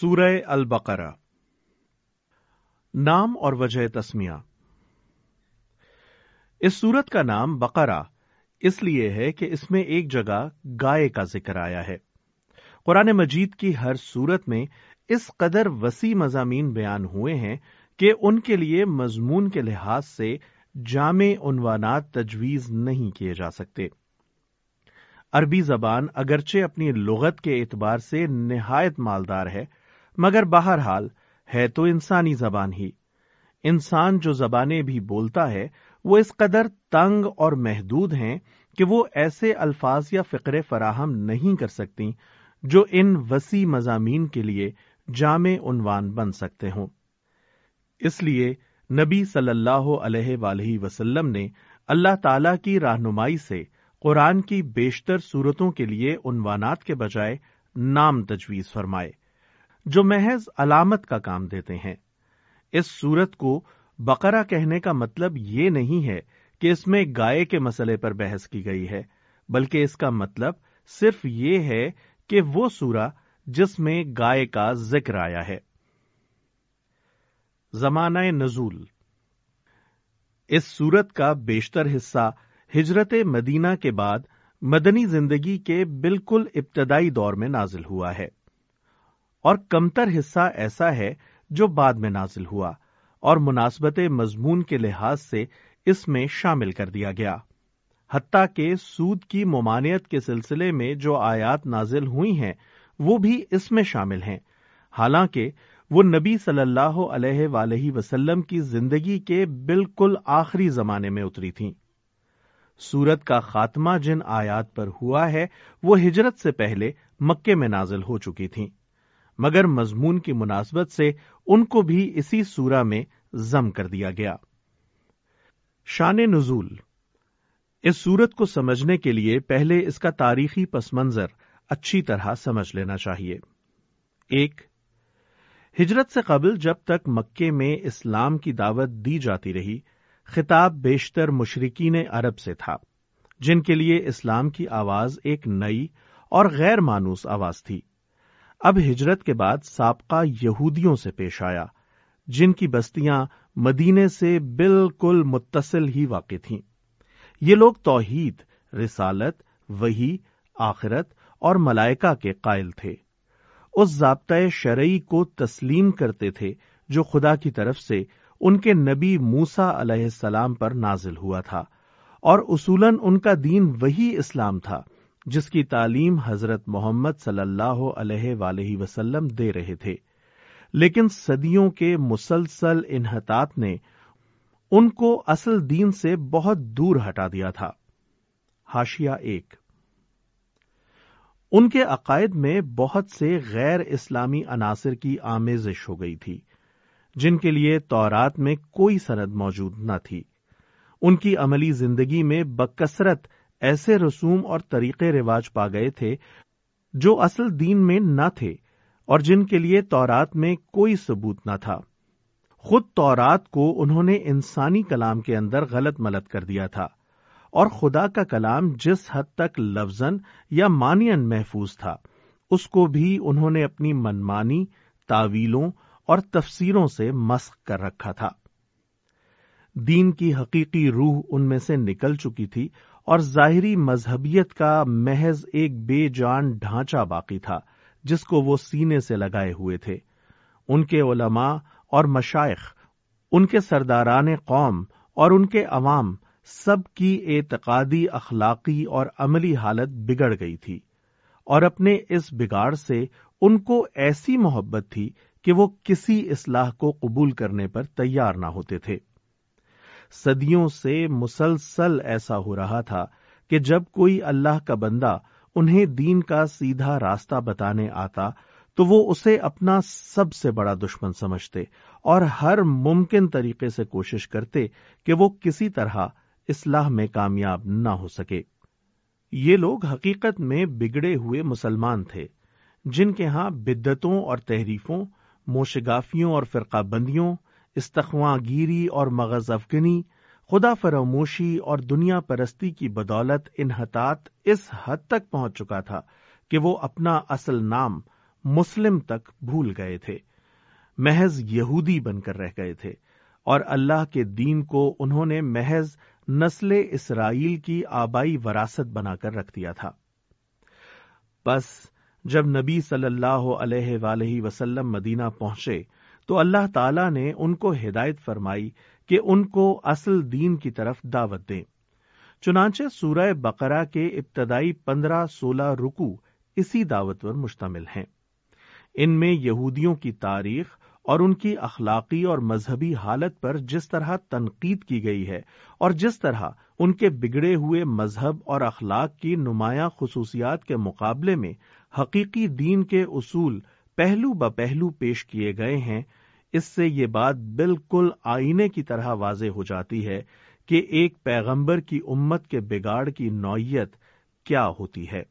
سورہ البقرہ۔ نام اور وجہ تسمیہ۔ اس سورت کا نام بقرہ اس لیے ہے کہ اس میں ایک جگہ گائے کا ذکر آیا ہے۔ قرآن مجید کی ہر سورت میں اس قدر وسیع مضامین بیان ہوئے ہیں کہ ان کے لیے مضمون کے لحاظ سے جامع عنوانات تجویز نہیں کیے جا سکتے۔ عربی زبان اگرچہ اپنی لغت کے اعتبار سے نہایت مالدار ہے مگر بہرحال ہے تو انسانی زبان ہی۔ انسان جو زبانیں بھی بولتا ہے، وہ اس قدر تنگ اور محدود ہیں کہ وہ ایسے الفاظ یا فقرے فراہم نہیں کر سکتی جو ان وسیع مضامین کے لیے جامع عنوان بن سکتے ہوں۔ اس لیے نبی صلی اللہ علیہ وآلہ وسلم نے اللہ تعالی کی رہنمائی سے قرآن کی بیشتر صورتوں کے لیے عنوانات کے بجائے نام تجویز فرمائے۔ جو محض علامت کا کام دیتے ہیں۔ اس صورت کو بقرہ کہنے کا مطلب یہ نہیں ہے کہ اس میں گائے کے مسئلے پر بحث کی گئی ہے، بلکہ اس کا مطلب صرف یہ ہے کہ وہ سورہ جس میں گائے کا ذکر آیا ہے۔ زمانہ نزول۔ اس سورت کا بیشتر حصہ ہجرت مدینہ کے بعد مدنی زندگی کے بالکل ابتدائی دور میں نازل ہوا ہے۔ اور کمتر حصہ ایسا ہے جو بعد میں نازل ہوا اور مناسبت مضمون کے لحاظ سے اس میں شامل کر دیا گیا۔ حتیٰ کہ سود کی ممانعت کے سلسلے میں جو آیات نازل ہوئی ہیں، وہ بھی اس میں شامل ہیں۔ حالانکہ وہ نبی صلی اللہ علیہ وآلہ وسلم کی زندگی کے بالکل آخری زمانے میں اتری تھیں۔ سورت کا خاتمہ جن آیات پر ہوا ہے، وہ ہجرت سے پہلے مکے میں نازل ہو چکی تھیں۔ مگر مضمون کی مناسبت سے ان کو بھی اسی سورہ میں ضم کر دیا گیا۔ شان نزول۔ اس سورت کو سمجھنے کے لیے پہلے اس کا تاریخی پس منظر اچھی طرح سمجھ لینا چاہیے۔ ایک، ہجرت سے قبل جب تک مکے میں اسلام کی دعوت دی جاتی رہی، خطاب بیشتر مشرقین عرب سے تھا، جن کے لیے اسلام کی آواز ایک نئی اور غیر مانوس آواز تھی۔ اب ہجرت کے بعد سابقہ یہودیوں سے پیش آیا، جن کی بستیاں مدینے سے بالکل متصل ہی واقع تھیں۔ یہ لوگ توحید، رسالت وہی آخرت اور ملائکہ کے قائل تھے۔ اس ضابطۂ شرعی کو تسلیم کرتے تھے، جو خدا کی طرف سے ان کے نبی موسا علیہ السلام پر نازل ہوا تھا، اور اصولاً ان کا دین وہی اسلام تھا۔ جس کی تعلیم حضرت محمد صلی اللہ علیہ وآلہ وسلم دے رہے تھے۔ لیکن صدیوں کے مسلسل انحطاط نے ان کو اصل دین سے بہت دور ہٹا دیا تھا۔ ہاشیا ایک۔ ان کے عقائد میں بہت سے غیر اسلامی عناصر کی آمیزش ہو گئی تھی، جن کے لیے تورات میں کوئی سند موجود نہ تھی۔ ان کی عملی زندگی میں بکثرت ایسے رسوم اور طریقے رواج پا گئے تھے جو اصل دین میں نہ تھے اور جن کے لیے تورات میں کوئی ثبوت نہ تھا۔ خود تورات کو انہوں نے انسانی کلام کے اندر غلط ملت کر دیا تھا اور خدا کا کلام جس حد تک لفظن یا مانین محفوظ تھا، اس کو بھی انہوں نے اپنی منمانی، تعویلوں اور تفسیروں سے مسخ کر رکھا تھا۔ دین کی حقیقی روح ان میں سے نکل چکی تھی اور ظاہری مذہبیت کا محض ایک بے جان ڈھانچہ باقی تھا، جس کو وہ سینے سے لگائے ہوئے تھے۔ ان کے علماء اور مشائق ان کے سرداران قوم اور ان کے عوام سب کی اعتقادی، اخلاقی اور عملی حالت بگڑ گئی تھی۔ اور اپنے اس بگاڑ سے ان کو ایسی محبت تھی کہ وہ کسی اصلاح کو قبول کرنے پر تیار نہ ہوتے تھے۔ صدیوں سے مسلسل ایسا ہو رہا تھا کہ جب کوئی اللہ کا بندہ انہیں دین کا سیدھا راستہ بتانے آتا تو وہ اسے اپنا سب سے بڑا دشمن سمجھتے اور ہر ممکن طریقے سے کوشش کرتے کہ وہ کسی طرح اصلاح میں کامیاب نہ ہو سکے۔ یہ لوگ حقیقت میں بگڑے ہوئے مسلمان تھے، جن کے ہاں بدتوں اور تحریفوں، موشگافیوں اور فرقہ بندیوں استخواں گیری اور مغز افغنی، خدا فراموشی اور دنیا پرستی کی بدولت انحطاط اس حد تک پہنچ چکا تھا کہ وہ اپنا اصل نام مسلم تک بھول گئے تھے۔ محض یہودی بن کر رہ گئے تھے اور اللہ کے دین کو انہوں نے محض نسل اسرائیل کی آبائی وراثت بنا کر رکھ دیا تھا۔ بس جب نبی صلی اللہ علیہ وآلہ وسلم مدینہ پہنچے تو اللہ تعالی نے ان کو ہدایت فرمائی کہ ان کو اصل دین کی طرف دعوت دیں۔ چنانچہ سورہ بقرہ کے ابتدائی پندرہ سولہ رکو اسی دعوت پر مشتمل ہیں۔ ان میں یہودیوں کی تاریخ اور ان کی اخلاقی اور مذہبی حالت پر جس طرح تنقید کی گئی ہے اور جس طرح ان کے بگڑے ہوئے مذہب اور اخلاق کی نمایاں خصوصیات کے مقابلے میں حقیقی دین کے اصول پہلو ب پہلو پیش کیے گئے ہیں اس سے یہ بات بالکل آئینے کی طرح واضح ہو جاتی ہے کہ ایک پیغمبر کی امت کے بگاڑ کی نوعیت کیا ہوتی ہے۔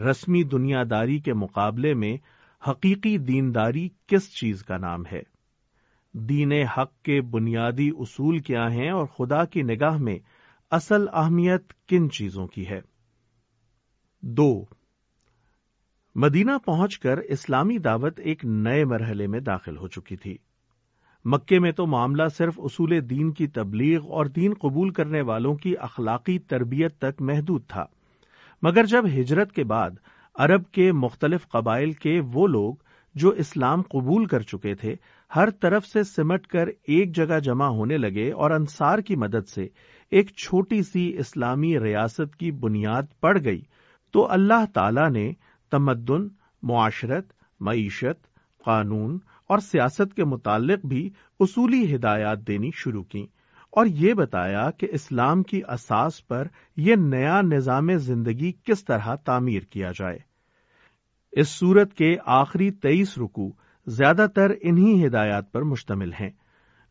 رسمی دنیا داری کے مقابلے میں حقیقی دینداری کس چیز کا نام ہے؟ دین حق کے بنیادی اصول کیا ہیں اور خدا کی نگاہ میں اصل اہمیت کن چیزوں کی ہے؟ دو مدینہ پہنچ کر اسلامی دعوت ایک نئے مرحلے میں داخل ہو چکی تھی۔ مکے میں تو معاملہ صرف اصول دین کی تبلیغ اور دین قبول کرنے والوں کی اخلاقی تربیت تک محدود تھا۔ مگر جب ہجرت کے بعد عرب کے مختلف قبائل کے وہ لوگ جو اسلام قبول کر چکے تھے، ہر طرف سے سمٹ کر ایک جگہ جمع ہونے لگے اور انصار کی مدد سے ایک چھوٹی سی اسلامی ریاست کی بنیاد پڑ گئی۔ تو اللہ تعالی نے تمدن، معاشرت، معیشت، قانون اور سیاست کے متعلق بھی اصولی ہدایات دینی شروع کی اور یہ بتایا کہ اسلام کی اساس پر یہ نیا نظام زندگی کس طرح تعمیر کیا جائے۔ اس صورت کے آخری تیئیس رکو زیادہ تر انہی ہدایات پر مشتمل ہیں،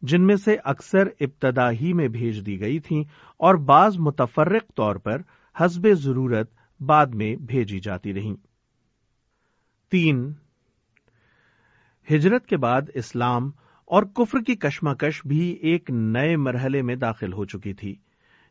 جن میں سے اکثر ابتدا ہی میں بھیج دی گئی تھیں اور بعض متفرق طور پر حسب ضرورت بعد میں بھیجی جاتی رہیں۔ تین۔ ہجرت کے بعد اسلام اور کفر کی کشمکش بھی ایک نئے مرحلے میں داخل ہو چکی تھی۔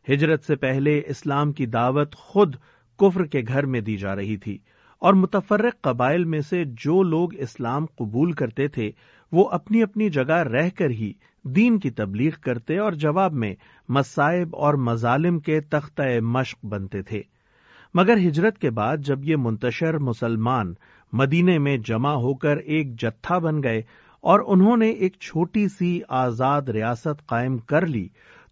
ہجرت سے پہلے اسلام کی دعوت خود کفر کے گھر میں دی جا رہی تھی اور متفرق قبائل میں سے جو لوگ اسلام قبول کرتے تھے، وہ اپنی اپنی جگہ رہ کر ہی دین کی تبلیغ کرتے اور جواب میں مسائب اور مظالم کے تختہ مشق بنتے تھے۔ مگر ہجرت کے بعد جب یہ منتشر مسلمان مدینے میں جمع ہو کر ایک جتھا بن گئے اور انہوں نے ایک چھوٹی سی آزاد ریاست قائم کر لی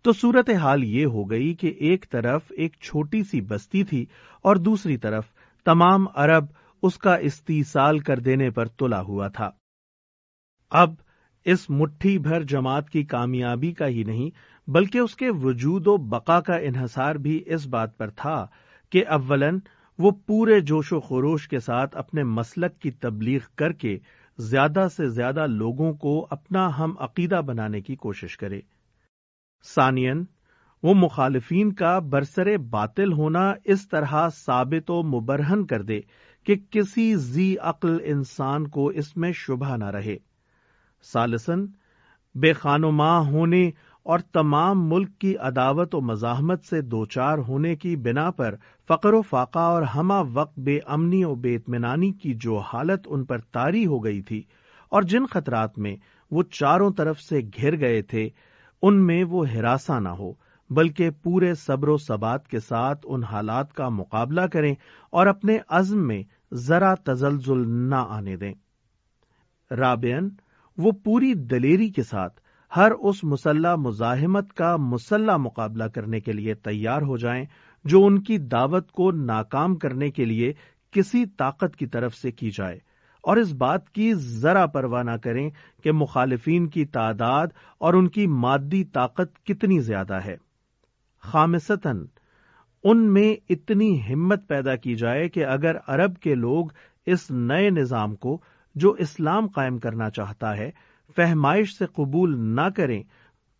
تو صورت حال یہ ہو گئی کہ ایک طرف ایک چھوٹی سی بستی تھی اور دوسری طرف تمام عرب اس کا استیصال کر دینے پر تلا ہوا تھا۔ اب اس مٹھی بھر جماعت کی کامیابی کا ہی نہیں، بلکہ اس کے وجود و بقا کا انحصار بھی اس بات پر تھا کہ اولن وہ پورے جوش و خروش کے ساتھ اپنے مسلک کی تبلیغ کر کے زیادہ سے زیادہ لوگوں کو اپنا ہم عقیدہ بنانے کی کوشش کرے۔ سانین وہ مخالفین کا برسر باطل ہونا اس طرح ثابت و مبرہن کر دے کہ کسی زی عقل انسان کو اس میں شبہ نہ رہے۔ سالسن بے خانما ہونے اور تمام ملک کی عداوت و مزاحمت سے دوچار ہونے کی بنا پر فقر و فاقہ اور ہما وقت بے امنی و بے اطمینانی کی جو حالت ان پر تاری ہو گئی تھی اور جن خطرات میں وہ چاروں طرف سے گھر گئے تھے، ان میں وہ ہراساں نہ ہو، بلکہ پورے صبر و ثبات کے ساتھ ان حالات کا مقابلہ کریں اور اپنے عزم میں ذرا تزلزل نہ آنے دیں۔ رابین وہ پوری دلیری کے ساتھ ہر اس مسلح مزاحمت کا مسلح مقابلہ کرنے کے لیے تیار ہو جائیں جو ان کی دعوت کو ناکام کرنے کے لیے کسی طاقت کی طرف سے کی جائے۔ اور اس بات کی ذرا پرواہ نہ کریں کہ مخالفین کی تعداد اور ان کی مادی طاقت کتنی زیادہ ہے۔ خامستاً ان میں اتنی ہمت پیدا کی جائے کہ اگر عرب کے لوگ اس نئے نظام کو، جو اسلام قائم کرنا چاہتا ہے فہمائش سے قبول نہ کریں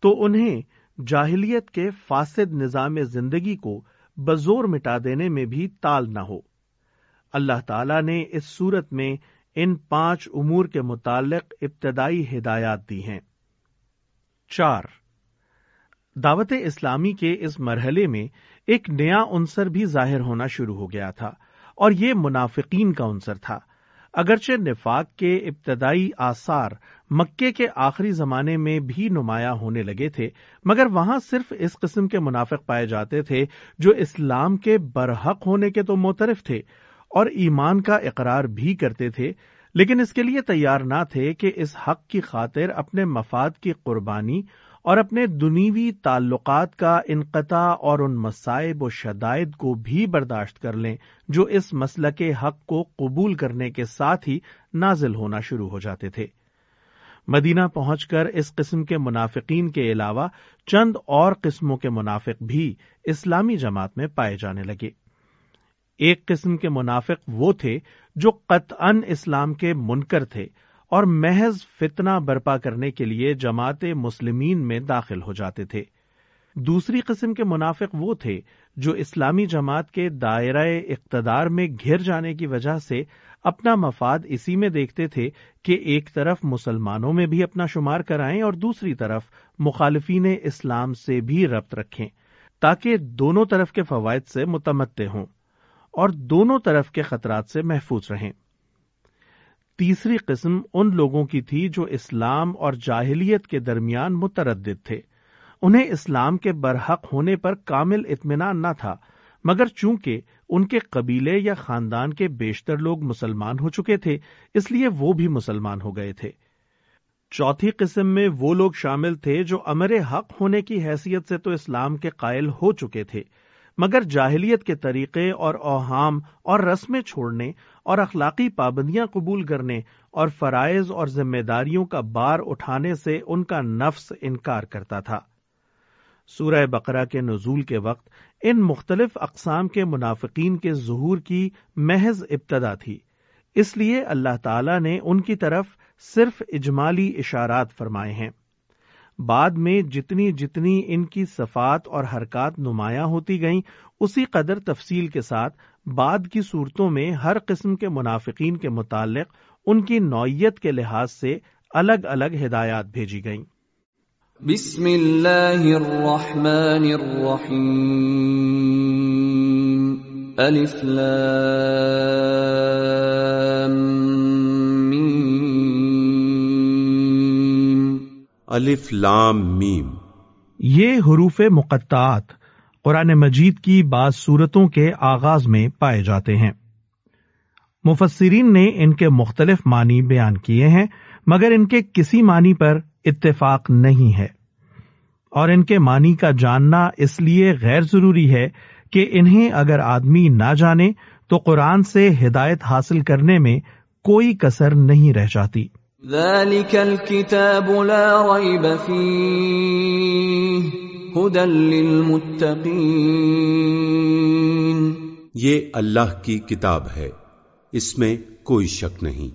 تو انہیں جاہلیت کے فاسد نظام زندگی کو بزور مٹا دینے میں بھی تال نہ ہو۔ اللہ تعالی نے اس صورت میں ان پانچ امور کے متعلق ابتدائی ہدایات دی ہیں۔ چار، دعوت اسلامی کے اس مرحلے میں ایک نیا عنصر بھی ظاہر ہونا شروع ہو گیا تھا اور یہ منافقین کا عنصر تھا۔ اگرچہ نفاق کے ابتدائی آثار مکے کے آخری زمانے میں بھی نمایاں ہونے لگے تھے، مگر وہاں صرف اس قسم کے منافق پائے جاتے تھے جو اسلام کے برحق ہونے کے تو موترف تھے اور ایمان کا اقرار بھی کرتے تھے، لیکن اس کے لیے تیار نہ تھے کہ اس حق کی خاطر اپنے مفاد کی قربانی اور اپنے دنیوی تعلقات کا انقطاع اور ان مسائب و شدائد کو بھی برداشت کر لیں، جو اس مسئلہ کے حق کو قبول کرنے کے ساتھ ہی نازل ہونا شروع ہو جاتے تھے۔ مدینہ پہنچ کر اس قسم کے منافقین کے علاوہ چند اور قسموں کے منافق بھی اسلامی جماعت میں پائے جانے لگے۔ ایک قسم کے منافق وہ تھے جو قطعا اسلام کے منکر تھے۔ اور محض فتنہ برپا کرنے کے لیے جماعت مسلمین میں داخل ہو جاتے تھے۔ دوسری قسم کے منافق وہ تھے جو اسلامی جماعت کے دائرہ اقتدار میں گھر جانے کی وجہ سے اپنا مفاد اسی میں دیکھتے تھے کہ ایک طرف مسلمانوں میں بھی اپنا شمار کرائیں اور دوسری طرف مخالفین اسلام سے بھی ربط رکھیں تاکہ دونوں طرف کے فوائد سے متمدع ہوں اور دونوں طرف کے خطرات سے محفوظ رہیں۔ تیسری قسم ان لوگوں کی تھی جو اسلام اور جاہلیت کے درمیان متردد تھے۔ انہیں اسلام کے برحق ہونے پر کامل اطمینان نہ تھا، مگر چونکہ ان کے قبیلے یا خاندان کے بیشتر لوگ مسلمان ہو چکے تھے، اس لیے وہ بھی مسلمان ہو گئے تھے۔ چوتھی قسم میں وہ لوگ شامل تھے جو امر حق ہونے کی حیثیت سے تو اسلام کے قائل ہو چکے تھے۔ مگر جاہلیت کے طریقے اور اوہام اور رسمیں چھوڑنے اور اخلاقی پابندیاں قبول کرنے اور فرائض اور ذمہ داریوں کا بار اٹھانے سے ان کا نفس انکار کرتا تھا۔ سورہ بقرہ کے نزول کے وقت ان مختلف اقسام کے منافقین کے ظہور کی محض ابتدا تھی۔ اس لیے اللہ تعالی نے ان کی طرف صرف اجمالی اشارات فرمائے ہیں۔ بعد میں جتنی جتنی ان کی صفات اور حرکات نمایاں ہوتی گئیں، اسی قدر تفصیل کے ساتھ بعد کی صورتوں میں ہر قسم کے منافقین کے متعلق ان کی نوعیت کے لحاظ سے الگ الگ ہدایات بھیجی گئیں۔ بسم اللہ الرحمن الرحیم۔ الف الف لام میم۔ یہ حروف مقطعات قرآن مجید کی بعض صورتوں کے آغاز میں پائے جاتے ہیں۔ مفسرین نے ان کے مختلف معنی بیان کیے ہیں، مگر ان کے کسی معنی پر اتفاق نہیں ہے۔ اور ان کے معنی کا جاننا اس لیے غیر ضروری ہے کہ انہیں اگر آدمی نہ جانے تو قرآن سے ہدایت حاصل کرنے میں کوئی کسر نہیں رہ جاتی۔ ذلك الكتاب لا ريب فيه هدى للمتقين۔ یہ اللہ کی کتاب ہے۔ اس میں کوئی شک نہیں۔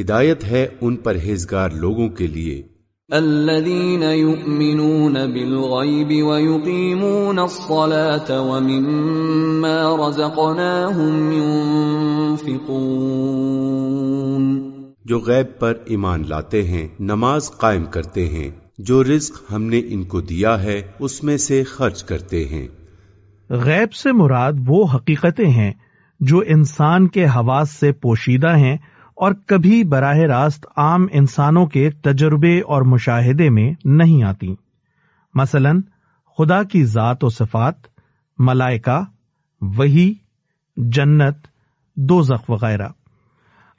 ہدایت ہے ان پرہیزگار لوگوں کے لیے۔ الذين يؤمنون بالغيب ويقيمون الصلاة ومما رزقناهم ينفقون۔ جو غیب پر ایمان لاتے ہیں، نماز قائم کرتے ہیں۔ جو رزق ہم نے ان کو دیا ہے، اس میں سے خرچ کرتے ہیں۔ غیب سے مراد وہ حقیقتیں ہیں جو انسان کے حواس سے پوشیدہ ہیں اور کبھی براہ راست عام انسانوں کے تجربے اور مشاہدے میں نہیں آتی مثلا، خدا کی ذات و صفات، ملائکہ وہی جنت دو وغیرہ۔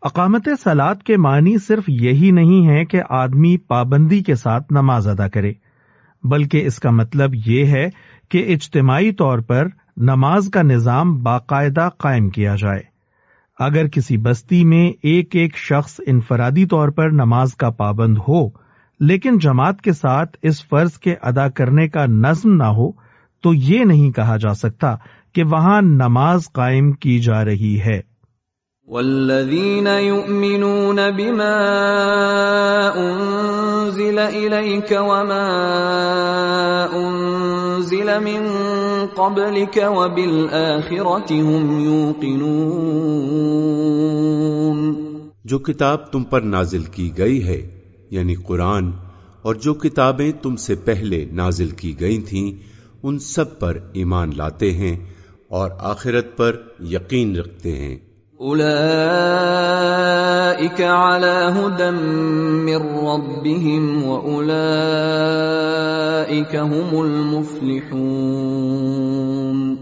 اقامت سلاد کے معنی صرف یہی نہیں ہے کہ آدمی پابندی کے ساتھ نماز ادا کرے، بلکہ اس کا مطلب یہ ہے کہ اجتماعی طور پر نماز کا نظام باقاعدہ قائم کیا جائے۔ اگر کسی بستی میں ایک ایک شخص انفرادی طور پر نماز کا پابند ہو، لیکن جماعت کے ساتھ اس فرض کے ادا کرنے کا نظم نہ ہو، تو یہ نہیں کہا جا سکتا کہ وہاں نماز قائم کی جا رہی ہے۔ والذين يؤمنون بما انزل اليك وما انزل من قبلك وبالاخره هم يوقنون جو کتاب تم پر نازل کی گئی ہے یعنی قرآن، اور جو کتابیں تم سے پہلے نازل کی گئی تھیں، ان سب پر ایمان لاتے ہیں اور آخرت پر یقین رکھتے ہیں۔ من ربهم هم المفلحون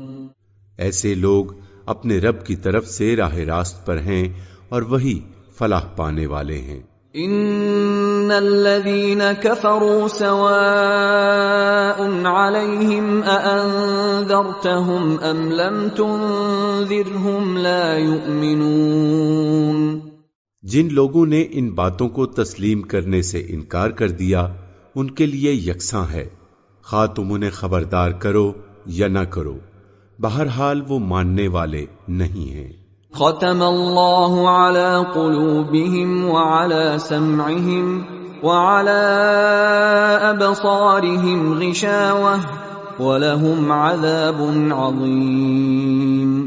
ایسے لوگ اپنے رب کی طرف سے راہ راست پر ہیں اور وہی فلاح پانے والے ہیں۔ ان الذين كفروا سواء عليهم اانذرتهم ام لم تنذرهم لا يؤمنون جن لوگوں نے ان باتوں کو تسلیم کرنے سے انکار کر دیا، ان کے لیے یکساں ہے۔ خواہ تم انہیں خبردار کرو یا نہ کرو، بہرحال وہ ماننے والے نہیں ہیں۔ ختم الله على قلوبهم وعلى سمعهم وعلى ابصارهم غشاوه ولهم عذاب عظيم۔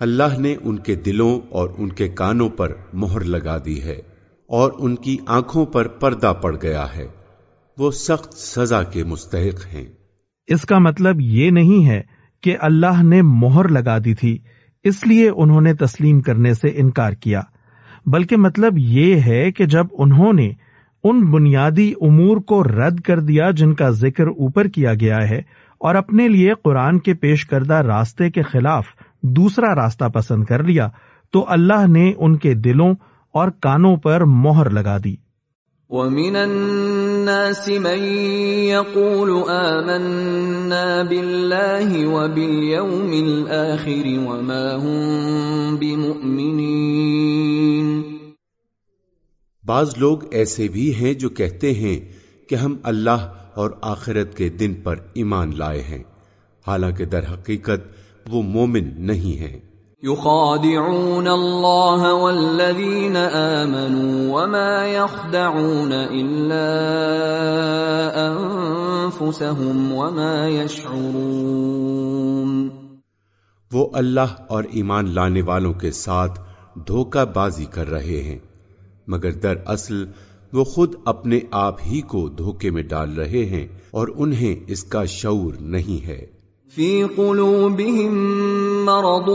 اللہ نے ان کے دلوں اور ان کے کانوں پر مہر لگا دی ہے اور ان کی آنکھوں پر پردہ پڑ گیا ہے۔ وہ سخت سزا کے مستحق ہیں۔ اس کا مطلب یہ نہیں ہے کہ اللہ نے مہر لگا دی تھی۔ اس لیے انہوں نے تسلیم کرنے سے انکار کیا۔ بلکہ مطلب یہ ہے کہ جب انہوں نے ان بنیادی امور کو رد کر دیا جن کا ذکر اوپر کیا گیا ہے اور اپنے لیے قرآن کے پیش کردہ راستے کے خلاف دوسرا راستہ پسند کر لیا، تو اللہ نے ان کے دلوں اور کانوں پر مہر لگا دی۔ ومن الناس من يقول آمنا بالله وباليوم الآخر وما هم بمؤمنين۔ بعض لوگ ایسے بھی ہیں جو کہتے ہیں کہ ہم اللہ اور آخرت کے دن پر ایمان لائے ہیں، حالانکہ در حقیقت وہ مومن نہیں ہیں۔ يخادعون الله والذين آمنوا وما يخدعون إلا أنفسهم وما يشعرون وہ اللہ اور ایمان لانے والوں کے ساتھ دھوکہ بازی کر رہے ہیں مگر در اصل وہ خود اپنے آپ ہی کو دھوکے میں ڈال رہے ہیں اور انہیں اس کا شعور نہیں ہے۔ في قلوبهم مرض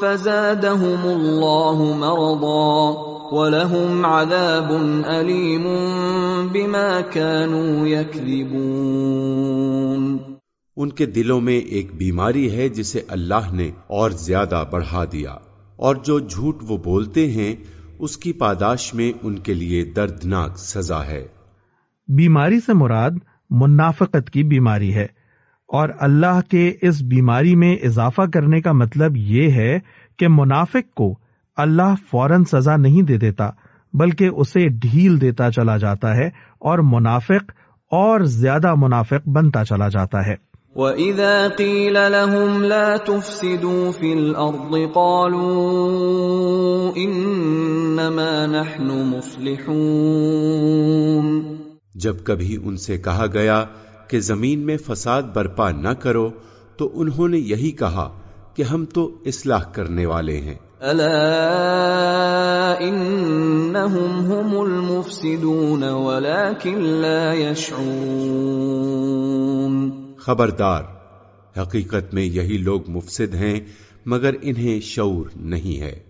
فزادهم الله مرضا ولهم عذاب أليم بما كانوا يكذبون. ان کے دلوں میں ایک بیماری ہے جسے اللہ نے اور زیادہ بڑھا دیا اور جو جھوٹ وہ بولتے ہیں اس کی پاداش میں ان کے لیے دردناک سزا ہے۔ بیماری سے مراد منافقت کی بیماری ہے۔ اور اللہ کے اس بیماری میں اضافہ کرنے کا مطلب یہ ہے کہ منافق کو اللہ فوراً سزا نہیں دے دیتا بلکہ اسے ڈھیل دیتا چلا جاتا ہے اور منافق اور زیادہ منافق بنتا چلا جاتا ہے۔ وَإِذَا قِيلَ لَهُمْ لَا تُفْسِدُوا فِي الْأَرْضِ قَالُوا إِنَّمَا نَحْنُ مُصْلِحُونَ۔ جب کبھی ان سے کہا گیا کہ زمین میں فساد برپا نہ کرو تو انہوں نے یہی کہا کہ ہم تو اصلاح کرنے والے ہیں۔ الا انہم هم المفسدون ولكن لا يشعرون خبردار حقیقت میں یہی لوگ مفسد ہیں مگر انہیں شعور نہیں ہے۔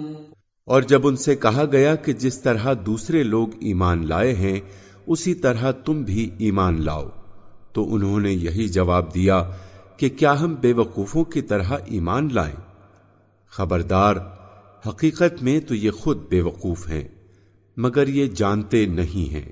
اور جب ان سے کہا گیا کہ جس طرح دوسرے لوگ ایمان لائے ہیں، اسی طرح تم بھی ایمان لاؤ۔ تو انہوں نے یہی جواب دیا کہ کیا ہم بے وقوفوں کی طرح ایمان لائیں؟ خبردار، حقیقت میں تو یہ خود بے وقوف ہیں، مگر یہ جانتے نہیں ہیں۔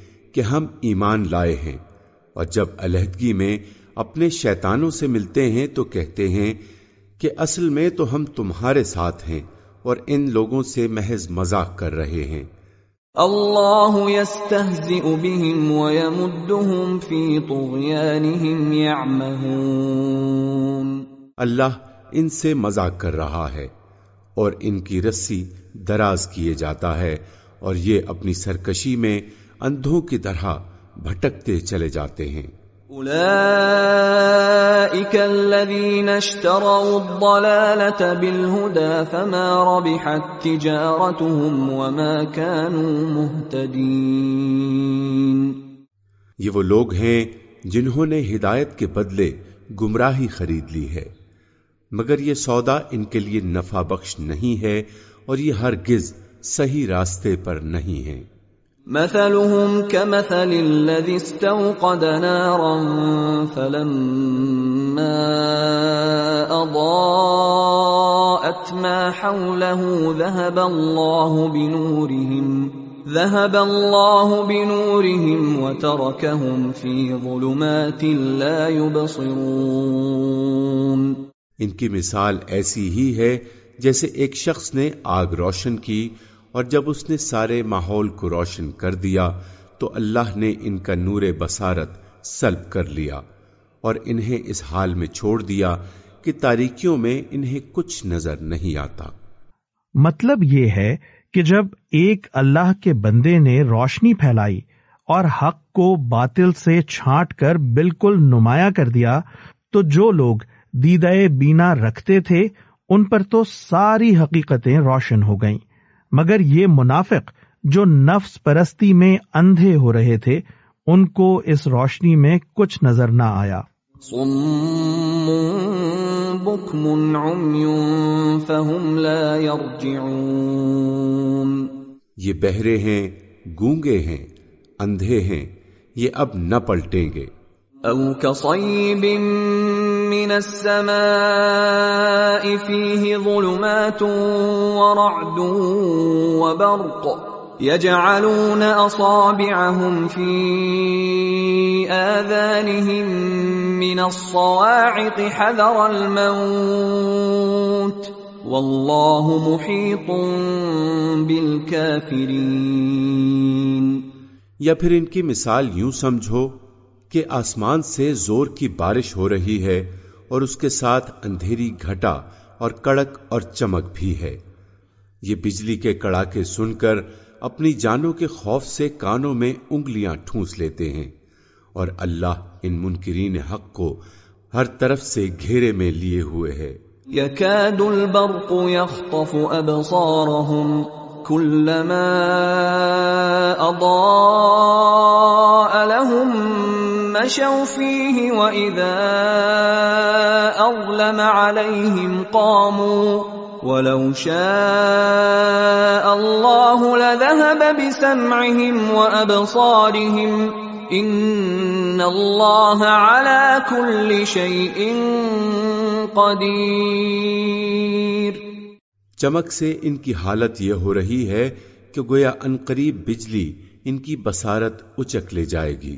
کہ ہم ایمان لائے ہیں۔ اور جب علیحدگی میں اپنے شیطانوں سے ملتے ہیں تو کہتے ہیں کہ اصل میں تو ہم تمہارے ساتھ ہیں اور ان لوگوں سے محض مذاق کر رہے ہیں۔ اللہ يستهزئ بهم ويمدهم في طغيانهم يعمهون اللہ ان سے مذاق کر رہا ہے اور ان کی رسی دراز کیے جاتا ہے اور یہ اپنی سرکشی میں اندھوں کی طرح بھٹکتے چلے جاتے ہیں۔ اشتروا فما ربحت تجارتهم وما كانوا مهتدين یہ وہ لوگ ہیں جنہوں نے ہدایت کے بدلے گمراہی خرید لی ہے۔ مگر یہ سودا ان کے لیے نفع بخش نہیں ہے اور یہ ہرگز صحیح راستے پر نہیں ہے مثلهم كمثل الذي استوقد نارا فلما اضاءت ما حوله ذهب الله بنورهم، ذهب الله بنورهم وتركهم في ظلمات لا يبصرون۔ ان کی مثال ایسی ہی ہے جیسے ایک شخص نے آگ روشن کی اور جب اس نے سارے ماحول کو روشن کر دیا تو اللہ نے ان کا نور بسارت سلب کر لیا اور انہیں اس حال میں چھوڑ دیا کہ تاریکیوں میں انہیں کچھ نظر نہیں آتا۔ مطلب یہ ہے کہ جب ایک اللہ کے بندے نے روشنی پھیلائی اور حق کو باطل سے چھانٹ کر بالکل نمایاں کر دیا، تو جو لوگ دیدہ بینا رکھتے تھے، ان پر تو ساری حقیقتیں روشن ہو گئیں۔ مگر یہ منافق جو نفس پرستی میں اندھے ہو رہے تھے ان کو اس روشنی میں کچھ نظر نہ آیا۔ یہ بہرے ہیں گونگے ہیں اندھے ہیں یہ اب نہ پلٹیں گے۔ او كصيب من السماء فيه ظلمات ورعد وبرق يجعلون اصابعهم في اذانهم من الصواعق حذر الموت والله محيط بالكافرين یا پھر ان کی مثال یوں سمجھو کہ آسمان سے زور کی بارش ہو رہی ہے اور اس کے ساتھ اندھیری گھٹا اور کڑک اور چمک بھی ہے۔ یہ بجلی کے کڑاکے سن کر اپنی جانوں کے خوف سے کانوں میں انگلیاں ٹھونس لیتے ہیں اور اللہ ان منکرین حق کو ہر طرف سے گھیرے میں لیے ہوئے ہے۔ يكاد البرق يخطف أبصارهم كلما أضاء لهم مشوا فيه واذا اظلم عليهم قاموا ولو شاء الله لذهب بسمعهم وابصارهم ان الله على كل شيء قدير چمک سے ان کی حالت یہ ہو رہی ہے کہ گویا انقریب بجلی، ان کی بسارت اچک لے جائے گی۔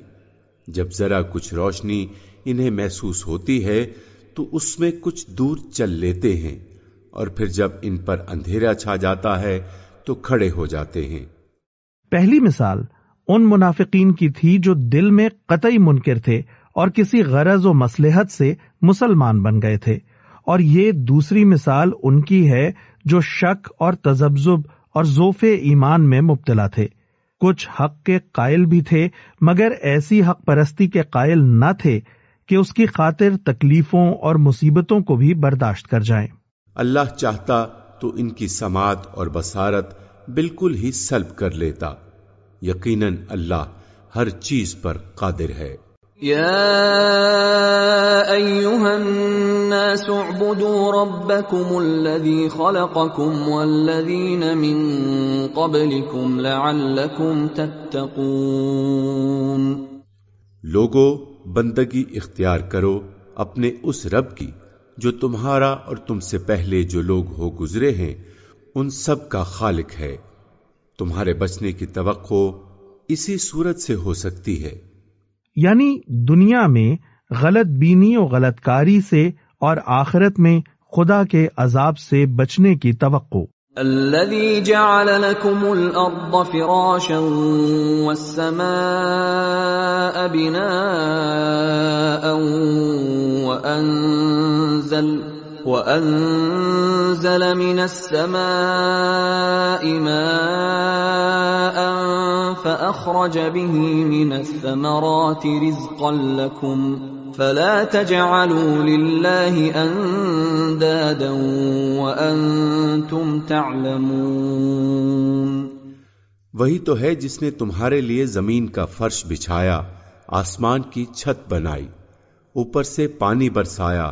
جب ذرا کچھ روشنی انہیں محسوس ہوتی ہے، تو اس میں کچھ دور چل لیتے ہیں، اور پھر جب ان پر اندھیرا چھا جاتا ہے، تو کھڑے ہو جاتے ہیں۔ پہلی مثال ان منافقین کی تھی جو دل میں قطعی منکر تھے اور کسی غرض و مسلحت سے مسلمان بن گئے تھے۔ اور یہ دوسری مثال ان کی ہے جو شک اور تزبزب اور زوف ایمان میں مبتلا تھے۔ کچھ حق کے قائل بھی تھے، مگر ایسی حق پرستی کے قائل نہ تھے کہ اس کی خاطر تکلیفوں اور مصیبتوں کو بھی برداشت کر جائیں۔ اللہ چاہتا تو ان کی سماعت اور بسارت بالکل ہی سلب کر لیتا۔ یقیناً اللہ ہر چیز پر قادر ہے۔ الناس اعبدوا ربكم الذي خلقكم والذين من قبلكم لعلكم تتقون لوگو، بندگی اختیار کرو اپنے اس رب کی جو تمہارا اور تم سے پہلے جو لوگ ہو گزرے ہیں، ان سب کا خالق ہے۔ تمہارے بچنے کی توقع اسی صورت سے ہو سکتی ہے۔ یعنی دنیا میں غلط بینی و غلط کاری سے اور آخرت میں خدا کے عذاب سے بچنے کی توقع۔ الذي جعل لكم الارض فراشا والسماء بناء وانزل وانزل من السماء ماء فاخرج به من الثمرات رزقا لكم فلا تجعلوا لله اندادا وانتم تعلمون وہی تو ہے جس نے تمہارے لیے زمین کا فرش بچھایا، آسمان کی چھت بنائی، اوپر سے پانی برسایا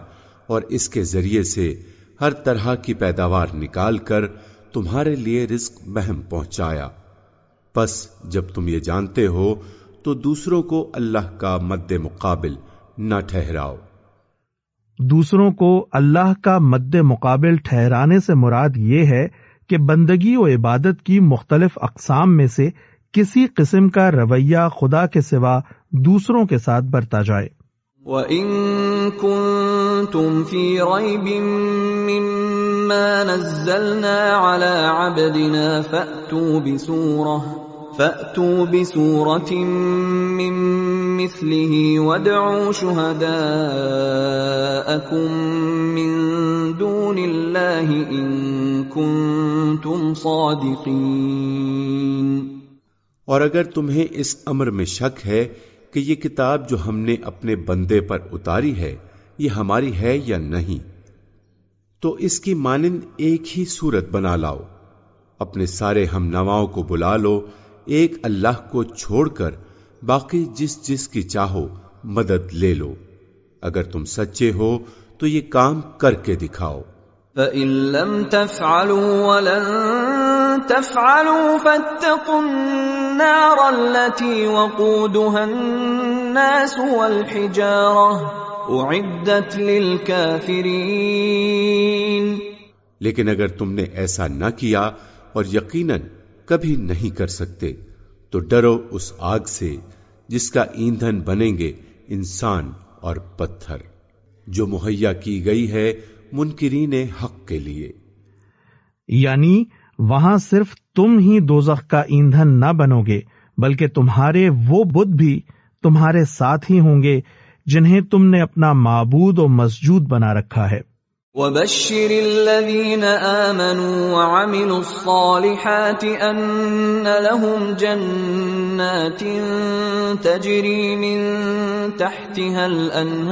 اور اس کے ذریعے سے ہر طرح کی پیداوار نکال کر تمہارے لیے رزق بہم پہنچایا۔ بس جب تم یہ جانتے ہو تو دوسروں کو اللہ کا مد مقابل نہ ٹھہراؤ۔ دوسروں کو اللہ کا مد مقابل ٹھہرانے سے مراد یہ ہے کہ بندگی و عبادت کی مختلف اقسام میں سے کسی قسم کا رویہ خدا کے سوا دوسروں کے ساتھ برتا جائے۔ وَإِن كُنتُمْ فِي رَيْبٍ مِّمَّا نَزَّلْنَا عَلَىٰ عَبْدِنَا فَأْتُوا بِسُورَةٍ فَأْتُوا بِسُورَةٍ مِّن مِّثْلِهِ وَادْعُوا شُهَدَاءَكُم مِّن دُونِ اللَّهِ إِن كُنتُمْ صَادِقِينَ. اور اگر تمہیں اس امر میں شک ہے کہ یہ کتاب جو ہم نے اپنے بندے پر اتاری ہے، یہ ہماری ہے یا نہیں؟ تو اس کی مانند ایک ہی صورت بنا لاؤ۔ اپنے سارے ہم نواؤں کو بلا لو، ایک اللہ کو چھوڑ کر باقی جس جس کی چاہو مدد لے لو۔ اگر تم سچے ہو تو یہ کام کر کے دکھاؤ۔ فَإِن لَّمْ تَفْعَلُوا وَلَن تَفْعَلُوا فَاتَّقُوا النَّارَ الَّتِي وَقُودُهَا النَّاسُ وَالْحِجَارَةُ أُعِدَّتْ لِلْكَافِرِينَ. لیکن اگر تم نے ایسا نہ کیا اور یقیناً کبھی نہیں کر سکتے تو ڈرو اس آگ سے جس کا ایندھن بنیں گے انسان اور پتھر۔ جو مہیا کی گئی ہے منکرین حق کے لیے۔ یعنی وہاں صرف تم ہی دوزخ کا ایندھن نہ بنو گے، بلکہ تمہارے وہ بدھ بھی تمہارے ساتھ ہی ہوں گے جنہیں تم نے اپنا معبود و مسجود بنا رکھا ہے۔ وبشر الذين آمنوا وعملوا الصالحات أن لهم جنات تجري من تحتها الأنهار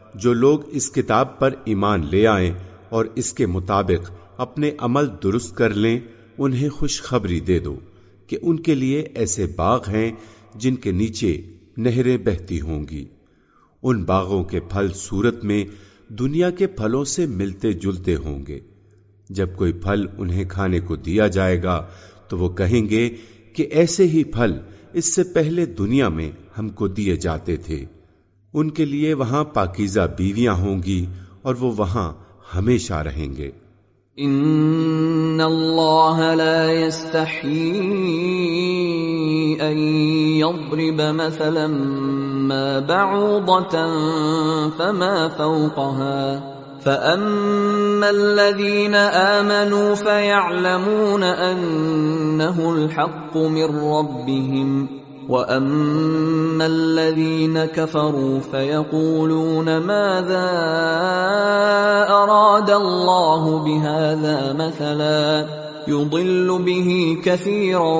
جو لوگ اس کتاب پر ایمان لے آئیں اور اس کے مطابق اپنے عمل درست کر لیں، انہیں خوشخبری دے دو کہ ان کے لیے ایسے باغ ہیں جن کے نیچے نہریں بہتی ہوں گی۔ ان باغوں کے پھل صورت میں دنیا کے پھلوں سے ملتے جلتے ہوں گے۔ جب کوئی پھل انہیں کھانے کو دیا جائے گا تو وہ کہیں گے کہ ایسے ہی پھل اس سے پہلے دنیا میں ہم کو دیے جاتے تھے۔ ان کے لیے وہاں پاکیزہ بیویاں ہوں گی اور وہ وہاں ہمیشہ رہیں گے۔ ان اللہ لا يستحی ان يضرب مثلا ما بعوضة فما فوقها۔ فأما الذين آمنوا فيعلمون أنه الحق من ربهم۔ وأما الذين كفروا فيقولون ماذا أراد الله بهذا مثلا يضل به كثيرا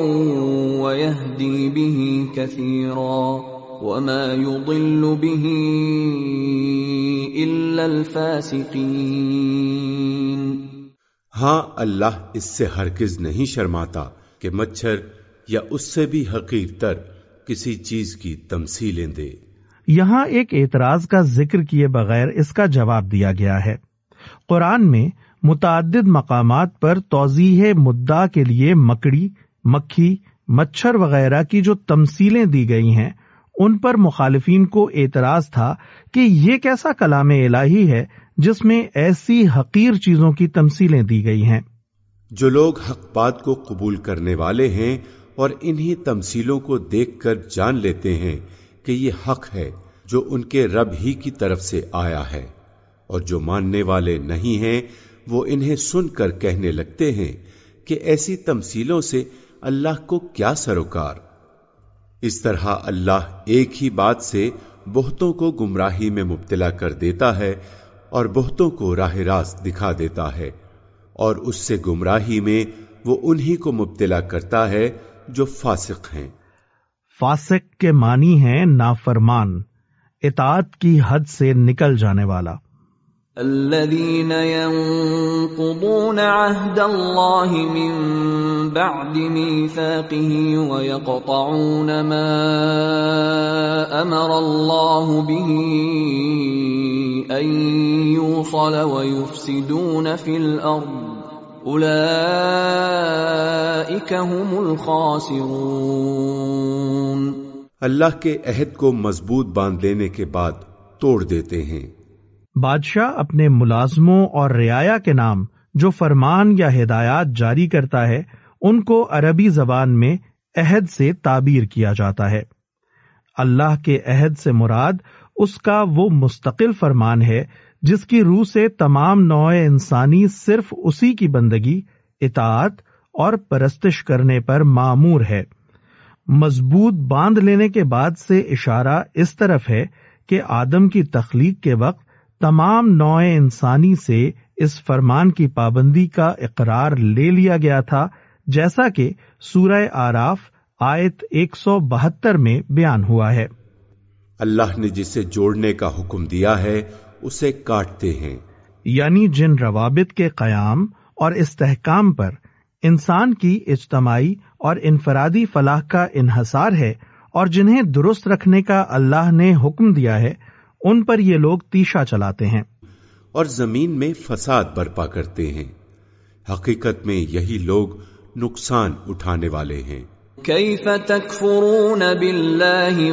ويهدي به كثيرا وما يضل به الا الفاسقين ہاں اللہ اس سے ہرگز نہیں شرماتا کہ مچھر یا اس سے بھی حقیر تر کسی چیز کی تمثیلیں دے۔ یہاں ایک اعتراض کا ذکر کیے بغیر اس کا جواب دیا گیا ہے۔ قرآن میں متعدد مقامات پر توضیح مدعا کے لیے مکڑی مکھی مچھر وغیرہ کی جو تمثیلیں دی گئی ہیں ان پر مخالفین کو اعتراض تھا کہ یہ کیسا کلام الہی ہے جس میں ایسی حقیر چیزوں کی تمثیلیں دی گئی ہیں۔ جو لوگ حق بات کو قبول کرنے والے ہیں اور انہی تمثیلوں کو دیکھ کر جان لیتے ہیں کہ یہ حق ہے جو ان کے رب ہی کی طرف سے آیا ہے۔ اور جو ماننے والے نہیں ہیں، وہ انہیں سن کر کہنے لگتے ہیں کہ ایسی تمثیلوں سے اللہ کو کیا سروکار۔ اس طرح اللہ ایک ہی بات سے بہتوں کو گمراہی میں مبتلا کر دیتا ہے اور بہتوں کو راہ راست دکھا دیتا ہے، اور اس سے گمراہی میں وہ انہی کو مبتلا کرتا ہے جو فاسق ہیں۔ فاسق کے معنی ہیں نافرمان اطاعت کی حد سے نکل جانے والا۔ الذين ينقضون عهد الله من بعد ميثاقه ويقطعون ما امر الله به ان يوصل ويفسدون في الارض۔ هم الخاسرون۔ اللہ کے عہد کو مضبوط باندھ لینے کے بعد توڑ دیتے ہیں۔ بادشاہ اپنے ملازموں اور رعایا کے نام جو فرمان یا ہدایات جاری کرتا ہے ان کو عربی زبان میں عہد سے تعبیر کیا جاتا ہے۔ اللہ کے عہد سے مراد اس کا وہ مستقل فرمان ہے جس کی روح سے تمام نوع انسانی صرف اسی کی بندگی، اطاعت اور پرستش کرنے پر معمور ہے۔ مضبوط باندھ لینے کے بعد سے اشارہ اس طرف ہے کہ آدم کی تخلیق کے وقت تمام نوع انسانی سے اس فرمان کی پابندی کا اقرار لے لیا گیا تھا، جیسا کہ سورہ آراف آیت ایک سو بہتر میں بیان ہوا ہے۔ اللہ نے جسے جوڑنے کا حکم دیا ہے اسے کاٹتے ہیں۔ یعنی جن روابط کے قیام اور استحکام پر انسان کی اجتماعی اور انفرادی فلاح کا انحصار ہے اور جنہیں درست رکھنے کا اللہ نے حکم دیا ہے ان پر یہ لوگ تیشا چلاتے ہیں۔ اور زمین میں فساد برپا کرتے ہیں۔ حقیقت میں یہی لوگ نقصان اٹھانے والے ہیں۔ كيف تكفرون بالله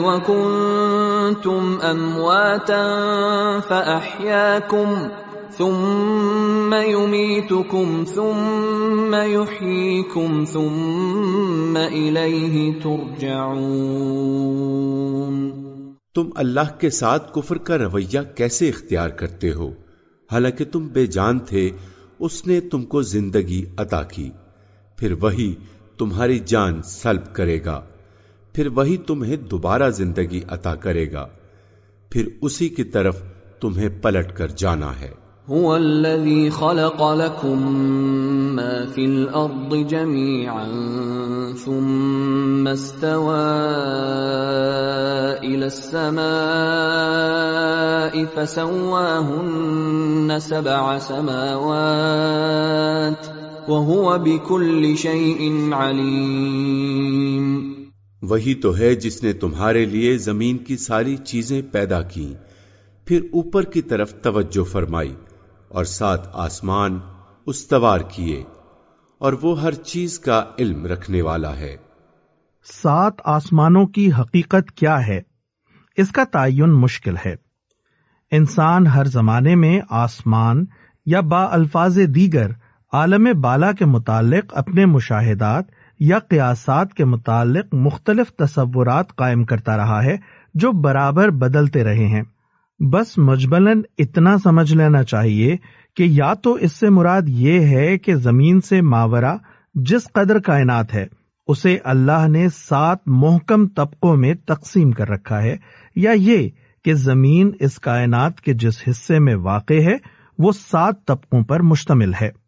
وكنتم امواتا فاحياكم ثم يميتكم ثم يحييكم ثم اليه ترجعون تم اللہ کے ساتھ کفر کا رویہ کیسے اختیار کرتے ہو؟ حالانکہ تم بے جان تھے، اس نے تم کو زندگی عطا کی، پھر وہی تمہاری جان سلب کرے گا۔ پھر وہی تمہیں دوبارہ زندگی عطا کرے گا۔ پھر اسی کی طرف تمہیں پلٹ کر جانا ہے۔ هو الذي خلق لكم ما في الارض جميعا ثم استوى الى السماء فسواهن سبع سماوات وهو بكل شيء عليم۔ وہی تو ہے جس نے تمہارے لیے زمین کی ساری چیزیں پیدا کی پھر اوپر کی طرف توجہ فرمائی اور سات آسمان استوار کیے اور وہ ہر چیز کا علم رکھنے والا ہے۔ سات آسمانوں کی حقیقت کیا ہے؟ اس کا تعین مشکل ہے۔ انسان ہر زمانے میں آسمان یا با الفاظ دیگر عالم بالا کے متعلق اپنے مشاہدات یا قیاسات کے متعلق مختلف تصورات قائم کرتا رہا ہے جو برابر بدلتے رہے ہیں۔ بس مجبلاً اتنا سمجھ لینا چاہیے کہ یا تو اس سے مراد یہ ہے کہ زمین سے ماورا جس قدر کائنات ہے، اسے اللہ نے سات محکم طبقوں میں تقسیم کر رکھا ہے، یا یہ کہ زمین اس کائنات کے جس حصے میں واقع ہے، وہ سات طبقوں پر مشتمل ہے۔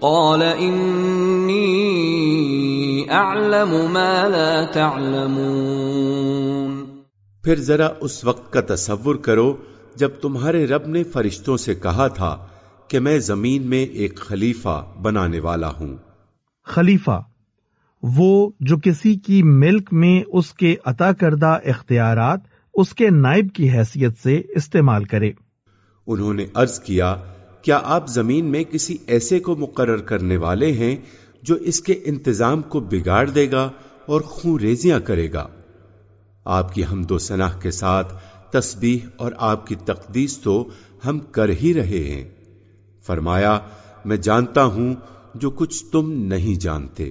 قال اني اعلم ما لا تعلمون پھر ذرا اس وقت کا تصور کرو جب تمہارے رب نے فرشتوں سے کہا تھا کہ میں زمین میں ایک خلیفہ بنانے والا ہوں۔ خلیفہ وہ جو کسی کی ملک میں اس کے عطا کردہ اختیارات اس کے نائب کی حیثیت سے استعمال کرے۔ انہوں نے عرض کیا کیا آپ زمین میں کسی ایسے کو مقرر کرنے والے ہیں جو اس کے انتظام کو بگاڑ دے گا اور خون ریزیاں کرے گا؟ آپ کی حمد و سناح کے ساتھ تسبیح اور آپ کی تقدیس تو ہم کر ہی رہے ہیں۔ فرمایا، میں جانتا ہوں جو کچھ تم نہیں جانتے۔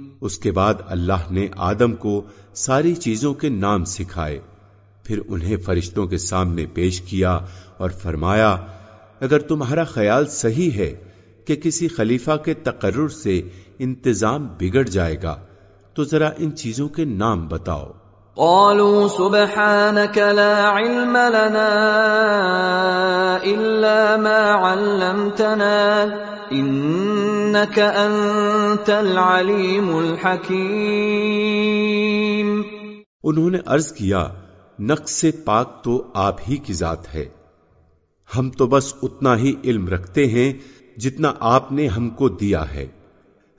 اس کے بعد اللہ نے آدم کو ساری چیزوں کے نام سکھائے۔ پھر انہیں فرشتوں کے سامنے پیش کیا اور فرمایا، اگر تمہارا خیال صحیح ہے کہ کسی خلیفہ کے تقرر سے انتظام بگڑ جائے گا، تو ذرا ان چیزوں کے نام بتاؤ۔ قالوا سبحانك لا علم لنا الا ما علمتنا انك انت العليم الحكيم۔ انہوں نے عرض کیا، نقص سے پاک تو آپ ہی کی ذات ہے۔ ہم تو بس اتنا ہی علم رکھتے ہیں جتنا آپ نے ہم کو دیا ہے۔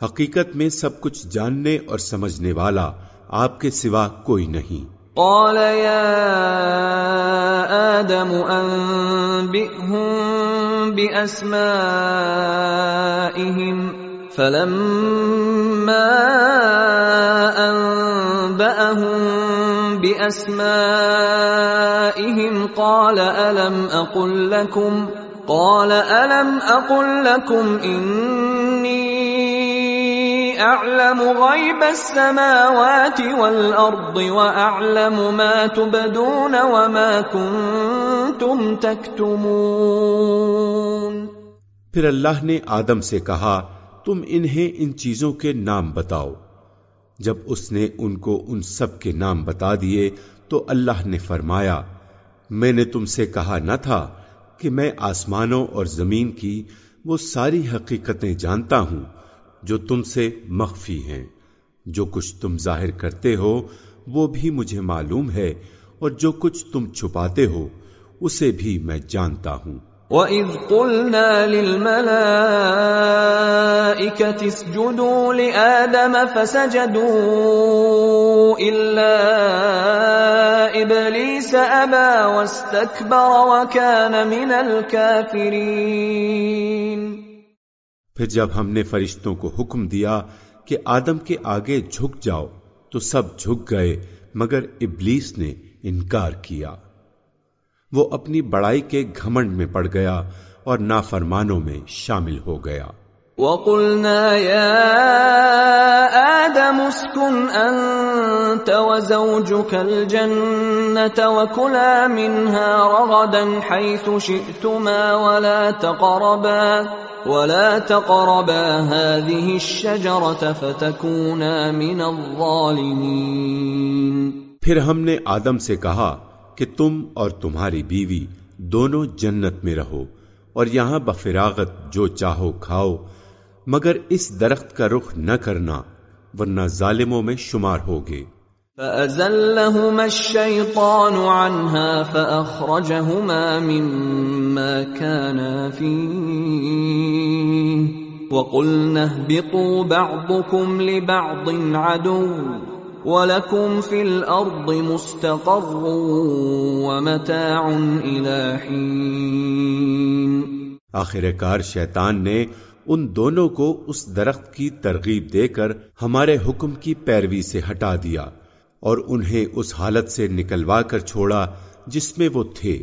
حقیقت میں سب کچھ جاننے اور سمجھنے والا آپ کے سوا کوئی نہیں۔ قال يا آدم أنبئهم بأسمائهم، فلما أنبأهم بأسمائهم قال ألم أقل لكم؟ قال ألم أقل لكم إني أعلم غيب السماوات والأرض وأعلم ما تبدون وما كنتم تكتمون. پھر اللہ نے آدم سے کہا، تم انہیں ان چیزوں کے نام بتاؤ۔ جب اس نے ان کو ان سب کے نام بتا دیے، تو اللہ نے فرمایا، میں نے تم سے کہا نہ تھا کہ میں آسمانوں اور زمین کی وہ ساری حقیقتیں جانتا ہوں۔ جو تم سے مخفی ہیں۔ جو کچھ تم ظاہر کرتے ہو، وہ بھی مجھے معلوم ہے، اور جو کچھ تم چھپاتے ہو، اسے بھی میں جانتا ہوں۔ وَإِذْ قُلْنَا لِلْمَلَائِكَةِ اسْجُدُوا لِآدَمَ فَسَجَدُوا إِلَّا إِبْلِيسَ أَبَى وَاسْتَكْبَرَ وَكَانَ مِنَ الْكَافِرِينَ۔ پھر جب ہم نے فرشتوں کو حکم دیا کہ آدم کے آگے جھک جاؤ، تو سب جھک گئے، مگر ابلیس نے انکار کیا۔ وہ اپنی بڑائی کے گھمنڈ میں پڑ گیا اور نافرمانوں میں شامل ہو گیا۔ وَقُلْنَا يَا آدَمُ اسْكُنْ أَنْتَ وَزَوْجُكَ الْجَنَّةَ وَكُلَا مِنْهَا رَغَدًا حَيْثُ شِئْتُمَا وَلَا تَقْرَبَا۔ وَلَا تَقْرَبَا هَذِهِ الشَّجَرَةَ فَتَكُونَا مِنَ الظَّالِمِينَ۔ پھر ہم نے آدم سے کہا کہ تم اور تمہاری بیوی دونوں جنت میں رہو اور یہاں بفراغت جو چاہو کھاؤ، مگر اس درخت کا رخ نہ کرنا، ورنہ ظالموں میں شمار ہوگے۔ فأزلهما الشيطان عنها فأخرجهما مما كانا فيه وقلنا اهبطوا بعضكم لبعض عدو وَلَكُمْ فِي الْأَرْضِ مُسْتَقَرٌّ وَمَتَاعٌ إِلَى حِينٍ آخر کار شیطان نے ان دونوں کو اس درخت کی ترغیب دے کر ہمارے حکم کی پیروی سے ہٹا دیا۔ اور انہیں اس حالت سے نکلوا کر چھوڑا جس میں وہ تھے۔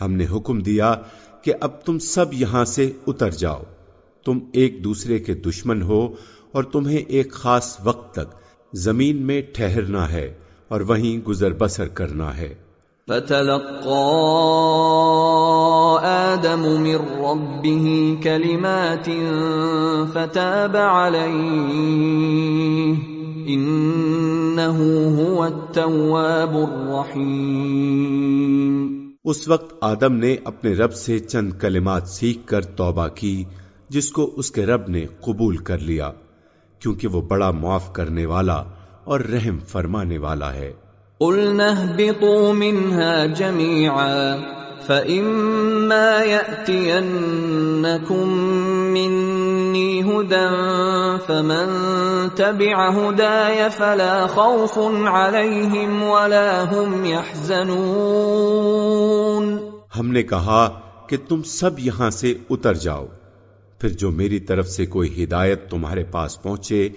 ہم نے حکم دیا کہ اب تم سب یہاں سے اتر جاؤ۔ تم ایک دوسرے کے دشمن ہو اور تمہیں ایک خاص وقت تک زمین میں ٹھہرنا ہے اور وہیں گزر بسر کرنا ہے۔ فتلقى آدم من ربه كلمات فتاب عليه إنه هو التواب الرحيم۔ اس وقت آدم نے اپنے رب سے چند کلمات سیکھ کر توبہ کی جس کو اس کے رب نے قبول کر لیا کیونکہ وہ بڑا معاف کرنے والا اور رحم فرمانے والا ہے۔ قلنا اهبطوا منها جميعا فإما يأتينكم مني هدى، فمن تبع هداي فلا خوف عليهم ولا هم يحزنون۔ ہم نے کہا کہ تم سب یہاں سے اتر جاؤ۔ پھر جو میری طرف سے کوئی ہدایت تمہارے پاس پہنچے،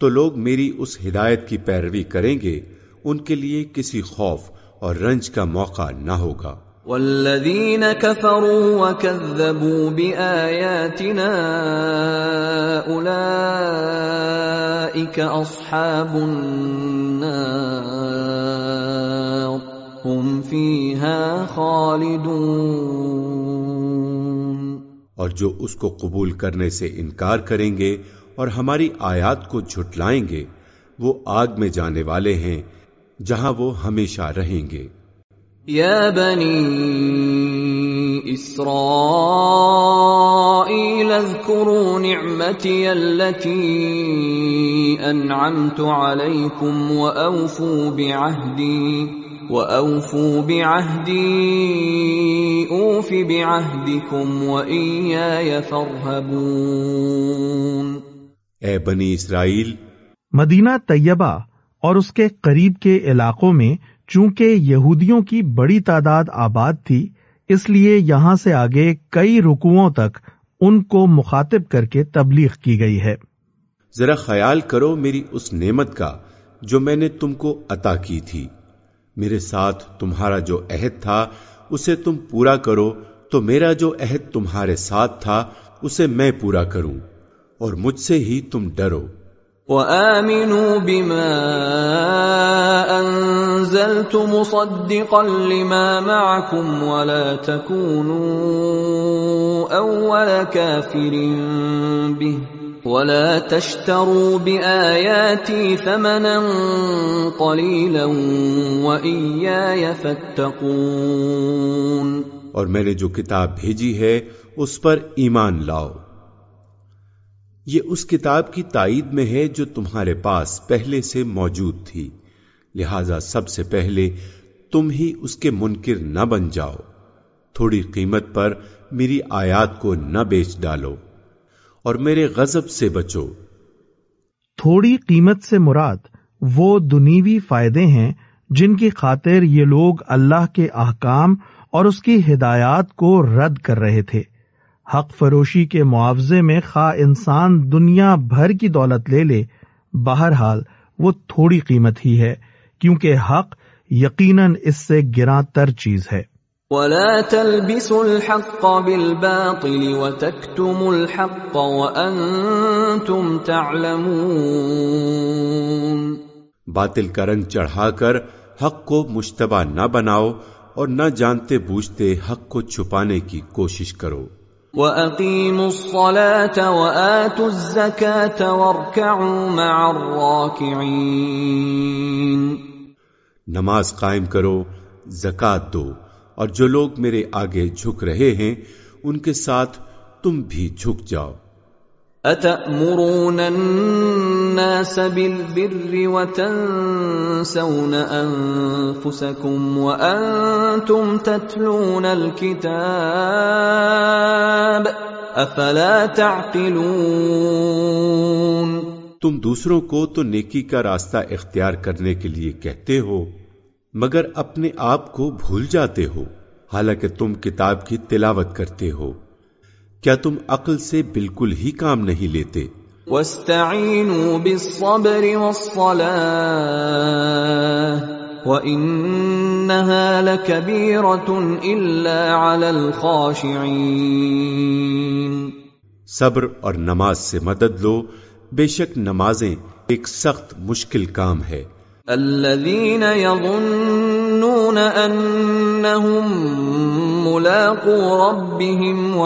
تو لوگ میری اس ہدایت کی پیروی کریں گے، ان کے لیے کسی خوف اور رنج کا موقع نہ ہوگا۔ والذین كفروا وكذبوا بآیاتنا اولئیک اصحاب النار هم فیها خالدون اور جو اس کو قبول کرنے سے انکار کریں گے اور ہماری آیات کو جھٹلائیں گے، وہ آگ میں جانے والے ہیں جہاں وہ ہمیشہ رہیں گے۔ یا بنی اسرائیل اذکروا نعمتی التي انعمت علیکم واوفوا بعہدی واوفوا بعہدی اوف بعہدکم وإیای فرہبون اے بنی اسرائیل مدینہ طیبہ اور اس کے قریب کے علاقوں میں چونکہ یہودیوں کی بڑی تعداد آباد تھی، اس لیے یہاں سے آگے کئی رکوؤں تک ان کو مخاطب کر کے تبلیغ کی گئی ہے۔ ذرا خیال کرو میری اس نعمت کا جو میں نے تم کو عطا کی تھی۔ میرے ساتھ تمہارا جو عہد تھا، اسے تم پورا کرو۔ تو میرا جو عہد تمہارے ساتھ تھا، اسے میں پورا کروں۔ اور مجھ سے ہی تم ڈرو۔ وآمنوا بما أنزلت مصدقا لما معكم ولا تكونوا أول كافر به ولا تشتروا بآياتي ثمنا قليلا وإياي فاتقون اور میں نے جو کتاب بھیجی ہے، اس پر ایمان لاؤ۔ یہ اس کتاب کی تائید میں ہے جو تمہارے پاس پہلے سے موجود تھی۔ لہذا سب سے پہلے تم ہی اس کے منکر نہ بن جاؤ۔ تھوڑی قیمت پر میری آیات کو نہ بیچ ڈالو اور میرے غضب سے بچو۔ تھوڑی قیمت سے مراد وہ دنیوی فائدے ہیں جن کی خاطر یہ لوگ اللہ کے احکام اور اس کی ہدایات کو رد کر رہے تھے۔ حق فروشی کے معاوضے میں خواہ انسان دنیا بھر کی دولت لے لے بہرحال وہ تھوڑی قیمت ہی ہے کیونکہ حق یقیناً اس سے گراں تر چیز ہے۔ ولا تلبسوا الحق بالباطل وتكتموا الحق وانتم تعلمون۔ باطل کا رنگ چڑھا کر حق کو مشتبہ نہ بناؤ اور نہ جانتے بوجھتے حق کو چھپانے کی کوشش کرو۔ وَأَقِيمُوا الصَّلَاةَ وَآتُوا الزَّكَاةَ وَارْكَعُوا مَعَ الرَّاكِعِينَ نماز قائم کرو زکات دو اور جو لوگ میرے آگے جھک رہے ہیں ان کے ساتھ تم بھی جھک جاؤ۔ اتأمرون الناس بالبر وتنسون انفسكم وانتم تتلون الكتاب افلا تعقلون تم دوسروں کو تو نیکی کا راستہ اختیار کرنے کے لیے کہتے ہو، مگر اپنے آپ کو بھول جاتے ہو۔ حالانکہ تم کتاب کی تلاوت کرتے ہو۔ کیا تم عقل سے بالکل ہی کام نہیں لیتے؟ واستعینوا بالصبر والصلاة وإنها لكبيرة إلا على الخاشعين. صبر اور نماز سے مدد لو بے شک نمازیں ایک سخت مشکل کام ہے۔ الذين يظنون انهم ملاقو ربهم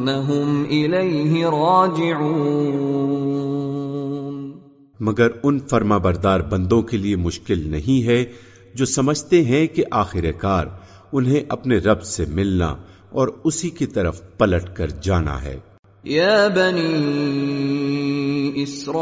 انہم الیہ راجعون۔ مگر ان فرما بردار بندوں کے لیے مشکل نہیں ہے جو سمجھتے ہیں کہ آخر کار انہیں اپنے رب سے ملنا اور اسی کی طرف پلٹ کر جانا ہے۔ يا بني إسرائيل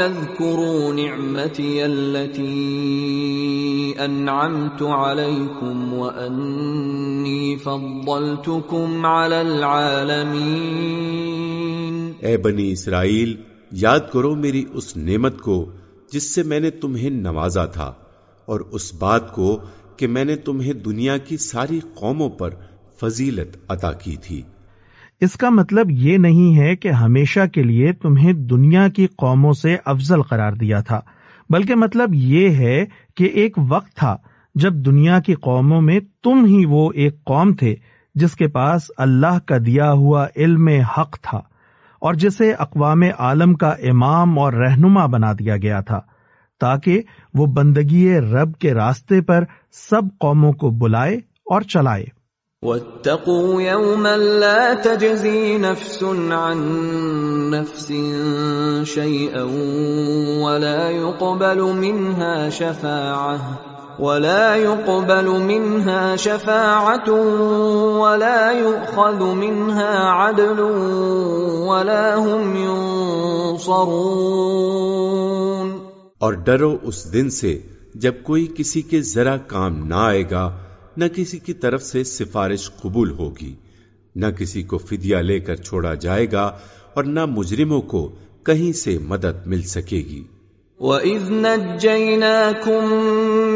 اذكروا نعمتي التي أنعمت عليكم وأني فضلتكم على العالمين. اے بنی اسرائیل، یاد کرو میری اس نعمت کو جس سے میں نے تمہیں نوازا تھا اور اس بات کو کہ میں نے تمہیں دنیا کی ساری قوموں پر فضیلت عطا کی تھی۔ اس کا مطلب یہ نہیں ہے کہ ہمیشہ کے لیے تمہیں دنیا کی قوموں سے افضل قرار دیا تھا، بلکہ مطلب یہ ہے کہ ایک وقت تھا جب دنیا کی قوموں میں تم ہی وہ ایک قوم تھے جس کے پاس اللہ کا دیا ہوا علم حق تھا اور جسے اقوام عالم کا امام اور رہنما بنا دیا گیا تھا، تاکہ وہ بندگی رب کے راستے پر سب قوموں کو بلائے اور چلائے۔ واتقوا يوما لا تجزي نفس عن نفس شيئا ولا يقبل منها شفاعة ولا يقبل منها شفاعة ولا يؤخذ منها عدل ولا هم ينصرون اور ڈرو اس دن سے جب کوئی کسی کے ذرا کام نہ آئے گا نہ کسی کی طرف سے سفارش قبول ہوگی، نہ کسی کو فدیہ لے کر چھوڑا جائے گا اور نہ مجرموں کو کہیں سے مدد مل سکے گی۔ وَإِذْ نَجَّيْنَاكُمْ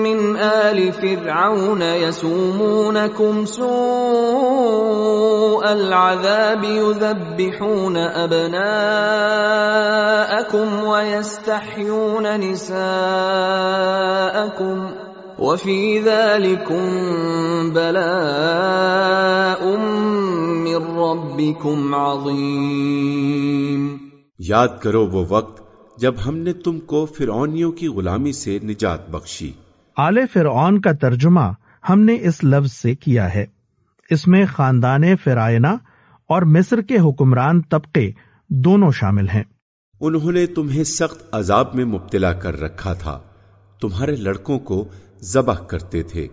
مِنْ آلِ فِرْعَوْنَ يَسُومُونَكُمْ سُوءَ الْعَذَابِ يُذَبِّحُونَ أَبْنَاءَكُمْ وَيَسْتَحْيُونَ نِسَاءَكُمْ وفی ذلكم بلاء من ربكم عظیم یاد کرو وہ وقت جب ہم نے تم کو فرعونیوں کی غلامی سے نجات بخشی۔ آل فرعون کا ترجمہ ہم نے اس لفظ سے کیا ہے۔ اس میں خاندان فرائنا اور مصر کے حکمران طبقے دونوں شامل ہیں۔ انہوں نے تمہیں سخت عذاب میں مبتلا کر رکھا تھا۔ تمہارے لڑکوں کو ذبح کرتے تھے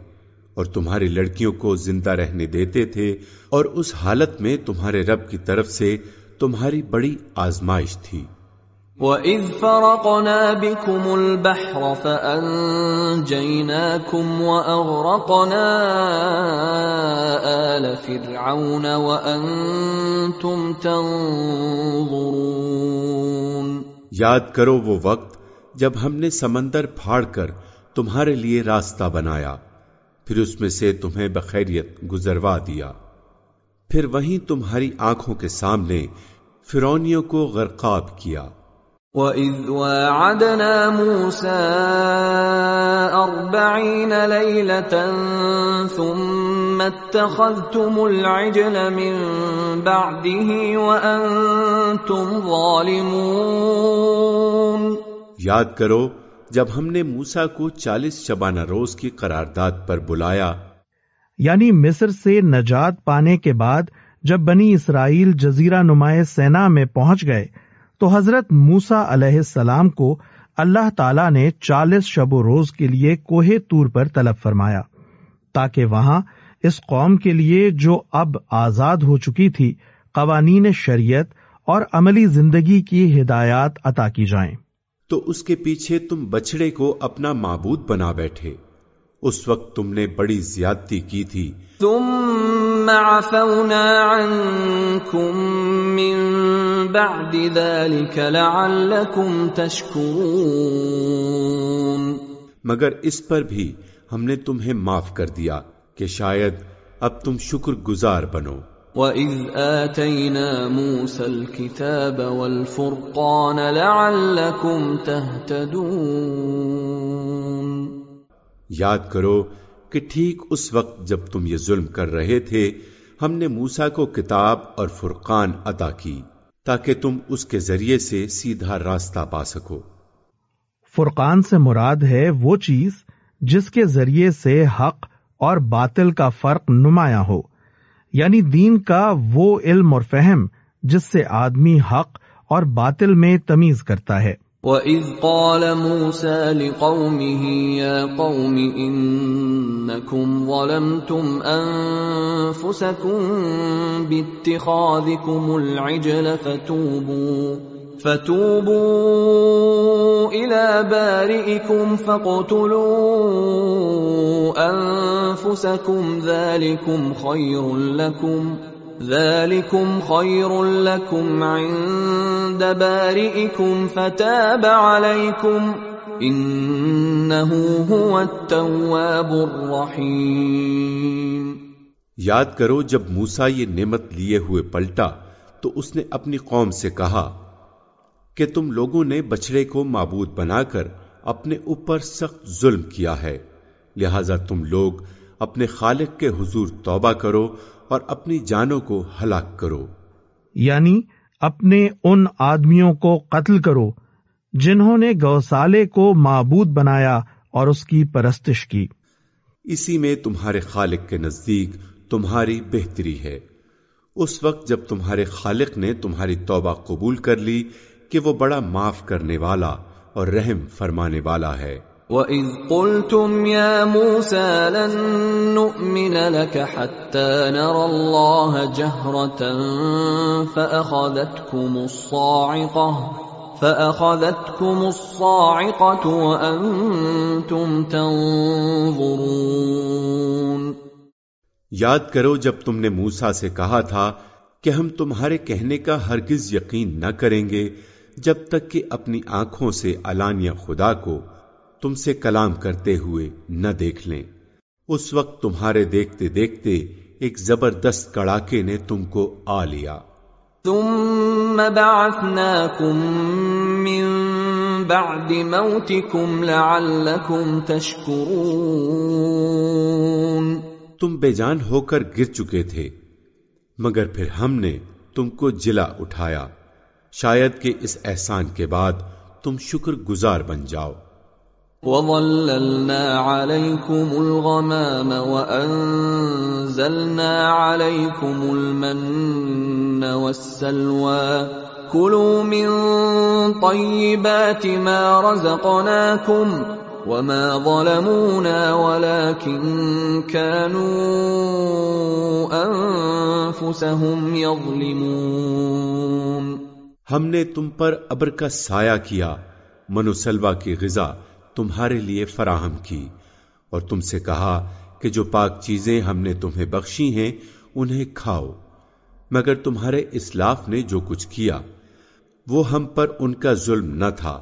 اور تمہاری لڑکیوں کو زندہ رہنے دیتے تھے اور اس حالت میں تمہارے رب کی طرف سے تمہاری بڑی آزمائش تھی۔ وَإِذْ فَرَقْنَا بِكُمُ الْبَحْرَ فَأَنْجَيْنَاكُمْ وَأَغْرَقْنَا آلَ فِرْعَوْنَ وَأَنْتُمْ تَنْظُرُونَ۔ یاد کرو وہ وقت جب ہم نے سمندر پھاڑ کر تمہارے لیے راستہ بنایا پھر اس میں سے تمہیں بخیریت گزروا دیا۔ پھر وہیں تمہاری آنکھوں کے سامنے فرونیوں کو غرقاب کیا۔ وَإِذْ وَاعَدْنَا مُوسَىٰ أَرْبَعِينَ لَيْلَةً ثُمَّ اتَّخَذْتُمُ الْعِجْلَ مِن بَعْدِهِ وَأَنْتُمْ ظَالِمُونَ۔ یاد کرو جب ہم نے موسا کو چالیس شبانہ روز کی قرارداد پر بلایا یعنی مصر سے نجات پانے کے بعد جب بنی اسرائیل جزیرہ نمایاں سینا میں پہنچ گئے، تو حضرت موسا علیہ السلام کو اللہ تعالی نے چالیس شب و روز کے لیے کوہ تور پر طلب فرمایا، تاکہ وہاں اس قوم کے لیے جو اب آزاد ہو چکی تھی، قوانین شریعت اور عملی زندگی کی ہدایات عطا کی جائیں۔ تو اس کے پیچھے تم بچڑے کو اپنا معبود بنا بیٹھے۔ اس وقت تم نے بڑی زیادتی کی تھی۔ ثم عفونا عنكم من بعد ذلك لعلكم تشكرون مگر اس پر بھی ہم نے تمہیں معاف کر دیا کہ شاید اب تم شکر گزار بنو۔ وَإِذْ آتَيْنَا مُوسَى الْكِتَابَ وَالْفُرْقَانَ لَعَلَّكُمْ تَهْتَدُونَ یاد کرو کہ ٹھیک اس وقت جب تم یہ ظلم کر رہے تھے ہم نے موسا کو کتاب اور فرقان عطا کی تاکہ تم اس کے ذریعے سے سیدھا راستہ پا سکو۔ فرقان سے مراد ہے وہ چیز جس کے ذریعے سے حق اور باطل کا فرق نمایاں ہو۔ یعنی دین کا وہ علم اور فہم جس سے آدمی حق اور باطل میں تمیز کرتا ہے۔ وَإِذْ قَالَ مُوسَى لِقَوْمِهِ يَا قَوْمِ إِنَّكُمْ ظَلَمْتُمْ أَنفُسَكُمْ بِاتِّخَاذِكُمُ الْعِجْلَ فَتُوبُوا فتوبوا الى بارئكم فاقتلوا انفسكم ذلكم خير لكم. ذلكم خير لكم عند بارئكم. فتاب عليكم. انه هو التواب الرحيم. یاد کرو، جب موسا یہ نعمت لیے ہوئے پلٹا تو اس نے اپنی قوم سے کہا کہ تم لوگوں نے بچڑے کو معبود بنا کر اپنے اوپر سخت ظلم کیا ہے۔ لہذا تم لوگ اپنے خالق کے حضور توبہ کرو اور اپنی جانوں کو ہلاک کرو۔ یعنی اپنے ان آدمیوں کو قتل کرو جنہوں نے گوسالے کو معبود بنایا اور اس کی پرستش کی۔ اسی میں تمہارے خالق کے نزدیک تمہاری بہتری ہے۔ اس وقت جب تمہارے خالق نے تمہاری توبہ قبول کر لی کہ وہ بڑا معاف کرنے والا اور رحم فرمانے والا ہے۔ وَإِذْ قُلْتُمْ يَا مُوسَى لَن نُؤْمِنَ لَكَ حَتَّى نَرَى اللَّهَ جَهْرَةً فَأَخَذَتْكُمُ الصَّاعِقَةُ فَأَخَذَتْكُمُ الصَّاعِقَةُ وَأَنْتُمْ تَنظُرُونَ۔ یاد کرو جب تم نے موسیٰ سے کہا تھا کہ ہم تمہارے کہنے کا ہرگز یقین نہ کریں گے جب تک کہ اپنی آنکھوں سے علانیہ خدا کو تم سے کلام کرتے ہوئے نہ دیکھ لیں۔ اس وقت تمہارے دیکھتے دیکھتے ایک زبردست کڑاکے نے تم کو آ لیا۔ ثم بعثناكم من بعد موتكم لعلكم تشكرون۔ تم بے جان ہو کر گر چکے تھے مگر پھر ہم نے تم کو جلا اٹھایا۔ شاید کہ اس احسان کے بعد تم شکر گزار بن جاؤ۔ وَظَلَّلْنَا عَلَيْكُمُ الْغَمَامَ وَأَنزَلْنَا عَلَيْكُمُ الْمَنَّ وَالسَّلْوَى۔ كُلُوا مِن طَيِّبَاتِ مَا رَزَقْنَاكُمْ وما ظلمونا ولكن كانوا انفسهم يظلمون۔ ہم نے تم پر ابر کا سایہ کیا، منو سلوا کی غذا تمہارے لیے فراہم کی۔ اور تم سے کہا کہ جو پاک چیزیں ہم نے تمہیں بخشی ہیں، انہیں کھاؤ۔ مگر تمہارے اسلاف نے جو کچھ کیا، وہ ہم پر ان کا ظلم نہ تھا،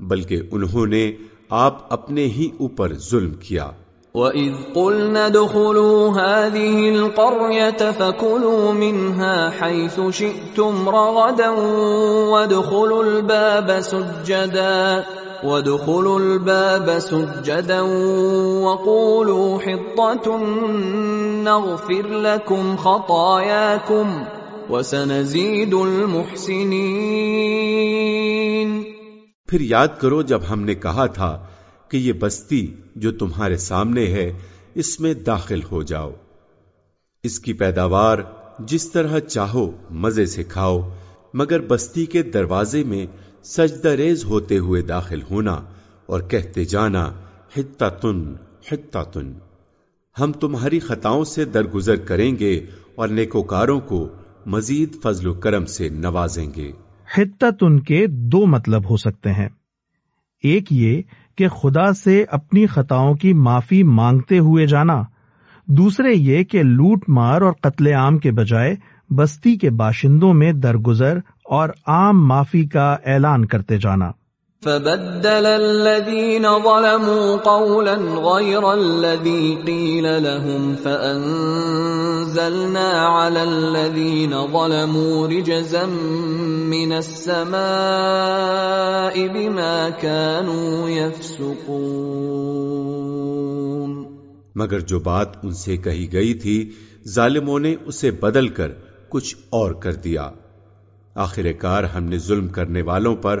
بلکہ انہوں نے آپ اپنے ہی اوپر ظلم کیا۔ وَإِذْ قُلْنَا دُخُلُوا هَذِهِ الْقَرْيَةَ فَكُلُوا مِنْهَا حَيْثُ شِئْتُمْ رَغَدًا وَادْخُلُوا الْبَابَ سُجَّدًا وَادْخُلُوا الْبَابَ سُجَّدًا وَقُولُوا حِطَّةٌ نَغْفِرْ لَكُمْ خَطَايَاكُمْ وَسَنَزِيدُ الْمُحْسِنِينَ پھر یاد کرو جب ہم نے کہا تھا کہ یہ بستی جو تمہارے سامنے ہے، اس میں داخل ہو جاؤ۔ اس کی پیداوار جس طرح چاہو مزے سے کھاؤ، مگر بستی کے دروازے میں سجدہ ریز ہوتے ہوئے داخل ہونا اور کہتے جانا ہتا تن ہتا تن۔ ہم تمہاری خطاؤں سے درگزر کریں گے اور نیکوکاروں کو مزید فضل و کرم سے نوازیں گے۔ حتت ان کے دو مطلب ہو سکتے ہیں۔ ایک یہ کہ خدا سے اپنی خطاؤں کی معافی مانگتے ہوئے جانا۔ دوسرے یہ کہ لوٹ مار اور قتل عام کے بجائے بستی کے باشندوں میں درگزر اور عام معافی کا اعلان کرتے جانا۔ فبدل الذين ظلموا قولا غير الذي قيل لهم فانزلنا على الذين ظلموا رجزا من السماء بما كانوا يفسقون. مگر جو بات ان سے کہی گئی تھی، ظالموں نے اسے بدل کر کچھ اور کر دیا۔ آخر کار ہم نے ظلم کرنے والوں پر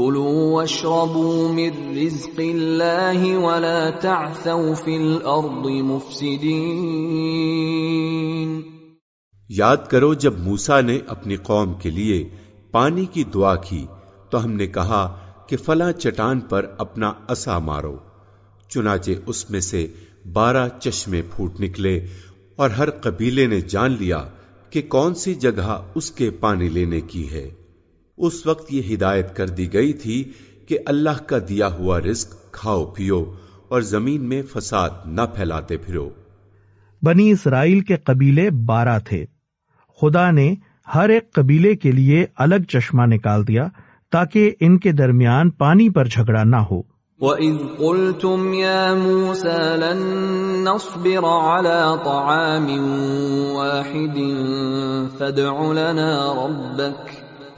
كُلُوا وَاشْرَبُوا مِن رِّزْقِ اللَّهِ وَلَا تَعْثَوْا فِي الْأَرْضِ مُفْسِدِينَ. یاد کرو جب موسا نے اپنی قوم کے لیے پانی کی دعا کی تو ہم نے کہا کہ فلاں چٹان پر اپنا اسا مارو، چنانچہ اس میں سے بارہ چشمے پھوٹ نکلے اور ہر قبیلے نے جان لیا کہ کون سی جگہ اس کے پانی لینے کی ہے۔ اس وقت یہ ہدایت کر دی گئی تھی کہ اللہ کا دیا ہوا رزق کھاؤ پیو اور زمین میں فساد نہ پھیلاتے پھرو۔ بنی اسرائیل کے قبیلے بارہ تھے۔ خدا نے ہر ایک قبیلے کے لیے الگ چشمہ نکال دیا تاکہ ان کے درمیان پانی پر جھگڑا نہ ہو۔ وَإِذْ قُلْتُمْ يَا مُوسَى لَن نَّصْبِرَ عَلَى طَعَامٍ وَاحِدٍ فَادْعُ لَنَا رَبَّكَ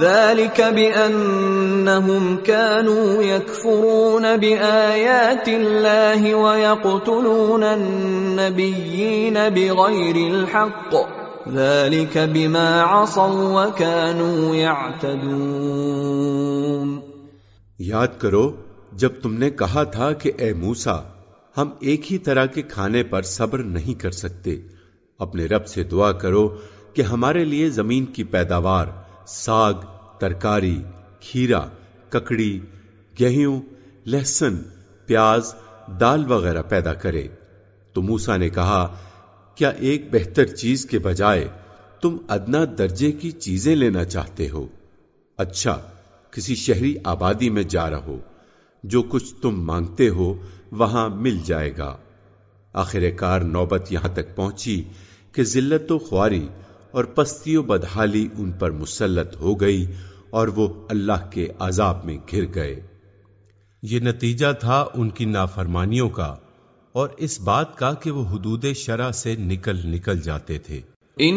ذلك بأنهم كانوا يكفرون بآيات الله ويقتلون النبيين بغير الحق. ذلك بما عصوا وكانوا يعتدون. یاد کرو، جب تم نے کہا تھا کہ اے موسا ہم ایک ہی طرح کے کھانے پر صبر نہیں کر سکتے، اپنے رب سے دعا کرو کہ ہمارے لیے زمین کی پیداوار ساگ، ترکاری، کھیرا، ککڑی، گیہوں، لہسن، پیاز، دال وغیرہ پیدا کرے۔ تو موسا نے کہا، کیا ایک بہتر چیز کے بجائے تم ادنا درجے کی چیزیں لینا چاہتے ہو؟ اچھا کسی شہری آبادی میں جا رہو جو کچھ تم مانگتے ہو، وہاں مل جائے گا۔ آخر کار نوبت یہاں تک پہنچی کہ ذلت و خواری اور پستی و بدحالی ان پر مسلط ہو گئی اور وہ اللہ کے عذاب میں گر گئے۔ یہ نتیجہ تھا ان کی نافرمانیوں کا اور اس بات کا کہ وہ حدود شرع سے نکل نکل جاتے تھے۔ ان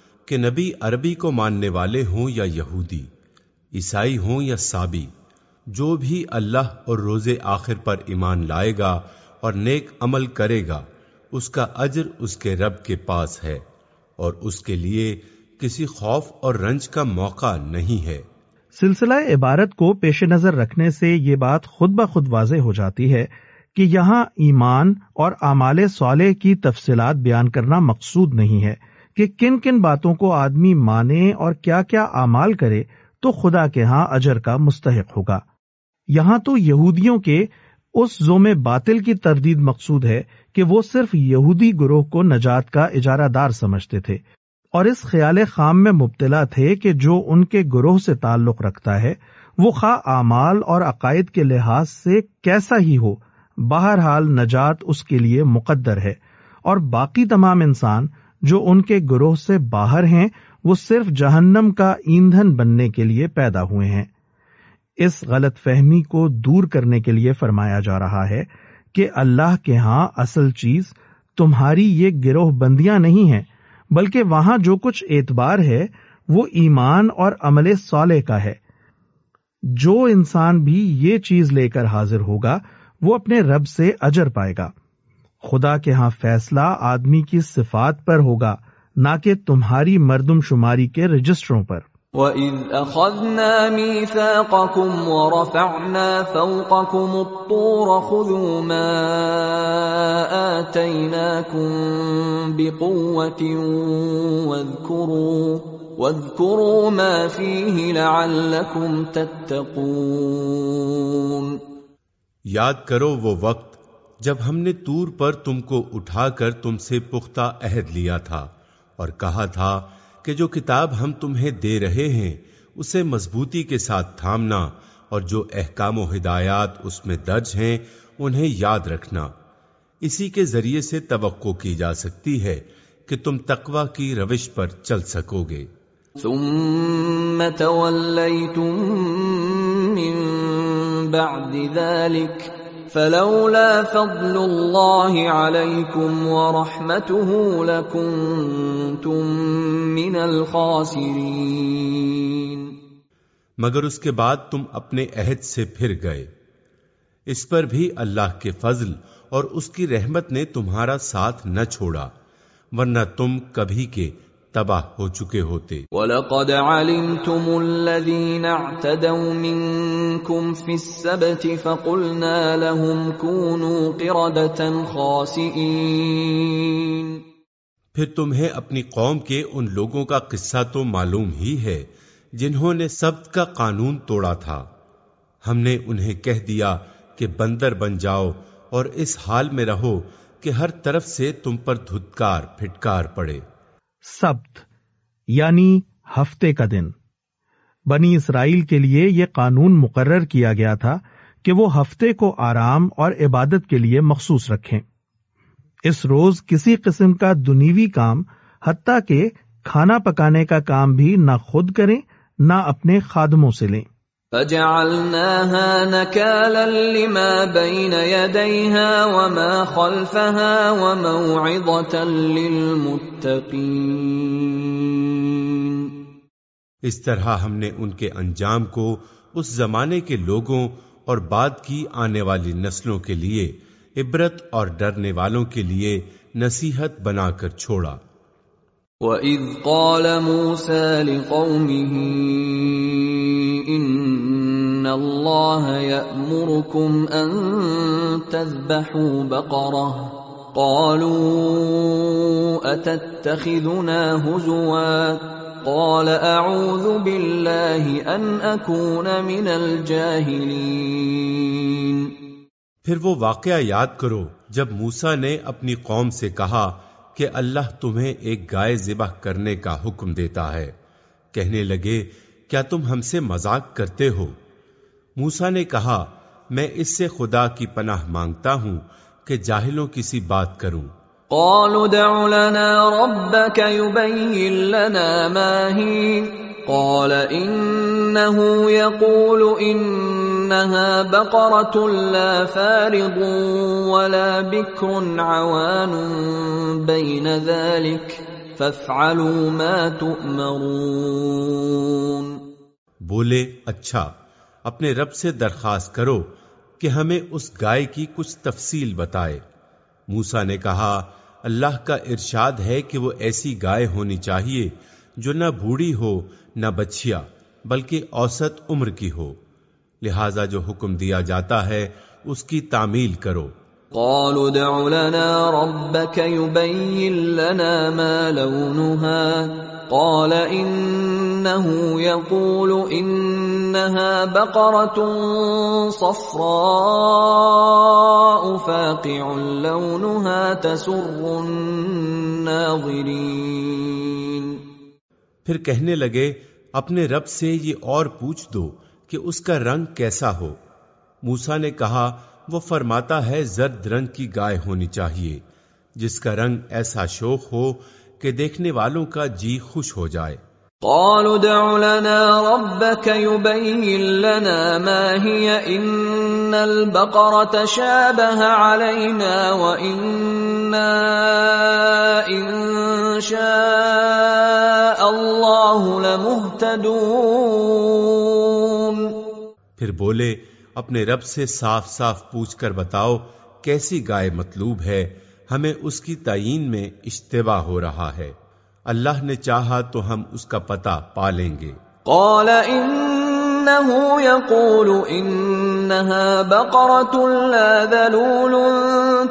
کہ نبی عربی کو ماننے والے ہوں یا یہودی، عیسائی ہوں یا سابی، جو بھی اللہ اور روز آخر پر ایمان لائے گا اور نیک عمل کرے گا، اس کا اجر اس کے رب کے پاس ہے، اور اس کے لیے کسی خوف اور رنج کا موقع نہیں ہے۔ سلسلہ عبارت کو پیش نظر رکھنے سے یہ بات خود بخود واضح ہو جاتی ہے کہ یہاں ایمان اور اعمال صالح کی تفصیلات بیان کرنا مقصود نہیں ہے۔ کہ کن کن باتوں کو آدمی مانے اور کیا کیا اعمال کرے تو خدا کے ہاں اجر کا مستحق ہوگا۔ یہاں تو یہودیوں کے اس زوم باطل کی تردید مقصود ہے کہ وہ صرف یہودی گروہ کو نجات کا اجارہ دار سمجھتے تھے اور اس خیال خام میں مبتلا تھے کہ جو ان کے گروہ سے تعلق رکھتا ہے، وہ خواہ اعمال اور عقائد کے لحاظ سے کیسا ہی ہو، بہرحال نجات اس کے لیے مقدر ہے اور باقی تمام انسان جو ان کے گروہ سے باہر ہیں، وہ صرف جہنم کا ایندھن بننے کے لیے پیدا ہوئے ہیں۔ اس غلط فہمی کو دور کرنے کے لیے فرمایا جا رہا ہے کہ اللہ کے ہاں اصل چیز تمہاری یہ گروہ بندیاں نہیں ہیں، بلکہ وہاں جو کچھ اعتبار ہے، وہ ایمان اور عمل صالح کا ہے۔ جو انسان بھی یہ چیز لے کر حاضر ہوگا، وہ اپنے رب سے اجر پائے گا۔ خدا کے ہاں فیصلہ آدمی کی صفات پر ہوگا نہ کہ تمہاری مردم شماری کے رجسٹروں پر۔ وَإِذْ أَخَذْنَا مِيثَاقَكُمْ وَرَفَعْنَا فَوْقَكُمُ الطُّورَ خُذُوا مَا آتَيْنَاكُمْ بِقُوَّةٍ وَاذْكُرُوا وَاذْكُرُوا مَا فِيهِ لَعَلَّكُمْ تَتَّقُونَ۔ یاد کرو وہ وقت جب ہم نے تور پر تم کو اٹھا کر تم سے پختہ عہد لیا تھا اور کہا تھا کہ جو کتاب ہم تمہیں دے رہے ہیں، اسے مضبوطی کے ساتھ تھامنا اور جو احکام و ہدایات اس میں درج ہیں، انہیں یاد رکھنا۔ اسی کے ذریعے سے توقع کی جا سکتی ہے کہ تم تقوا کی روش پر چل سکو گے۔ ثم تولیتم من بعد ذلك فلولا فضل الله عليكم ورحمته لكنتم من الخاسرين. مگر اس کے بعد تم اپنے عہد سے پھر گئے۔ اس پر بھی اللہ کے فضل اور اس کی رحمت نے تمہارا ساتھ نہ چھوڑا، ورنہ تم کبھی کے تباہ ہو چکے ہوتے۔ وَلَقَدْ عَلِمْتُمُ الَّذِينَ اعْتَدَوْا مِنْكُمْ فِي السَّبْتِ فَقُلْنَا لَهُمْ كُونُوا قِرَدَةً خَاسِئِينَ۔ پھر تمہیں اپنی قوم کے ان لوگوں کا قصہ تو معلوم ہی ہے جنہوں نے سبت کا قانون توڑا تھا۔ ہم نے انہیں کہہ دیا کہ بندر بن جاؤ اور اس حال میں رہو کہ ہر طرف سے تم پر دھتکار پھٹکار پڑے۔ سبت یعنی ہفتے کا دن۔ بنی اسرائیل کے لیے یہ قانون مقرر کیا گیا تھا کہ وہ ہفتے کو آرام اور عبادت کے لیے مخصوص رکھیں۔ اس روز کسی قسم کا دنیوی کام، حتیٰ کہ کھانا پکانے کا کام بھی نہ خود کریں، نہ اپنے خادموں سے لیں۔ فجعلناها نكالا لما بين يديها وما خلفها وموعظة للمتقين. اس طرح ہم نے ان کے انجام کو اس زمانے کے لوگوں اور بعد کی آنے والی نسلوں کے لیے عبرت اور ڈرنے والوں کے لیے نصیحت بنا کر چھوڑا۔ وَإِذْ قَالَ مُوسَى لِقَوْمِهِ إِنَّ اللَّهَ يَأْمُرُكُمْ أَن تَذْبَحُوا بَقَرَةً قَالُوا أَتَتَّخِذُنَا هُزُوًا قَالَ أَعُوذُ بِاللَّهِ أَنْ أَكُونَ مِنَ الْجَاهِلِينَ پھر وہ واقعہ یاد کرو جب موسا نے اپنی قوم سے کہا کہ اللہ تمہیں ایک گائے ذبح کرنے کا حکم دیتا ہے۔ کہنے لگے، کیا تم ہم سے مذاق کرتے ہو؟ موسا نے کہا، میں اس سے خدا کی پناہ مانگتا ہوں کہ جاہلوں کسی بات کروں۔ قالوا دع لنا ربك يبين لنا ما هي۔ قال انه يقول انها بقره لا فارض ولا بكر عوان بين ذلك فافعلوا ما تؤمرون بولے اچھا اپنے رب سے درخواست کرو کہ ہمیں اس گائے کی کچھ تفصیل بتائے۔ موسا نے کہا، اللہ کا ارشاد ہے کہ وہ ایسی گائے ہونی چاہیے جو نہ بوڑھی ہو، نہ بچیا بلکہ اوسط عمر کی ہو۔ لہذا جو حکم دیا جاتا ہے اس کی تعمیل کرو۔ قالوا ادع لنا ربك يبين لنا ما لونها۔ قال انه يقول انها بقره صفراء فاقع لونها تسر الناظرين۔ پھر کہنے لگے اپنے رب سے یہ اور پوچھ دو۔ کہ اس کا رنگ کیسا ہو۔ موسا نے کہا، وہ فرماتا ہے، زرد رنگ کی گائے ہونی چاہیے، جس کا رنگ ایسا شوق ہو کہ دیکھنے والوں کا جی خوش ہو جائے۔ قالوا دع لنا ربك يبين لنا ما هي ان البقره تشابه علينا واننا ان شاء الله لمهتدون۔ پھر بولے، اپنے رب سے صاف صاف پوچھ کر بتاؤ، کیسی گائے مطلوب ہے؟ ہمیں اس کی تعین میں اشتبا ہو رہا ہے۔ اللہ نے چاہا تو ہم اس کا پتہ پا لیں گے۔ قال انه يقول انها بقره لا ذلول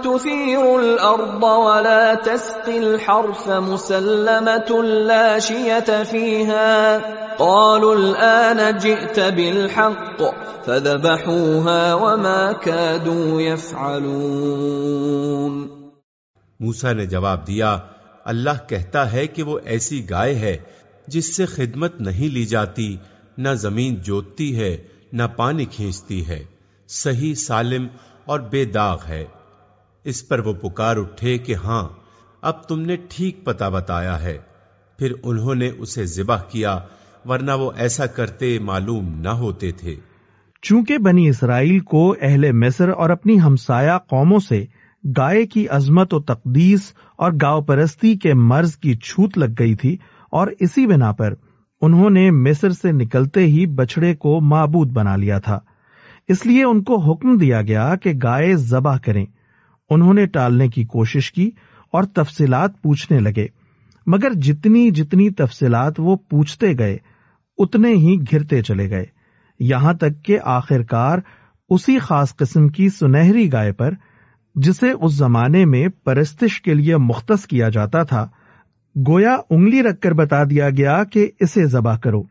تثير الارض ولا تسقي الحرث مسلمه لا شيه فيها قالوا الان جئت بالحق فذبحوها وما كادوا يفعلون موسا نے جواب دیا، اللہ کہتا ہے کہ وہ ایسی گائے ہے جس سے خدمت نہیں لی جاتی نہ زمین جوتتی ہے، نہ پانی کھینچتی ہے۔ صحیح سالم اور بے داغ ہے۔ اس پر وہ پکار اٹھے کہ ہاں اب تم نے ٹھیک پتا بتایا ہے۔ پھر انہوں نے اسے ذبح کیا، ورنہ وہ ایسا کرتے معلوم نہ ہوتے تھے۔ چونکہ بنی اسرائیل کو اہل مصر اور اپنی ہمسایہ قوموں سے گائے کی عظمت و تقدیس اور گاؤ پرستی کے مرض کی چھوت لگ گئی تھی اور اسی بنا پر انہوں نے مصر سے نکلتے ہی بچڑے کو معبود بنا لیا تھا۔ اس لیے ان کو حکم دیا گیا کہ گائے ذبح کریں۔ انہوں نے ٹالنے کی کوشش کی اور تفصیلات پوچھنے لگے۔ مگر جتنی جتنی تفصیلات وہ پوچھتے گئے، اتنے ہی گرتے چلے گئے۔ یہاں تک کہ آخر کار اسی خاص قسم کی سنہری گائے پر، جسے اس زمانے میں پرستش کے لیے مختص کیا جاتا تھا گویا انگلی رکھ کر بتا دیا گیا کہ اسے ذبح کرو۔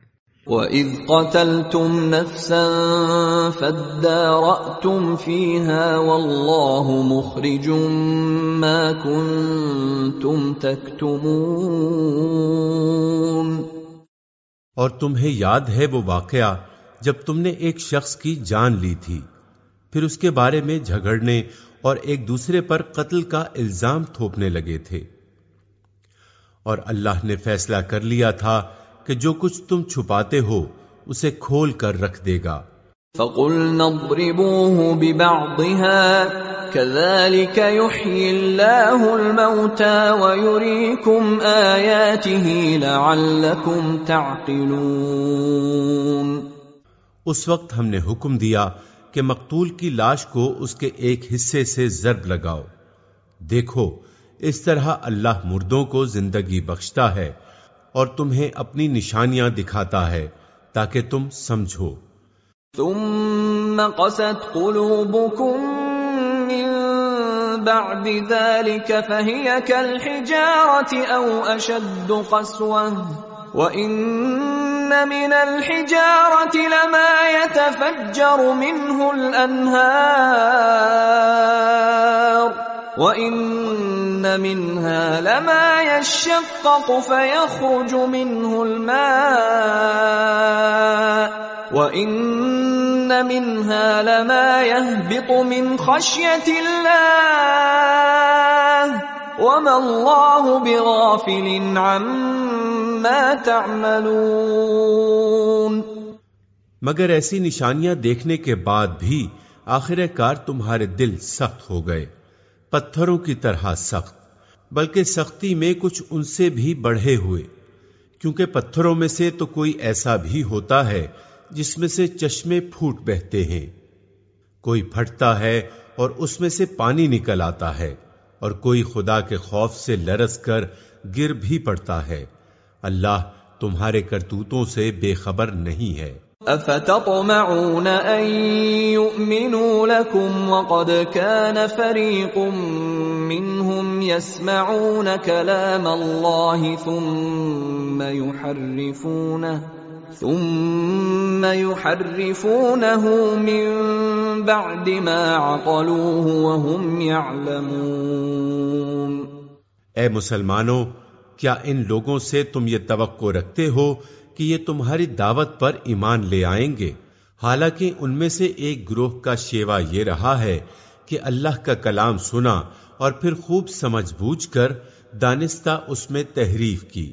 وَإِذْ قَتَلْتُمْ نَفْسًا فَادَّارَأْتُمْ فِيهَا وَاللَّهُ مُخْرِجٌ مَا كُنْتُمْ تَكْتُمُونَ۔ اور تمہیں یاد ہے وہ واقعہ جب تم نے ایک شخص کی جان لی تھی۔ پھر اس کے بارے میں جھگڑنے اور ایک دوسرے پر قتل کا الزام تھوپنے لگے تھے۔ اور اللہ نے فیصلہ کر لیا تھا کہ جو کچھ تم چھپاتے ہو اسے کھول کر رکھ دے گا۔ فَقُلْنَا اضْرِبُوهُ بِبَعْضِهَا كَذَلِكَ يُحْيِي اللَّهُ الْمَوْتَى وَيُرِيكُمْ آيَاتِهِ لَعَلَّكُمْ تَعْقِلُونَ۔ اس وقت ہم نے حکم دیا کہ مقتول کی لاش کو اس کے ایک حصے سے ضرب لگاؤ۔ دیکھو اس طرح اللہ مردوں کو زندگی بخشتا ہے اور تمہیں اپنی نشانیاں دکھاتا ہے تاکہ تم سمجھو۔ ثم قست قلوبكم من بعد ذلك فهي كالحجارة أو أشد قسوة، وإن من الحجارة لما يتفجر منه الأنهار۔ وَإِنَّ مِنْهَا لَمَا يَشَّقَّقُ فَيَخْرُجُ مِنْهُ الْمَاءُ وَإِنَّ مِنْهَا لَمَا يَهْبِطُ مِنْ خَشْيَةِ اللَّهِ وَمَا اللَّهُ بِغَافِلٍ عَمَّا تَعْمَلُونَ مگر ایسی نشانیاں دیکھنے کے بعد بھی آخر کار تمہارے دل سخت ہو گئے۔ پتھروں کی طرح سخت، بلکہ سختی میں کچھ ان سے بھی بڑھے ہوئے۔ کیونکہ پتھروں میں سے تو کوئی ایسا بھی ہوتا ہے جس میں سے چشمے پھوٹ بہتے ہیں۔ کوئی پھٹتا ہے اور اس میں سے پانی نکل آتا ہے، اور کوئی خدا کے خوف سے لرس کر گر بھی پڑتا ہے۔ اللہ تمہارے کرتوتوں سے بے خبر نہیں ہے۔ افتطمعون ان يؤمنوا لكم وقد كان فريق منهم يسمعون كلام الله ثم يحرفونه ثم يحرفونه من بعد ما عقلوه وهم يعلمون اے مسلمانوں، کیا ان لوگوں سے تم یہ توقع رکھتے ہو کہ یہ تمہاری دعوت پر ایمان لے آئیں گے۔ حالانکہ ان میں سے ایک گروہ کا شیوا یہ رہا ہے کہ اللہ کا کلام سنا اور پھر خوب سمجھ بوجھ کر دانستہ اس میں تحریف کی۔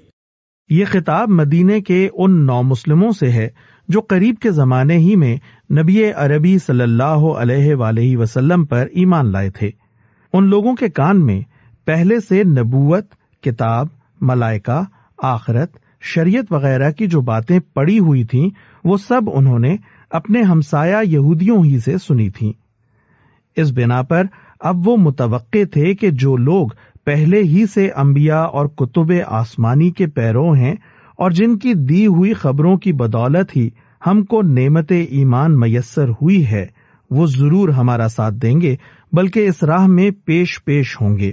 یہ خطاب مدینے کے ان نو مسلموں سے ہے جو قریب کے زمانے ہی میں نبی عربی صلی اللہ علیہ وآلہ وسلم پر ایمان لائے تھے۔ ان لوگوں کے کان میں پہلے سے نبوت، کتاب، ملائکہ، آخرت شریعت وغیرہ کی جو باتیں پڑی ہوئی تھیں، وہ سب انہوں نے اپنے ہمسایا یہودیوں ہی سے سنی تھیں۔ اس بنا پر اب وہ متوقع تھے کہ جو لوگ پہلے ہی سے انبیاء اور کتب آسمانی کے پیروں ہیں اور جن کی دی ہوئی خبروں کی بدولت ہی ہم کو نعمت ایمان میسر ہوئی ہے، وہ ضرور ہمارا ساتھ دیں گے، بلکہ اس راہ میں پیش پیش ہوں گے۔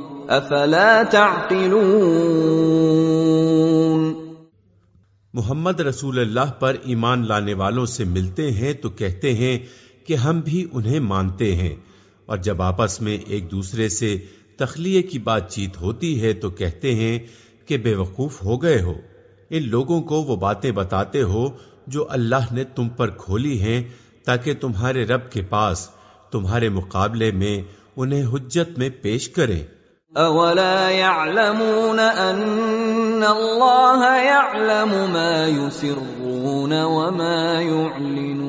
افلا تعقلون محمد رسول اللہ پر ایمان لانے والوں سے ملتے ہیں تو کہتے ہیں کہ ہم بھی انہیں مانتے ہیں۔ اور جب آپس میں ایک دوسرے سے تخلیے کی بات چیت ہوتی ہے تو کہتے ہیں کہ بے وقوف ہو گئے ہو۔ ان لوگوں کو وہ باتیں بتاتے ہو جو اللہ نے تم پر کھولی ہیں تاکہ تمہارے رب کے پاس تمہارے مقابلے میں انہیں حجت میں پیش کریں۔ اولا يعلمون ان اللہ يعلم ما يسرون وما يعلنون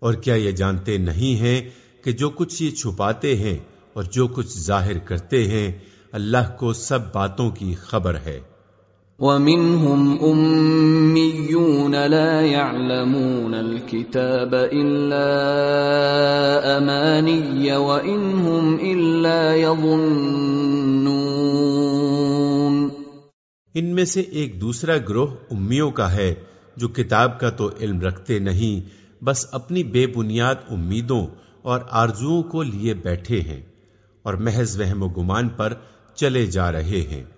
اور کیا یہ جانتے نہیں ہیں کہ جو کچھ یہ چھپاتے ہیں اور جو کچھ ظاہر کرتے ہیں اللہ کو سب باتوں کی خبر ہے۔ وَمِنْهُمْ أُمِّيُّونَ لَا يَعْلَمُونَ الْكِتَابَ إِلَّا أَمَانِيَّ وَإِنْهُمْ إِلَّا يَظُنُّونَ. ان میں سے ایک دوسرا گروہ امیوں کا ہے جو کتاب کا تو علم رکھتے نہیں، بس اپنی بے بنیاد امیدوں اور آرزوؤں کو لیے بیٹھے ہیں اور محض وہم و گمان پر چلے جا رہے ہیں۔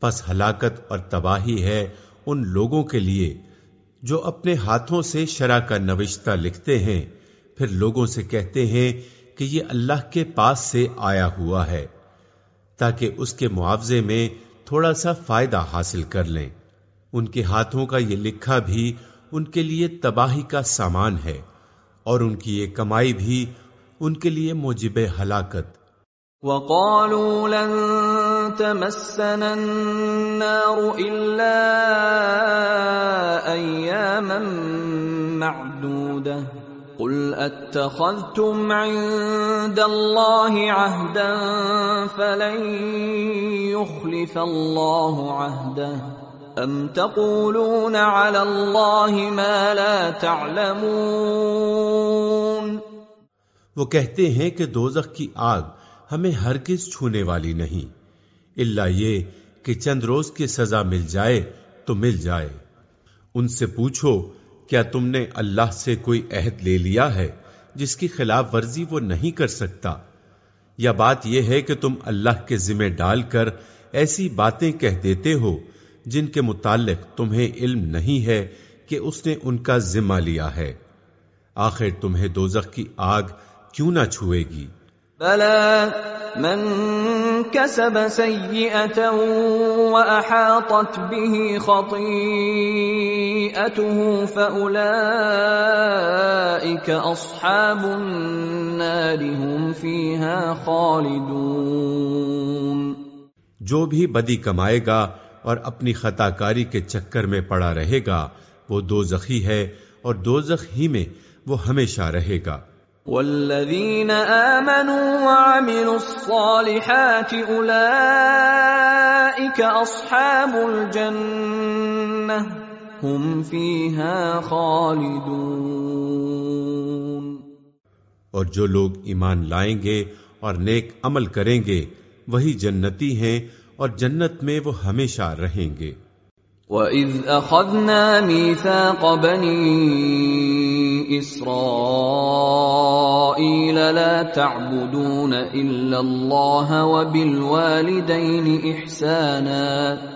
پس ہلاکت اور تباہی ہے ان لوگوں کے لیے جو اپنے ہاتھوں سے شرح کا نوشتہ لکھتے ہیں۔ پھر لوگوں سے کہتے ہیں کہ یہ اللہ کے پاس سے آیا ہوا ہے تاکہ اس کے معاوضے میں تھوڑا سا فائدہ حاصل کر لیں۔ ان کے ہاتھوں کا یہ لکھا بھی ان کے لیے تباہی کا سامان ہے اور ان کی یہ کمائی بھی ان کے لیے موجب ہلاکت۔ وقالوا لن تمسنا النار إلا أياما معدودة. قل أتخذتم عند الله عهدا فلن يخلف الله عهده. أم تقولون على الله ما لا تعلمون؟ وہ کہتے ہیں کہ دوزخ کی آگ ہمیں ہرگز چھونے والی نہیں۔ اللہ یہ کہ چند روز کی سزا مل جائے تو مل جائے۔ ان سے پوچھو، کیا تم نے اللہ سے کوئی عہد لے لیا ہے جس کی خلاف ورزی وہ نہیں کر سکتا؟ یا بات یہ ہے کہ تم اللہ کے ذمہ ڈال کر ایسی باتیں کہہ دیتے ہو جن کے متعلق تمہیں علم نہیں ہے کہ اس نے ان کا ذمہ لیا ہے۔ آخر تمہیں دوزخ کی آگ کیوں نہ چھوئے گی؟ بلا من كسب سيئة وأحاطت به خطيئته فأولئك أصحاب النار هم فيها خالدون. جو بھی بدی کمائے گا اور اپنی خطا کاری کے چکر میں پڑا رہے گا، وہ دو زخی ہے اور دو ہی میں وہ ہمیشہ رہے گا۔ والذین آمنوا وعملوا الصالحات اولئیک اصحاب الجنہ هم فیها خالدون اور جو لوگ ایمان لائیں گے اور نیک عمل کریں گے وہی جنتی ہیں اور جنت میں وہ ہمیشہ رہیں گے۔ وَإِذْ أَخَذْنَا مِيثَاقَ بَنِي إِسْرَائِيلَ لَا تَعْبُدُونَ إِلَّا اللَّهَ وَبِالْوَالِدَيْنِ إِحْسَانًا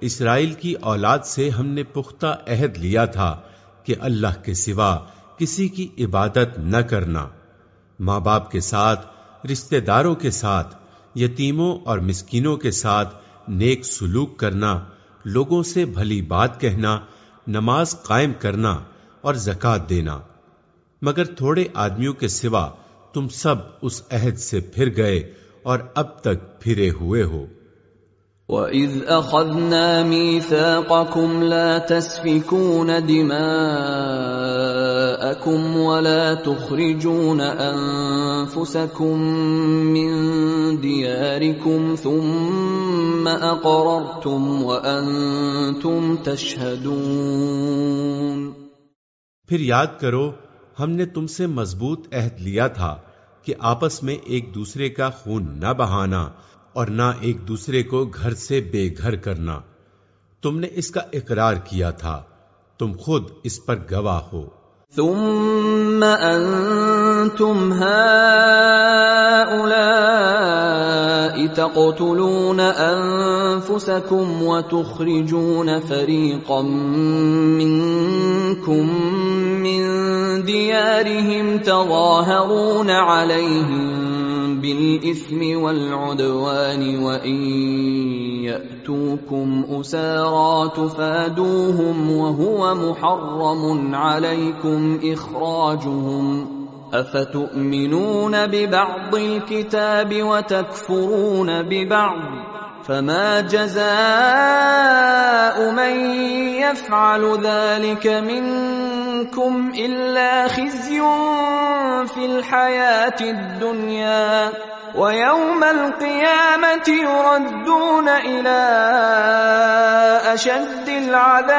اسرائیل کی اولاد سے ہم نے پختہ عہد لیا تھا کہ اللہ کے سوا کسی کی عبادت نہ کرنا۔ ماں باپ کے ساتھ، رشتہ داروں کے ساتھ، یتیموں اور مسکینوں کے ساتھ نیک سلوک کرنا، لوگوں سے بھلی بات کہنا، نماز قائم کرنا اور زکات دینا۔ مگر تھوڑے آدمیوں کے سوا تم سب اس عہد سے پھر گئے اور اب تک پھرے ہوئے ہو۔ وَإِذْ أَخَذْنَا مِيثَاقَكُمْ لَا تَسْفِكُونَ دِمَاءَكُمْ وَلَا تُخْرِجُونَ أَنفُسَكُمْ مِنْ دِيَارِكُمْ ثُمَّ أَقْرَرْتُمْ وَأَنْتُمْ تَشْهَدُونَ پھر یاد کرو، ہم نے تم سے مضبوط عہد لیا تھا کہ آپس میں ایک دوسرے کا خون نہ بہانا اور نہ ایک دوسرے کو گھر سے بے گھر کرنا۔ تم نے اس کا اقرار کیا تھا۔ تم خود اس پر گواہ ہو۔ ثم انتم هؤلاء تقتلون انفسكم وتخرجون فريقا منكم من ديارهم تظاهرون عليهم بالإثم والعدوان وإن يأتوكم أسارا تفادوهم وهو محرم عليكم إخراجهم أفتؤمنون ببعض الكتاب وتكفرون ببعض فما جزاء من يفعل ذلك منكم إلا خزي في الحياة الدنيا ويوم القيامة يردون إلى أشد العذاب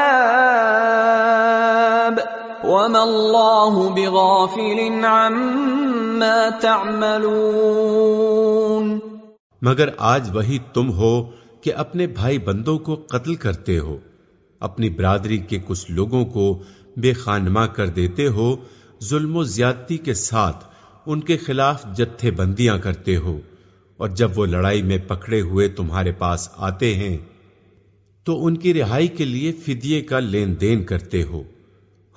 وما الله بغافل عما تعملون مگر آج وہی تم ہو کہ اپنے بھائی بندوں کو قتل کرتے ہو، اپنی برادری کے کچھ لوگوں کو بے خانما کر دیتے ہو، ظلم و زیادتی کے ساتھ ان کے خلاف جتھے بندیاں کرتے ہو، اور جب وہ لڑائی میں پکڑے ہوئے تمہارے پاس آتے ہیں، تو ان کی رہائی کے لیے فدیے کا لین دین کرتے ہو۔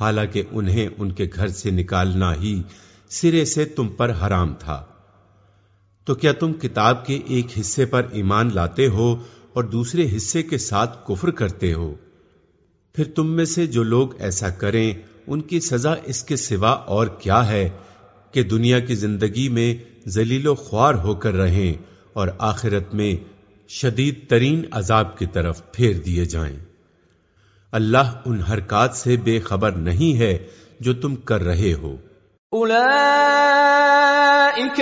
حالانکہ انہیں ان کے گھر سے نکالنا ہی سرے سے تم پر حرام تھا۔ تو کیا تم کتاب کے ایک حصے پر ایمان لاتے ہو اور دوسرے حصے کے ساتھ کفر کرتے ہو؟ پھر تم میں سے جو لوگ ایسا کریں، ان کی سزا اس کے سوا اور کیا ہے کہ دنیا کی زندگی میں ذلیل و خوار ہو کر رہیں اور آخرت میں شدید ترین عذاب کی طرف پھیر دیے جائیں۔ اللہ ان حرکات سے بے خبر نہیں ہے جو تم کر رہے ہو۔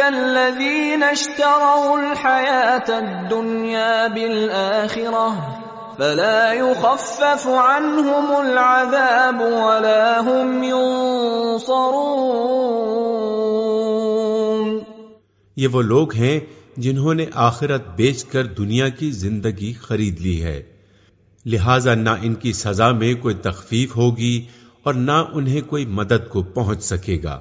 الذين اشتروا الحياة الدنيا بالآخرة فلا يخفف عنهم العذاب ولا هم ينصرون. یہ وہ لوگ ہیں جنہوں نے آخرت بیچ کر دنیا کی زندگی خرید لی ہے۔ لہذا نہ ان کی سزا میں کوئی تخفیف ہوگی اور نہ انہیں کوئی مدد کو پہنچ سکے گا۔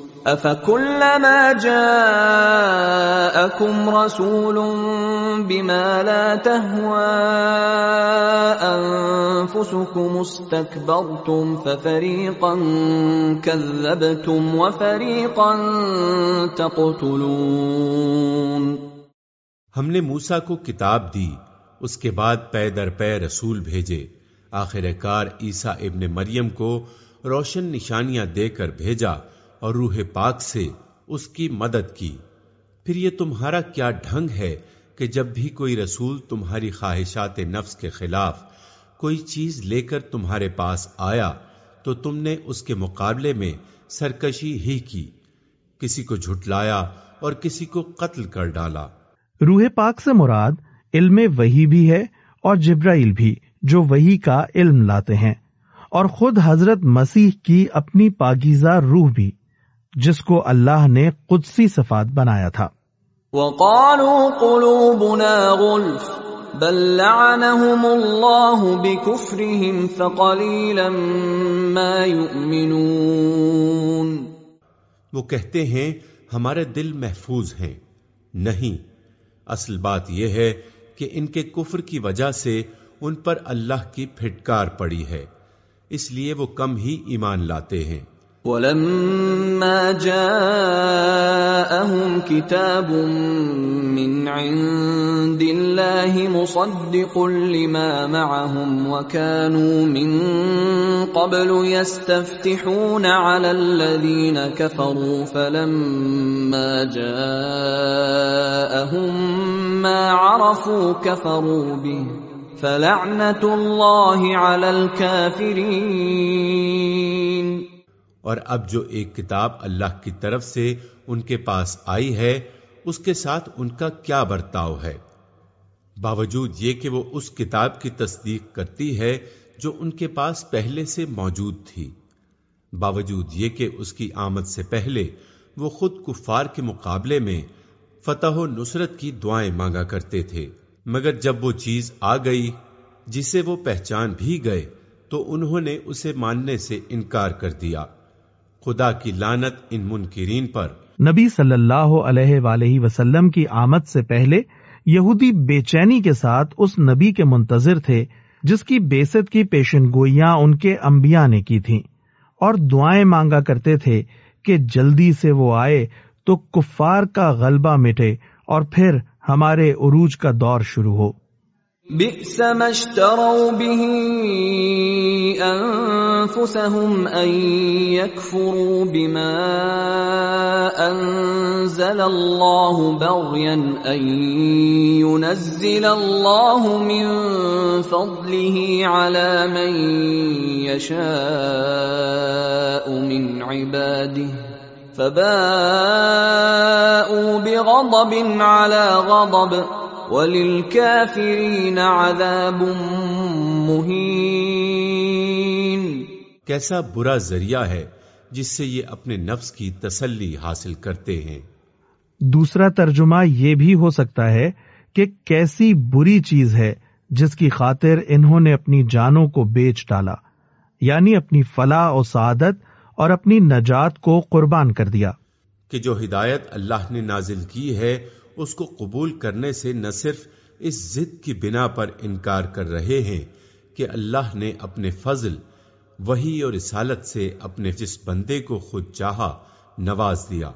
أَفَكُلَّمَا جَاءَكُمْ رَسُولٌ بِمَا لَا تَهْوَى أَنفُسُكُمُ اسْتَكْبَرْتُمْ فَفَرِيقًا كَذَّبْتُمْ وَفَرِيقًا تَقْتُلُونَ ہم نے موسیٰ کو کتاب دی، اس کے بعد پے در پے رسول بھیجے۔ آخر کار عیسیٰ ابن مریم کو روشن نشانیاں دے کر بھیجا۔ اور روح پاک سے اس کی مدد کی۔ پھر یہ تمہارا کیا ڈھنگ ہے کہ جب بھی کوئی رسول تمہاری خواہشات نفس کے خلاف کوئی چیز لے کر تمہارے پاس آیا تو تم نے اس کے مقابلے میں سرکشی ہی کی۔ کسی کو جھٹلایا اور کسی کو قتل کر ڈالا۔ روح پاک سے مراد علم وہی بھی ہے اور جبرائیل بھی، جو وہی کا علم لاتے ہیں۔ اور خود حضرت مسیح کی اپنی پاگیزہ روح بھی۔ جس کو اللہ نے قدسی صفات بنایا تھا۔ وقالوا قلوبنا غلف بل لعنهم الله بكفرهم فقليلا ما يؤمنون۔ وہ کہتے ہیں ہمارے دل محفوظ ہیں۔ نہیں اصل بات یہ ہے کہ ان کے کفر کی وجہ سے ان پر اللہ کی پھٹکار پڑی ہے۔ اس لیے وہ کم ہی ایمان لاتے ہیں۔ وَلَمَّا جَاءَهُمْ كِتَابٌ مِّنْ عِندِ اللَّهِ مُصَدِّقٌ لِمَا مَعَهُمْ وَكَانُوا مِن قَبْلُ يَسْتَفْتِحُونَ عَلَى الَّذِينَ كَفَرُوا فَلَمَّا جَاءَهُم مَّا عَرَفُوا كَفَرُوا بِهِ فَلَعْنَةُ اللَّهِ عَلَى الْكَافِرِينَ اور اب جو ایک کتاب اللہ کی طرف سے ان کے پاس آئی ہے، اس کے ساتھ ان کا کیا برتاؤ ہے؟ باوجود یہ کہ وہ اس کتاب کی تصدیق کرتی ہے جو ان کے پاس پہلے سے موجود تھی۔ باوجود یہ کہ اس کی آمد سے پہلے وہ خود کفار کے مقابلے میں فتح و نصرت کی دعائیں مانگا کرتے تھے، مگر جب وہ چیز آ گئی جسے وہ پہچان بھی گئے، تو انہوں نے اسے ماننے سے انکار کر دیا۔ خدا کی لانت ان منکرین پر۔ نبی صلی اللہ علیہ وآلہ وسلم کی آمد سے پہلے یہودی بے چینی کے ساتھ اس نبی کے منتظر تھے، جس کی بیست کی پیشن گوئیاں ان کے انبیاء نے کی تھیں۔ اور دعائیں مانگا کرتے تھے کہ جلدی سے وہ آئے تو کفار کا غلبہ مٹے اور پھر ہمارے عروج کا دور شروع ہو۔ بئس ما اشتروا به انفسهم ان يكفروا بما انزل الله بغيا ان ينزل الله من فضله على من يشاء من عباده فباءوا بغضب على غضب وَلِلْكَافِرِينَ عَذَابٌ مُهِينٌ. کیسا برا ذریعہ ہے جس سے یہ اپنے نفس کی تسلی حاصل کرتے ہیں؟ دوسرا ترجمہ یہ بھی ہو سکتا ہے کہ کیسی بری چیز ہے جس کی خاطر انہوں نے اپنی جانوں کو بیچ ڈالا یعنی اپنی فلاح و سعادت اور اپنی نجات کو قربان کر دیا۔ کہ جو ہدایت اللہ نے نازل کی ہے اس کو قبول کرنے سے نہ صرف اس ضد کی بنا پر انکار کر رہے ہیں کہ اللہ نے اپنے فضل وہی اور رسالت سے اپنے جس بندے کو خود چاہا نواز دیا۔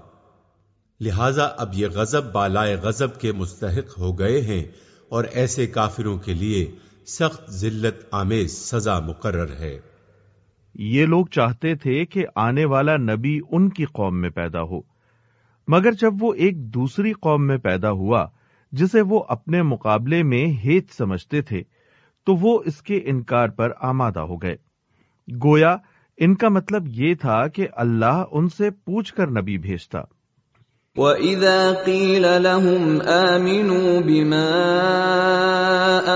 لہذا اب یہ غضب بالائے غضب کے مستحق ہو گئے ہیں اور ایسے کافروں کے لیے سخت ذلت آمیز سزا مقرر ہے۔ یہ لوگ چاہتے تھے کہ آنے والا نبی ان کی قوم میں پیدا ہو۔ مگر جب وہ ایک دوسری قوم میں پیدا ہوا، جسے وہ اپنے مقابلے میں ہیت سمجھتے تھے، تو وہ اس کے انکار پر آمادہ ہو گئے۔ گویا، ان کا مطلب یہ تھا کہ اللہ ان سے پوچھ کر نبی بھیجتا۔ وَإِذَا قِيلَ لَهُمْ آمِنُوا بِمَا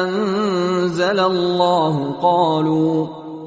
أَنزَلَ اللَّهُ قَالُوا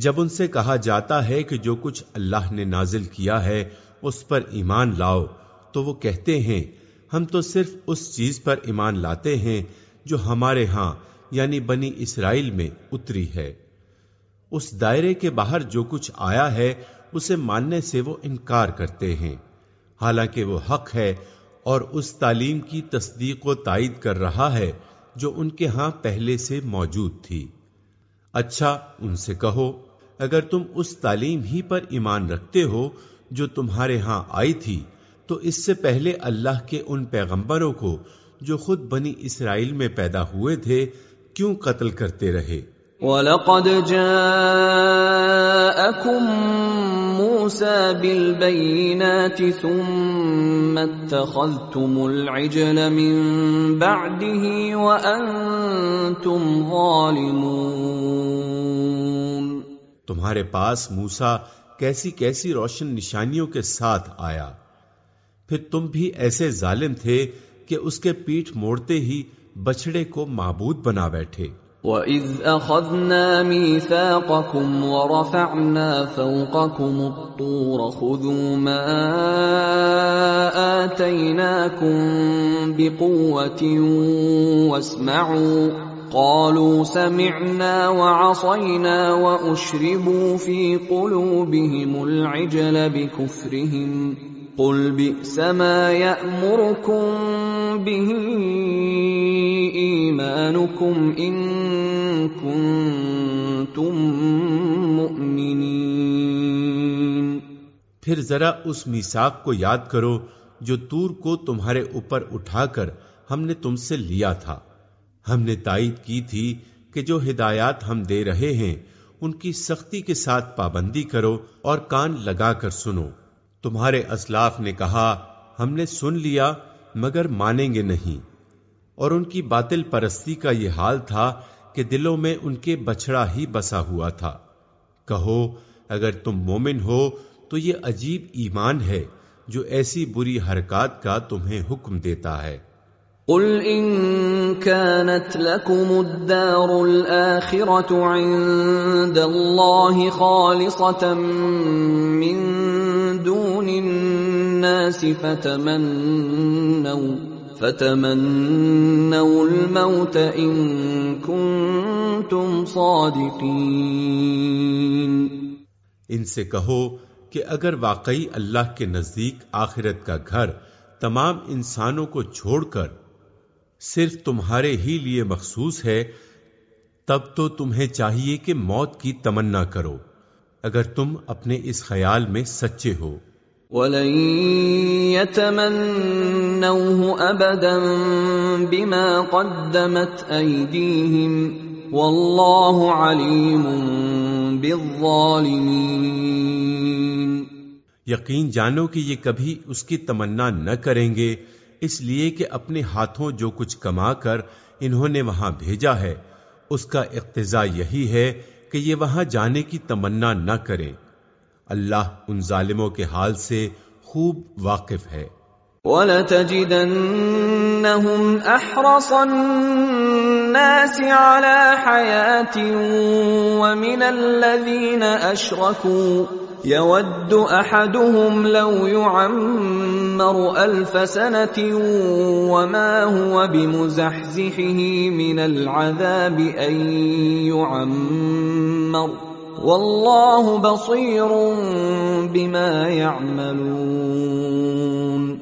جب ان سے کہا جاتا ہے کہ جو کچھ اللہ نے نازل کیا ہے، اس پر ایمان لاؤ، تو وہ کہتے ہیں، ہم تو صرف اس چیز پر ایمان لاتے ہیں جو ہمارے ہاں یعنی بنی اسرائیل میں اتری ہے۔ اس دائرے کے باہر جو کچھ آیا ہے، اسے ماننے سے وہ انکار کرتے ہیں۔ حالانکہ وہ حق ہے اور اس تعلیم کی تصدیق و تائید کر رہا ہے جو ان کے ہاں پہلے سے موجود تھی۔ اچھا ان سے کہو۔ اگر تم اس تعلیم ہی پر ایمان رکھتے ہو جو تمہارے ہاں آئی تھی، تو اس سے پہلے اللہ کے ان پیغمبروں کو جو خود بنی اسرائیل میں پیدا ہوئے تھے، کیوں قتل کرتے رہے؟ وَلَقَدْ جَاءَكُم مُوسَى بِالْبَيِّنَاتِ ثُمَّ اتَّخَذْتُمُ الْعِجْلَ مِن بَعْدِهِ وَأَنتُمْ ظَالِمُونَ تمہارے پاس موسیٰ کیسی کیسی روشن نشانیوں کے ساتھ آیا۔ پھر تم بھی ایسے ظالم تھے کہ اس کے پیٹھ موڑتے ہی بچڑے کو معبود بنا بیٹھے۔ وَإِذْ أَخَذْنَا مِيثَاقَكُمْ وَرَفَعْنَا فَوْقَكُمُ الطُّورَ خُذُوا مَا آتَيْنَاكُمْ بِقُوَّةٍ وَاسْمَعُوا قَالُوا سَمِعْنَا وَعَصَيْنَا وَأُشْرِبُوا فِي قُلُوبِهِمُ الْعِجْلَ بِكُفْرِهِمْ قُلْ بِئْسَ مَا يَأْمُرُكُمْ بِهِ ایمانکم ان کنتم مؤمنین پھر ذرا اس میثاق کو یاد کرو جو تور کو تمہارے اوپر اٹھا کر ہم نے تم سے لیا تھا۔ ہم نے تائید کی تھی کہ جو ہدایات ہم دے رہے ہیں، ان کی سختی کے ساتھ پابندی کرو اور کان لگا کر سنو۔ تمہارے اسلاف نے کہا، ہم نے سن لیا مگر مانیں گے نہیں۔ اور ان کی باطل پرستی کا یہ حال تھا کہ دلوں میں ان کے بچڑا ہی بسا ہوا تھا۔ کہو، اگر تم مومن ہو تو یہ عجیب ایمان ہے جو ایسی بری حرکات کا تمہیں حکم دیتا ہے۔ قل ان كانت لكم الدار الاخره عند الله خالصه من دون الناس فتمنوا فتمنوا الموت ان كنتم صادقين۔ ان سے کہو کہ اگر واقعی اللہ کے نزدیک آخرت کا گھر تمام انسانوں کو چھوڑ کر صرف تمہارے ہی لیے مخصوص ہے تب تو تمہیں چاہیے کہ موت کی تمنا کرو اگر تم اپنے اس خیال میں سچے ہو۔ وَلَن يَتَمَنَّوْهُ أَبَدًا بِمَا قَدَّمَتْ أَيْدِيهِمْ وَاللَّهُ عَلِيمٌ بِالظَّالِمِينَ۔ یقین جانو کہ یہ کبھی اس کی تمنا نہ کریں گے۔ اس لیے کہ اپنے ہاتھوں جو کچھ کما کر انہوں نے وہاں بھیجا ہے، اس کا اقتضا یہی ہے کہ یہ وہاں جانے کی تمنا نہ کریں۔ اللہ ان ظالموں کے حال سے خوب واقف ہے۔ وَلَتَجِدَنَّهُمْ أَحْرَصَ النَّاسِ عَلَى حَيَاةٍ وَمِنَ الَّذِينَ أَشْرَكُوا، يَوَدُّ أَحَدُهُمْ لَوْ يُعَمَّرُ أَلْفَ سَنَةٍ وَمَا هُوَ بِمُزَحْزِحِهِ مِنَ الْعَذَابِ أَن يُعَمَّرَ واللہ بصیر بما يعملون۔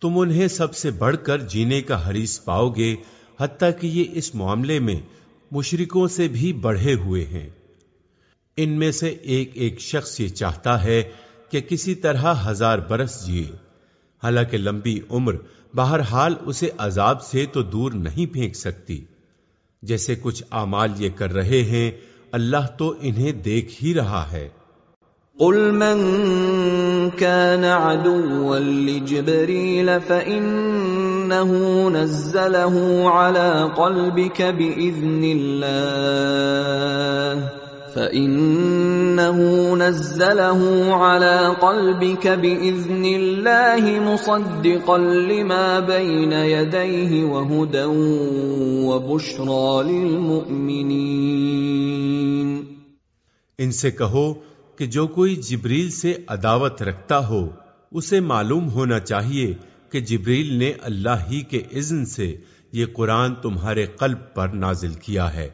تم انہیں سب سے بڑھ کر جینے کا حریص پاؤ گے، حتیٰ کہ یہ اس معاملے میں مشرکوں سے بھی بڑھے ہوئے ہیں۔ ان میں سے ایک ایک شخص یہ چاہتا ہے کہ کسی طرح ہزار برس جیے۔ حالانکہ لمبی عمر بہرحال اسے عذاب سے تو دور نہیں پھینک سکتی۔ جیسے کچھ اعمال یہ کر رہے ہیں، اللہ تو انہیں دیکھ ہی رہا ہے۔ قل من كان عدوا لجبريل فإنه نزله على قلبك بإذن الله فإنه نزله على قلبك بإذن الله مصدقا لما بين يديه وهدى وبشرى للمؤمنين ان سے کہو کہ جو کوئی جبریل سے عداوت رکھتا ہو، اسے معلوم ہونا چاہیے کہ جبریل نے اللہ ہی کے اذن سے یہ قرآن تمہارے قلب پر نازل کیا ہے۔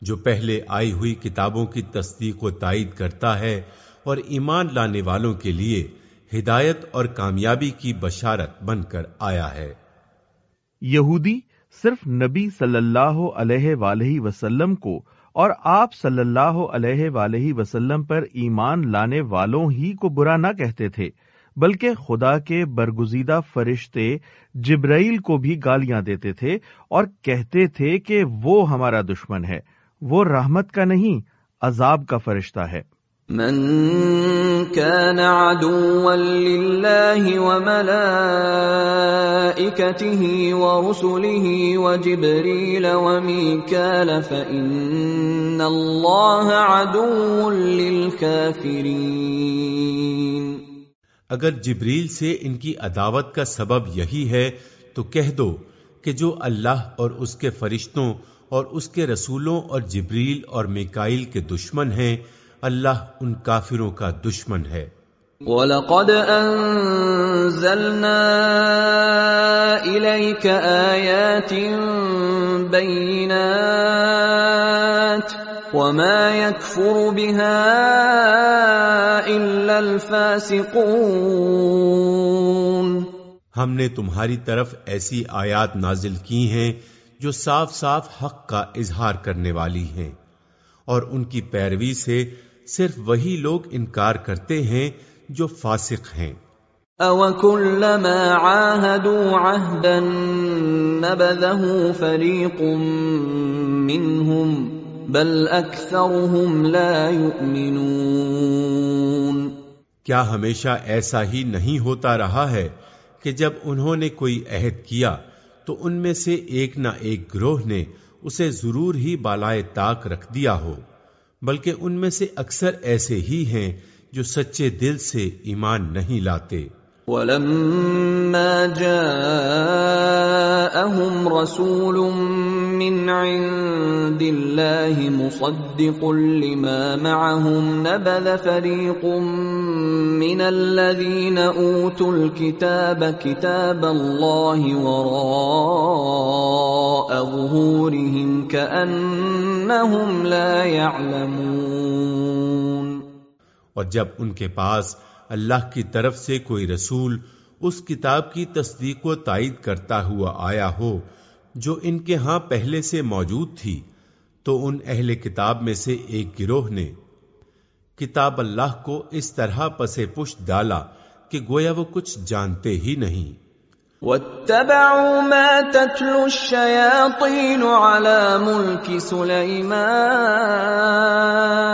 جو پہلے آئی ہوئی کتابوں کی تصدیق و تائید کرتا ہے اور ایمان لانے والوں کے لیے ہدایت اور کامیابی کی بشارت بن کر آیا ہے۔ یہودی صرف نبی صلی اللہ علیہ وآلہ وسلم کو اور آپ صلی اللہ علیہ وآلہ وسلم پر ایمان لانے والوں ہی کو برا نہ کہتے تھے، بلکہ خدا کے برگزیدہ فرشتے جبرائیل کو بھی گالیاں دیتے تھے اور کہتے تھے کہ وہ ہمارا دشمن ہے۔ وہ رحمت کا نہیں عذاب کا فرشتہ ہے۔ من كان عدوا لله وملائكته ورسله وجبريل وميكال فإن الله عدو للكافرين اگر جبریل سے ان کی عداوت کا سبب یہی ہے تو کہہ دو کہ جو اللہ اور اس کے فرشتوں اور اس کے رسولوں اور جبریل اور میکائل کے دشمن ہیں۔ اللہ ان کافروں کا دشمن ہے۔ وَلَقَدْ أَنزَلْنَا إِلَيْكَ آيَاتٍ بَيِّنَاتٍ وَمَا يَكْفُرُ بِهَا إِلَّا الْفَاسِقُونَ۔ ہم نے تمہاری طرف ایسی آیات نازل کی ہیں جو صاف صاف حق کا اظہار کرنے والی ہیں اور ان کی پیروی سے صرف وہی لوگ انکار کرتے ہیں جو فاسق ہیں۔ عَاهَدُوا عَهْدًا نَبَذَهُ فَرِيقٌ مِّنْهُمْ بَلْ أَكْثَرُهُمْ لَا يُؤْمِنُونَ۔ کیا ہمیشہ ایسا ہی نہیں ہوتا رہا ہے کہ جب انہوں نے کوئی عہد کیا تو ان میں سے ایک نہ ایک گروہ نے اسے ضرور ہی بالائے طاق رکھ دیا ہو، بلکہ ان میں سے اکثر ایسے ہی ہیں جو سچے دل سے ایمان نہیں لاتے۔ وَلَمَّا جَاءَهُمْ رَسُولٌ مِّنْ عِندِ اللَّهِ مُصَدِّقٌ لِمَا مَعَهُمْ نَبَذَ فَرِيقٌ مِّنَ الَّذِينَ أُوتُوا الْكِتَابَ كِتَابَ اللَّهِ وَرَاءَ ظُهُورِهِمْ كَأَنَّهُمْ لَا يَعْلَمُونَ اور جب ان کے پاس اللہ کی طرف سے کوئی رسول اس کتاب کی تصدیق و تائید کرتا ہوا آیا ہو، جو ان کے ہاں پہلے سے موجود تھی، تو ان اہل کتاب میں سے ایک گروہ نے کتاب اللہ کو اس طرح پسے پشت ڈالا کہ گویا وہ کچھ جانتے ہی نہیں۔ واتبعوا ما تتلو الشياطين على ملك سليمان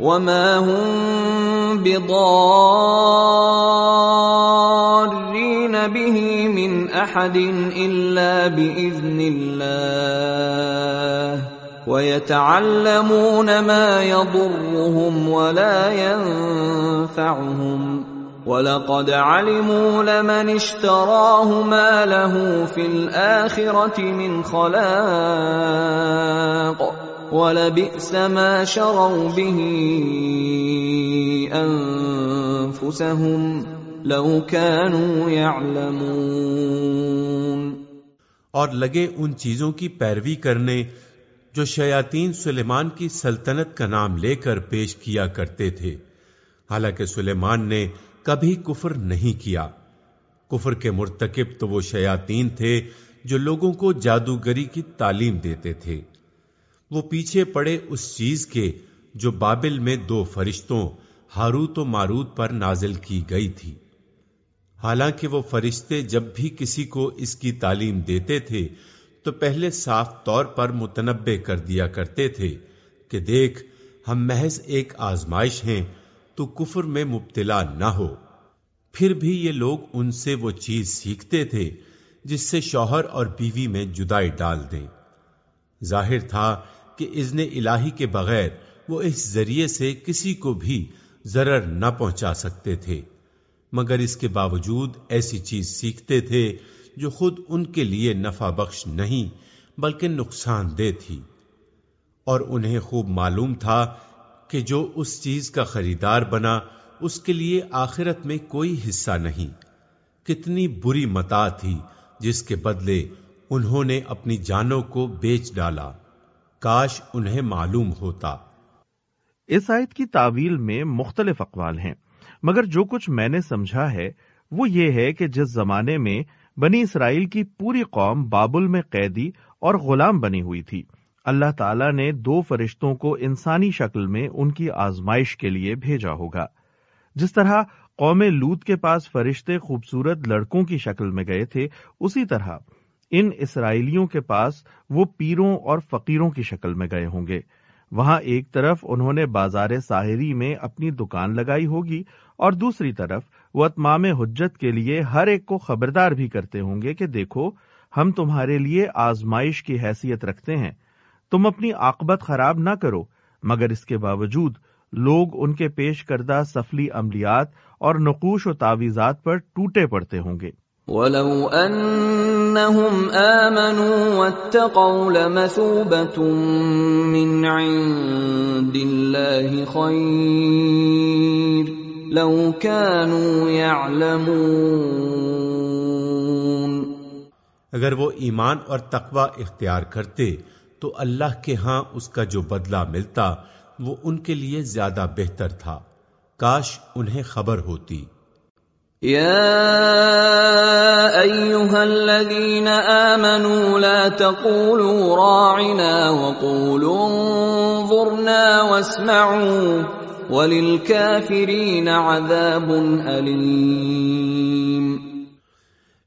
وما هم بضارين به من احد الا باذن الله ويتعلمون ما يضرهم ولا ينفعهم وَلَقَدْ عَلِمُوا لَمَنِ اشْتَرَاهُ مَا لَهُ فِي الْآخِرَةِ مِنْ خَلَاقٍ وَلَبِئْسَ مَا شَرَوْا بِهِ أَنفُسَهُمْ لَوْ كَانُوا يَعْلَمُونَ۔ اور لگے ان چیزوں کی پیروی کرنے جو شیاطین سلیمان کی سلطنت کا نام لے کر پیش کیا کرتے تھے۔ حالانکہ سلیمان نے کبھی کفر نہیں کیا۔ کفر کے مرتکب تو وہ شیاطین تھے جو لوگوں کو جادوگری کی تعلیم دیتے تھے۔ وہ پیچھے پڑے اس چیز کے جو بابل میں دو فرشتوں، ہاروت و ماروت پر نازل کی گئی تھی۔ حالانکہ وہ فرشتے جب بھی کسی کو اس کی تعلیم دیتے تھے، تو پہلے صاف طور پر متنبع کر دیا کرتے تھے کہ دیکھ، ہم محض ایک آزمائش ہیں، تو کفر میں مبتلا نہ ہو۔ پھر بھی یہ لوگ ان سے وہ چیز سیکھتے تھے جس سے شوہر اور بیوی میں جدائی ڈال دیں۔ ظاہر تھا کہ اذن الہی کے بغیر وہ اس ذریعے سے کسی کو بھی ضرر نہ پہنچا سکتے تھے۔ مگر اس کے باوجود ایسی چیز سیکھتے تھے جو خود ان کے لیے نفع بخش نہیں، بلکہ نقصان دہ تھی۔ اور انہیں خوب معلوم تھا کہ جو اس چیز کا خریدار بنا، اس کے لیے آخرت میں کوئی حصہ نہیں۔ کتنی بری متا تھی جس کے بدلے انہوں نے اپنی جانوں کو بیچ ڈالا۔ کاش انہیں معلوم ہوتا۔ اس آیت کی تعویل میں مختلف اقوال ہیں، مگر جو کچھ میں نے سمجھا ہے، وہ یہ ہے کہ جس زمانے میں بنی اسرائیل کی پوری قوم بابل میں قیدی اور غلام بنی ہوئی تھی، اللہ تعالیٰ نے دو فرشتوں کو انسانی شکل میں ان کی آزمائش کے لیے بھیجا ہوگا۔ جس طرح قوم لوت کے پاس فرشتے خوبصورت لڑکوں کی شکل میں گئے تھے، اسی طرح ان اسرائیلیوں کے پاس وہ پیروں اور فقیروں کی شکل میں گئے ہوں گے۔ وہاں ایک طرف انہوں نے بازار ساحری میں اپنی دکان لگائی ہوگی اور دوسری طرف وہ اتمام حجت کے لیے ہر ایک کو خبردار بھی کرتے ہوں گے کہ دیکھو، ہم تمہارے لیے آزمائش کی حیثیت رکھتے ہیں۔ تم اپنی آقبت خراب نہ کرو، مگر اس کے باوجود لوگ ان کے پیش کردہ سفلی عملیات اور نقوش و تعویزات پر ٹوٹے پڑتے ہوں گے۔ وَلَوْ أَنَّهُمْ آمَنُوا وَاتَّقَوْا لَمَثُوبَةٌ مِّنْ عِندِ اللَّهِ خَيْرٌ لَوْ كَانُوا يَعْلَمُونَ اگر وہ ایمان اور تقوی اختیار کرتے تو اللہ کے ہاں اس کا جو بدلہ ملتا وہ ان کے لیے زیادہ بہتر تھا۔ کاش انہیں خبر ہوتی۔ يا ايها الذين امنوا لا تقولوا راعنا وقولوا انظرنا واسمعوا وللكافرين عذاب اليم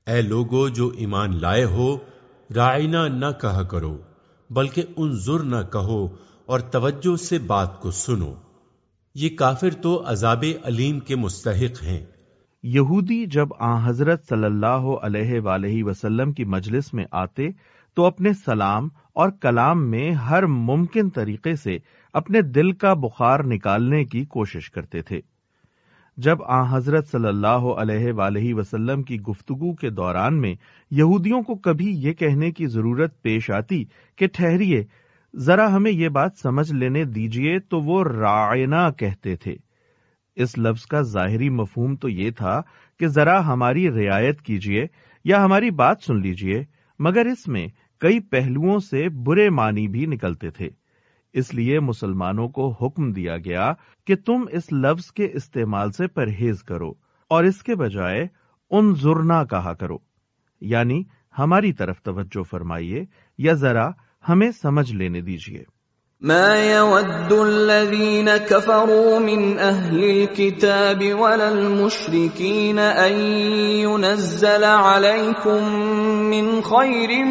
اے لوگو جو ایمان لائے ہو رائنا نہ کہا کرو، بلکہ انظر نہ کہو اور توجہ سے بات کو سنو۔ یہ کافر تو عذاب علیم کے مستحق ہیں۔ یہودی جب آ حضرت صلی اللہ علیہ وآلہ وسلم کی مجلس میں آتے تو اپنے سلام اور کلام میں ہر ممکن طریقے سے اپنے دل کا بخار نکالنے کی کوشش کرتے تھے۔ جب آ حضرت صلی اللہ علیہ وآلہ وسلم کی گفتگو کے دوران میں یہودیوں کو کبھی یہ کہنے کی ضرورت پیش آتی کہ ٹھہریے، ذرا ہمیں یہ بات سمجھ لینے دیجیے تو وہ رائنا کہتے تھے۔ اس لفظ کا ظاہری مفہوم تو یہ تھا کہ ذرا ہماری رعایت کیجیے یا ہماری بات سن لیجیے مگر اس میں کئی پہلوؤں سے برے معنی بھی نکلتے تھے۔ اس لیے مسلمانوں کو حکم دیا گیا کہ تم اس لفظ کے استعمال سے پرہیز کرو اور اس کے بجائے ان ضرنا کہا کرو۔ یعنی ہماری طرف توجہ فرمائیے یا ذرا ہمیں سمجھ لینے دیجیے ما يود الذين كفروا من اهل الكتاب ولا المشركين ان ينزل عليكم من خير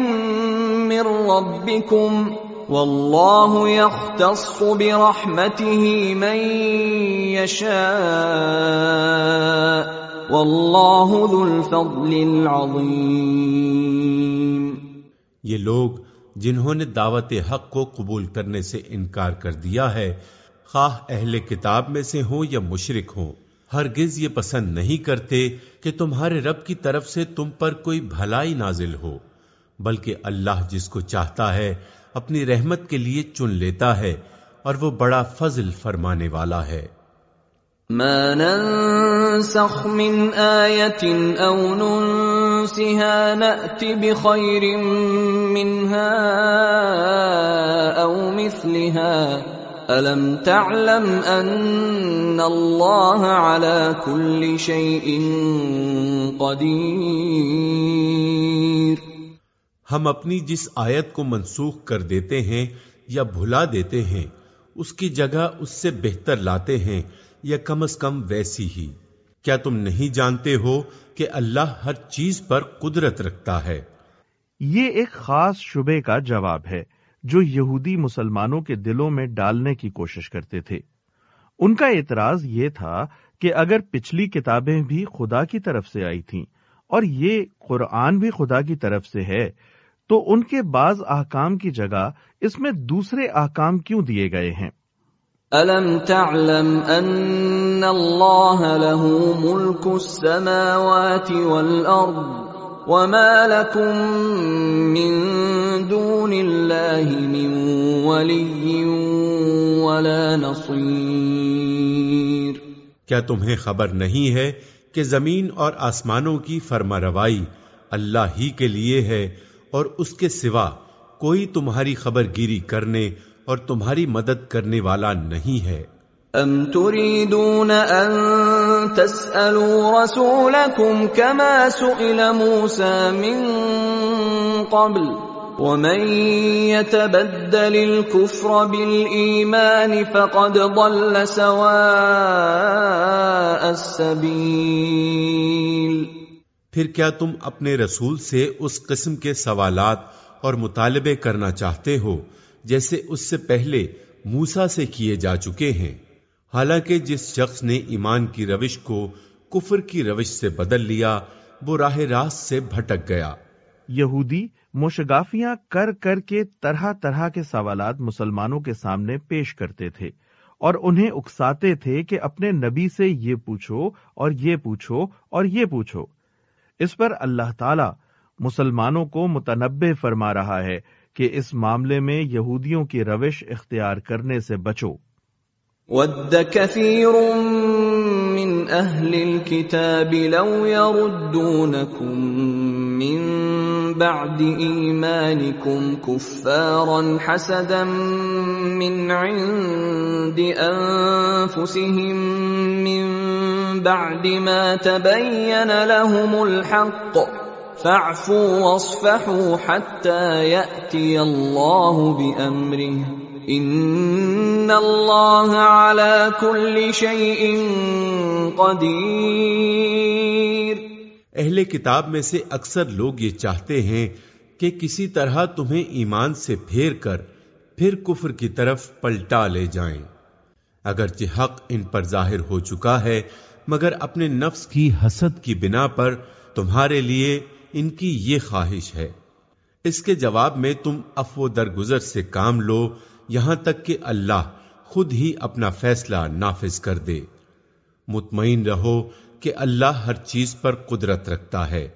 من ربكم والله يختص برحمته من يشاء والله ذو الفضل العظيم یہ لوگ جنہوں نے دعوت حق کو قبول کرنے سے انکار کر دیا ہے، خواہ اہل کتاب میں سے ہوں یا مشرق ہوں۔ ہرگز یہ پسند نہیں کرتے کہ تمہارے رب کی طرف سے تم پر کوئی بھلائی نازل ہو، بلکہ اللہ جس کو چاہتا ہے اپنی رحمت کے لیے چن لیتا ہے اور وہ بڑا فضل فرمانے والا ہے۔ ما ننسخ من آية أو ننسها نأت بخير منها أو مثلها ألم تعلم أن الله على كل شيء قدير ہم اپنی جس آیت کو منسوخ کر دیتے ہیں یا بھلا دیتے ہیں، اس کی جگہ اس سے بہتر لاتے ہیں۔ یا کم از کم ویسی ہی۔ کیا تم نہیں جانتے ہو کہ اللہ ہر چیز پر قدرت رکھتا ہے؟ یہ ایک خاص شبے کا جواب ہے جو یہودی مسلمانوں کے دلوں میں ڈالنے کی کوشش کرتے تھے۔ ان کا اعتراض یہ تھا کہ اگر پچھلی کتابیں بھی خدا کی طرف سے آئی تھیں اور یہ قرآن بھی خدا کی طرف سے ہے، تو ان کے بعض احکام کی جگہ اس میں دوسرے احکام کیوں دیے گئے ہیں؟ الم تعلم ان الله له ملك السماوات والارض وما لكم من دون الله من ولي ولا نصير کیا تمہیں خبر نہیں ہے کہ زمین اور آسمانوں کی فرما روائی اللہ ہی کے لیے ہے اور اس کے سوا کوئی تمہاری خبر گیری کرنے اور تمہاری مدد کرنے والا نہیں ہے۔ ام تريدون ان تسالوا رسولكم كما سئل موسى من قبل ومن يتبدل الكفر بالايمان فقد ضل سواء السبيل۔ پھر کیا تم اپنے رسول سے اس قسم کے سوالات اور مطالبے کرنا چاہتے ہو جیسے اس سے پہلے موسا سے کیے جا چکے ہیں۔ حالانکہ جس شخص نے ایمان کی روش کو کفر کی روش سے بدل لیا، وہ راہ راست سے بھٹک گیا۔ یہودی مشگافیاں کر کر کے طرح طرح کے سوالات مسلمانوں کے سامنے پیش کرتے تھے اور انہیں اکساتے تھے کہ اپنے نبی سے یہ پوچھو اور یہ پوچھو اور یہ پوچھو۔ اس پر اللہ تعالی مسلمانوں کو متنبع فرما رہا ہے۔ کہ اس معاملے میں یہودیوں کی روش اختیار کرنے سے بچو۔ ود كثير من اهل الكتاب لو يردونكم من بعد ايمانكم كفارا حسدا من عند انفسهم من بعد ما تبين لهم الحق فاعفوا واصفحوا حتى ياتي الله بامره ان الله على كل شيء قدير. اہل کتاب میں سے اکثر لوگ یہ چاہتے ہیں کہ کسی طرح تمہیں ایمان سے پھیر کر پھر کفر کی طرف پلٹا لے جائیں۔ اگرچہ حق ان پر ظاہر ہو چکا ہے، مگر اپنے نفس کی حسد کی بنا پر تمہارے لیے ان کی یہ خواہش ہے۔ اس کے جواب میں تم افو درگزر سے کام لو، یہاں تک کہ اللہ خود ہی اپنا فیصلہ نافذ کر دے۔ مطمئن رہو کہ اللہ ہر چیز پر قدرت رکھتا ہے۔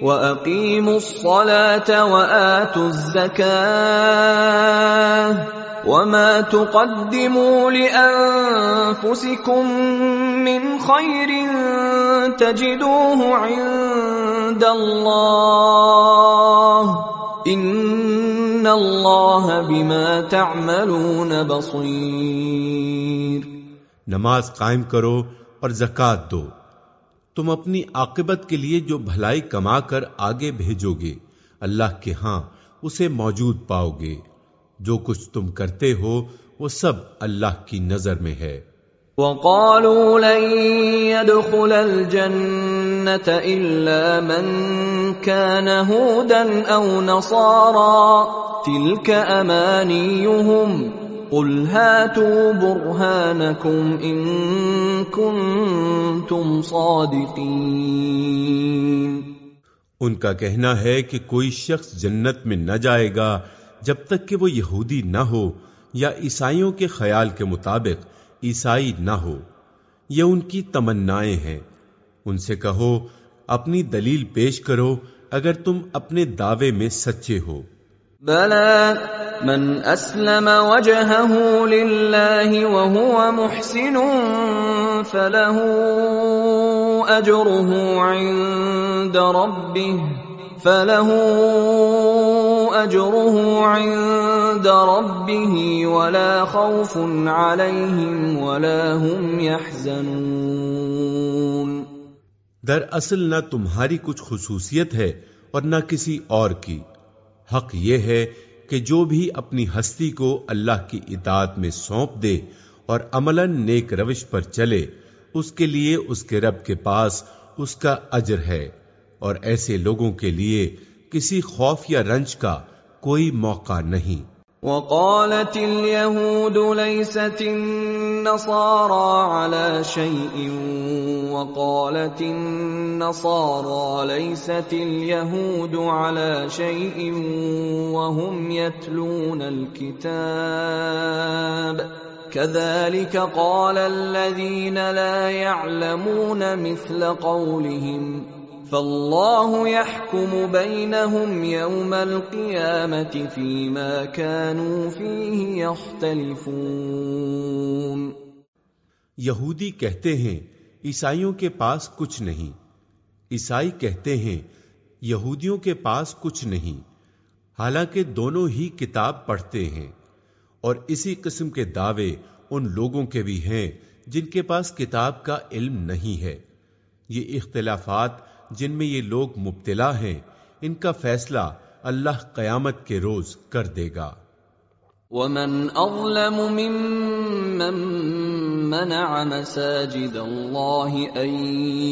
وَأَقِيمُوا الصَّلَاةَ وَآتُوا الزَّكَاةَ وما تقدموا لانفسكم من خير تجدوه عند الله. ان الله بما تعملون بصير. نماز قائم کرو اور زکات دو. تم اپنی عاقبت کے لیے جو بھلائی کما کر آگے بھیجو گے، اللہ کے ہاں اسے موجود پاؤ گے۔ جو کچھ تم کرتے ہو، وہ سب اللہ کی نظر میں ہے۔ وقالوا لن يدخل الجنة إلا من كان هودا أو نصارا. تلك أمانيهم. قل هاتوا برهانكم إن كنتم صادقين. ان کا کہنا ہے کہ کوئی شخص جنت میں نہ جائے گا جب تک کہ وہ یہودی نہ ہو یا عیسائیوں کے خیال کے مطابق عیسائی نہ ہو۔ یہ ان کی تمنائیں ہیں۔ ان سے کہو، اپنی دلیل پیش کرو اگر تم اپنے دعوے میں سچے ہو۔ بلى من اسلم وجهه لله وهو محسن فله اجره عند ربه۔ فله اجره عند ربه ولا خوف عليهم ولا هم يحزنون در اصل نہ تمہاری کچھ خصوصیت ہے اور نہ کسی اور کی۔ حق یہ ہے کہ جو بھی اپنی ہستی کو اللہ کی اطاعت میں سونپ دے اور عملاً نیک روش پر چلے، اس کے لیے اس کے رب کے پاس اس کا اجر ہے۔ اور ایسے لوگوں کے لیے کسی خوف یا رنج کا کوئی موقع نہیں۔ وقالت اليهود ليست النصارى على شيء وقالت النصارى ليست اليهود على شيء وهم يتلون الكتاب۔ كذلك قال الذين لا يعلمون مثل قولهم۔ فاللہ يحكم بينهم يوم القيامة فيما كانوا فيه يختلفون یہودی کہتے ہیں، عیسائیوں کے پاس کچھ نہیں۔ عیسائی کہتے ہیں، یہودیوں کے پاس کچھ نہیں۔ حالانکہ دونوں ہی کتاب پڑھتے ہیں۔ اور اسی قسم کے دعوے ان لوگوں کے بھی ہیں جن کے پاس کتاب کا علم نہیں ہے۔ یہ اختلافات جن میں یہ لوگ مبتلا ہیں، ان کا فیصلہ اللہ قیامت کے روز کر دے گا۔ ومن اظلم ممن منع مساجد الله ان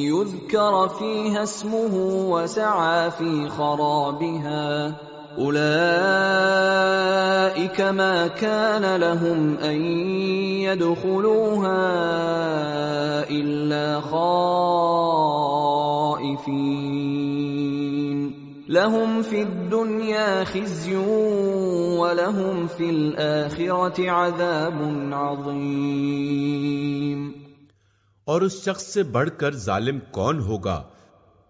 يذكر فيها اسمه وسعى في خرابها اولئك ما كان لهم ان يدخلوها الا خائفين. لهم في الدنيا خزي ولهم في الاخره عذاب عظيم. اور اس شخص سے بڑھ کر ظالم کون ہوگا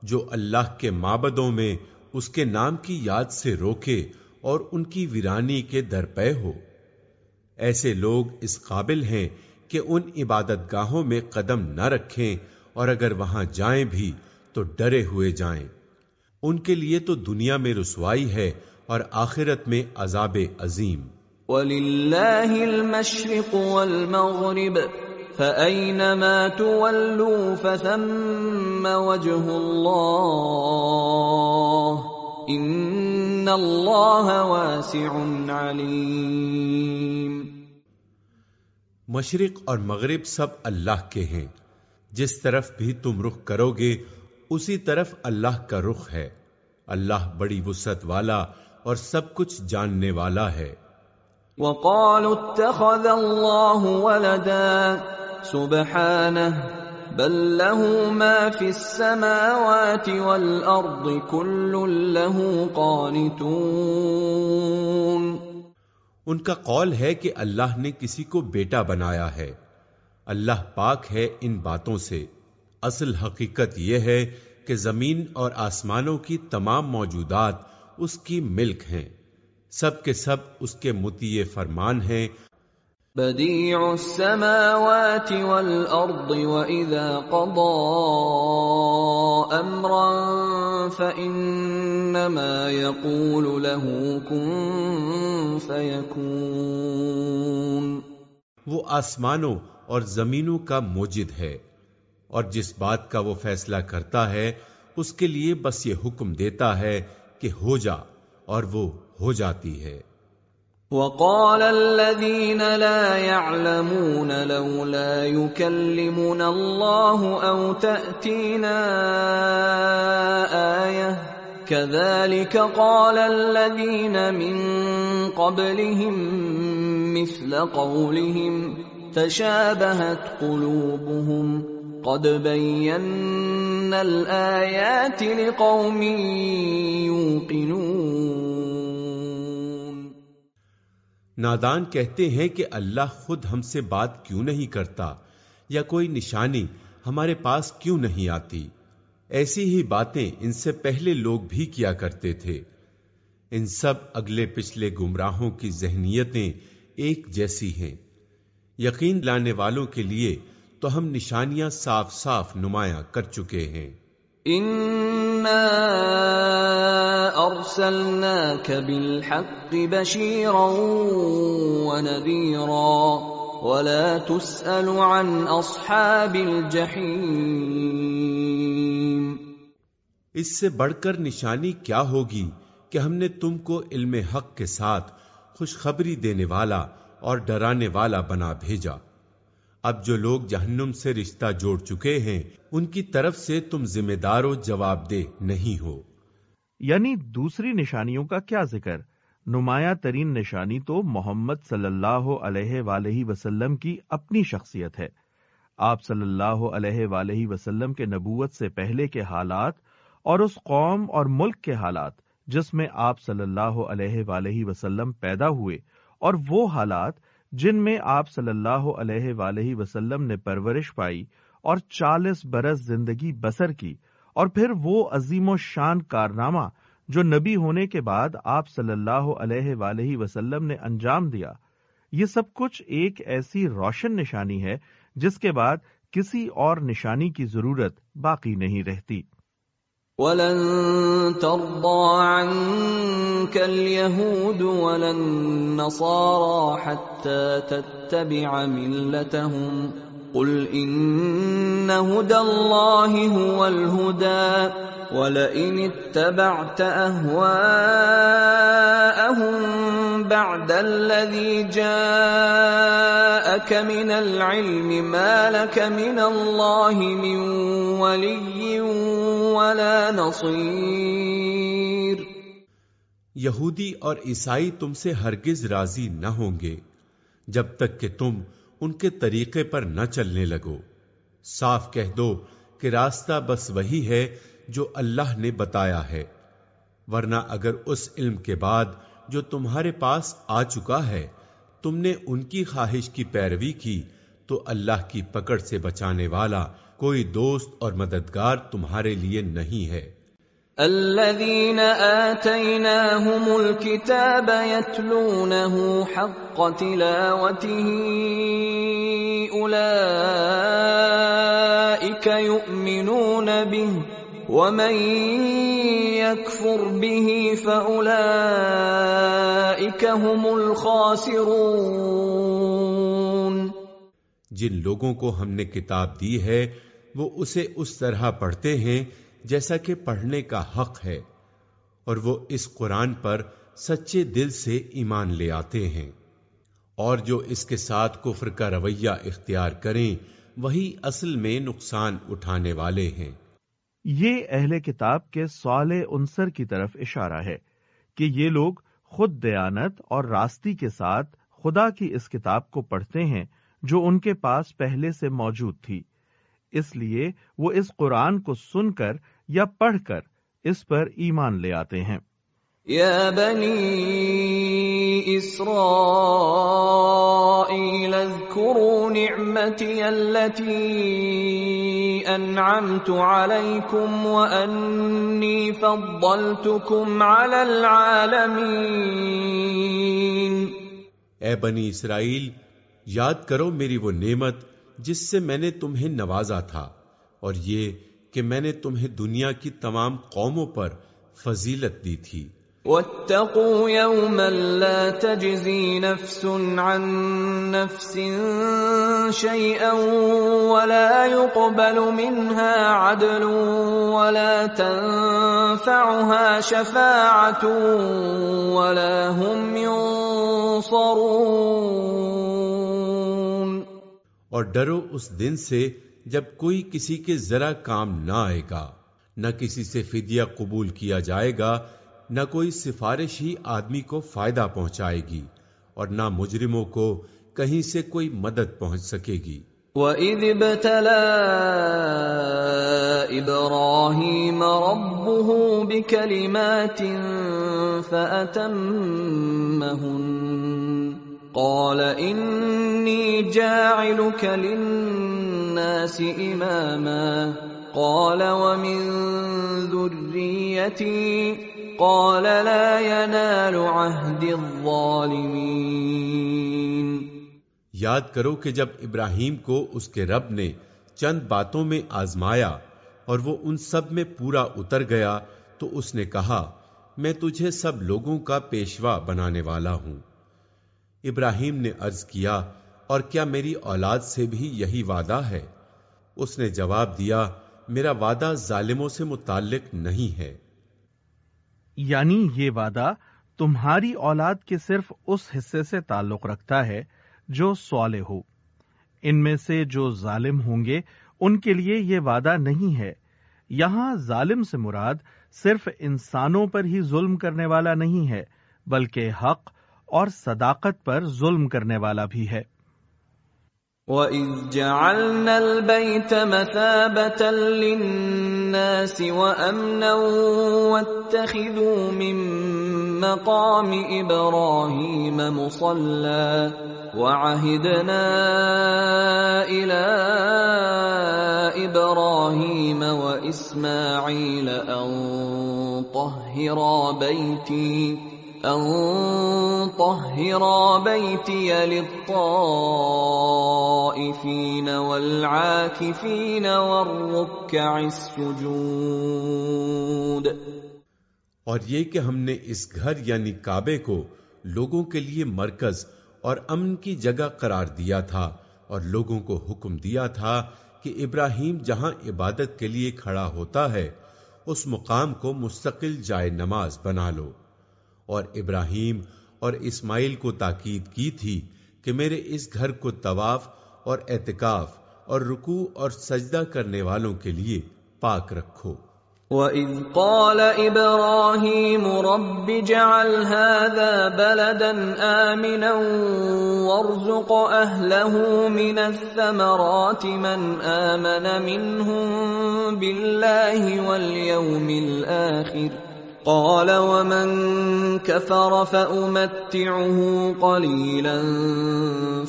جو اللہ کے معبدوں میں اس کے نام کی یاد سے روکے اور ان کی ویرانی کے درپے ہو۔ ایسے لوگ اس قابل ہیں کہ ان عبادت گاہوں میں قدم نہ رکھیں اور اگر وہاں جائیں بھی تو ڈرے ہوئے جائیں۔ ان کے لیے تو دنیا میں رسوائی ہے اور آخرت میں عذاب عظیم۔ وَلِلَّهِ الْمَشْرِقُ وَالْمَغْرِبُ فَأَيْنَمَا تُوَلُّوا فَثَمَّ وَجْهُ اللَّهِ إِنَّ اللَّهَ وَاسِعٌ عَلِيمٌ مشرق اور مغرب سب اللہ کے ہیں۔ جس طرف بھی تم رخ کرو گے اسی طرف اللہ کا رخ ہے۔ اللہ بڑی وسعت والا اور سب کچھ جاننے والا ہے۔ وقالوا اتخذ الله ولدا سبحانه، بل له ما في السماوات والارض كل له قانتون۔ ان کا قول ہے کہ اللہ نے کسی کو بیٹا بنایا ہے۔ اللہ پاک ہے ان باتوں سے۔ اصل حقیقت یہ ہے کہ زمین اور آسمانوں کی تمام موجودات اس کی ملک ہیں۔ سب کے سب اس کے متی فرمان ہیں بديع السماوات والأرض وإذا قضى أمرا فإنما يقول له كن فيكون وہ آسمانوں اور زمینوں کا موجد ہے، اور جس بات کا وہ فیصلہ کرتا ہے، اس کے لیے بس یہ حکم دیتا ہے کہ ہو جا، اور وہ ہو جاتی ہے۔ وقال الذين لا يعلمون لولا يكلمنا الله او تاتينا ايه كذلك قال الذين من قبلهم مثل قولهم تشابهت قلوبهم. قد بينا الايات لقوم يوقنون. نادان کہتے ہیں کہ اللہ خود ہم سے بات کیوں نہیں کرتا یا کوئی نشانی ہمارے پاس کیوں نہیں آتی؟ ایسی ہی باتیں ان سے پہلے لوگ بھی کیا کرتے تھے۔ ان سب اگلے پچھلے گمراہوں کی ذہنیتیں ایک جیسی ہیں۔ یقین لانے والوں کے لیے تو ہم نشانیاں صاف صاف نمایاں کر چکے ہیں۔ ارسلناك بالحق بشيرا ونذيرا ولا تسأل عن اصحاب الجحيم اس سے بڑھ کر نشانی کیا ہوگی کہ ہم نے تم کو علم حق کے ساتھ خوشخبری دینے والا اور ڈرانے والا بنا بھیجا۔ اب جو لوگ جہنم سے رشتہ جوڑ چکے ہیں، ان کی طرف سے تم ذمہ دار و جواب دہ نہیں ہو۔ یعنی دوسری نشانیوں کا کیا ذکر؟ نمایاں ترین نشانی تو محمد صلی اللہ علیہ وآلہ وسلم کی اپنی شخصیت ہے۔ آپ صلی اللہ علیہ وآلہ وسلم کے نبوت سے پہلے کے حالات اور اس قوم اور ملک کے حالات، جس میں آپ صلی اللہ علیہ وآلہ وسلم پیدا ہوئے، اور وہ حالات جن میں آپ صلی اللہ علیہ وآلہ وسلم نے پرورش پائی اور چالیس برس زندگی بسر کی اور پھر وہ عظیم و شان کارنامہ جو نبی ہونے کے بعد آپ صلی اللہ علیہ وآلہ وسلم نے انجام دیا، یہ سب کچھ ایک ایسی روشن نشانی ہے جس کے بعد کسی اور نشانی کی ضرورت باقی نہیں رہتی۔ ولن ترضى عنك اليهود ولا النصارى حتى تتبع ملتهم قل ان هدى الله هو الهدى ولئن اتبعت اهواءهم بعد الذي جاءك من العلم ما لك من الله من ولي ولا نصير یہودی اور عیسائی تم سے ہرگز راضی نہ ہوں گے جب تک کہ تم ان کے طریقے پر نہ چلنے لگو۔ صاف کہہ دو کہ راستہ بس وہی ہے جو اللہ نے بتایا ہے، ورنہ اگر اس علم کے بعد جو تمہارے پاس آ چکا ہے، تم نے ان کی خواہش کی پیروی کی، تو اللہ کی پکڑ سے بچانے والا کوئی دوست اور مددگار تمہارے لیے نہیں ہے۔ الذين آتيناهم الكتاب يتلونه حق تلاوته أولئك يؤمنون به ومن يكفر به فاولئك هم الخاسرون جن لوگوں کو ہم نے کتاب دی ہے، وہ اسے اس طرح پڑھتے ہیں جیسا کہ پڑھنے کا حق ہے، اور وہ اس قرآن پر سچے دل سے ایمان لے آتے ہیں۔ اور جو اس کے ساتھ کفر کا رویہ اختیار کریں، وہی اصل میں نقصان اٹھانے والے ہیں۔ یہ اہل کتاب کے سوال عنصر کی طرف اشارہ ہے کہ یہ لوگ خود دیانت اور راستی کے ساتھ خدا کی اس کتاب کو پڑھتے ہیں جو ان کے پاس پہلے سے موجود تھی۔ اس لیے وہ اس قرآن کو سن کر یا پڑھ کر اس پر ایمان لے آتے ہیں۔ يا بني إسرائيل اذكروا نعمتي التي أنعمت عليكم وأني فضلتكم على العالمين اے بنی اسرائیل یاد کرو میری وہ نعمت جس سے میں نے تمہیں نوازا تھا، اور یہ کہ میں نے تمہیں دنیا کی تمام قوموں پر فضیلت دی تھی۔ واتقوا يوما لا تجزي نفس عن نفس شيئا ولا يقبل منها عدل ولا تنفعها شفاعة ولا هم ينصرون اور ڈرو اس دن سے جب کوئی کسی کے ذرا کام نہ آئے گا۔ نہ کسی سے فدیہ قبول کیا جائے گا، نہ کوئی سفارش ہی آدمی کو فائدہ پہنچائے گی اور نہ مجرموں کو کہیں سے کوئی مدد پہنچ سکے گی۔ وَإِذِ ابْتَلَى إِبْرَاهِيمَ رَبُّهُ بِكَلِمَاتٍ فَأَتَمَّهُنَّ قَالَ إِنِّي جَاعِلُكَ لِلنَّاسِ الناس إماما. قال ومن ذريتي. قال لا ينال عهد الظالمين. یاد کرو کہ جب ابراہیم کو اس کے رب نے چند باتوں میں آزمایا اور وہ ان سب میں پورا اتر گیا تو اس نے کہا، میں تجھے سب لوگوں کا پیشوا بنانے والا ہوں۔ ابراہیم نے عرض کیا، اور کیا میری اولاد سے بھی یہی وعدہ ہے؟ اس نے جواب دیا، میرا وعدہ ظالموں سے متعلق نہیں ہے۔ یعنی یہ وعدہ تمہاری اولاد کے صرف اس حصے سے تعلق رکھتا ہے جو سوالے ہو۔ ان میں سے جو ظالم ہوں گے، ان کے لیے یہ وعدہ نہیں ہے۔ یہاں ظالم سے مراد صرف انسانوں پر ہی ظلم کرنے والا نہیں ہے، بلکہ حق اور صداقت پر ظلم کرنے والا بھی ہے۔ وَإِذْ جَعَلْنَا الْبَيْتَ مَثَابَةً لِلنَّاسِ وَأَمْنًا وَاتَّخِذُوا مِن مَّقَامِ إِبْرَاهِيمَ مُصَلًّى وَعَهِدْنَا إِلَىٰ إِبْرَاهِيمَ وَإِسْمَاعِيلَ أَن طَهِّرَا بَيْتِي أَن طَهِّرَا بَيْتِيَ لِلطَّائِفِينَ وَالْعَاكِفِينَ وَالرُّكَّعِ اور یہ کہ ہم نے اس گھر یعنی کعبے کو لوگوں کے لیے مرکز اور امن کی جگہ قرار دیا تھا اور لوگوں کو حکم دیا تھا کہ ابراہیم جہاں عبادت کے لیے کھڑا ہوتا ہے، اس مقام کو مستقل جائے نماز بنا لو۔ اور ابراہیم اور اسماعیل کو تاکید کی تھی کہ میرے اس گھر کو طواف اور اعتکاف اور رکوع اور سجدہ کرنے والوں کے لیے پاک رکھو۔ وَإِذْ قَالَ إِبْرَاهِيمُ رَبِّ اجْعَلْ هَٰذَا بَلَدًا آمِنًا وَارْزُقْ أَهْلَهُ مِنَ الثَّمَرَاتِ مَنْ آمَنَ مِنْهُم بِاللَّهِ وَالْيَوْمِ الْآخِرِ قَالَ وَمَن كَفَرَ فَأُمَتِّعُهُ قَلِيلًا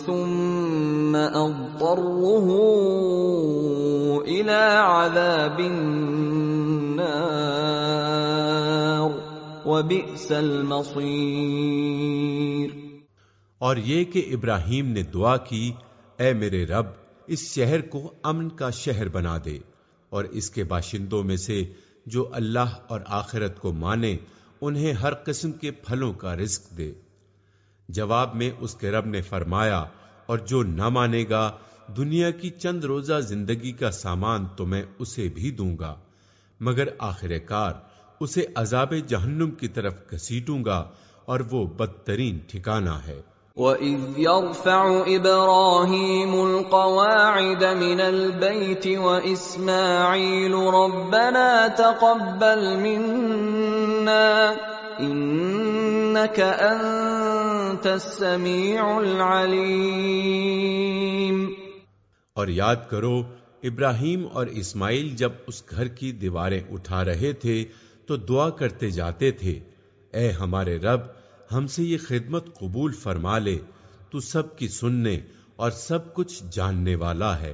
ثُمَّ أَضْطَرُّهُ إِلَىٰ عَذَابِ النَّارِ وَبِئْسَ الْمَصِيرُ۔ اور یہ کہ ابراہیم نے دعا کی، اے میرے رب، اس شہر کو امن کا شہر بنا دے اور اس کے باشندوں میں سے جو اللہ اور آخرت کو مانے، انہیں ہر قسم کے پھلوں کا رزق دے۔ جواب میں اس کے رب نے فرمایا، اور جو نہ مانے گا، دنیا کی چند روزہ زندگی کا سامان تو میں اسے بھی دوں گا، مگر آخر کار اسے عذاب جہنم کی طرف گھسیٹوں گا، اور وہ بدترین ٹھکانہ ہے۔ وَإِذْ يَرْفَعُ إِبْرَاهِيمُ الْقَوَاعِدَ مِنَ الْبَيْتِ وَإِسْمَاعِيلُ رَبَّنَا تَقَبَّلْ مِنَّا إِنَّكَ أَنتَ السَّمِيعُ الْعَلِيمُ اور یاد کرو، ابراہیم اور اسماعیل جب اس گھر کی دیواریں اٹھا رہے تھے تو دعا کرتے جاتے تھے، اے ہمارے رب ہم سے یہ خدمت قبول فرما لے، تو سب کی سننے اور سب کچھ جاننے والا ہے۔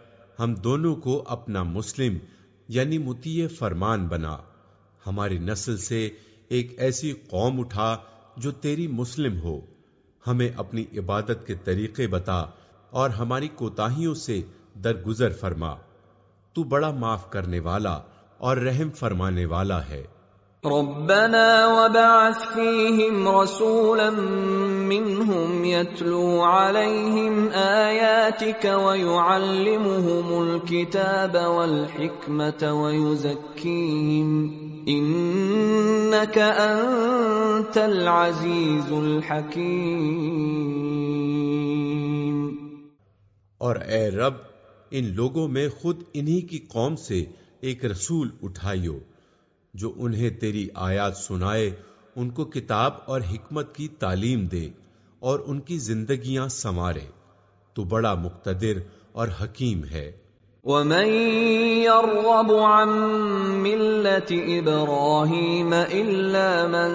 ہم دونوں کو اپنا مسلم یعنی متیع فرمان بنا۔ ہماری نسل سے ایک ایسی قوم اٹھا جو تیری مسلم ہو۔ ہمیں اپنی عبادت کے طریقے بتا اور ہماری کوتاہیوں سے درگزر فرما۔ تو بڑا معاف کرنے والا اور رحم فرمانے والا ہے۔ ربنا وبعث فيهم رسولا منهم يتلو عليهم آياتك ويعلمهم الكتاب والحكمة ويزكيهم إنك أنت العزيز الحكيم اور اے رب، ان لوگوں میں خود انہی کی قوم سے ایک رسول اٹھائیو۔ جو انہیں تیری آیات سنائے، ان کو کتاب اور حکمت کی تعلیم دے اور ان کی زندگیاں سنوارے۔ تو بڑا مقتدر اور حکیم ہے۔ ومن يرغب عن ملة إبراهيم إلا من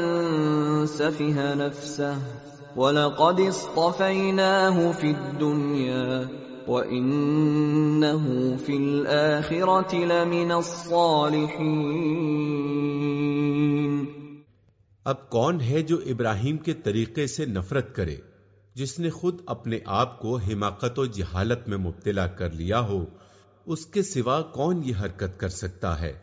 سفه نفسه، ولقد اصطفيناه في الدنيا وإنه في الآخرة لمن الصالحين۔ اب کون ہے جو ابراہیم کے طریقے سے نفرت کرے، جس نے خود اپنے آپ کو حماقت و جہالت میں مبتلا کر لیا ہو، اس کے سوا کون یہ حرکت کر سکتا ہے؟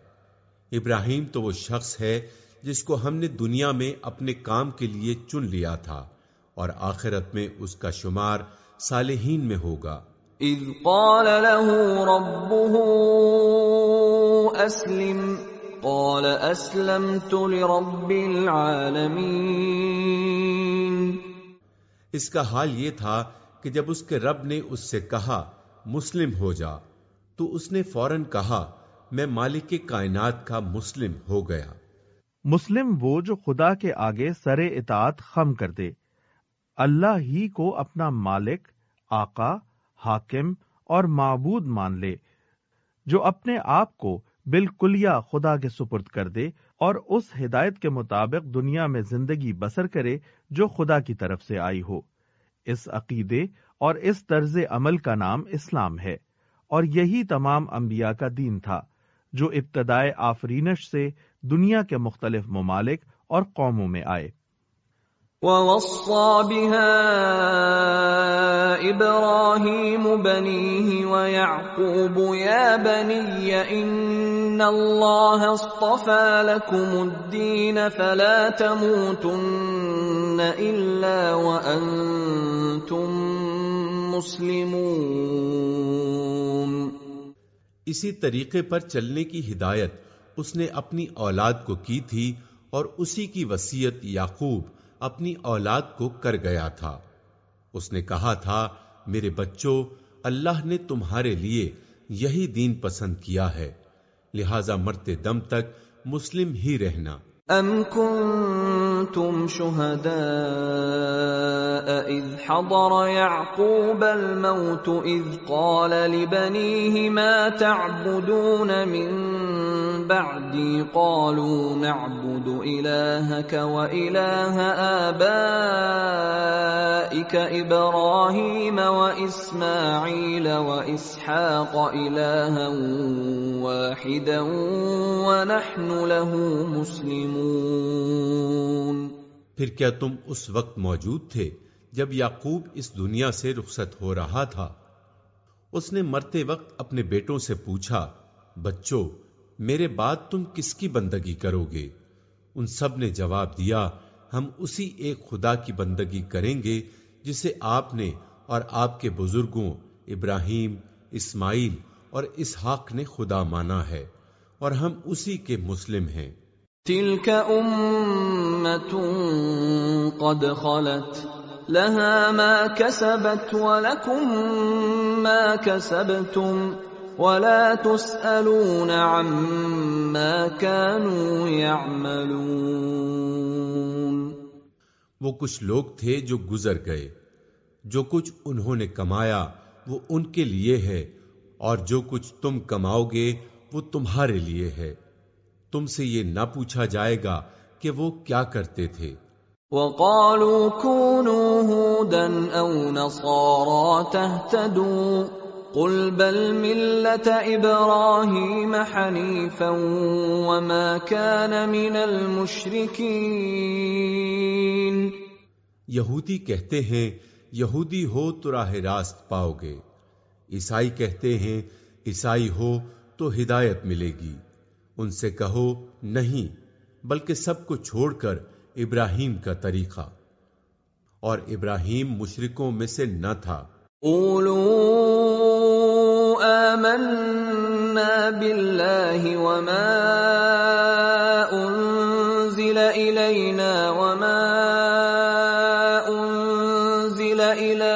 ابراہیم تو وہ شخص ہے جس کو ہم نے دنیا میں اپنے کام کے لیے چن لیا تھا اور آخرت میں اس کا شمار صالحین میں ہوگا۔ اذ قال له ربه اسلم قال اسلمت لرب العالمين. اس کا حال یہ تھا کہ جب اس کے رب نے اس سے کہا مسلم ہو جا تو اس نے فوراً کہا میں مالک کائنات کا مسلم ہو گیا۔ مسلم وہ جو خدا کے آگے سر اطاعت خم کر دے اللہ ہی کو اپنا مالک آقا حاکم اور معبود مان لے، جو اپنے آپ کو بالکلیا خدا کے سپرد کر دے اور اس ہدایت کے مطابق دنیا میں زندگی بسر کرے جو خدا کی طرف سے آئی ہو۔ اس عقیدے اور اس طرز عمل کا نام اسلام ہے اور یہی تمام انبیاء کا دین تھا، جو ابتدائے آفرینش سے دنیا کے مختلف ممالک اور قوموں میں آئے۔ ووصى بها ابراهيم بنيه ويعقوب يا بني ان الله اصطفى لكم الدين فلا تموتن الا وانتم مسلمون اسی طریقے پر چلنے کی ہدایت اس نے اپنی اولاد کو کی تھی اور اسی کی وسیعت یعقوب اپنی اولاد کو کر گیا تھا۔ اس نے کہا تھا، میرے بچوں، اللہ نے تمہارے لیے یہی دین پسند کیا ہے، لہذا مرتے دم تک مسلم ہی رہنا۔ ام كنتم شهداء اذ حضر يعقوب الموت اذ قال لبنيه ما تعبدون من بعدي قالوا نعبد إلهك وإله آبائك إبراهيم وإسماعيل وإسحاق إلها واحدا ونحن له مسلمون پھر کیا تم اس وقت موجود تھے جب یعقوب اس دنیا سے رخصت ہو رہا تھا؟ اس نے مرتے وقت اپنے بیٹوں سے پوچھا، بچوں میرے بعد تم کس کی بندگی کرو گے؟ ان سب نے جواب دیا، ہم اسی ایک خدا کی بندگی کریں گے جسے آپ نے اور آپ کے بزرگوں ابراہیم، اسماعیل اور اسحاق نے خدا مانا ہے، اور ہم اسی کے مسلم ہیں۔ تلك أمة قد خلت لها ما كسبت ولكم ما كسبتم ولا تسألون عما كانوا يعملون۔ وہ کچھ لوگ تھے جو گزر گئے۔ جو کچھ انہوں نے کمایا وہ ان کے لیے ہے۔ اور جو کچھ تم کماؤ گے وہ تمہارے لیے ہے۔ تم سے یہ نہ پوچھا جائے گا کہ وہ کیا کرتے تھے۔ وقالوا كونوا هودا او نصارى تهتدوا۔ قل بل ملة ابراهيم حنيفا وما كان من المشركين. یہودی کہتے ہیں، یہودی ہو تو راہ راست پاؤ گے۔ عیسائی کہتے ہیں، عیسائی ہو تو ہدایت ملے گی۔ ان سے کہو، نہیں، بلکہ سب کو چھوڑ کر ابراہیم کا طریقہ۔ اور ابراہیم مشرکوں میں سے نہ تھا۔ قولوا آمنا بالله وما أنزل إلينا وما أنزل إلى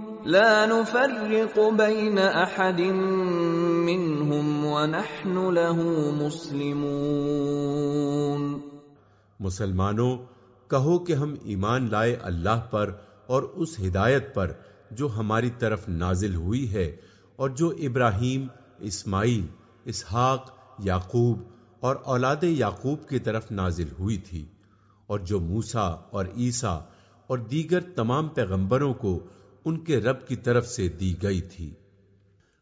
لا نفرق بين احد منهم ونحن له مسلمون. مسلمانوں، کہو کہ ہم ایمان لائے اللہ پر اور اس ہدایت پر جو ہماری طرف نازل ہوئی ہے، اور جو ابراہیم، اسماعیل، اسحاق، یعقوب اور اولاد یعقوب کی طرف نازل ہوئی تھی، اور جو موسا اور عیسیٰ اور دیگر تمام پیغمبروں کو ان کے رب کی طرف سے دی گئی تھی۔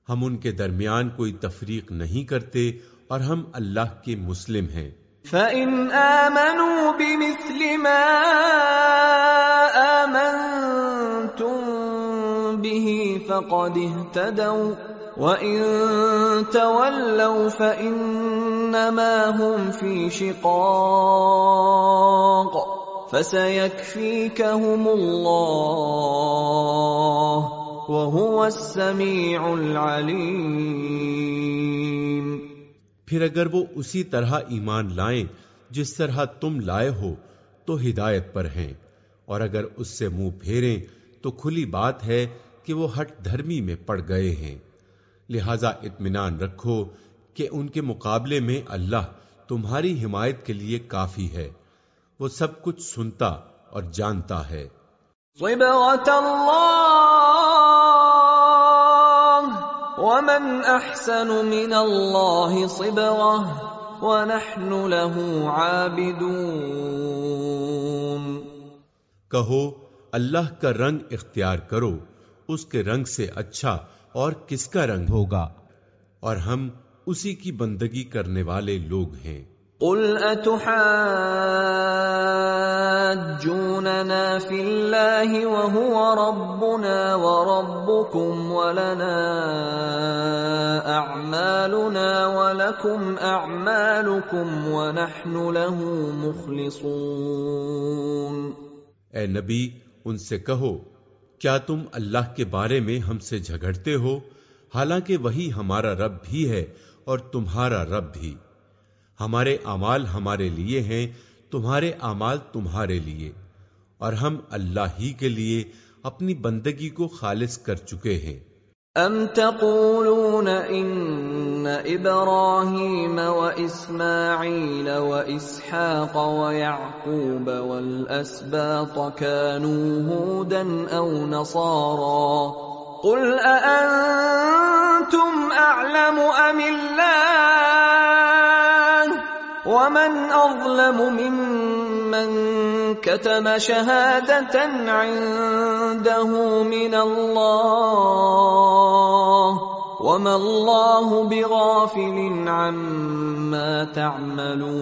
ہم ان کے درمیان کوئی تفریق نہیں کرتے اور ہم اللہ کے مسلم ہیں۔ فَإِنْ آمَنُوا بِمِثْلِ مَا آمَنْتُمْ بِهِ فَقَدْ اهْتَدَوْا وَإِنْ تَوَلَّوْا فَإِنَّمَا هُمْ فِي شِقَاقٍ فَسَيَكْفِيكَهُمُ اللَّهُ وَهُوَ السَّمِيعُ الْعَلِيمُ. پھر اگر وہ اسی طرح ایمان لائیں جس طرح تم لائے ہو، تو ہدایت پر ہیں۔ اور اگر اس سے منہ پھیریں، تو کھلی بات ہے کہ وہ ہٹ دھرمی میں پڑ گئے ہیں۔ لہذا اطمینان رکھو کہ ان کے مقابلے میں اللہ تمہاری حمایت کے لیے کافی ہے۔ وہ سب کچھ سنتا اور جانتا ہے۔ ومن أحسن من صبغة ونحن له عابدون۔ کہو اللہ کا رنگ اختیار کرو اس کے رنگ سے اچھا اور کس کا رنگ ہوگا؟ اور ہم اسی کی بندگی کرنے والے لوگ ہیں۔ قل اتحاجوننا في الله وهو ربنا وربكم ولنا اعمالنا ولكم اعمالكم ونحن له مخلصون اے نبی، ان سے کہو، کیا تم اللہ کے بارے میں ہم سے جھگڑتے ہو؟ حالانکہ وہی ہمارا رب بھی ہے اور تمہارا رب بھی۔ ہمارے اعمال ہمارے لیے ہیں، تمہارے اعمال تمہارے لیے۔ اور ہم اللہ ہی کے لیے اپنی بندگی کو خالص کر چکے ہیں۔ ام تقولون ان ابراهيم واسماعيل واسحاق ويعقوب والاسباط كانوا هودا او نصارى قل اانتم اعلم ام الله ومن اظلم ممن كتم شهاده عنده من الله وما الله بغافل عما تعملون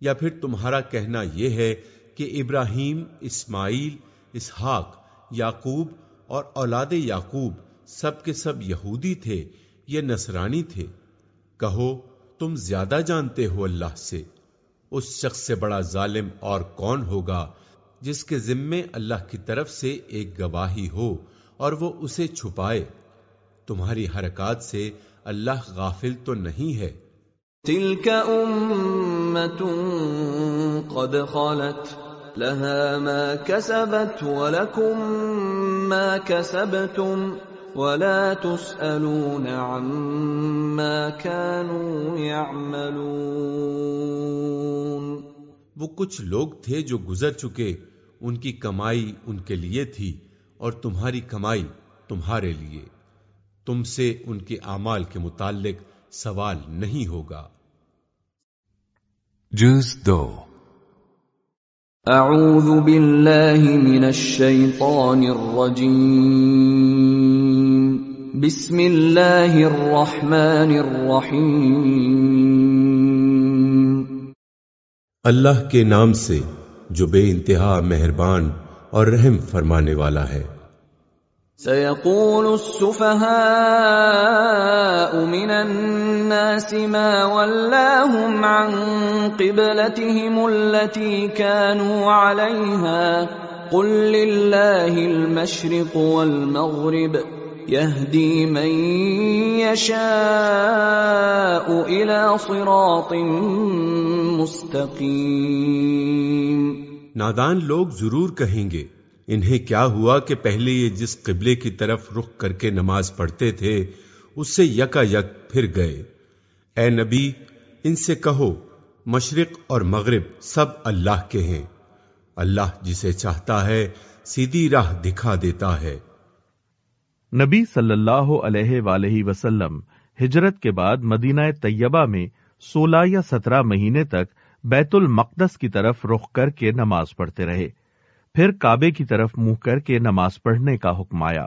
یا پھر تمہارا کہنا یہ ہے کہ ابراہیم، اسماعیل، اسحاق، یعقوب اور اولاد یعقوب سب کے سب یہودی تھے یہ نصرانی تھے۔ کہو تم زیادہ جانتے ہو اللہ سے، اس شخص سے بڑا ظالم اور کون ہوگا جس کے ذمے اللہ کی طرف سے ایک گواہی ہو اور وہ اسے چھپائے؟ تمہاری حرکات سے اللہ غافل تو نہیں ہے۔ تلك امه قد خلت لها ما كسبت ولكم ما كسبتم ولا تسالون عما كانوا يعملون۔ وہ کچھ لوگ تھے جو گزر چکے ان کی کمائی ان کے لیے تھی اور تمہاری کمائی تمہارے لیے۔ تم سے ان کے اعمال کے متعلق سوال نہیں ہوگا۔ جز دو۔ اعوذ باللہ من الشیطان الرجیم۔ بسم اللہ الرحمن الرحیم۔ اللہ کے نام سے جو بے انتہا مہربان اور رحم فرمانے والا ہے۔ سيقول السفهاء من الناس ما ولاهم عن قبلتهم التي كانوا عليها قل لله المشرق والمغرب۔ يهدي من يشاء الى صراط مستقيم۔ نادان لوگ ضرور کہیں گے، انہیں کیا ہوا کہ پہلے یہ جس قبلے کی طرف رخ کر کے نماز پڑھتے تھے، اس سے یکا یک پھر گئے۔ اے نبی، ان سے کہو، مشرق اور مغرب سب اللہ کے ہیں۔ اللہ جسے چاہتا ہے، سیدھی راہ دکھا دیتا ہے۔ نبی صلی اللہ علیہ وآلہ وسلم ہجرت کے بعد مدینہ طیبہ میں سولہ یا سترہ مہینے تک بیت المقدس کی طرف رخ کر کے نماز پڑھتے رہے۔ پھر کعبے کی طرف منہ کر کے نماز پڑھنے کا حکم آیا۔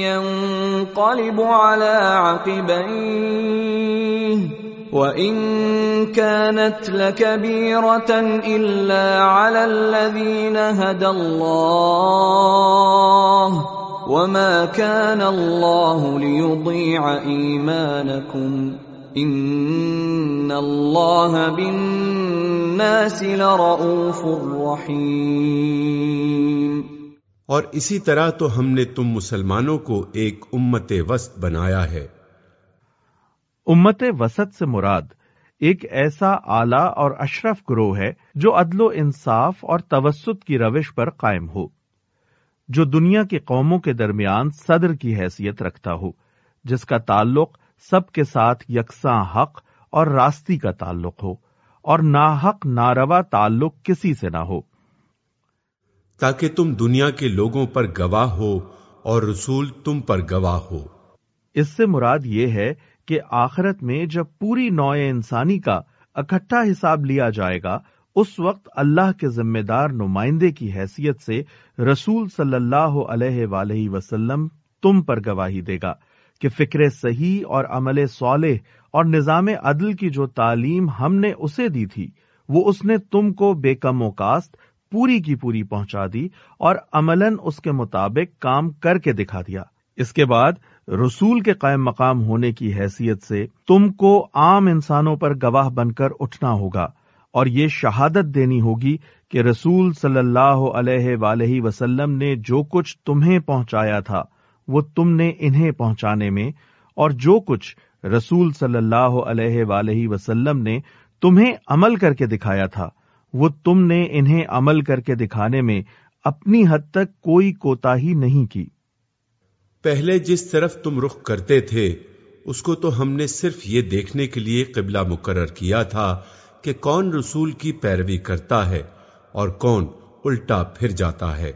ينقلب على عقبيه، وإن كانت لكبيرة إلا على الذين هدى الله، وما كان الله ليضيع ايمانكم ان الله بالناس لرؤوف رحيم. اور اسی طرح تو ہم نے تم مسلمانوں کو ایک امت وسط بنایا ہے۔ امت وسط سے مراد ایک ایسا اعلی اور اشرف گروہ ہے جو عدل و انصاف اور توسط کی روش پر قائم ہو، جو دنیا کی قوموں کے درمیان صدر کی حیثیت رکھتا ہو، جس کا تعلق سب کے ساتھ یکساں حق اور راستی کا تعلق ہو، اور ناحق، ناروا تعلق کسی سے نہ ہو۔ تاکہ تم دنیا کے لوگوں پر گواہ ہو اور رسول تم پر گواہ ہو۔ اس سے مراد یہ ہے کہ آخرت میں جب پوری نوع انسانی کا اکٹھا حساب لیا جائے گا، اس وقت اللہ کے ذمہ دار نمائندے کی حیثیت سے رسول صلی اللہ علیہ وآلہ وسلم تم پر گواہی دے گا کہ فکر صحیح اور عمل صالح اور نظام عدل کی جو تعلیم ہم نے اسے دی تھی، وہ اس نے تم کو بے کم و کاست پوری کی پوری پہنچا دی اور عملاً اس کے مطابق کام کر کے دکھا دیا۔ اس کے بعد رسول کے قائم مقام ہونے کی حیثیت سے تم کو عام انسانوں پر گواہ بن کر اٹھنا ہوگا اور یہ شہادت دینی ہوگی کہ رسول صلی اللہ علیہ وآلہ وسلم نے جو کچھ تمہیں پہنچایا تھا، وہ تم نے انہیں پہنچانے میں، اور جو کچھ رسول صلی اللہ علیہ وآلہ وسلم نے تمہیں عمل کر کے دکھایا تھا۔ وہ تم نے انہیں عمل کر کے دکھانے میں اپنی حد تک کوئی کوتا ہی نہیں کی۔ پہلے جس طرف تم رخ کرتے تھے، اس کو تو ہم نے صرف یہ دیکھنے کے لیے قبلہ مقرر کیا تھا کہ کون رسول کی پیروی کرتا ہے اور کون الٹا پھر جاتا ہے۔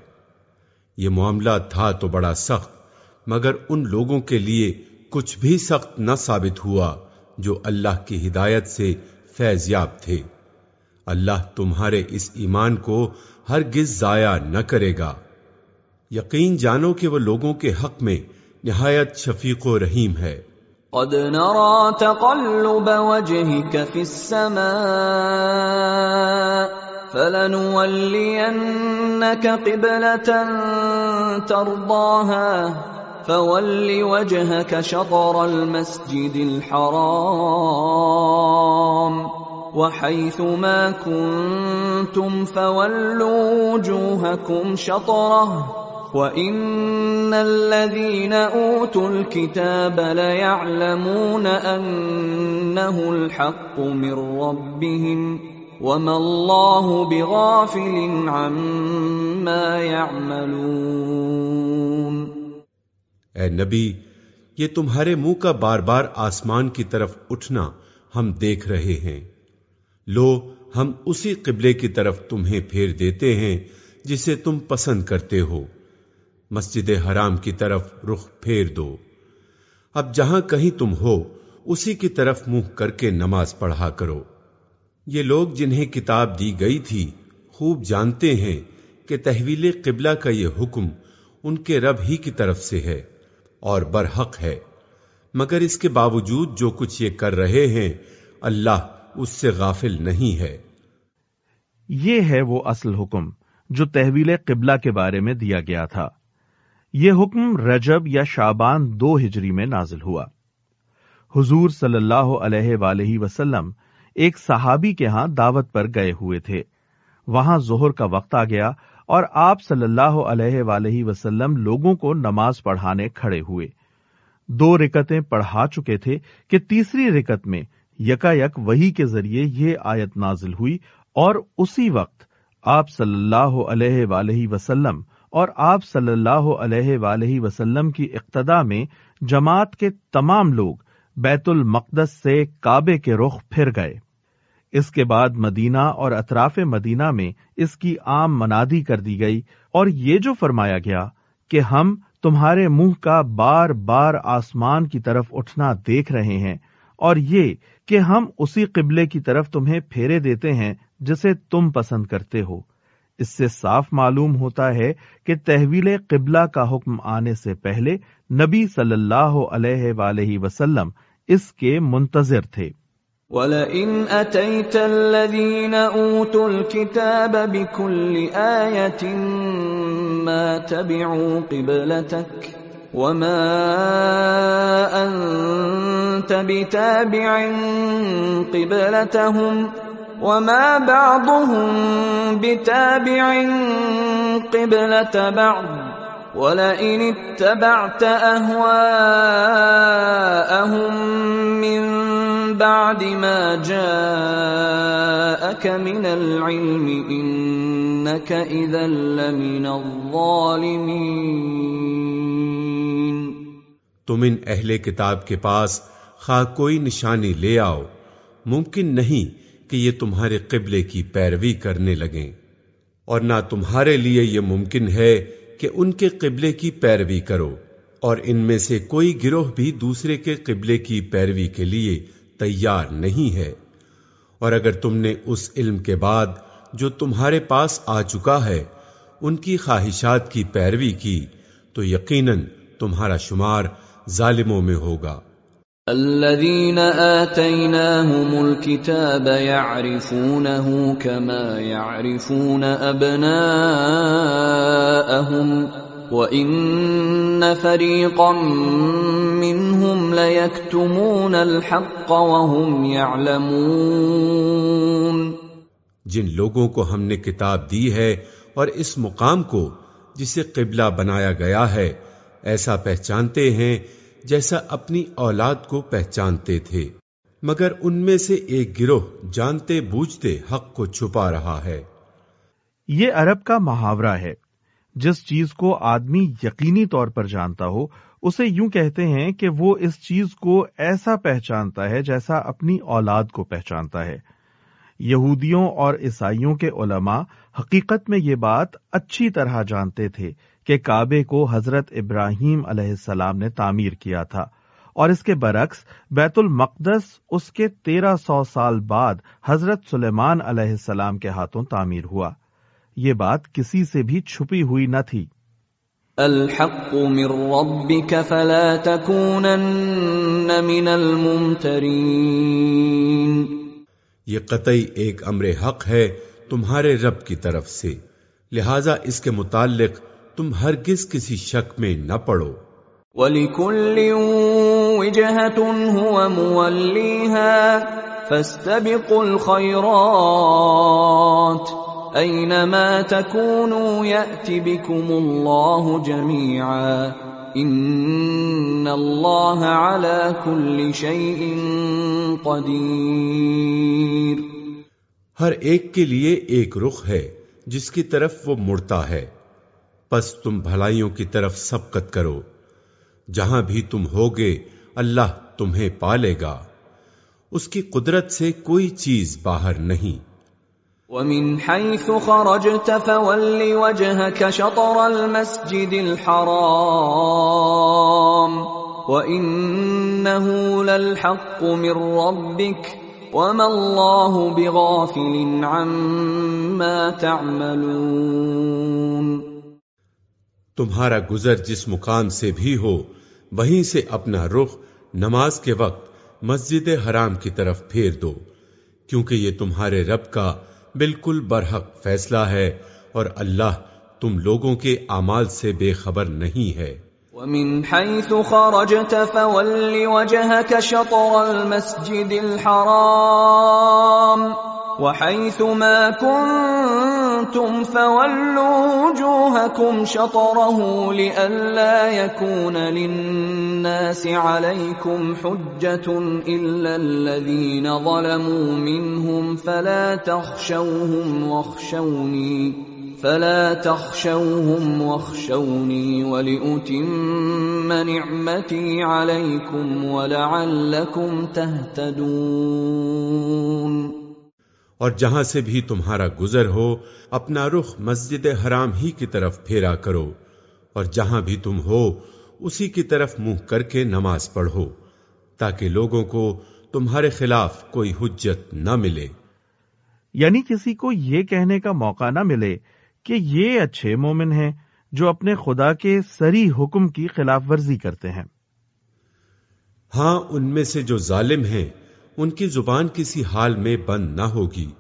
یہ معاملہ تھا تو بڑا سخت، مگر ان لوگوں کے لیے کچھ بھی سخت نہ ثابت ہوا جو اللہ کی ہدایت سے فیض یاب تھے۔ اللہ تمہارے اس ایمان کو ہرگز ضائع نہ کرے گا۔ یقین جانو کہ وہ لوگوں کے حق میں نہایت شفیق و رحیم ہے۔ قد نرى تقلب وجهك في السماء، فلنولينك قبلة ترضاها، فول وجهك شطر المسجد الحرام۔ وحيث ما كنتم فولوا وجوهكم شطره وَإِنَّ الَّذِينَ أُوتُوا الْكِتَابَ لَيَعْلَمُونَ أَنَّهُ الْحَقُّ مِنْ رَبِّهِمْ وَمَا اللَّهُ بِغَافِلٍ عَمَّا يَعْمَلُونَ اے نبی، یہ تمہارے منہ کا بار بار آسمان کی طرف اٹھنا ہم دیکھ رہے ہیں۔ لو، ہم اسی قبلے کی طرف تمہیں پھیر دیتے ہیں جسے تم پسند کرتے ہو۔ مسجد حرام کی طرف رخ پھیر دو۔ اب جہاں کہیں تم ہو، اسی کی طرف منہ کر کے نماز پڑھا کرو۔ یہ لوگ جنہیں کتاب دی گئی تھی، خوب جانتے ہیں کہ تحویل قبلہ کا یہ حکم ان کے رب ہی کی طرف سے ہے اور برحق ہے۔ مگر اس کے باوجود جو کچھ یہ کر رہے ہیں، اللہ اس سے غافل نہیں ہے۔ یہ ہے وہ اصل حکم جو تحویل قبلہ کے بارے میں دیا گیا تھا۔ یہ حکم رجب یا شابان دو ہجری میں نازل ہوا۔ حضور صلی اللہ علیہ وآلہ وسلم ایک صحابی کے ہاں دعوت پر گئے ہوئے تھے۔ وہاں ظہر کا وقت آ گیا اور آپ صلی اللہ علیہ وآلہ وسلم لوگوں کو نماز پڑھانے کھڑے ہوئے۔ دو رکتیں پڑھا چکے تھے کہ تیسری رکت میں یکا یک وہی کے ذریعے یہ آیت نازل ہوئی اور اسی وقت آپ صلی اللہ علیہ وآلہ وسلم اور آپ صلی اللہ علیہ وآلہ وسلم کی اقتدا میں جماعت کے تمام لوگ بیت المقدس سے کعبے کے رخ پھر گئے۔ اس کے بعد مدینہ اور اطراف مدینہ میں اس کی عام منادی کر دی گئی اور یہ جو فرمایا گیا کہ ہم تمہارے منہ کا بار بار آسمان کی طرف اٹھنا دیکھ رہے ہیں اور یہ کہ ہم اسی قبلے کی طرف تمہیں پھیرے دیتے ہیں جسے تم پسند کرتے ہو۔ اس سے صاف معلوم ہوتا ہے کہ تحویل قبلہ کا حکم آنے سے پہلے نبی صلی اللہ علیہ وآلہ وسلم اس کے منتظر تھے۔ وَلَئِنْ أَتَيْتَ الَّذِينَ أُوتُوا الْكِتَابَ بِكُلِّ آيَةٍ مَا تَبِعُوا قِبْلَتَكَ وما انت بتابع قبلتهم وما بعضهم بتابع قبلة بعض ولئن اتبعت اهواءهم من بعد ما جاءك من العلم انك اذا لمن الظالمين. تم ان اہل کتاب کے پاس خواہ کوئی نشانی لے آؤ، ممکن نہیں کہ یہ تمہارے قبلے کی پیروی کرنے لگیں۔ اور نہ تمہارے لیے یہ ممکن ہے کہ ان کے قبلے کی پیروی کرو، اور ان میں سے کوئی گروہ بھی دوسرے کے قبلے کی پیروی کے لیے تیار نہیں ہے۔ اور اگر تم نے اس علم کے بعد جو تمہارے پاس آ چکا ہے، ان کی خواہشات کی پیروی کی، تو یقیناً تمہارا شمار ظالموں میں ہوگا۔ الذين آتيناهم الكتاب يعرفونه كما يعرفون أبناءهم۔ وإن فريقا منهم ليكتمون الحق وهم يعلمون جن لوگوں کو ہم نے کتاب دی ہے اور اس مقام کو جسے قبلہ بنایا گیا ہے ایسا پہچانتے ہیں جیسا اپنی اولاد کو پہچانتے تھے۔ مگر ان میں سے ایک گروہ جانتے بوجھتے حق کو چھپا رہا ہے۔ یہ عرب کا محاورہ ہے۔ جس چیز کو آدمی یقینی طور پر جانتا ہو، اسے یوں کہتے ہیں کہ وہ اس چیز کو ایسا پہچانتا ہے جیسا اپنی اولاد کو پہچانتا ہے۔ یہودیوں اور عیسائیوں کے علماء حقیقت میں یہ بات اچھی طرح جانتے تھے کہ کعبے کو حضرت ابراہیم علیہ السلام نے تعمیر کیا تھا۔ اور اس کے برعکس، بیت المقدس اس کے تیرہ سو سال بعد حضرت سلیمان علیہ السلام کے ہاتھوں تعمیر ہوا۔ یہ بات کسی سے بھی چھپی ہوئی نہ تھی۔ الحق من ربك فلا تكونن من یہ قطعی ایک امر حق ہے تمہارے رب کی طرف سے۔ لہذا اس کے متعلق تم ہرگز کسی شک میں نہ پڑو۔ وَلِكُلِّ وِجْهَةٌ هُوَ مُوَلِّيهَا فَاسْتَبِقُوا الْخَيْرَاتِ۔ أَيْنَمَا تَكُونُوا يَأْتِ بِكُمُ اللَّهُ جَمِيعًا إِنَّ اللَّهَ عَلَى كُلِّ شَيْءٍ قَدِيرٌ ہر ایک کے لیے ایک رخ ہے، جس کی طرف وہ مڑتا ہے۔ پس تم بھلائیوں کی طرف سبقت کرو۔ جہاں بھی تم ہوگے، اللہ تمہیں پالے گا۔ اس کی قدرت سے کوئی چیز باہر نہیں۔ ومن حيث خرجت فول وجهك شطر المسجد الحرام وانه للحق من ربك وما الله بغافل عما تعملون تمہارا گزر جس مقام سے بھی ہو، وہیں سے اپنا رخ نماز کے وقت مسجد حرام کی طرف پھیر دو، کیونکہ یہ تمہارے رب کا بالکل برحق فیصلہ ہے اور اللہ تم لوگوں کے اعمال سے بے خبر نہیں ہے۔ ومن حيث خرجت فول وجهك شطر المسجد الحرام۔ وحيث ما كنتم فولوا وجوهكم شطره لئلا يكون للناس عليكم حجة إلا الذين ظلموا منهم فلا تخشوهم واخشوني فلا تخشوهم واخشوني ولأتم نعمتي عليكم ولعلكم تهتدون اور جہاں سے بھی تمہارا گزر ہو اپنا رخ مسجد حرام ہی کی طرف پھیرا کرو اور جہاں بھی تم ہو اسی کی طرف منہ کر کے نماز پڑھو تاکہ لوگوں کو تمہارے خلاف کوئی حجت نہ ملے۔ یعنی کسی کو یہ کہنے کا موقع نہ ملے کہ یہ اچھے مومن ہیں جو اپنے خدا کے سری حکم کی خلاف ورزی کرتے ہیں۔ ہاں ان میں سے جو ظالم ہیں ان کی زبان کسی حال میں بند نہ ہوگی۔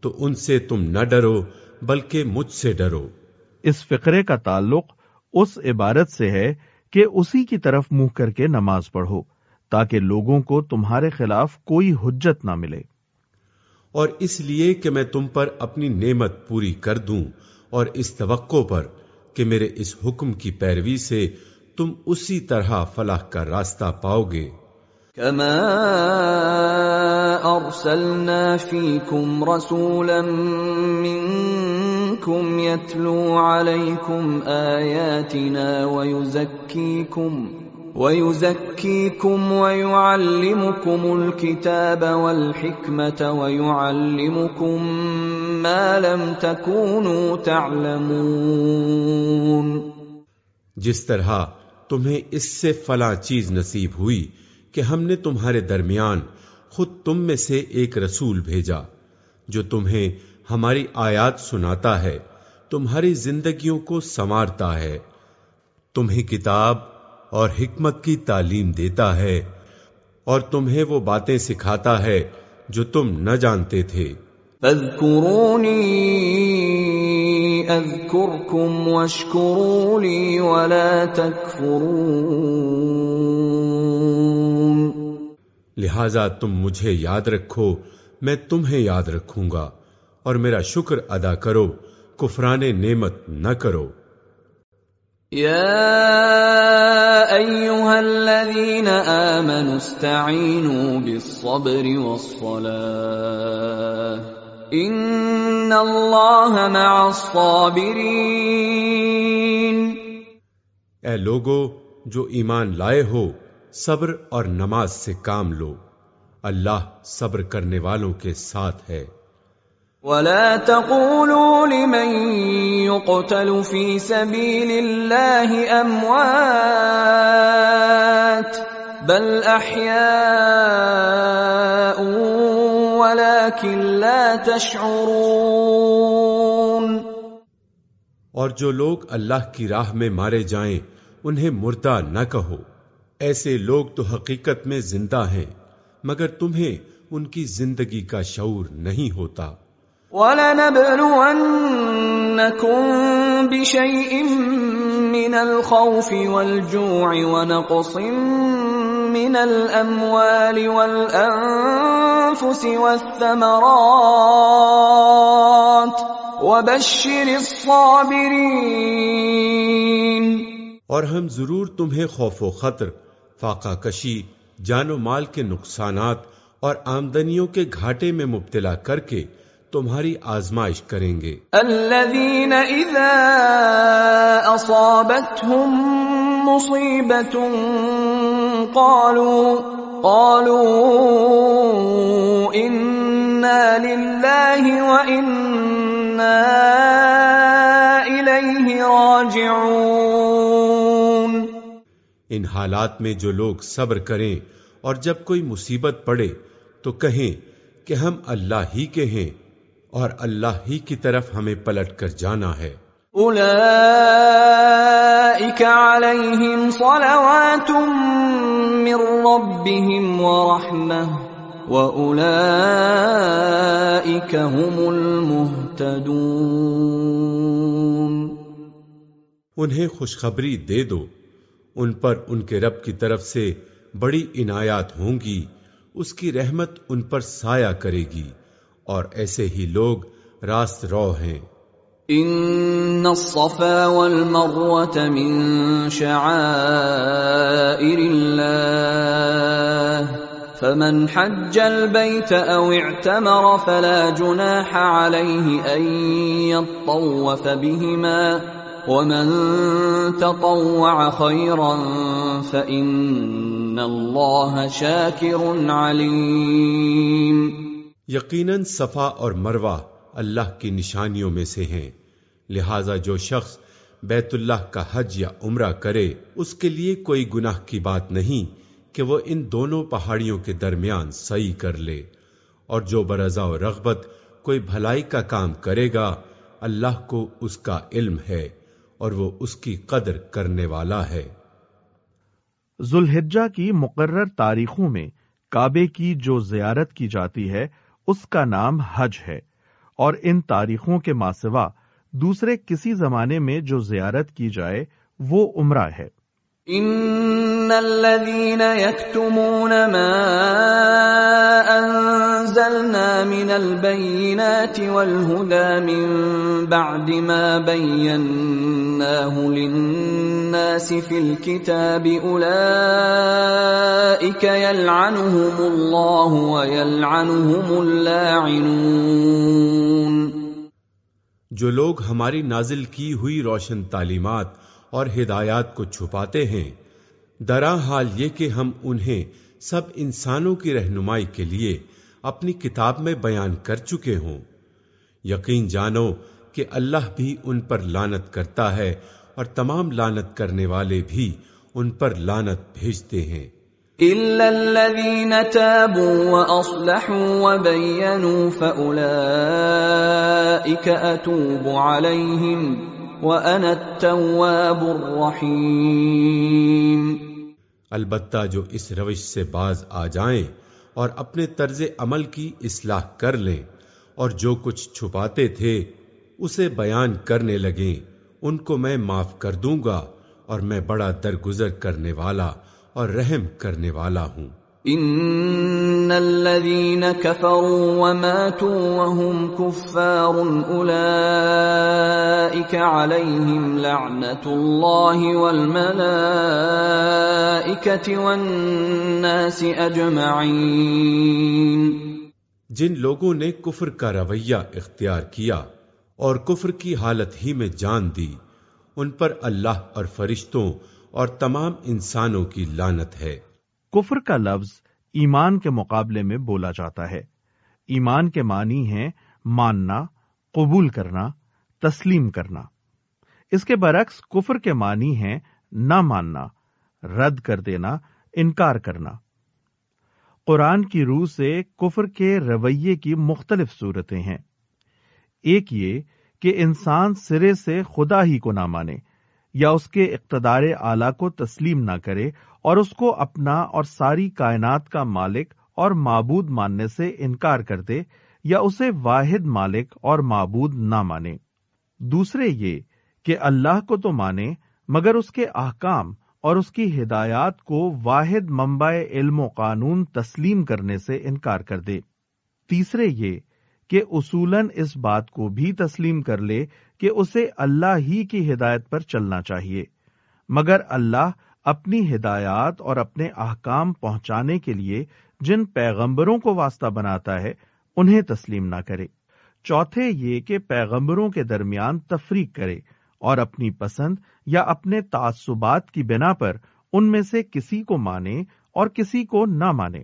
تو ان سے تم نہ ڈرو بلکہ مجھ سے ڈرو۔ اس فقرے کا تعلق اس عبارت سے ہے کہ اسی کی طرف منہ کر کے نماز پڑھو تاکہ لوگوں کو تمہارے خلاف کوئی حجت نہ ملے۔ اور اس لیے کہ میں تم پر اپنی نعمت پوری کر دوں اور اس توقع پر کہ میرے اس حکم کی پیروی سے تم اسی طرح فلاح کا راستہ پاؤ گے۔ كما ارسلنا فيكم رسولا منكم يتلو عليكم اياتنا ويزكيكم ويزكيكم ويعلمكم الكتاب والحكمه ويعلمكم ما لم تكونوا تعلمون جس طرح تمہیں اس سے فلاں چیز نصیب ہوئی کہ ہم نے تمہارے درمیان خود تم میں سے ایک رسول بھیجا، جو تمہیں ہماری آیات سناتا ہے، تمہاری زندگیوں کو سنوارتا ہے، تمہیں کتاب اور حکمت کی تعلیم دیتا ہے، اور تمہیں وہ باتیں سکھاتا ہے جو تم نہ جانتے تھے۔ اذکرونی اذکرکم واشکرونی ولا تکفرون۔ لہذا تم مجھے یاد رکھو میں تمہیں یاد رکھوں گا اور میرا شکر ادا کرو کفران نعمت نہ کرو۔ یا ایوہا الذین آمنوا استعینوا بالصبر والصلاة ان اللہ مع الصابرین۔ اے لوگو جو ایمان لائے ہو صبر اور نماز سے کام لو۔ اللہ صبر کرنے والوں کے ساتھ ہے۔ ولا تقولوا لمن يقتل في سبيل الله اموات بل احياء ولكن لا تشعرون اور جو لوگ اللہ کی راہ میں مارے جائیں انہیں مردہ نہ کہو۔ ایسے لوگ تو حقیقت میں زندہ ہیں، مگر تمہیں ان کی زندگی کا شعور نہیں ہوتا۔ وَلَنَبْلُوَنَّكُمْ بِشَيْءٍ مِّنَ الْخَوْفِ وَالْجُوعِ وَنَقْصٍ مِّنَ الْأَمْوَالِ وَالْأَنفُسِ وَالثَّمَرَاتِ وَبَشِّرِ الصَّابِرِينَ اور ہم ضرور تمہیں خوف و خطر، فاقہ کشی، جان و مال کے نقصانات اور آمدنیوں کے گھاٹے میں مبتلا کر کے تمہاری آزمائش کریں گے۔ الذين اذا اصابتهم مصيبه قالوا قالوا انا للہ وانا الیہ راجعون۔ ان حالات میں جو لوگ صبر کریں اور جب کوئی مصیبت پڑے تو کہیں کہ ہم اللہ ہی کے ہیں اور اللہ ہی کی طرف ہمیں پلٹ کر جانا ہے۔ اولئیک علیہم صلوات من ربهم ورحمہ وَأُولَئِكَ هُمُ الْمُهْتَدُونَ انہیں خوشخبری دے دو۔ ان پر ان کے رب کی طرف سے بڑی عنایات ہوں گی، اس کی رحمت ان پر سایہ کرے گی، اور ایسے ہی لوگ راست رو ہیں۔ ان الصفا والمروه من شعائر الله، فمن حج البيت او اعتمر فلا جناح عليه ان يطوف بهما. ومن تطوع خيرا فان الله شاكر عليم یقیناً صفا اور مروہ اللہ کی نشانیوں میں سے ہیں۔ لہذا جو شخص بیت اللہ کا حج یا عمرہ کرے، اس کے لیے کوئی گناہ کی بات نہیں کہ وہ ان دونوں پہاڑیوں کے درمیان صحیح کر لے۔ اور جو برضا و رغبت کوئی بھلائی کا کام کرے گا، اللہ کو اس کا علم ہے۔ اور وہ اس کی قدر کرنے والا ہے۔ ذوالحجہ کی مقرر تاریخوں میں کعبے کی جو زیارت کی جاتی ہے، اس کا نام حج ہے۔ اور ان تاریخوں کے ماسوا دوسرے کسی زمانے میں جو زیارت کی جائے، وہ عمرہ ہے۔ ان الذين يكتمون ما انزلنا من البينات والهدى من بعد ما بيناه للناس في الكتاب اولئك يلعنهم الله ويلعنهم اللاعنون جو لوگ ہماری نازل کی ہوئی روشن تعلیمات اور ہدایات کو چھپاتے ہیں۔ درا حال یہ کہ ہم انہیں سب انسانوں کی رہنمائی کے لیے اپنی کتاب میں بیان کر چکے ہوں۔ یقین جانو کہ اللہ بھی ان پر لانت کرتا ہے اور تمام لانت کرنے والے بھی ان پر لانت بھیجتے ہیں۔ إلا الذين تابوا وأصلحوا وبينوا فأولئك أتوب عليهم البتہ جو اس روش سے باز آ جائیں اور اپنے طرز عمل کی اصلاح کر لیں اور جو کچھ چھپاتے تھے، اسے بیان کرنے لگیں، ان کو میں معاف کر دوں گا اور میں بڑا درگزر کرنے والا اور رحم کرنے والا ہوں۔ ان الذين كفروا وماتوا وهم كفار اولئك عليهم لعنه الله والملائكه والناس اجمعين جن لوگوں نے کفر کا رویہ اختیار کیا اور کفر کی حالت ہی میں جان دی، ان پر اللہ اور فرشتوں اور تمام انسانوں کی لانت ہے۔ کفر کا لفظ ایمان کے مقابلے میں بولا جاتا ہے۔ ایمان کے معنی ہے ماننا، قبول کرنا، تسلیم کرنا۔ اس کے برعکس کفر کے معنی ہے نہ ماننا، رد کر دینا، انکار کرنا۔ قرآن کی روح سے کفر کے رویے کی مختلف صورتیں ہیں۔ ایک یہ کہ انسان سرے سے خدا ہی کو نہ مانے یا اس کے اقتدار اعلی کو تسلیم نہ کرے اور اس کو اپنا اور ساری کائنات کا مالک اور معبود ماننے سے انکار کر دے یا اسے واحد مالک اور معبود نہ مانے۔ دوسرے یہ کہ اللہ کو تو مانے، مگر اس کے احکام اور اس کی ہدایات کو واحد منبع علم و قانون تسلیم کرنے سے انکار کر دے تیسرے یہ کہ اصولاً اس بات کو بھی تسلیم کر لے کہ اسے اللہ ہی کی ہدایت پر چلنا چاہیے، مگر اللہ اپنی ہدایات اور اپنے احکام پہنچانے کے لیے جن پیغمبروں کو واسطہ بناتا ہے، انہیں تسلیم نہ کرے۔ چوتھے یہ کہ پیغمبروں کے درمیان تفریق کرے اور اپنی پسند یا اپنے تعصبات کی بنا پر ان میں سے کسی کو مانے اور کسی کو نہ مانے۔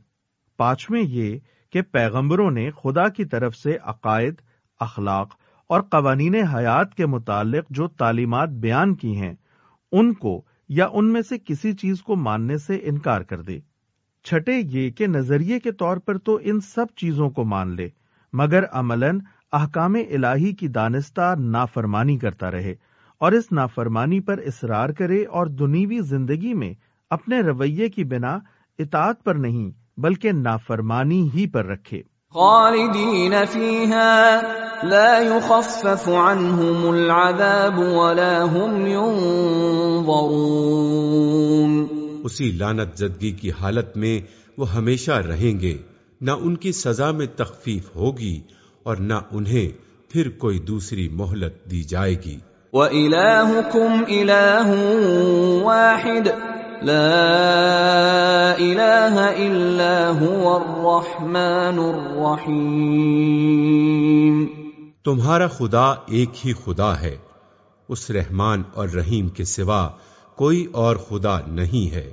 پانچویں یہ کہ پیغمبروں نے خدا کی طرف سے عقائد، اخلاق اور قوانین حیات کے متعلق جو تعلیمات بیان کی ہیں، ان کو یا ان میں سے کسی چیز کو ماننے سے انکار کر دے۔ چھٹے یہ کہ نظریے کے طور پر تو ان سب چیزوں کو مان لے، مگر عملاً احکام الہی کی دانستہ نافرمانی کرتا رہے اور اس نافرمانی پر اصرار کرے اور دنیوی زندگی میں اپنے رویے کی بنا اطاعت پر نہیں، بلکہ نافرمانی ہی پر رکھے۔ خالدین فیها لا يخفف عنهم العذاب ولا هم ينظرون۔ اسی لانت زدگی کی حالت میں وہ ہمیشہ رہیں گے۔ نہ ان کی سزا میں تخفیف ہوگی اور نہ انہیں پھر کوئی دوسری مہلت دی جائے گی۔ وَإِلَاهُكُمْ إِلَاهٌ وَاحِدٌ۔ لا الہ الا هو الرحمن الرحیم تمہارا خدا ایک ہی خدا ہے، اس رحمان اور رحیم کے سوا کوئی اور خدا نہیں ہے۔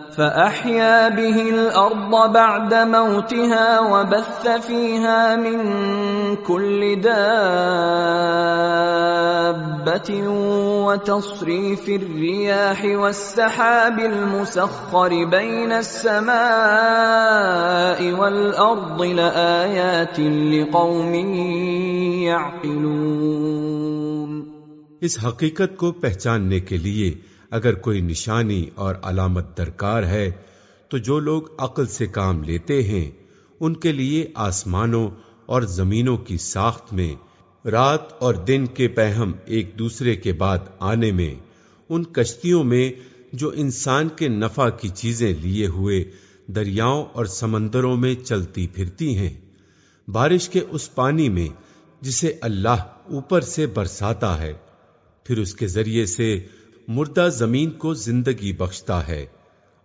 فأحيا به الأرض بعد موتها وبث فيها من كل دابة وتصريف الرياح والسحاب المسخر بين السماء والأرض لآيات لقوم يعقلون. اس حقیقت کو پہچاننے کے لیے اگر کوئی نشانی اور علامت درکار ہے، تو جو لوگ عقل سے کام لیتے ہیں، ان کے لیے آسمانوں اور زمینوں کی ساخت میں، رات اور دن کے پہم ایک دوسرے کے بعد آنے میں، ان کشتیوں میں جو انسان کے نفع کی چیزیں لیے ہوئے دریاؤں اور سمندروں میں چلتی پھرتی ہیں۔ بارش کے اس پانی میں جسے اللہ اوپر سے برساتا ہے، پھر اس کے ذریعے سے مردہ زمین کو زندگی بخشتا ہے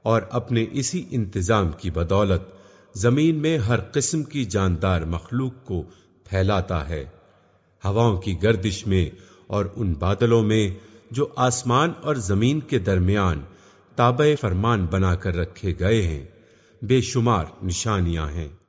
اور اپنے اسی انتظام کی بدولت زمین میں ہر قسم کی جاندار مخلوق کو پھیلاتا ہے۔ ہواؤں کی گردش میں اور ان بادلوں میں جو آسمان اور زمین کے درمیان تابع فرمان بنا کر رکھے گئے ہیں، بے شمار نشانیاں ہیں۔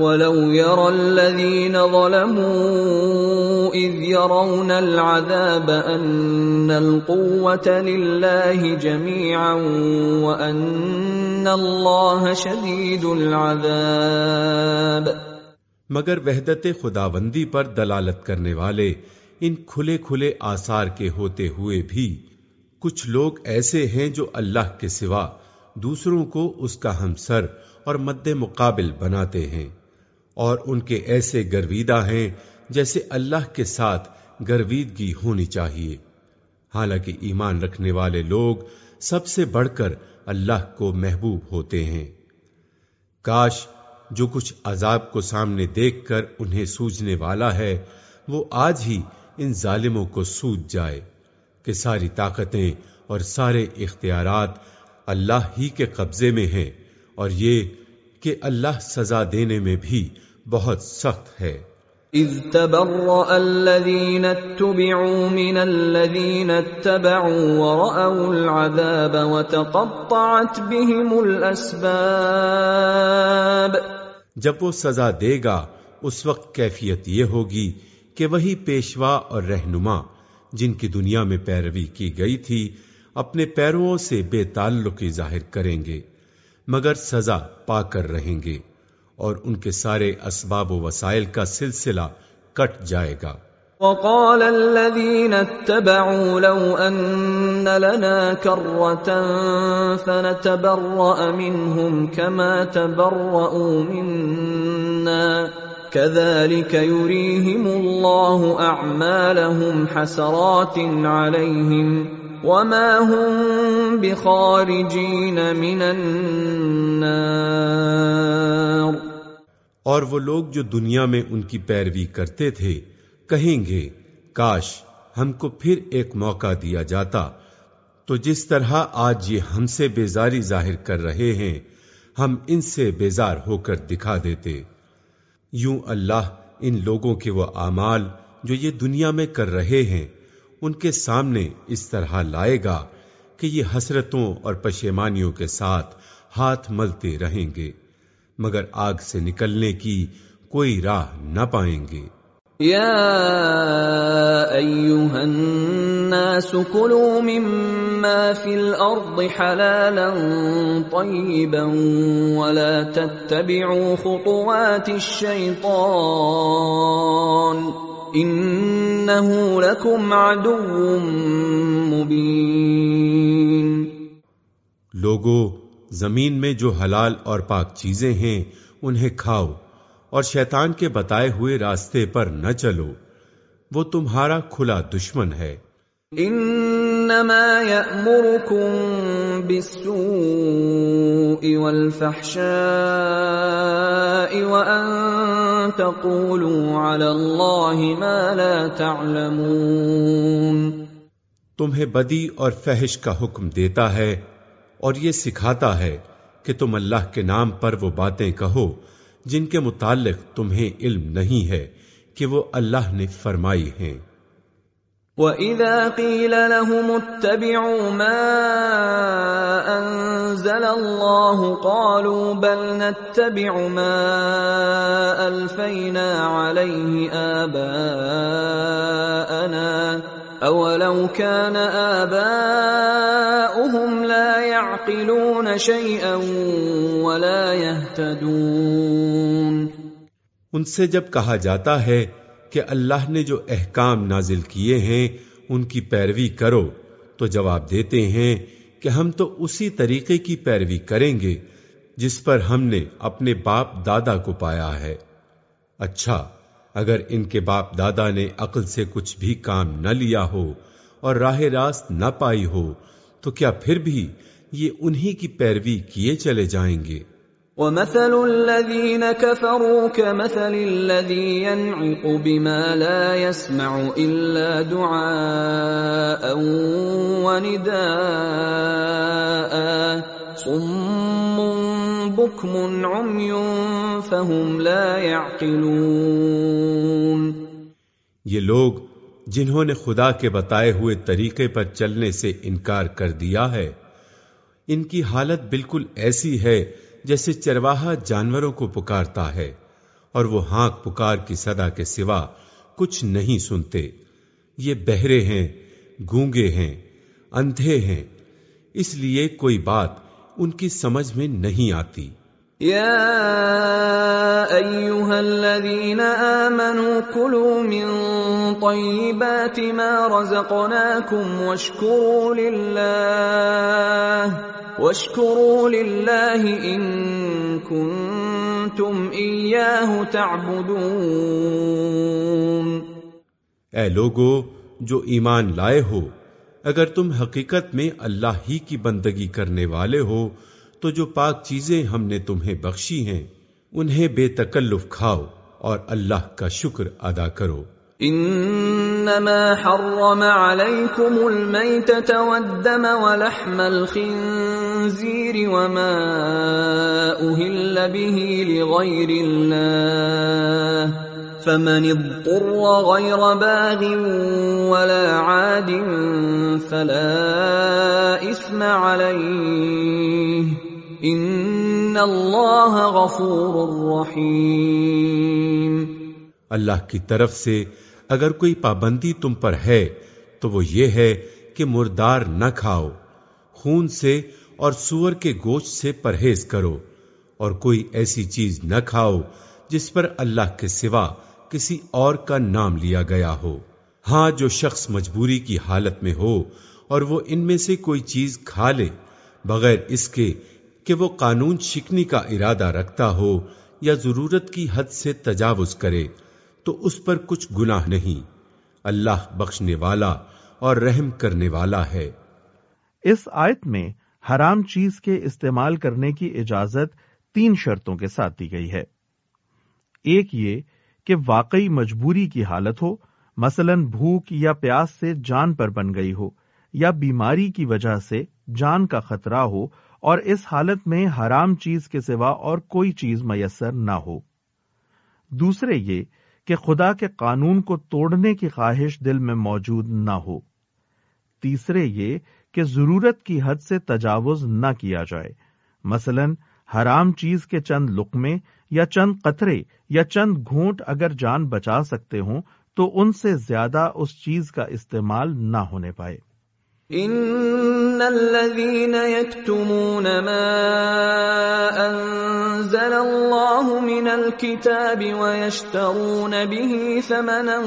ولو يرى الذين ظلموا إذ يرون العذاب أن القوة لله جميعا وأن الله شديد العذاب مگر وحدت خداوندی پر دلالت کرنے والے ان کھلے کھلے آثار کے ہوتے ہوئے بھی کچھ لوگ ایسے ہیں جو اللہ کے سوا دوسروں کو اس کا ہمسر اور مد مقابل بناتے ہیں۔ اور ان کے ایسے گرویدہ ہیں جیسے اللہ کے ساتھ گرویدگی ہونی چاہیے۔ حالانکہ ایمان رکھنے والے لوگ سب سے بڑھ کر اللہ کو محبوب ہوتے ہیں۔ کاش جو کچھ عذاب کو سامنے دیکھ کر انہیں سوجنے والا ہے، وہ آج ہی ان ظالموں کو سوج جائے۔ کہ ساری طاقتیں اور سارے اختیارات اللہ ہی کے قبضے میں ہیں اور یہ کہ اللہ سزا دینے میں بھی بہت سخت ہے۔ اذ تبرأ الذين اتبعوا من الذين اتبعوا ورأوا العذاب وتقطعت بهم الاسباب جب وہ سزا دے گا اس وقت کیفیت یہ ہوگی کہ وہی پیشوا اور رہنما جن کی دنیا میں پیروی کی گئی تھی اپنے پیرووں سے بے تعلقی ظاہر کریں گے مگر سزا پا کر رہیں گے۔ اور ان کے سارے اسباب و وسائل کا سلسلہ کٹ جائے گا۔ وقال الذين اتبعوا لو أن لنا كرة فنتبرأ منهم كما تبرؤوا منا كذلك يريهم الله أعمالهم حسرات عليهم وما هم بخارجين من النار اور وہ لوگ جو دنیا میں ان کی پیروی کرتے تھے، کہیں گے، کاش ہم کو پھر ایک موقع دیا جاتا۔ تو جس طرح آج یہ ہم سے بیزاری ظاہر کر رہے ہیں، ہم ان سے بیزار ہو کر دکھا دیتے۔ یوں اللہ ان لوگوں کے وہ اعمال جو یہ دنیا میں کر رہے ہیں، ان کے سامنے اس طرح لائے گا کہ یہ حسرتوں اور پشیمانیوں کے ساتھ ہاتھ ملتے رہیں گے۔ مگر آگ سے نکلنے کی کوئی راہ نہ پائیں گے۔ يا ايها الناس كلوا مما في الارض حلالا طيبا ولا تتبعوا خطوات الشيطان انه لكم عدو مبين لوگو زمین میں جو حلال اور پاک چیزیں ہیں انہیں کھاؤ اور شیطان کے بتائے ہوئے راستے پر نہ چلو۔ وہ تمہارا کھلا دشمن ہے۔ انما يأمركم بالسوء والفحشاء وان تقولوا على الله ما لا تعلمون۔ تمہیں بدی اور فحش کا حکم دیتا ہے۔ اور یہ سکھاتا ہے کہ تم اللہ کے نام پر وہ باتیں کہو جن کے متعلق تمہیں علم نہیں ہے کہ وہ اللہ نے فرمائی ہیں۔ وَإِذَا قِيلَ لَهُمُ اتَّبِعُوا مَا أَنزَلَ اللَّهُ قَالُوا بَلْ نَتَّبِعُ مَا أَلْفَيْنَا عَلَيْهِ آبَاءَنَا اولو كان آباؤهم لا يعقلون شيئا ولا يهتدون ان سے جب کہا جاتا ہے کہ اللہ نے جو احکام نازل کیے ہیں، ان کی پیروی کرو، تو جواب دیتے ہیں کہ ہم تو اسی طریقے کی پیروی کریں گے، جس پر ہم نے اپنے باپ دادا کو پایا ہے۔ اچھا اگر ان کے باپ دادا نے عقل سے کچھ بھی کام نہ لیا ہو اور راہ راست نہ پائی ہو، تو کیا پھر بھی یہ انہی کی پیروی کیے چلے جائیں گے؟ ومثل الذين كفروا كمثل الذي ينعق بما لا يسمع إلا دعاء ونداء صم بكم عمي فهم لا يعقلون یہ لوگ جنہوں نے خدا کے بتائے ہوئے طریقے پر چلنے سے انکار کر دیا ہے، ان کی حالت بالکل ایسی ہے جیسے چرواہا جانوروں کو پکارتا ہے، اور وہ ہانک پکار کی صدا کے سوا کچھ نہیں سنتے۔ یہ بہرے ہیں، گونگے ہیں، اندھے ہیں، اس لیے کوئی بات ان کی سمجھ میں نہیں آتی۔ يا ايها الذين امنوا كلوا من طيبات ما رزقناكم واشكروا لله واشكروا لله ان كنتم اياه تعبدون۔ اے لوگو جو ایمان لائے ہو اگر تم حقیقت میں اللہ ہی کی بندگی کرنے والے ہو، تو جو پاک چیزیں ہم نے تمہیں بخشی ہیں، انہیں بے تکلف کھاؤ اور اللہ کا شکر ادا کرو۔ انما حرم عليكم الميتة والدم ولحم الخنزير وما اهل به لغير الله فمن اضطر غير باغ ولا عاد فلا اثم عليه. ان اللہ غفور الرحیم اللہ کی طرف سے اگر کوئی پابندی تم پر ہے تو وہ یہ ہے کہ مردار نہ کھاؤ، خون سے اور سور کے گوشت سے پرہیز کرو، اور کوئی ایسی چیز نہ کھاؤ جس پر اللہ کے سوا کسی اور کا نام لیا گیا ہو۔ ہاں جو شخص مجبوری کی حالت میں ہو اور وہ ان میں سے کوئی چیز کھا لے، بغیر اس کے کہ وہ قانون شکنی کا ارادہ رکھتا ہو یا ضرورت کی حد سے تجاوز کرے، تو اس پر کچھ گناہ نہیں۔ اللہ بخشنے والا اور رحم کرنے والا ہے۔ اس آیت میں حرام چیز کے استعمال کرنے کی اجازت تین شرطوں کے ساتھ دی گئی ہے۔ ایک یہ کہ واقعی مجبوری کی حالت ہو، مثلا بھوک یا پیاس سے جان پر بن گئی ہو، یا بیماری کی وجہ سے جان کا خطرہ ہو اور اس حالت میں حرام چیز کے سوا اور کوئی چیز میسر نہ ہو۔ دوسرے یہ کہ خدا کے قانون کو توڑنے کی خواہش دل میں موجود نہ ہو۔ تیسرے یہ کہ ضرورت کی حد سے تجاوز نہ کیا جائے۔ مثلا حرام چیز کے چند لقمے یا چند قطرے یا چند گھونٹ اگر جان بچا سکتے ہوں، تو ان سے زیادہ اس چیز کا استعمال نہ ہونے پائے۔ ان الذين يكتمون ما انزل الله من الكتاب ويشترون به ثمنا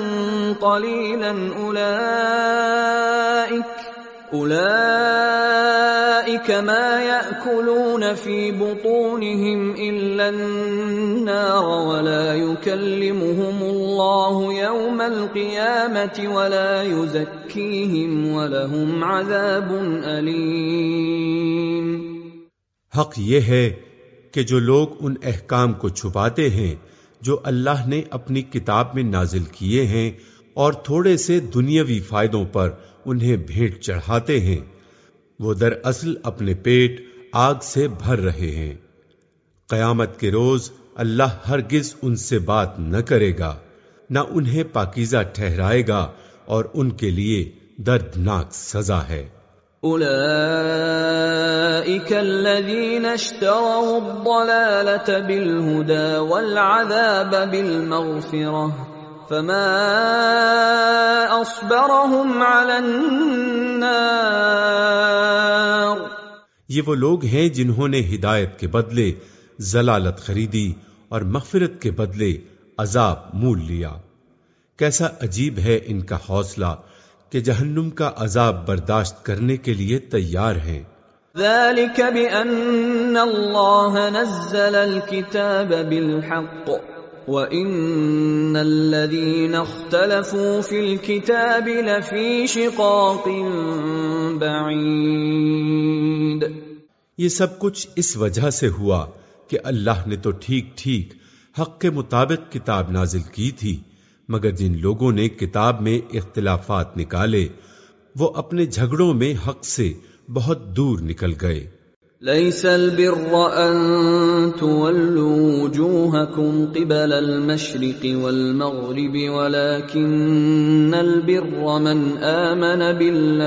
قليلا اولئك اولئك ما ياكلون في بطونهم الا النار ولا يكلمهم الله يوم القيامه ولا يزكيهم ولهم عذاب اليم حق یہ ہے کہ جو لوگ ان احکام کو چھپاتے ہیں، جو اللہ نے اپنی کتاب میں نازل کیے ہیں اور تھوڑے سے دنیاوی فائدوں پر انہیں بھیٹ چڑھاتے ہیں۔ وہ در اصل اپنے پیٹ آگ سے بھر رہے ہیں۔ قیامت کے روز اللہ ہرگز ان سے بات نہ کرے گا، نہ انہیں پاکیزہ ٹھہرائے گا اور ان کے لیے دردناک سزا ہے۔ اولئیک الذین اشتروا الضلالة بالہدا والعذاب بالمغفرہ فما اصبرهم على النار یہ وہ لوگ ہیں جنہوں نے ہدایت کے بدلے زلالت خریدی اور مغفرت کے بدلے عذاب مول لیا۔ کیسا عجیب ہے ان کا حوصلہ کہ جہنم کا عذاب برداشت کرنے کے لیے تیار ہیں۔ ذلك بأن الله نزل الكتاب بالحق۔ وَإِنَّ الَّذِينَ اخْتَلَفُوا فِي الْكِتَابِ لَفِي شِقَاقٍ بَعِيدٍ یہ سب کچھ اس وجہ سے ہوا کہ اللہ نے تو ٹھیک ٹھیک حق کے مطابق کتاب نازل کی تھی، مگر جن لوگوں نے کتاب میں اختلافات نکالے، وہ اپنے جھگڑوں میں حق سے بہت دور نکل گئے۔ ليس البر ان تولوا وجوهكم قبل المشرق والمغرب، ولكن البر من آمن بالله،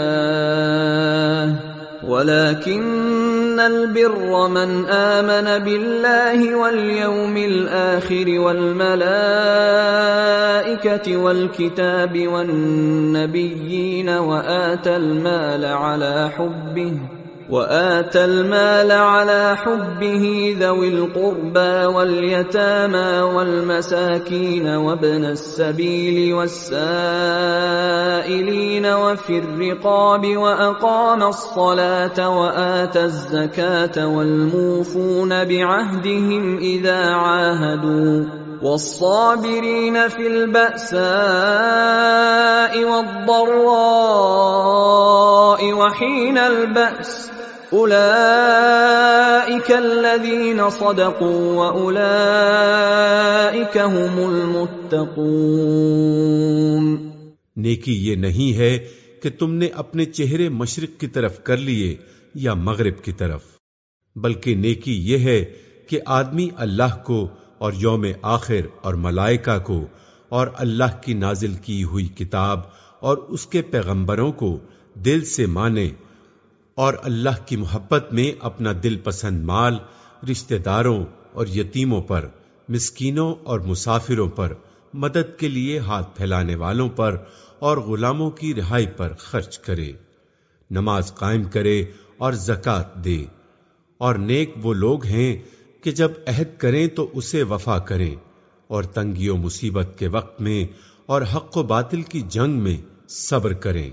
ولكن البر من آمن بالله واليوم الآخر والملائكة والكتاب والنبيين وآتى المال على حبه. وآتى المال على حبه ذوي القربى واليتامى والمساكين وابن السبيل والسائلين وفي الرقاب وأقام الصلاة وآتى الزكاة والموفون بعهدهم إذا عاهدوا والصابرين في البأساء والضراء وحين البأس صدقوا هم المتقون نیکی یہ نہیں ہے کہ تم نے اپنے چہرے مشرق کی طرف کر لیے یا مغرب کی طرف۔ بلکہ نیکی یہ ہے کہ آدمی اللہ کو اور یوم آخر اور ملائکہ کو اور اللہ کی نازل کی ہوئی کتاب اور اس کے پیغمبروں کو دل سے مانے اور اللہ کی محبت میں اپنا دل پسند مال رشتہ داروں اور یتیموں پر، مسکینوں اور مسافروں پر مدد کے لیے ہاتھ پھیلانے والوں پر اور غلاموں کی رہائی پر خرچ کرے۔ نماز قائم کرے اور زکات دے۔ اور نیک وہ لوگ ہیں کہ جب عہد کریں تو اسے وفا کریں۔ اور تنگی و مصیبت کے وقت میں اور حق و باطل کی جنگ میں صبر کریں۔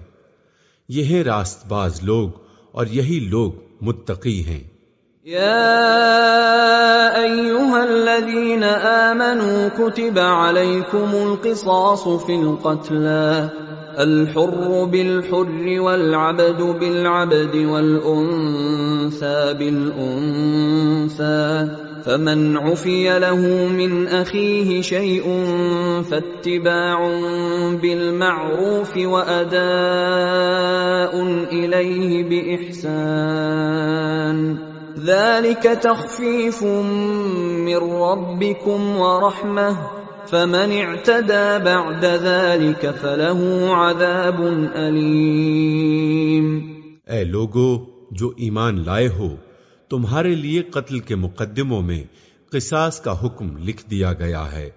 یہ راست باز لوگ اور یہی لوگ متقی ہیں۔ يا ايها الذين امنوا كتب عليكم القصاص في القتلى الحر بالحر والعبد بالعبد والانثى بالانثى فمن عفي له من اخيه شيء فاتباع بالمعروف واداء اليه باحسان ذلك تخفيف من ربكم ورحمه فمن اعتدى بعد ذلك فله عذاب الیم اے لوگو، جو ایمان لائے ہو، تمہارے لیے قتل کے مقدموں میں قصاص کا حکم لکھ دیا گیا ہے۔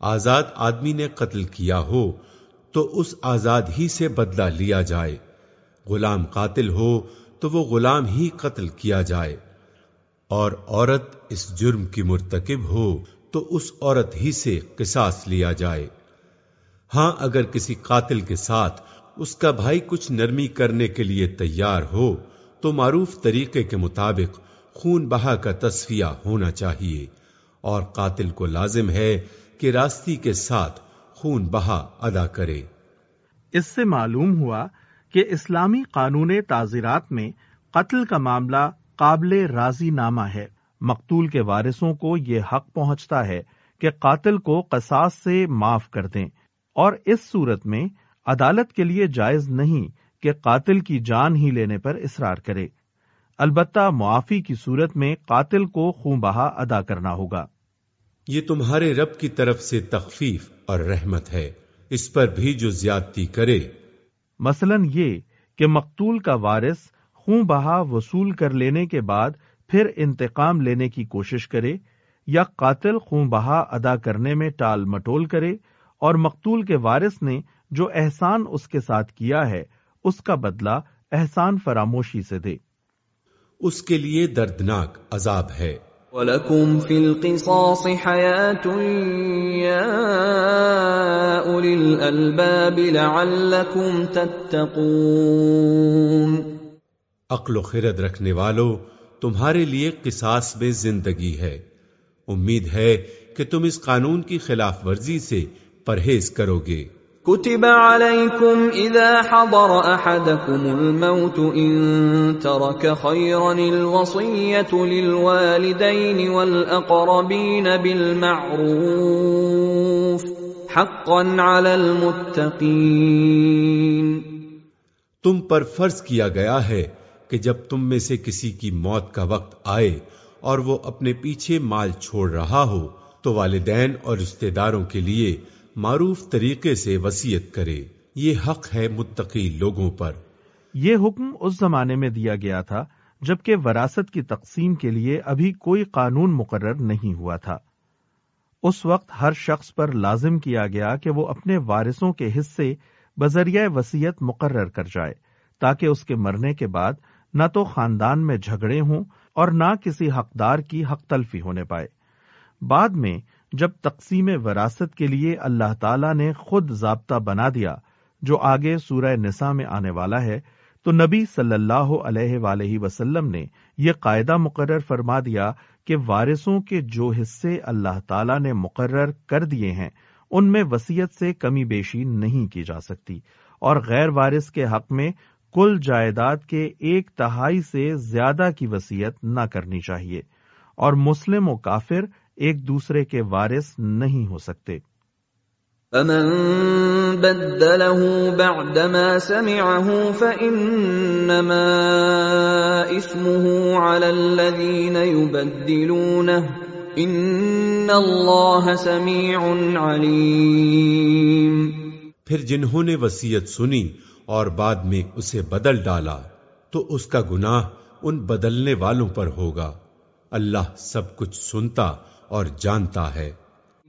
آزاد آدمی نے قتل کیا ہو، تو اس آزاد ہی سے بدلہ لیا جائے۔ غلام قاتل ہو، تو وہ غلام ہی قتل کیا جائے۔ اور عورت اس جرم کی مرتکب ہو تو اس عورت ہی سے قصاص لیا جائے۔ ہاں اگر کسی قاتل کے ساتھ اس کا بھائی کچھ نرمی کرنے کے لیے تیار ہو، تو معروف طریقے کے مطابق خون بہا کا تصفیہ ہونا چاہیے۔ اور قاتل کو لازم ہے کہ راستی کے ساتھ خون بہا ادا کرے۔ اس سے معلوم ہوا کہ اسلامی قانون تعزیرات میں قتل کا معاملہ قابل راضی نامہ ہے۔ مقتول کے وارثوں کو یہ حق پہنچتا ہے کہ قاتل کو قصاص سے معاف کر دیں۔ اور اس صورت میں عدالت کے لیے جائز نہیں کہ قاتل کی جان ہی لینے پر اصرار کرے۔ البتہ معافی کی صورت میں قاتل کو خون بہا ادا کرنا ہوگا۔ یہ تمہارے رب کی طرف سے تخفیف اور رحمت ہے۔ اس پر بھی جو زیادتی کرے۔ مثلا یہ کہ مقتول کا وارث خون بہا وصول کر لینے کے بعد پھر انتقام لینے کی کوشش کرے یا قاتل خون بہا ادا کرنے میں ٹال مٹول کرے اور مقتول کے وارث نے جو احسان اس کے ساتھ کیا ہے اس کا بدلہ احسان فراموشی سے دے۔ اس کے لیے دردناک عذاب ہے۔ وَلَكُمْ فِي الْقِصَاصِ حَيَاةٌ يَا أُولِي الْأَلْبَابِ لَعَلَّكُمْ تَتَّقُونَ۔ عقل و خرد رکھنے والو تمہارے لیے قصاص میں زندگی ہے۔ امید ہے کہ تم اس قانون کی خلاف ورزی سے پرہیز کرو گے۔ كتب عليكم إذا حضر أحدكم الموت إن ترك خيرا الوصية للوالدين والأقربين بالمعروف حقا على المتقين تم پر فرض کیا گیا ہے کہ جب تم میں سے کسی کی موت کا وقت آئے اور وہ اپنے پیچھے مال چھوڑ رہا ہو، تو والدین اور رشتے داروں کے لیے معروف طریقے سے وسیعت کرے۔ یہ حق ہے متقی لوگوں پر۔ یہ حکم اس زمانے میں دیا گیا تھا جبکہ وراثت کی تقسیم کے لیے ابھی کوئی قانون مقرر نہیں ہوا تھا۔ اس وقت ہر شخص پر لازم کیا گیا کہ وہ اپنے وارثوں کے حصے بذریعہ وسیعت مقرر کر جائے تاکہ اس کے مرنے کے بعد نہ تو خاندان میں جھگڑے ہوں اور نہ کسی حقدار کی حق تلفی ہونے پائے۔ بعد میں جب تقسیم وراثت کے لیے اللہ تعالی نے خود ضابطہ بنا دیا، جو آگے سورہ نسا میں آنے والا ہے، تو نبی صلی اللہ علیہ وآلہ وسلم نے یہ قاعدہ مقرر فرما دیا کہ وارثوں کے جو حصے اللہ تعالی نے مقرر کر دیے ہیں، ان میں وسیعت سے کمی بیشی نہیں کی جا سکتی اور غیر وارث کے حق میں کل جائیداد کے ایک تہائی سے زیادہ کی وسیعت نہ کرنی چاہیے اور مسلم و کافر ایک دوسرے کے وارث نہیں ہو سکتے۔ فمن بدله بعدما سمعه فإنما اسمه على الذين يبدلونه ان اللہ سمیع علیم پھر جنہوں نے وسیعت سنی اور بعد میں اسے بدل ڈالا، تو اس کا گناہ ان بدلنے والوں پر ہوگا۔ اللہ سب کچھ سنتا اور جانتا ہے۔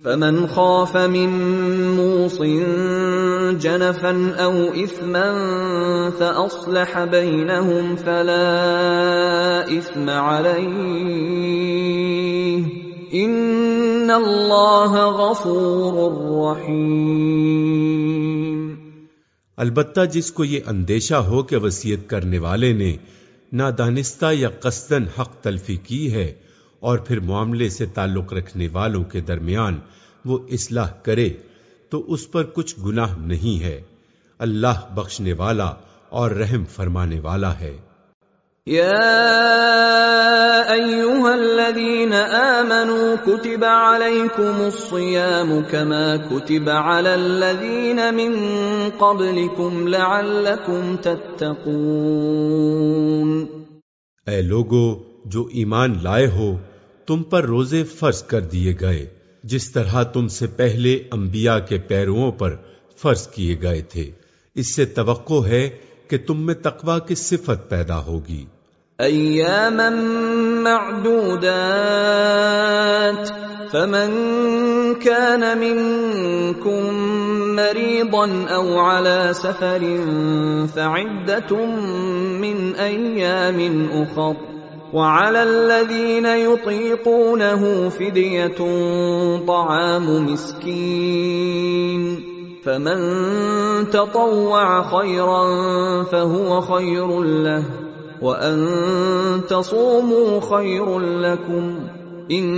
فمن خاف من موص جنفا او اثما فاصلح بينهم فلا اثم عليه ان اللہ غفور رحیم۔ البتہ جس کو یہ اندیشہ ہو کہ وسیعت کرنے والے نے نادانستہ یا قصدن حق تلفی کی ہے اور پھر معاملے سے تعلق رکھنے والوں کے درمیان وہ اصلاح کرے، تو اس پر کچھ گناہ نہیں ہے۔ اللہ بخشنے والا اور رحم فرمانے والا ہے۔ ایوہا الذین آمنوا کتب علیکم الصیام کما کتب علی الذین من قبلکم لعلکم تتقون اے لوگو، جو ایمان لائے ہو، تم پر روزے فرض کر دیے گئے، جس طرح تم سے پہلے انبیاء کے پیرووں پر فرض کیے گئے تھے۔ اس سے توقع ہے کہ تم میں تقوا کی صفت پیدا ہوگی۔ ایاما معدودات فمن كان منكم مريضا او على سفر فعدة من ايام اخر وعلى الذين يطيقونه فدية طعام مسكين فمن تطوع خيرا فهو خير له وَأَن تَصُومُوا خَيْرٌ إِن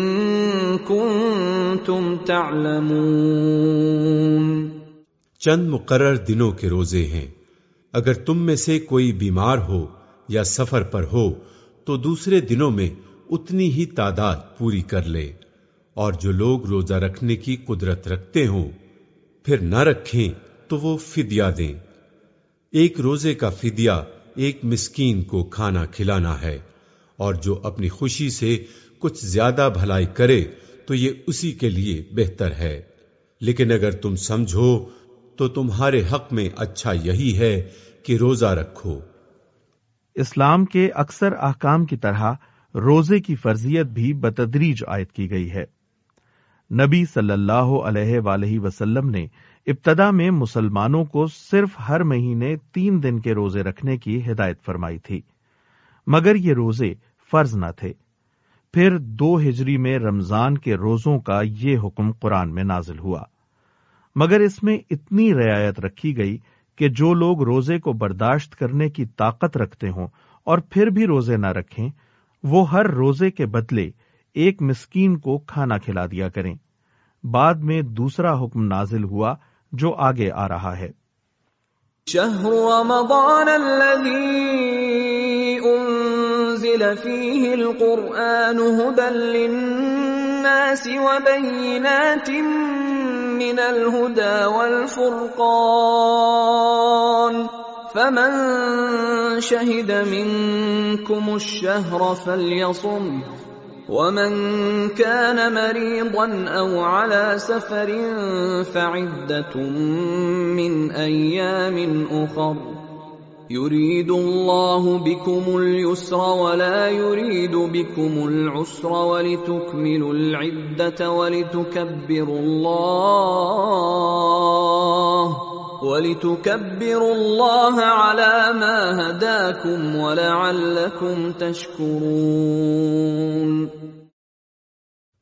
كُنتُمْ تَعْلَمُونَ چند مقرر دنوں کے روزے ہیں۔ اگر تم میں سے کوئی بیمار ہو یا سفر پر ہو، تو دوسرے دنوں میں اتنی ہی تعداد پوری کر لے۔ اور جو لوگ روزہ رکھنے کی قدرت رکھتے ہوں، پھر نہ رکھیں تو وہ فدیہ دیں۔ ایک روزے کا فدیہ ایک مسکین کو کھانا کھلانا ہے اور جو اپنی خوشی سے کچھ زیادہ بھلائی کرے تو یہ اسی کے لیے بہتر ہے۔ لیکن اگر تم سمجھو تو تمہارے حق میں اچھا یہی ہے کہ روزہ رکھو۔ اسلام کے اکثر احکام کی طرح روزے کی فرضیت بھی بتدریج عائد کی گئی ہے۔ نبی صلی اللہ علیہ وآلہ وسلم نے ابتدا میں مسلمانوں کو صرف ہر مہینے تین دن کے روزے رکھنے کی ہدایت فرمائی تھی، مگر یہ روزے فرض نہ تھے۔ پھر دو ہجری میں رمضان کے روزوں کا یہ حکم قرآن میں نازل ہوا۔ مگر اس میں اتنی رعایت رکھی گئی کہ جو لوگ روزے کو برداشت کرنے کی طاقت رکھتے ہوں اور پھر بھی روزے نہ رکھیں، وہ ہر روزے کے بدلے ایک مسکین کو کھانا کھلا دیا کریں۔ بعد میں دوسرا حکم نازل ہوا جو آگے آ رہا ہے۔ شهر رمضان الذي انزل فيه القرآن هدى للناس وبينات من الهدى والفرقان. فمن شهد منكم الشهر فليصم. ومن كان مريضا او على سفر فعده من ايام اخر يريد الله بكم اليسر ولا يريد بكم العسر ولتكملوا العده ولتكبروا الله وَلِتُكَبِّرُوا اللَّهَ عَلَى مَا هَدَاكُمْ وَلَعَلَّكُمْ تَشْكُرُونَ.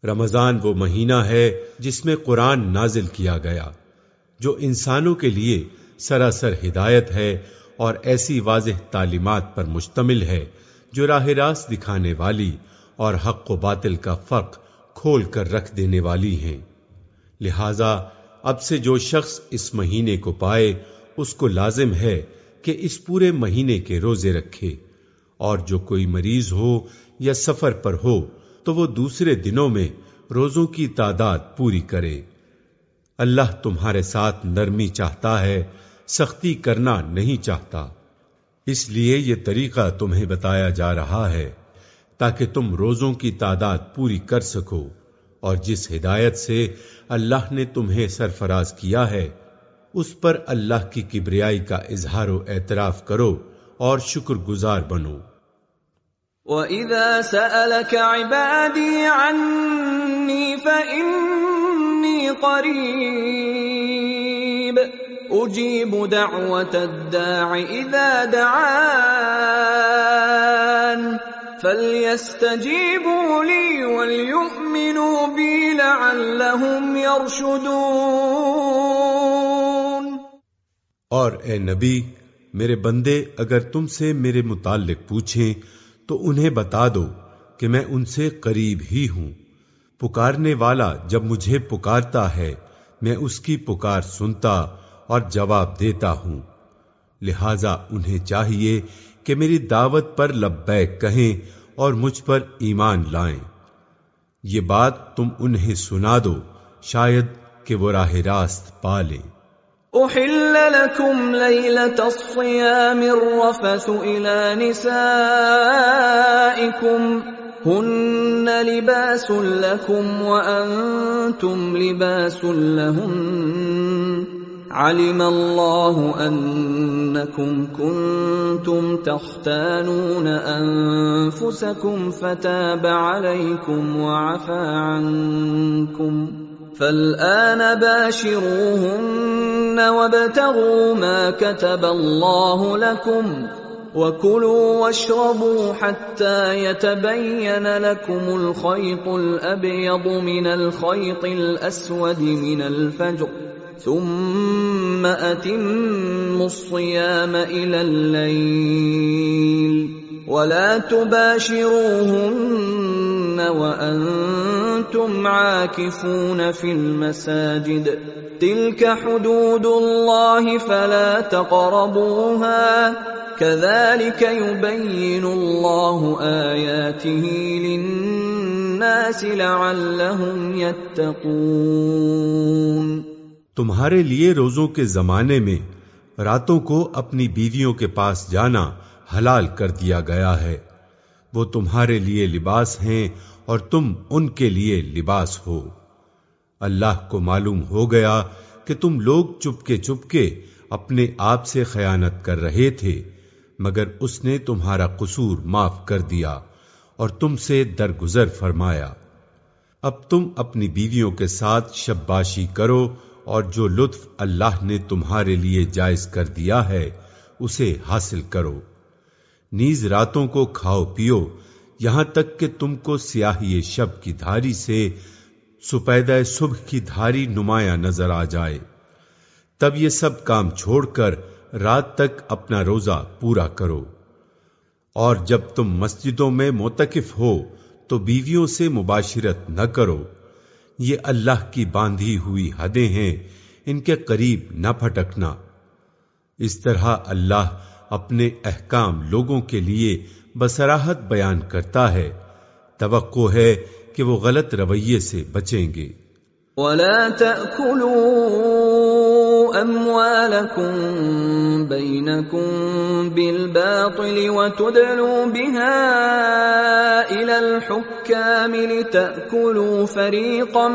رمضان وہ مہینہ ہے جس میں قرآن نازل کیا گیا، جو انسانوں کے لیے سراسر ہدایت ہے اور ایسی واضح تعلیمات پر مشتمل ہے، جو راہ راست دکھانے والی اور حق و باطل کا فرق کھول کر رکھ دینے والی ہیں۔ لہذا اب سے جو شخص اس مہینے کو پائے، اس کو لازم ہے کہ اس پورے مہینے کے روزے رکھے۔ اور جو کوئی مریض ہو یا سفر پر ہو، تو وہ دوسرے دنوں میں روزوں کی تعداد پوری کرے۔ اللہ تمہارے ساتھ نرمی چاہتا ہے، سختی کرنا نہیں چاہتا۔ اس لیے یہ طریقہ تمہیں بتایا جا رہا ہے تاکہ تم روزوں کی تعداد پوری کر سکو۔ اور جس ہدایت سے اللہ نے تمہیں سرفراز کیا ہے، اس پر اللہ کی کبریائی کا اظہار و اعتراف کرو اور شکر گزار بنو۔ وَإِذَا سَأَلَكَ عِبَادِي عَنِّي فَإِنِّي قَرِيبٌ أُجِيبُ دَعْوَةَ الدَّاعِ إِذَا دَعَانِ فَلْيَسْتَجِيبُوا لِي وَلْيُؤْمِنُوا بِي لَعَلَّهُمْ يَرْشُدُونَ اور اے نبی، میرے بندے، اگر تم سے میرے متعلق پوچھیں، تو انہیں بتا دو کہ میں ان سے قریب ہی ہوں۔ پکارنے والا جب مجھے پکارتا ہے، میں اس کی پکار سنتا اور جواب دیتا ہوں۔ لہذا انہیں چاہیے کہ میری دعوت پر لبیک کہیں اور مجھ پر ایمان لائیں۔ یہ بات تم انہیں سنا دو، شاید کہ وہ راہ راست پالیں احل لكم ليلة الصيام الرفث الى نسائكم هن لباس لكم وانتم لباس لهن علم الله انكم كنتم تختانون انفسكم فتاب عليكم وعفى عنكم فالان باشروهن وابتغوا ما كتب الله لكم وكلوا واشربوا حتى يتبين لكم الخيط الابيض من الخيط الاسود من الفجر ثم اتموا الصيام الى الليل ولا تباشروهن وانتم عاكفون في المساجد تلك حدود الله فلا تقربوها كذلك يبين الله اياته للناس لعلهم يتقون تمہارے لیے روزوں کے زمانے میں راتوں کو اپنی بیویوں کے پاس جانا حلال کر دیا گیا ہے۔ وہ تمہارے لیے لباس ہیں اور تم ان کے لیے لباس ہو۔ اللہ کو معلوم ہو گیا کہ تم لوگ چپکے چپکے اپنے آپ سے خیانت کر رہے تھے، مگر اس نے تمہارا قصور معاف کر دیا اور تم سے درگزر فرمایا۔ اب تم اپنی بیویوں کے ساتھ شباشی کرو اور جو لطف اللہ نے تمہارے لیے جائز کر دیا ہے، اسے حاصل کرو۔ نیز راتوں کو کھاؤ، پیو۔ یہاں تک کہ تم کو سیاہی شب کی دھاری سے سپیدہ صبح کی دھاری نمایاں نظر آ جائے۔ تب یہ سب کام چھوڑ کر رات تک اپنا روزہ پورا کرو۔ اور جب تم مسجدوں میں موتقف ہو تو بیویوں سے مباشرت نہ کرو۔ یہ اللہ کی باندھی ہوئی حدیں ہیں، ان کے قریب نہ پھٹکنا۔ اس طرح اللہ اپنے احکام لوگوں کے لیے بسراہت بیان کرتا ہے۔ توقع ہے کہ وہ غلط رویے سے بچیں گے۔ ولا اموالكم بينكم بالباطل وتدلوا بها الى الحكام لتاكلوا فريقا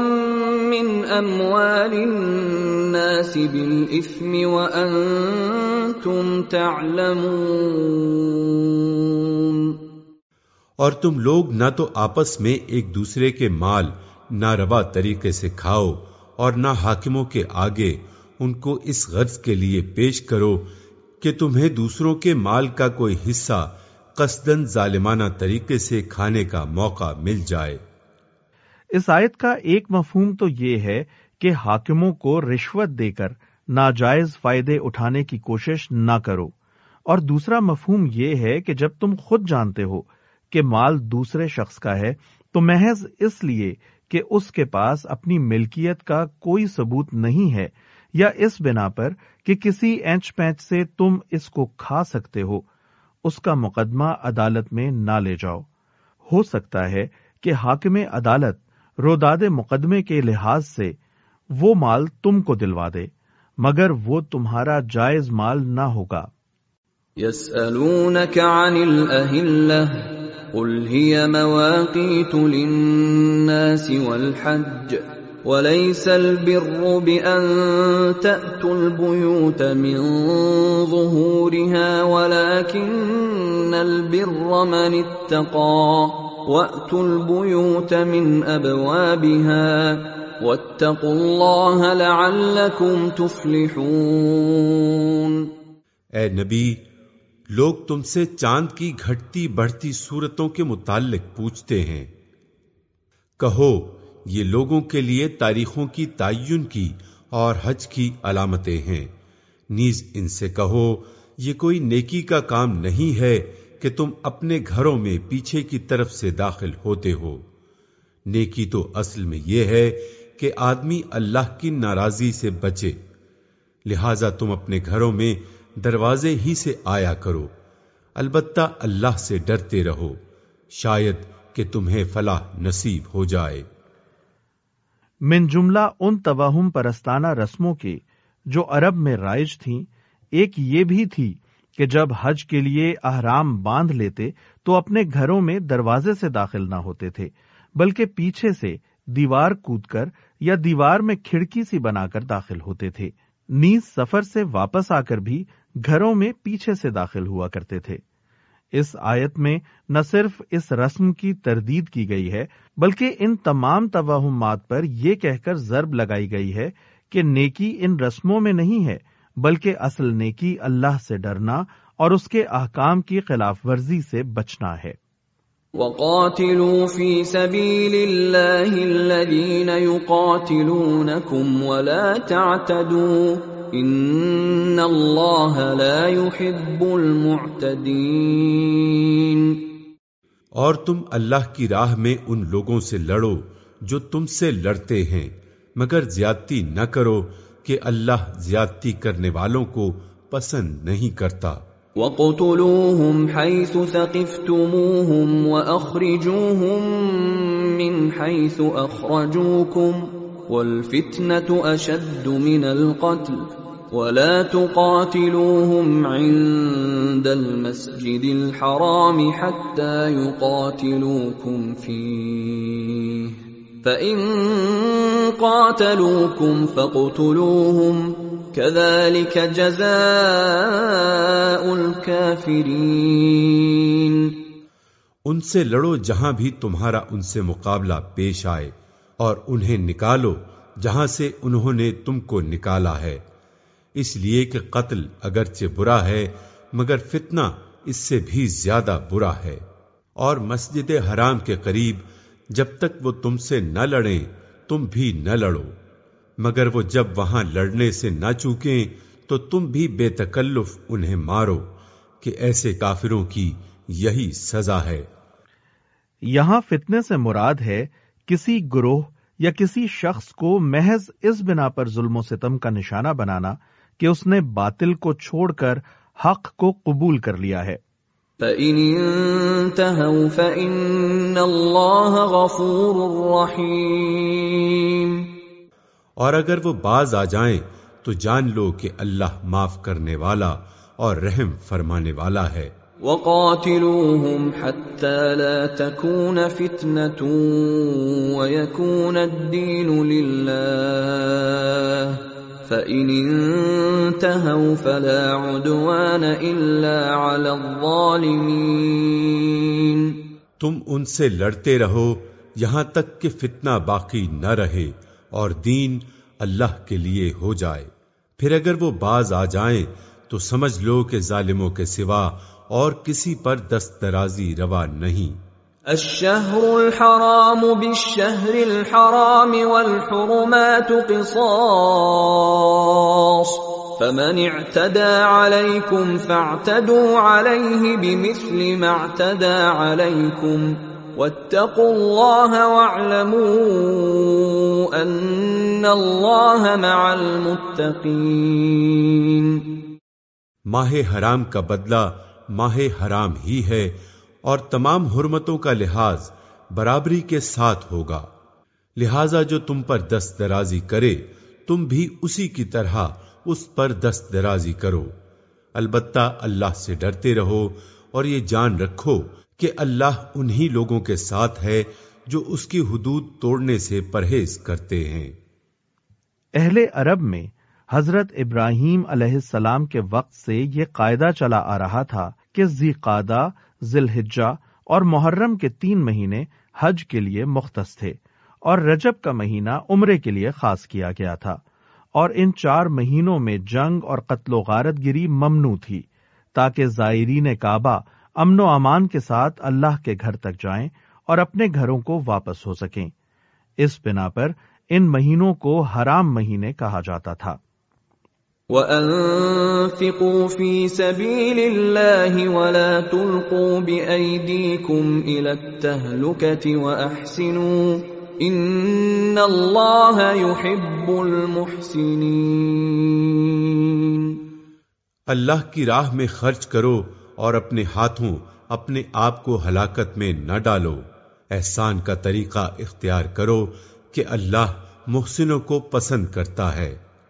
من اموال الناس بالاثم وانتم تعلمون. اور تم لوگ نہ تو آپس میں ایک دوسرے کے مال ناروا طریقے سے کھاؤ اور نہ حاکموں کے آگے ان کو اس غرض کے لیے پیش کرو کہ تمہیں دوسروں کے مال کا کوئی حصہ قصدن ظالمانہ طریقے سے کھانے کا موقع مل جائے۔ اس آیت کا ایک مفہوم تو یہ ہے کہ حاکموں کو رشوت دے کر ناجائز فائدے اٹھانے کی کوشش نہ کرو۔ اور دوسرا مفہوم یہ ہے کہ جب تم خود جانتے ہو کہ مال دوسرے شخص کا ہے، تو محض اس لیے کہ اس کے پاس اپنی ملکیت کا کوئی ثبوت نہیں ہے یا اس بنا پر کہ کسی اینچ پینچ سے تم اس کو کھا سکتے ہو، اس کا مقدمہ عدالت میں نہ لے جاؤ۔ ہو سکتا ہے کہ حاکم عدالت روداد مقدمے کے لحاظ سے وہ مال تم کو دلوا دے، مگر وہ تمہارا جائز مال نہ ہوگا۔ يسألونك عن الأهلة، قل هي مواقيت للناس والحج۔ وليس البر بأن تأتوا البيوت من ظهورها ولكن البر من اتقى وأتوا البيوت من أبوابها واتقوا الله لعلكم تفلحون اے نبی، لوگ تم سے چاند کی گھٹتی بڑھتی صورتوں کے متعلق پوچھتے ہیں۔ کہو یہ لوگوں کے لیے تاریخوں کی تعین کی اور حج کی علامتیں ہیں۔ نیز ان سے کہو، یہ کوئی نیکی کا کام نہیں ہے کہ تم اپنے گھروں میں پیچھے کی طرف سے داخل ہوتے ہو۔ نیکی تو اصل میں یہ ہے کہ آدمی اللہ کی ناراضی سے بچے۔ لہذا تم اپنے گھروں میں دروازے ہی سے آیا کرو۔ البتہ اللہ سے ڈرتے رہو۔ شاید کہ تمہیں فلاح نصیب ہو جائے۔ من جملہ ان توہم پرستانہ رسموں کے جو عرب میں رائج تھیں، ایک یہ بھی تھی کہ جب حج کے لیے احرام باندھ لیتے تو اپنے گھروں میں دروازے سے داخل نہ ہوتے تھے، بلکہ پیچھے سے دیوار کود کر یا دیوار میں کھڑکی سی بنا کر داخل ہوتے تھے۔ نیز سفر سے واپس آ کر بھی گھروں میں پیچھے سے داخل ہوا کرتے تھے۔ اس آیت میں نہ صرف اس رسم کی تردید کی گئی ہے، بلکہ ان تمام توہمات پر یہ کہہ کر ضرب لگائی گئی ہے کہ نیکی ان رسموں میں نہیں ہے، بلکہ اصل نیکی اللہ سے ڈرنا اور اس کے احکام کی خلاف ورزی سے بچنا ہے۔ وقاتلوا في سبيل الله الذين يقاتلونكم ولا تعتدوا ان الله لا يحب المعتدين اور تم اللہ کی راہ میں ان لوگوں سے لڑو جو تم سے لڑتے ہیں مگر زیادتی نہ کرو کہ اللہ زیادتی کرنے والوں کو پسند نہیں کرتا۔ وقتلوهم حيث ثقفتموهم واخرجوهم من حيث اخرجوكم والفتنه اشد من القتل۔ ولا تقاتلوهم عند المسجد الحرام حتى يقاتلوكم فيه. فان قاتلوكم فاقتلوهم. كذلك جزاء الكافرين. ان سے لڑو جہاں بھی تمہارا ان سے مقابلہ پیش آئے اور انہیں نکالو جہاں سے انہوں نے تم کو نکالا ہے۔ اس لیے کہ قتل اگرچہ برا ہے، مگر فتنہ اس سے بھی زیادہ برا ہے۔ اور مسجد حرام کے قریب جب تک وہ تم سے نہ لڑیں، تم بھی نہ لڑو۔ مگر وہ جب وہاں لڑنے سے نہ چوکیں، تو تم بھی بے تکلف انہیں مارو کہ ایسے کافروں کی یہی سزا ہے۔ یہاں فتنے سے مراد ہے کسی گروہ یا کسی شخص کو محض اس بنا پر ظلم و ستم کا نشانہ بنانا کہ اس نے باطل کو چھوڑ کر حق کو قبول کر لیا ہے۔ فَإِنِ انتهوا فَإِنَّ اللَّهَ غَفُورٌ رَحِيمٌ۔ اور اگر وہ باز آ جائیں تو جان لو کہ اللہ معاف کرنے والا اور رحم فرمانے والا ہے۔ وقاتلوهم حتى لا تكون فتنة ويكون الدين لله۔ فإن انتهوا فلا عدوان إلا على الظالمين۔ تم ان سے لڑتے رہو یہاں تک کہ فتنہ باقی نہ رہے اور دین اللہ کے لیے ہو جائے۔ پھر اگر وہ باز آ جائیں تو سمجھ لو کہ ظالموں کے سوا اور کسی پر دست درازی روا نہیں۔ الشهر الحرام بالشهر الحرام والحرمات قصاص. فمن اعتدى عليكم فاعتدوا عليه بمثل ما اعتدى عليكم. واتقوا الله واعلموا ان الله مع المتقين. ماہ حرام کا بدلہ ماہ حرام ہی ہے اور تمام حرمتوں کا لحاظ برابری کے ساتھ ہوگا۔ لہذا جو تم پر دست درازی کرے، تم بھی اسی کی طرح اس پر دست درازی کرو۔ البتہ اللہ سے ڈرتے رہو اور یہ جان رکھو کہ اللہ انہی لوگوں کے ساتھ ہے جو اس کی حدود توڑنے سے پرہیز کرتے ہیں۔ اہل عرب میں حضرت ابراہیم علیہ السلام کے وقت سے یہ قاعدہ چلا آ رہا تھا کہ ذی قادہ ذی الحجہ اور محرم کے تین مہینے حج کے لیے مختص تھے اور رجب کا مہینہ عمرے کے لیے خاص کیا گیا تھا اور ان چار مہینوں میں جنگ اور قتل و غارت گری ممنوع تھی تاکہ زائرین کعبہ امن و امان کے ساتھ اللہ کے گھر تک جائیں اور اپنے گھروں کو واپس ہو سکیں۔ اس بنا پر ان مہینوں کو حرام مہینے کہا جاتا تھا۔ وَأَنفِقُوا فِي سَبِيلِ اللَّهِ وَلَا تُلْقُوا بِأَيْدِيكُمْ إِلَى التَّهْلُكَةِ وَأَحْسِنُوا إِنَّ اللَّهَ يُحِبُّ الْمُحْسِنِينَ۔ اللہ کی راہ میں خرچ کرو اور اپنے ہاتھوں اپنے آپ کو ہلاکت میں نہ ڈالو۔ احسان کا طریقہ اختیار کرو کہ اللہ محسنوں کو پسند کرتا ہے۔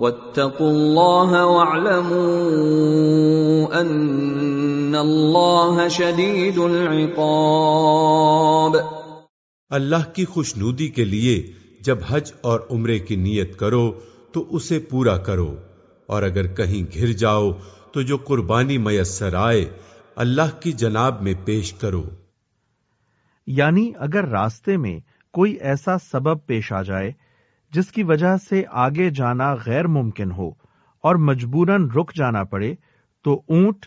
واتقوا الله واعلموا أن اللہ شدید العقاب۔ اللہ کی خوشنودی کے لیے جب حج اور عمرے کی نیت کرو تو اسے پورا کرو۔ اور اگر کہیں گھر جاؤ تو جو قربانی میسر آئے اللہ کی جناب میں پیش کرو۔ یعنی اگر راستے میں کوئی ایسا سبب پیش آ جائے جس کی وجہ سے آگے جانا غیر ممکن ہو اور مجبوراً رک جانا پڑے، تو اونٹ،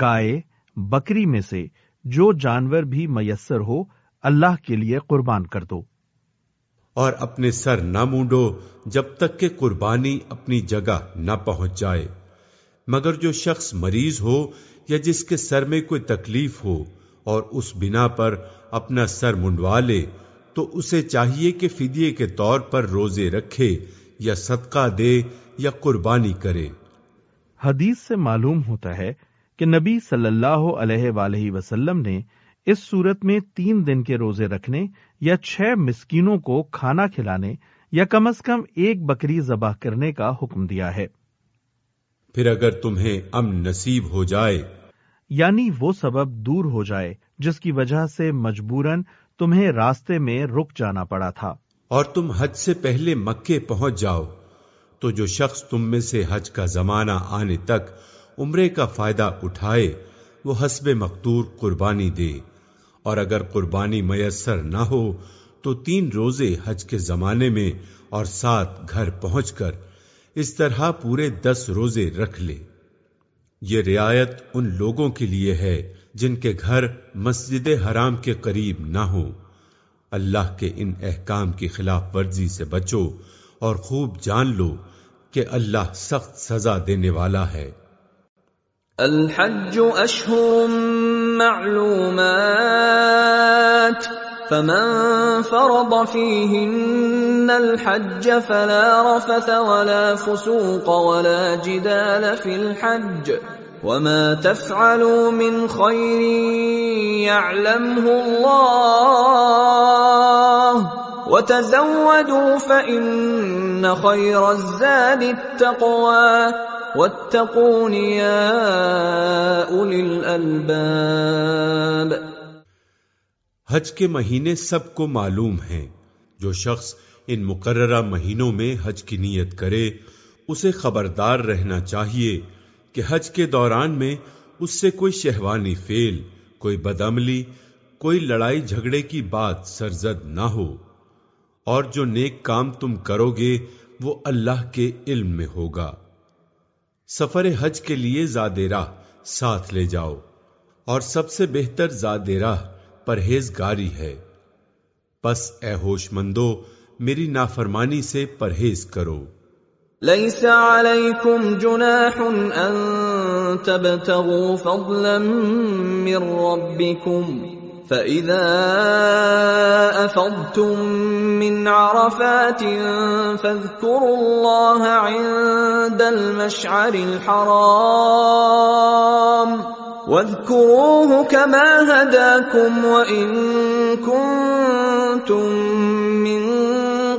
گائے، بکری میں سے جو جانور بھی میسر ہو، اللہ کے لیے قربان کر دو۔ اور اپنے سر نہ مونڈو جب تک کہ قربانی اپنی جگہ نہ پہنچ جائے۔ مگر جو شخص مریض ہو یا جس کے سر میں کوئی تکلیف ہو اور اس بنا پر اپنا سر منڈوا لے تو اسے چاہیے کہ فدیے کے طور پر روزے رکھے یا صدقہ دے یا قربانی کرے۔ حدیث سے معلوم ہوتا ہے کہ نبی صلی اللہ علیہ وآلہ وسلم نے اس صورت میں تین دن کے روزے رکھنے یا چھ مسکینوں کو کھانا کھلانے یا کم از کم ایک بکری ذبح کرنے کا حکم دیا ہے۔ پھر اگر تمہیں امن نصیب ہو جائے۔ یعنی وہ سبب دور ہو جائے جس کی وجہ سے مجبوراً تمہیں راستے میں رک جانا پڑا تھا۔ اور تم حج سے پہلے مکے پہنچ جاؤ۔ تو جو شخص تم میں سے حج کا زمانہ آنے تک عمرے کا فائدہ اٹھائے، وہ حسب مقدور قربانی دے۔ اور اگر قربانی میسر نہ ہو، تو تین روزے حج کے زمانے میں اور سات گھر پہنچ کر اس طرح پورے دس روزے رکھ لے۔ یہ رعایت ان لوگوں کے لیے ہے جن کے گھر مسجد حرام کے قریب نہ ہو اللہ کے ان احکام کی خلاف ورزی سے بچو اور خوب جان لو کہ اللہ سخت سزا دینے والا ہے۔ الحج اشهر معلومات۔ فمن فرض فيهن الحج فلا رفث ولا فسوق ولا جدال في الحج۔ وما تفعلوا من خير يعلمه الله وتزودوا فإن خير الزاد التقوى واتقون يا أولي الألباب حج کے مہینے سب کو معلوم ہیں۔ جو شخص ان مقررہ مہینوں میں حج کی نیت کرے، اسے خبردار رہنا چاہیے۔ کہ حج کے دوران میں اس سے کوئی شہوانی فیل، کوئی بدعملی، کوئی لڑائی جھگڑے کی بات سرزد نہ ہو۔ اور جو نیک کام تم کرو گے، وہ اللہ کے علم میں ہوگا۔ سفر حج کے لیے زاد راہ ساتھ لے جاؤ۔ اور سب سے بہتر زاد راہ پرہیزگاری ہے۔ پس اے ہوش مندو، میری نافرمانی سے پرہیز کرو۔ ليس عليكم جناح ان تبتغوا فضلا من ربكم فاذا افضتم من عرفات فاذكروا الله عند المشعر الحرام واذكروه كما هداكم وان كنتم من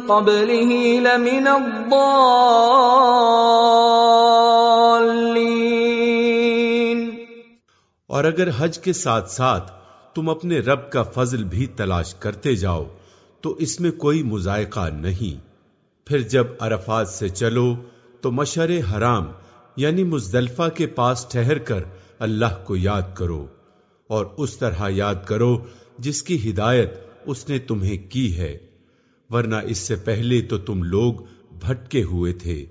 قبله لمن الضالين۔ اور اگر حج کے ساتھ ساتھ تم اپنے رب کا فضل بھی تلاش کرتے جاؤ، تو اس میں کوئی مذائقہ نہیں۔ پھر جب عرفات سے چلو، تو مشر حرام یعنی مزدلفہ کے پاس ٹھہر کر اللہ کو یاد کرو۔ اور اس طرح یاد کرو جس کی ہدایت اس نے تمہیں کی ہے۔ ورنہ اس سے پہلے تو تم لوگ بھٹکے ہوئے تھے۔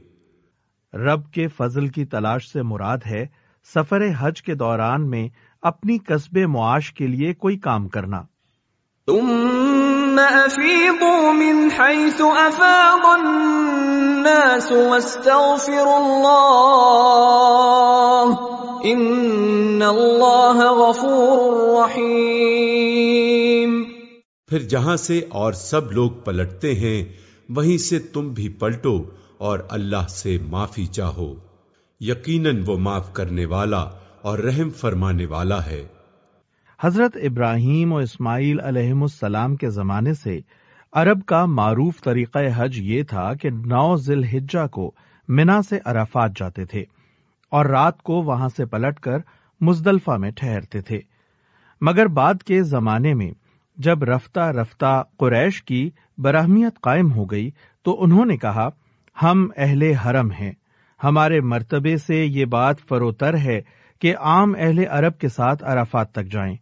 رب کے فضل کی تلاش سے مراد ہے سفر حج کے دوران میں اپنی قصب معاش کے لیے کوئی کام کرنا۔ ثم افیضوا من حيث افاض الناس واستغفروا الله ان اللہ غفور رحیم پھر جہاں سے اور سب لوگ پلٹتے ہیں، وہیں سے تم بھی پلٹو اور اللہ سے معافی چاہو۔ یقیناً وہ معاف کرنے والا اور رحم فرمانے والا ہے۔ حضرت ابراہیم و اسماعیل علیہ السلام کے زمانے سے عرب کا معروف طریقہ حج یہ تھا کہ نو ذیل ہجا کو منا سے عرفات جاتے تھے اور رات کو وہاں سے پلٹ کر مزدلفہ میں ٹھہرتے تھے۔ مگر بعد کے زمانے میں جب رفتہ رفتہ قریش کی براہمیت قائم ہو گئی تو انہوں نے کہا، ہم اہل حرم ہیں، ہمارے مرتبے سے یہ بات فروتر ہے کہ عام اہل عرب کے ساتھ عرفات تک جائیں۔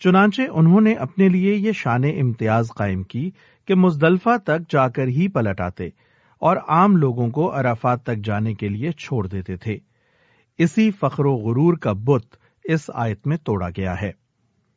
چنانچہ انہوں نے اپنے لیے یہ شان امتیاز قائم کی کہ مزدلفہ تک جا کر ہی پلٹ آتے اور عام لوگوں کو عرفات تک جانے کے لیے چھوڑ دیتے تھے۔ اسی فخر و غرور کا بت اس آیت میں توڑا گیا ہے۔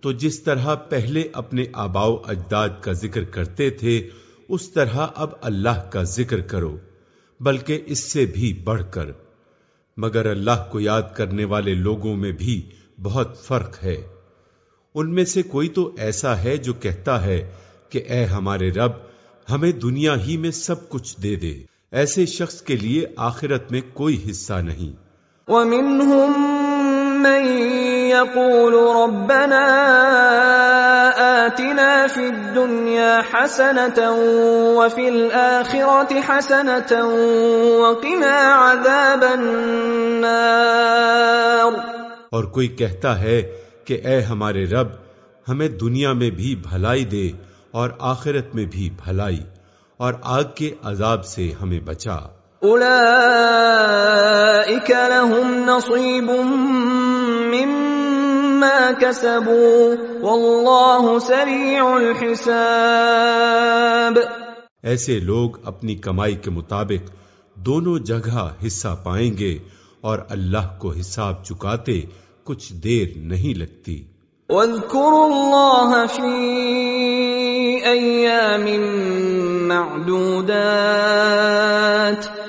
تو جس طرح پہلے اپنے آباؤ اجداد کا ذکر کرتے تھے، اس طرح اب اللہ کا ذکر کرو، بلکہ اس سے بھی بڑھ کر۔ مگر اللہ کو یاد کرنے والے لوگوں میں بھی بہت فرق ہے۔ ان میں سے کوئی تو ایسا ہے جو کہتا ہے کہ اے ہمارے رب، ہمیں دنیا ہی میں سب کچھ دے دے۔ ایسے شخص کے لیے آخرت میں کوئی حصہ نہیں۔ وَمِنْهُمْ من يقول ربنا آتنا في الدنيا حسنة وفي الآخرة حسنة وقنا عذاب النار. اور کوئی کہتا ہے کہ اے ہمارے رب ہمیں دنیا میں بھی بھلائی دے اور آخرت میں بھی بھلائی اور آگ کے عذاب سے ہمیں بچا۔ اولئیک لهم نصیب مما كسبوا والله سريع الحساب۔ ایسے لوگ اپنی کمائی کے مطابق دونوں جگہ حصہ پائیں گے اور اللہ کو حساب چکاتے کچھ دیر نہیں لگتی۔ واذكروا الله في ايام معدودات۔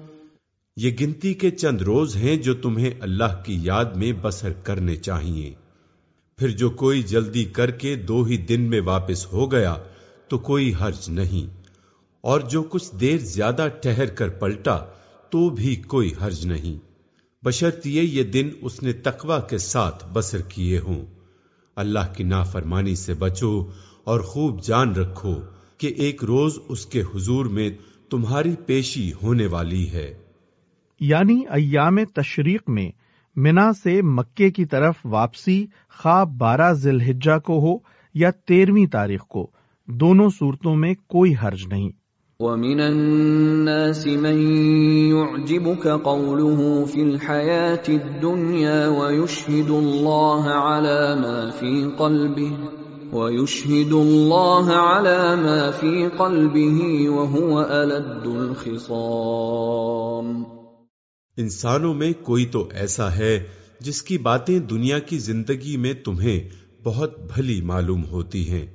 یہ گنتی کے چند روز ہیں جو تمہیں اللہ کی یاد میں بسر کرنے چاہیے۔ پھر جو کوئی جلدی کر کے دو ہی دن میں واپس ہو گیا تو کوئی حرج نہیں۔ اور جو کچھ دیر زیادہ ٹہر کر پلٹا تو بھی کوئی حرج نہیں۔ بشرطیے یہ دن اس نے تقوی کے ساتھ بسر کیے ہوں۔ اللہ کی نافرمانی سے بچو اور خوب جان رکھو کہ ایک روز اس کے حضور میں تمہاری پیشی ہونے والی ہے۔ یعنی ایام تشریق میں منا سے مکے کی طرف واپسی خواب بارہ ذی الحجہ کو ہو یا تیرہویں تاریخ کو، دونوں صورتوں میں کوئی حرج نہیں۔ ومن الناس من يعجبك قوله في الحياة الدنيا ويشهد الله على ما في قلبه، ويشهد الله على ما في قلبه وهو ألد الخصام۔ انسانوں میں کوئی تو ایسا ہے جس کی باتیں دنیا کی زندگی میں تمہیں بہت بھلی معلوم ہوتی ہیں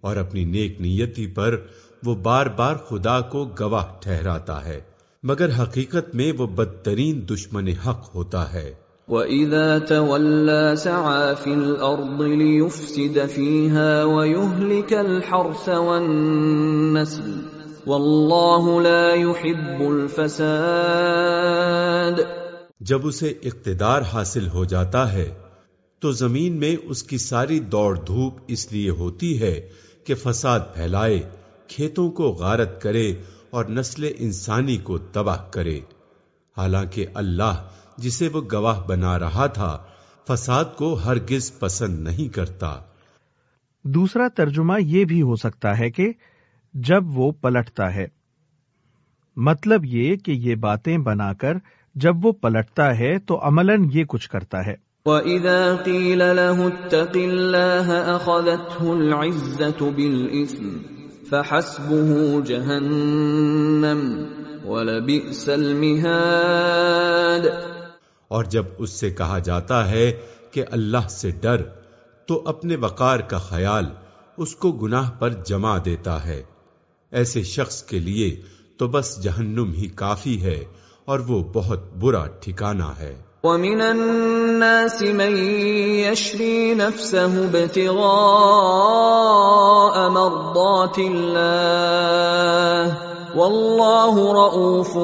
اور اپنی نیک نیتی پر وہ بار بار خدا کو گواہ ٹھہراتا ہے، مگر حقیقت میں وہ بدترین دشمن حق ہوتا ہے۔ وَإِذَا تَوَلَّى سَعَى فِي الْأَرْضِ لِيُفْسِدَ فِيهَا وَيُهْلِكَ الْحَرْثَ وَالنَّسْلِ وَاللَّهُ لَا يُحِبُّ الْفَسَادِ۔ جب اسے اقتدار حاصل ہو جاتا ہے تو زمین میں اس کی ساری دوڑ دھوپ اس لیے ہوتی ہے کہ فساد پھیلائے کھیتوں کو غارت کرے اور نسل انسانی کو تباہ کرے۔ حالانکہ اللہ جسے وہ گواہ بنا رہا تھا فساد کو ہرگز پسند نہیں کرتا۔ دوسرا ترجمہ یہ بھی ہو سکتا ہے کہ جب وہ پلٹتا ہے۔ مطلب یہ کہ یہ باتیں بنا کر جب وہ پلٹتا ہے تو عملاً یہ کچھ کرتا ہے۔ وَإِذَا قِيلَ لَهُ اتَّقِ اللَّهَ أَخَذَتْهُ الْعِزَّةُ بِالْإِثْمِ فحسبه جہنم ولبئس المہاد اور جب اس سے کہا جاتا ہے کہ اللہ سے ڈر تو اپنے وقار کا خیال اس کو گناہ پر جما دیتا ہے۔ ایسے شخص کے لیے تو بس جہنم ہی کافی ہے اور وہ بہت برا ٹھکانہ ہے۔ ومن الناس من يشري نفسه ابتغاء مرضات الله والله رؤوف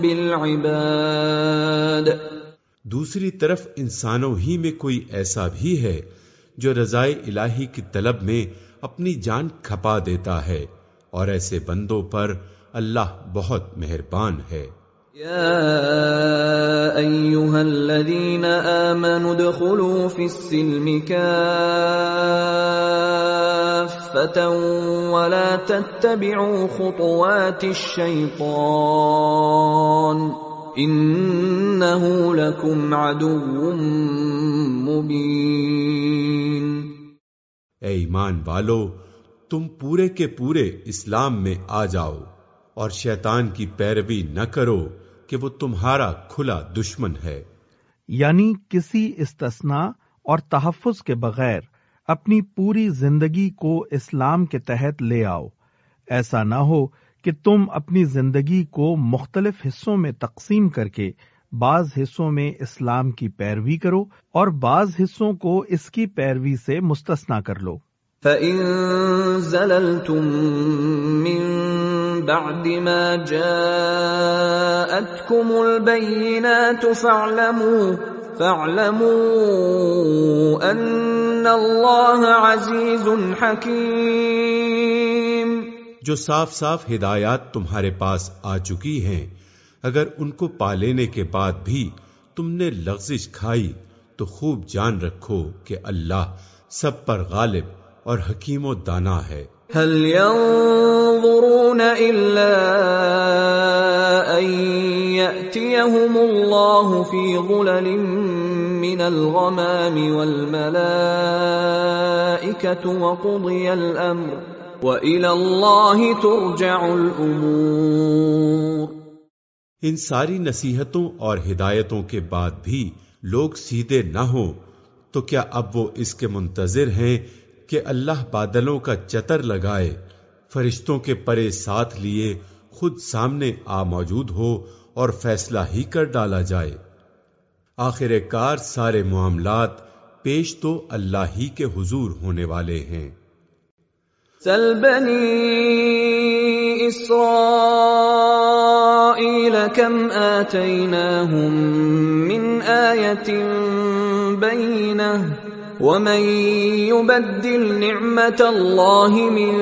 بالعباد۔ دوسری طرف انسانوں ہی میں کوئی ایسا بھی ہے جو رضائے الہی کی طلب میں اپنی جان کھپا دیتا ہے۔ اور ایسے بندوں پر اللہ بہت مہربان ہے۔ يا ايها الذين امنوا ادخلوا في السلم كافه ولا تتبعوا خطوات الشيطان انه لكم عدو مبين اے ایمان والو تم پورے کے پورے اسلام میں آ جاؤ اور شیطان کی پیروی نہ کرو کہ وہ تمہارا کھلا دشمن ہے۔ یعنی کسی استثنا اور تحفظ کے بغیر اپنی پوری زندگی کو اسلام کے تحت لے آؤ۔ ایسا نہ ہو کہ تم اپنی زندگی کو مختلف حصوں میں تقسیم کر کے بعض حصوں میں اسلام کی پیروی کرو اور بعض حصوں کو اس کی پیروی سے مستثنا کر لو۔ فَإِن زَلَلْتُم مِّن بَعْدِ مَا جَاءَتْكُمُ الْبَيِّنَاتُ فَاعْلَمُوا فَاعْلَمُوا أَنَّ اللَّهَ عَزِيزٌ حَكِيمٌ جو صاف صاف ہدایات تمہارے پاس آ چکی ہیں، اگر ان کو پا لینے کے بعد بھی تم نے لغزش کھائی، تو خوب جان رکھو کہ اللہ سب پر غالب اور حکیم و دانا ہے۔ هل ينظرون الا ان ياتيهم الله في ظلل من الغمام والملائكه وقضي الامر والى الله ترجع الامور ان ساری نصیحتوں اور ہدایتوں کے بعد بھی لوگ سیدھے نہ ہوں تو کیا اب وہ اس کے منتظر ہیں کہ اللہ بادلوں کا چتر لگائے، فرشتوں کے پرے ساتھ لیے خود سامنے آ موجود ہو اور فیصلہ ہی کر ڈالا جائے۔ آخر کار سارے معاملات پیش تو اللہ ہی کے حضور ہونے والے ہیں۔ سل بني إسرائيل اسرائيل كم اتيناهم من ايه بينه ومن يبدل نعمه الله من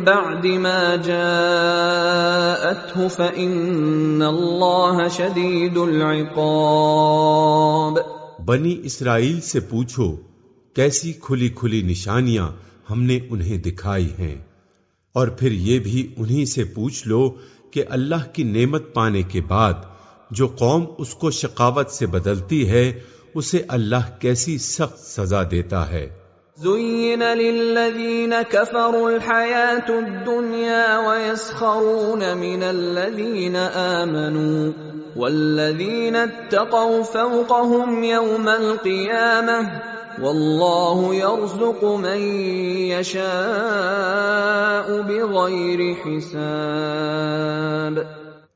بعد ما جاءته فان الله شديد العقاب بنی اسرائیل سے پوچھو، کیسی کھلی کھلی نشانیاں ہم نے انہیں دکھائی ہیں؟ اور پھر یہ بھی انہی سے پوچھ لو کہ اللہ کی نعمت پانے کے بعد جو قوم اس کو شقاوت سے بدلتی ہے اسے اللہ کیسی سخت سزا دیتا ہے۔ زين للذين كفروا الحياة الدنيا ويسخرون من الذين آمنوا والذين اتقوا فوقهم يوم القيامة والله يرزق من يشاء بغير حساب۔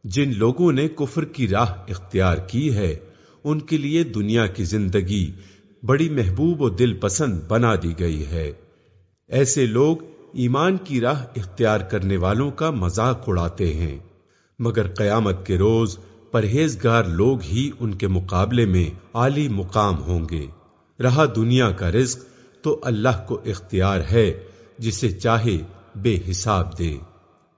جن لوگوں نے کفر کی راہ اختیار کی ہے ان کے لیے دنیا کی زندگی بڑی محبوب و دل پسند بنا دی گئی ہے۔ ایسے لوگ ایمان کی راہ اختیار کرنے والوں کا مذاق اڑاتے ہیں۔ مگر قیامت کے روز پرہیزگار لوگ ہی ان کے مقابلے میں عالی مقام ہوں گے۔ رہا دنیا کا رزق تو اللہ کو اختیار ہے، جسے چاہے بے حساب دے۔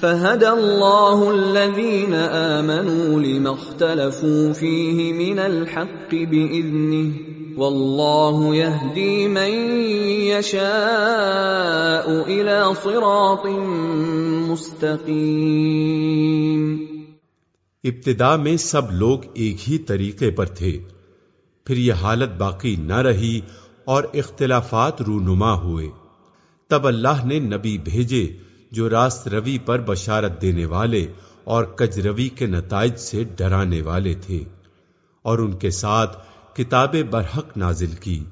فهدى الله الذين آمنوا لما اختلفوا فيه من الحق بإذنه والله يهدي من يشاء إلى صراط مستقيم ابتدا میں سب لوگ ایک ہی طریقے پر تھے۔ پھر یہ حالت باقی نہ رہی اور اختلافات رونما ہوئے۔ تب اللہ نے نبی بھیجے جو راست روی پر بشارت دینے والے اور کج روی کے نتائج سے ڈرانے والے تھے اور ان کے ساتھ کتاب برحق نازل کی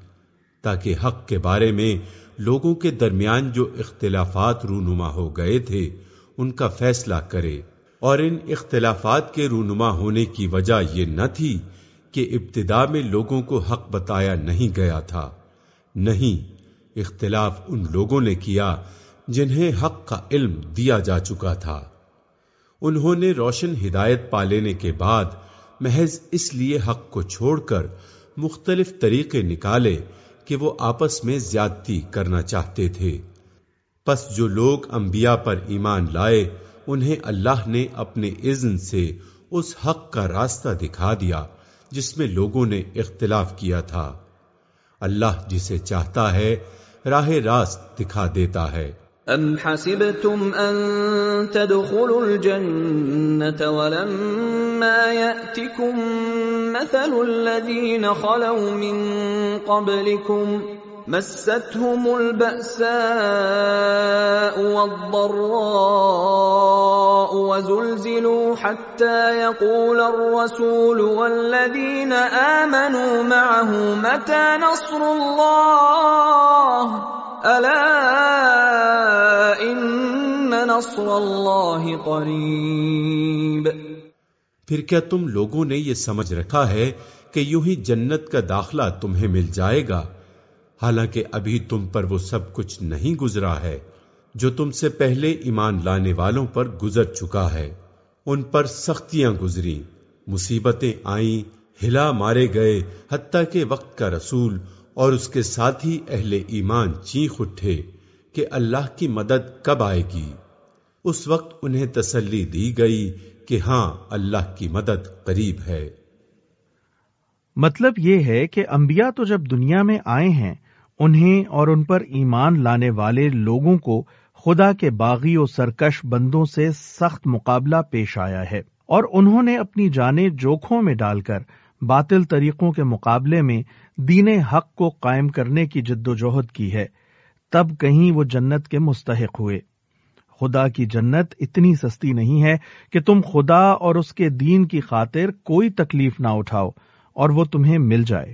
تاکہ حق کے بارے میں لوگوں کے درمیان جو اختلافات رونما ہو گئے تھے ان کا فیصلہ کرے اور ان اختلافات کے رونما ہونے کی وجہ یہ نہ تھی کہ ابتدا میں لوگوں کو حق بتایا نہیں گیا تھا۔ نہیں، اختلاف ان لوگوں نے کیا جنہیں حق کا علم دیا جا چکا تھا۔ انہوں نے روشن ہدایت پا لینے کے بعد محض اس لیے حق کو چھوڑ کر مختلف طریقے نکالے کہ وہ آپس میں زیادتی کرنا چاہتے تھے۔ پس جو لوگ انبیاء پر ایمان لائے، انہیں اللہ نے اپنے اذن سے اس حق کا راستہ دکھا دیا جس میں لوگوں نے اختلاف کیا تھا۔ اللہ جسے چاہتا ہے، راہ راست دکھا دیتا ہے۔ ام حسبتم ان تدخلوا الجنة ولما يأتكم مثل الذين خلوا من قبلكم مستهم البأساء والضراء وزلزلوا حتى يقول الرسول والذين آمنوا معه متى نصر الله نصر قریب پھر کیا تم لوگوں نے یہ سمجھ رکھا ہے کہ یوں ہی جنت کا داخلہ تمہیں مل جائے گا؟ حالانکہ ابھی تم پر وہ سب کچھ نہیں گزرا ہے، جو تم سے پہلے ایمان لانے والوں پر گزر چکا ہے۔ ان پر سختیاں گزری، مصیبتیں آئیں، ہلا مارے گئے، حتیٰ کہ وقت کا رسول اور اس کے ساتھ ہی اہل ایمان چیخ اٹھے کہ اللہ کی مدد کب آئے گی۔ اس وقت انہیں تسلی دی گئی کہ ہاں اللہ کی مدد قریب ہے۔ مطلب یہ ہے کہ انبیاء تو جب دنیا میں آئے ہیں، انہیں اور ان پر ایمان لانے والے لوگوں کو خدا کے باغی و سرکش بندوں سے سخت مقابلہ پیش آیا ہے۔ اور انہوں نے اپنی جانیں جوکھوں میں ڈال کر باطل طریقوں کے مقابلے میں دین حق کو قائم کرنے کی جد و جہد کی ہے، تب کہیں وہ جنت کے مستحق ہوئے۔ خدا کی جنت اتنی سستی نہیں ہے کہ تم خدا اور اس کے دین کی خاطر کوئی تکلیف نہ اٹھاؤ اور وہ تمہیں مل جائے۔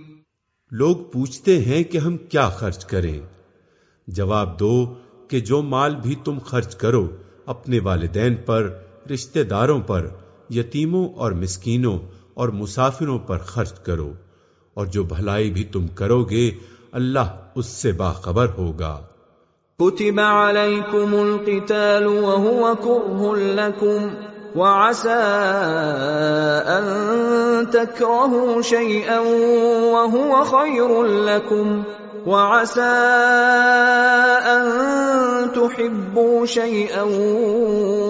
لوگ پوچھتے ہیں کہ ہم کیا خرچ کریں۔ جواب دو کہ جو مال بھی تم خرچ کرو، اپنے والدین پر، رشتہ داروں پر، یتیموں اور مسکینوں اور مسافروں پر خرچ کرو۔ اور جو بھلائی بھی تم کرو گے، اللہ اس سے باخبر ہوگا۔ كتب عليكم القتال وهو كره لكم وعسى أن تكرهوا شيئا وهو خير لكم وعسى أن تحبوا شيئا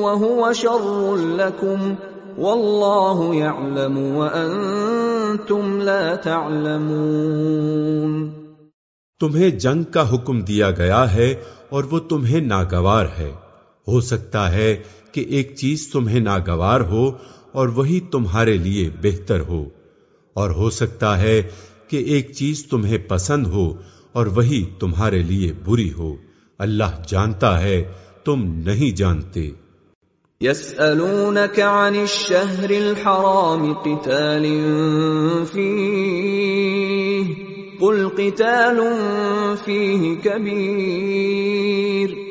وهو شر لكم والله يعلم وأنتم لا تعلمون تمہیں جنگ کا حکم دیا گیا ہے اور وہ تمہیں ناگوار ہے۔ ہو سکتا ہے کہ ایک چیز تمہیں ناگوار ہو اور وہی تمہارے لیے بہتر ہو۔ اور ہو سکتا ہے کہ ایک چیز تمہیں پسند ہو اور وہی تمہارے لیے بری ہو۔ اللہ جانتا ہے، تم نہیں جانتے۔ يسألونك عن الشهر الحرام قتال فيه، قل قتال فيه كبير۔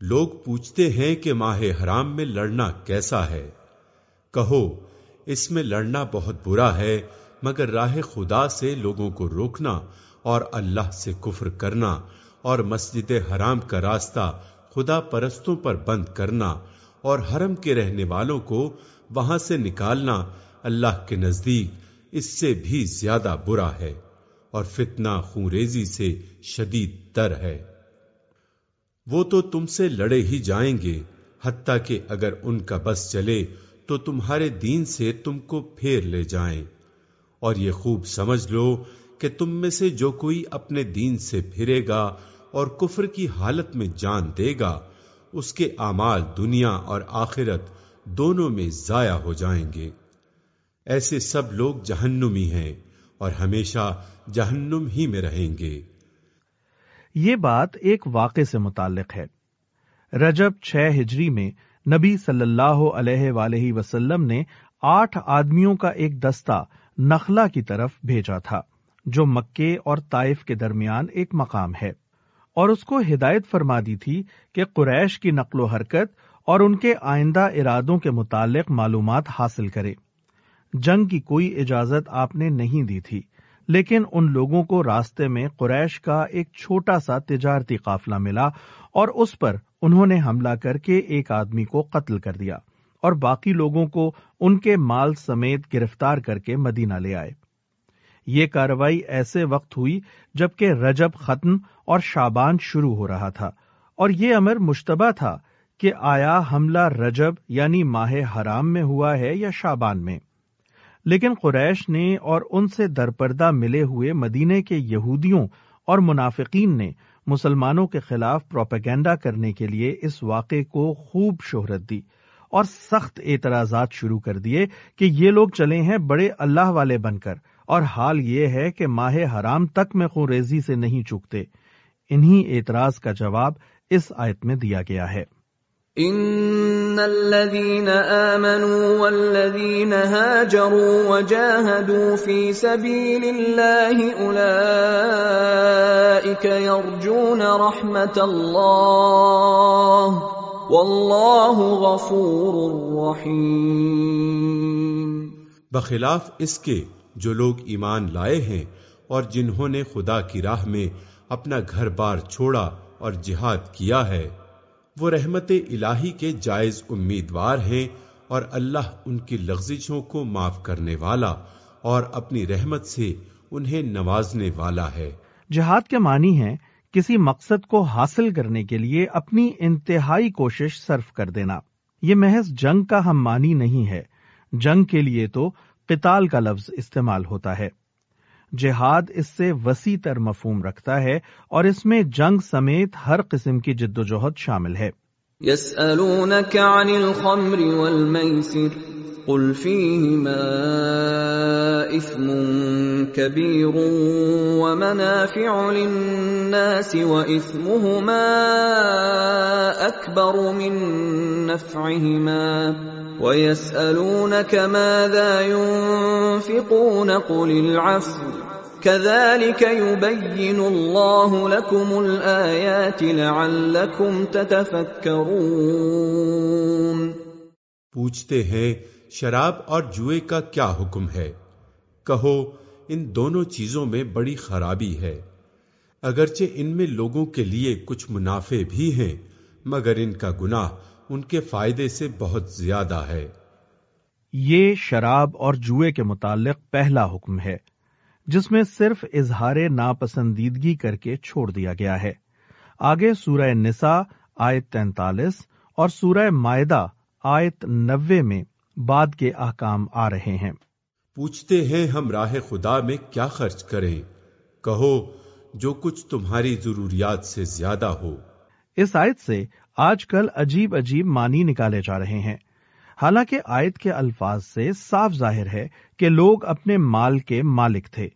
لوگ پوچھتے ہیں کہ ماہ حرام میں لڑنا کیسا ہے۔ کہو، اس میں لڑنا بہت برا ہے، مگر راہ خدا سے لوگوں کو روکنا اور اللہ سے کفر کرنا اور مسجد حرام کا راستہ خدا پرستوں پر بند کرنا اور حرم کے رہنے والوں کو وہاں سے نکالنا اللہ کے نزدیک اس سے بھی زیادہ برا ہے اور فتنہ خونریزی سے شدید تر ہے۔ وہ تو تم سے لڑے ہی جائیں گے، حتیٰ کہ اگر ان کا بس چلے تو تمہارے دین سے تم کو پھیر لے جائیں۔ اور یہ خوب سمجھ لو کہ تم میں سے جو کوئی اپنے دین سے پھرے گا اور کفر کی حالت میں جان دے گا، اس کے اعمال دنیا اور آخرت دونوں میں ضائع ہو جائیں گے۔ ایسے سب لوگ جہنمی ہیں اور ہمیشہ جہنم ہی میں رہیں گے۔ یہ بات ایک واقع سے متعلق ہے۔ رجب چھ ہجری میں نبی صلی اللہ علیہ وآلہ وسلم نے آٹھ آدمیوں کا ایک دستہ نخلا کی طرف بھیجا تھا، جو مکے اور طائف کے درمیان ایک مقام ہے۔ اور اس کو ہدایت فرما دی تھی کہ قریش کی نقل و حرکت اور ان کے آئندہ ارادوں کے متعلق معلومات حاصل کرے۔ جنگ کی کوئی اجازت آپ نے نہیں دی تھی۔ لیکن ان لوگوں کو راستے میں قریش کا ایک چھوٹا سا تجارتی قافلہ ملا اور اس پر انہوں نے حملہ کر کے ایک آدمی کو قتل کر دیا اور باقی لوگوں کو ان کے مال سمیت گرفتار کر کے مدینہ لے آئے۔ یہ کاروائی ایسے وقت ہوئی جبکہ رجب ختم اور شابان شروع ہو رہا تھا اور یہ امر مشتبہ تھا کہ آیا حملہ رجب یعنی ماہ حرام میں ہوا ہے یا شابان میں۔ لیکن قریش نے اور ان سے درپردہ ملے ہوئے مدینے کے یہودیوں اور منافقین نے مسلمانوں کے خلاف پروپیگینڈا کرنے کے لیے اس واقعے کو خوب شہرت دی اور سخت اعتراضات شروع کر دیے کہ یہ لوگ چلے ہیں بڑے اللہ والے بن کر اور حال یہ ہے کہ ماہ حرام تک میں خوریزی سے نہیں چکتے انہی اعتراض کا جواب اس آیت میں دیا گیا ہے۔ ان الذين امنوا والذين هاجروا وجاهدوا في سبيل الله اولئك يرجون رحمه الله والله غفور رحيم۔ بخلاف اس کے جو لوگ ایمان لائے ہیں اور جنہوں نے خدا کی راہ میں اپنا گھر بار چھوڑا اور جہاد کیا ہے۔ وہ رحمت الہی کے جائز امیدوار ہیں اور اللہ ان کی لغزشوں کو معاف کرنے والا اور اپنی رحمت سے انہیں نوازنے والا ہے۔ جہاد کے معنی ہے کسی مقصد کو حاصل کرنے کے لیے اپنی انتہائی کوشش صرف کر دینا۔ یہ محض جنگ کا ہم معنی نہیں ہے۔ جنگ کے لیے تو قتال کا لفظ استعمال ہوتا ہے۔ جہاد اس سے وسیع تر مفہوم رکھتا ہے اور اس میں جنگ سمیت ہر قسم کی جد و جہد شامل ہے۔ يسألونك عن الخمر والميسر قل فيهما إثم كبير ومنافع للناس وإثمهما أكبر من نفعهما ويسألونك ماذا ينفقون قل العفو كذلك يبين الله لكم الآيات لعلكم تتفكرون پوچھتے ہیں شراب اور جوئے کا کیا حکم ہے؟ کہو ان دونوں چیزوں میں بڑی خرابی ہے۔ اگرچہ ان میں لوگوں کے لیے کچھ منافع بھی ہیں مگر ان کا گناہ ان کے فائدے سے بہت زیادہ ہے۔ یہ شراب اور جوئے کے متعلق پہلا حکم ہے۔ جس میں صرف اظہار ناپسندیدگی کر کے چھوڑ دیا گیا ہے۔ آگے سورہ نسا آیت تینتالیس اور سورہ معدہ آیت نوے میں بعد کے احکام آ رہے ہیں۔ پوچھتے ہیں ہم راہ خدا میں کیا خرچ کریں؟ کہو جو کچھ تمہاری ضروریات سے زیادہ ہو۔ اس آیت سے آج کل عجیب عجیب معنی نکالے جا رہے ہیں۔ حالانکہ آیت کے الفاظ سے صاف ظاہر ہے کہ لوگ اپنے مال کے مالک تھے۔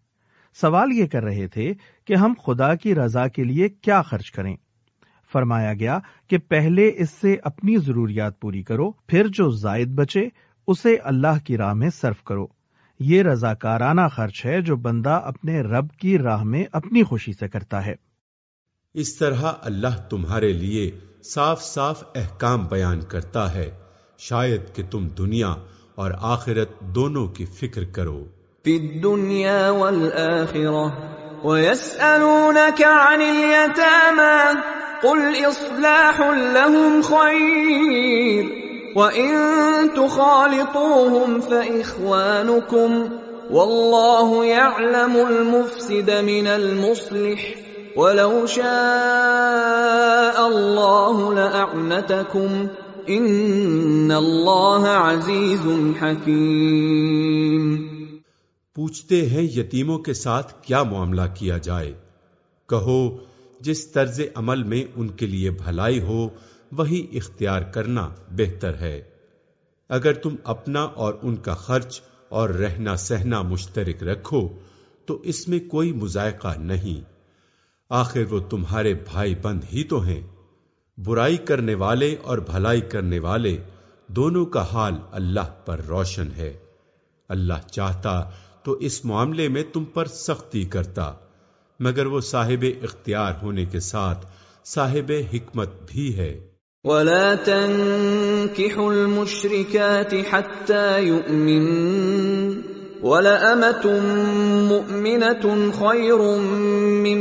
سوال یہ کر رہے تھے کہ ہم خدا کی رضا کے لیے کیا خرچ کریں۔ فرمایا گیا کہ پہلے اس سے اپنی ضروریات پوری کرو، پھر جو زائد بچے، اسے اللہ کی راہ میں صرف کرو۔ یہ رضاکارانہ خرچ ہے جو بندہ اپنے رب کی راہ میں اپنی خوشی سے کرتا ہے۔ اس طرح اللہ تمہارے لیے صاف صاف احکام بیان کرتا ہے۔ شاید کہ تم دنیا اور آخرت دونوں کی فکر کرو۔ فی الدنیا والآخرہ ويسألونك عن اليتامى قل إصلاح لهم خير وإن تخالطوهم فإخوانكم والله يعلم المفسد من المصلح ولو شاء الله لأعنتكم ان اللہ عزیز حکیم پوچھتے ہیں یتیموں کے ساتھ کیا معاملہ کیا جائے۔ کہو، جس طرز عمل میں ان کے لیے بھلائی ہو، وہی اختیار کرنا بہتر ہے۔ اگر تم اپنا اور ان کا خرچ اور رہنا سہنا مشترک رکھو، تو اس میں کوئی مذائقہ نہیں۔ آخر وہ تمہارے بھائی بند ہی تو ہیں۔ برائی کرنے والے اور بھلائی کرنے والے، دونوں کا حال اللہ پر روشن ہے۔ اللہ چاہتا تو اس معاملے میں تم پر سختی کرتا، مگر وہ صاحب اختیار ہونے کے ساتھ صاحب حکمت بھی ہے۔ ولا تنكحوا المشركات حتى يؤمن ولا أمة مؤمنة خير من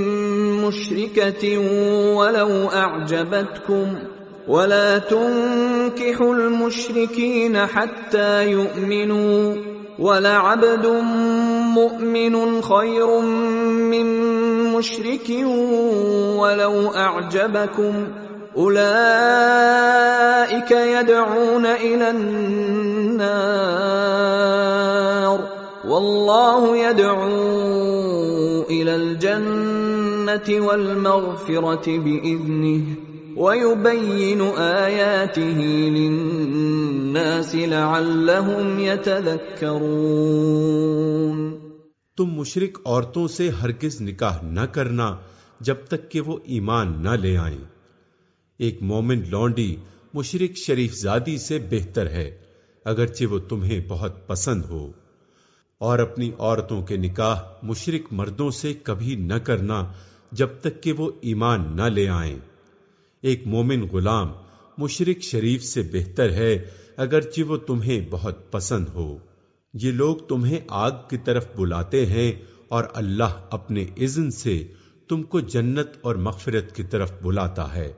مشركة ولو أعجبتكم۔ ولا تنكحوا المشركين حتى يؤمنوا۔ ولعبد مؤمن خير من مشرك ولو أعجبكم أولئك يدعون إلى النار والله يدعو الى الجنه والمغفره باذنه ويبين اياته للناس لعلهم يتذكرون تم مشرک عورتوں سے ہرگز نکاح نہ کرنا جب تک کہ وہ ایمان نہ لے آئیں۔ ایک مومن لونڈی مشرک شریف زادی سے بہتر ہے، اگرچہ وہ تمہیں بہت پسند ہو۔ اور اپنی عورتوں کے نکاح مشرک مردوں سے کبھی نہ کرنا جب تک کہ وہ ایمان نہ لے آئیں۔ ایک مومن غلام مشرک شریف سے بہتر ہے، اگرچہ وہ تمہیں بہت پسند ہو۔ یہ لوگ تمہیں آگ کی طرف بلاتے ہیں اور اللہ اپنے اذن سے تم کو جنت اور مغفرت کی طرف بلاتا ہے۔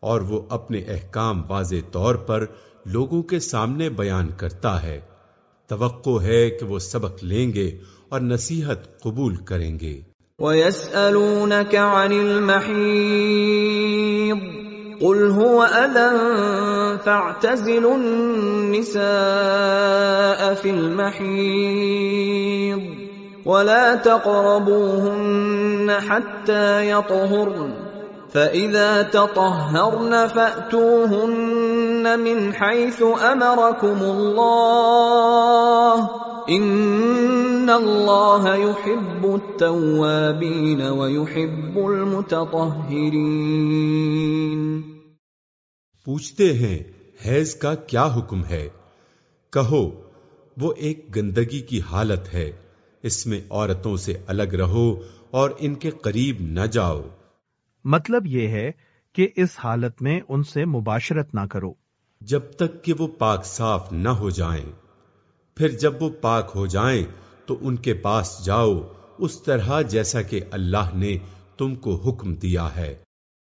اور وہ اپنے احکام واضح طور پر لوگوں کے سامنے بیان کرتا ہے۔ توقع ہے کہ وہ سبق لیں گے اور نصیحت قبول کریں گے۔ وَيَسْأَلُونَكَ عَنِ الْمَحِيضِ قُلْ هُوَ أَذًى فَاعْتَزِلُوا النِّسَاءَ فِي الْمَحِيضِ وَلَا تَقْرَبُوهُنَّ حَتَّى يَطْهُرْنَ فَإِذَا تَطَهَّرْنَ فَأْتُوهُنَّ مِنْ حَيْثُ أَمَرَكُمُ اللَّهُ إِنَّ اللَّهَ يُحِبُّ التَّوَّابِينَ وَيُحِبُّ الْمُتَطَهِّرِينَ پوچھتے ہیں حیض کا کیا حکم ہے؟ کہو وہ ایک گندگی کی حالت ہے۔ اس میں عورتوں سے الگ رہو اور ان کے قریب نہ جاؤ۔ مطلب یہ ہے کہ اس حالت میں ان سے مباشرت نہ کرو۔ جب تک کہ وہ پاک صاف نہ ہو جائیں۔ پھر جب وہ پاک ہو جائیں تو ان کے پاس جاؤ، اس طرح جیسا کہ اللہ نے تم کو حکم دیا ہے۔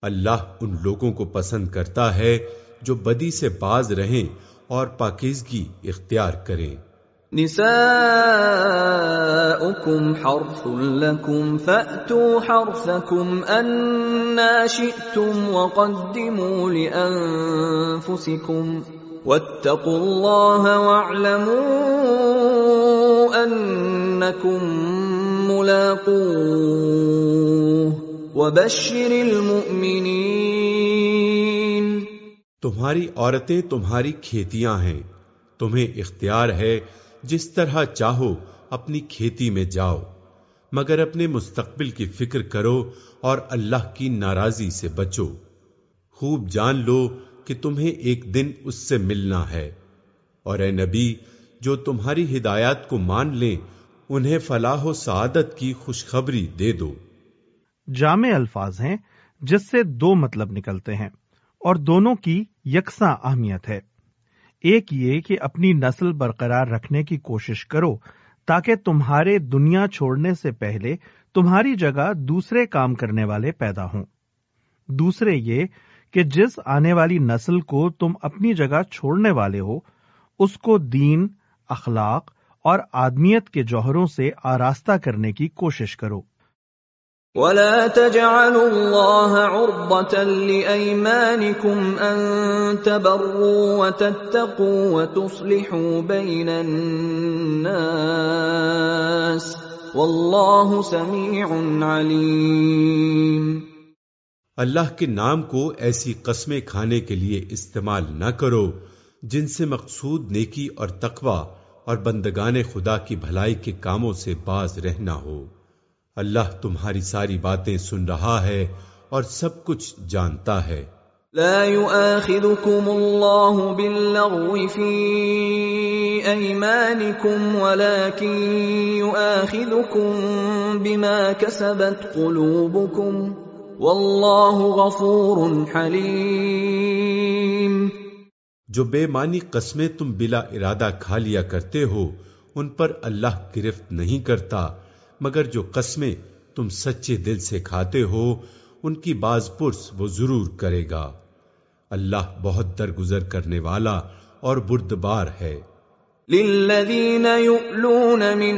اللہ ان لوگوں کو پسند کرتا ہے جو بدی سے باز رہیں اور پاکیزگی اختیار کریں۔ نساؤكم حرث لكم فأتوا حرثكم أنا شئتم وقدموا لأنفسكم واتقوا الله واعلموا أنكم ملاقوه وبشر المؤمنين. تمہاری عورتیں تمہاری کھیتیاں ہیں، تمہیں اختیار ہے جس طرح چاہو اپنی کھیتی میں جاؤ، مگر اپنے مستقبل کی فکر کرو اور اللہ کی ناراضی سے بچو۔ خوب جان لو کہ تمہیں ایک دن اس سے ملنا ہے۔ اور اے نبی، جو تمہاری ہدایات کو مان لیں، انہیں فلاح و سعادت کی خوشخبری دے دو۔ جامع الفاظ ہیں، جس سے دو مطلب نکلتے ہیں، اور دونوں کی یکساں اہمیت ہے۔ ایک یہ کہ اپنی نسل برقرار رکھنے کی کوشش کرو، تاکہ تمہارے دنیا چھوڑنے سے پہلے تمہاری جگہ دوسرے کام کرنے والے پیدا ہوں۔ دوسرے یہ کہ جس آنے والی نسل کو تم اپنی جگہ چھوڑنے والے ہو، اس کو دین، اخلاق اور آدمیت کے جوہروں سے آراستہ کرنے کی کوشش کرو۔ ولا تجعلوا الله عرضة لأيمانكم أن تبروا وتتقوا وتصلحوا بين الناس والله سميع عليم۔ اللہ کے نام کو ایسی قسمیں کھانے کے لیے استعمال نہ کرو جن سے مقصود نیکی اور تقوی اور بندگان خدا کی بھلائی کے کاموں سے باز رہنا ہو۔ اللہ تمہاری ساری باتیں سن رہا ہے اور سب کچھ جانتا ہے۔ لا يؤاخذكم الله باللغو في ايمانكم ولكن يؤاخذكم بما كسبت قلوبكم۔ والله غفور حليم جو بے معنی قسمیں تم بلا ارادہ کھا لیا کرتے ہو، ان پر اللہ گرفت نہیں کرتا، مگر جو قسمیں تم سچے دل سے کھاتے ہو، ان کی باز پرس وہ ضرور کرے گا۔ اللہ بہت درگزر کرنے والا اور بردبار ہے۔ للذين يؤلون من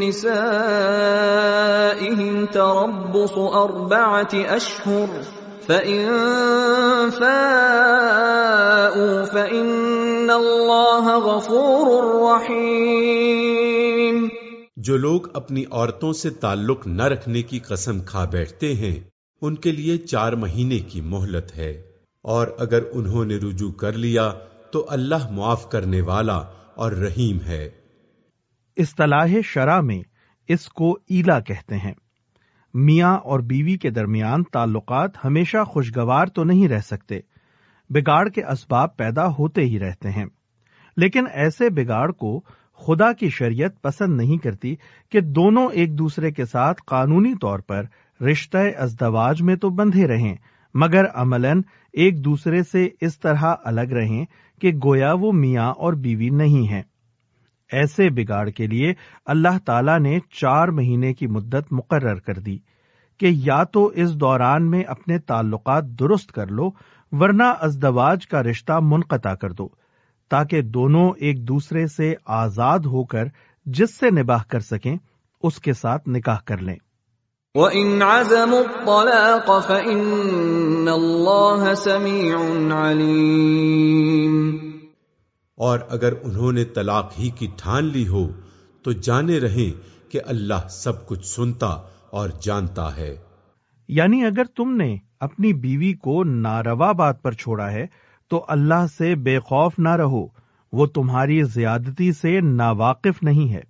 نسائهم تربص أربعة أشهر فإن فاءوا فإن الله غفور رحيم جو لوگ اپنی عورتوں سے تعلق نہ رکھنے کی قسم کھا بیٹھتے ہیں، ان کے لیے چار مہینے کی مہلت ہے۔ اور اگر انہوں نے رجوع کر لیا، تو اللہ معاف کرنے والا اور رحیم ہے۔ اصطلاح شرح میں اس کو ایلا کہتے ہیں۔ میاں اور بیوی کے درمیان تعلقات ہمیشہ خوشگوار تو نہیں رہ سکتے۔ بگاڑ کے اسباب پیدا ہوتے ہی رہتے ہیں۔ لیکن ایسے بگاڑ کو خدا کی شریعت پسند نہیں کرتی کہ دونوں ایک دوسرے کے ساتھ قانونی طور پر رشتہ ازدواج میں تو بندھے رہیں، مگر عملاً ایک دوسرے سے اس طرح الگ رہیں کہ گویا وہ میاں اور بیوی نہیں ہیں۔ ایسے بگاڑ کے لیے اللہ تعالی نے چار مہینے کی مدت مقرر کر دی کہ یا تو اس دوران میں اپنے تعلقات درست کر لو، ورنہ ازدواج کا رشتہ منقطع کر دو، تاکہ دونوں ایک دوسرے سے آزاد ہو کر جس سے نباہ کر سکیں، اس کے ساتھ نکاح کر لیں۔ وَإِنْ عَزَمُوا الطَّلَاقَ فَإِنَّ اللَّهَ سَمِيعٌ عَلِيمٌ اور اگر انہوں نے طلاق ہی کی ٹھان لی ہو تو جانے رہیں کہ اللہ سب کچھ سنتا اور جانتا ہے۔ یعنی اگر تم نے اپنی بیوی کو ناروا بات پر چھوڑا ہے تو اللہ سے بے خوف نہ رہو وہ تمہاری زیادتی سے ناواقف نہیں ہے۔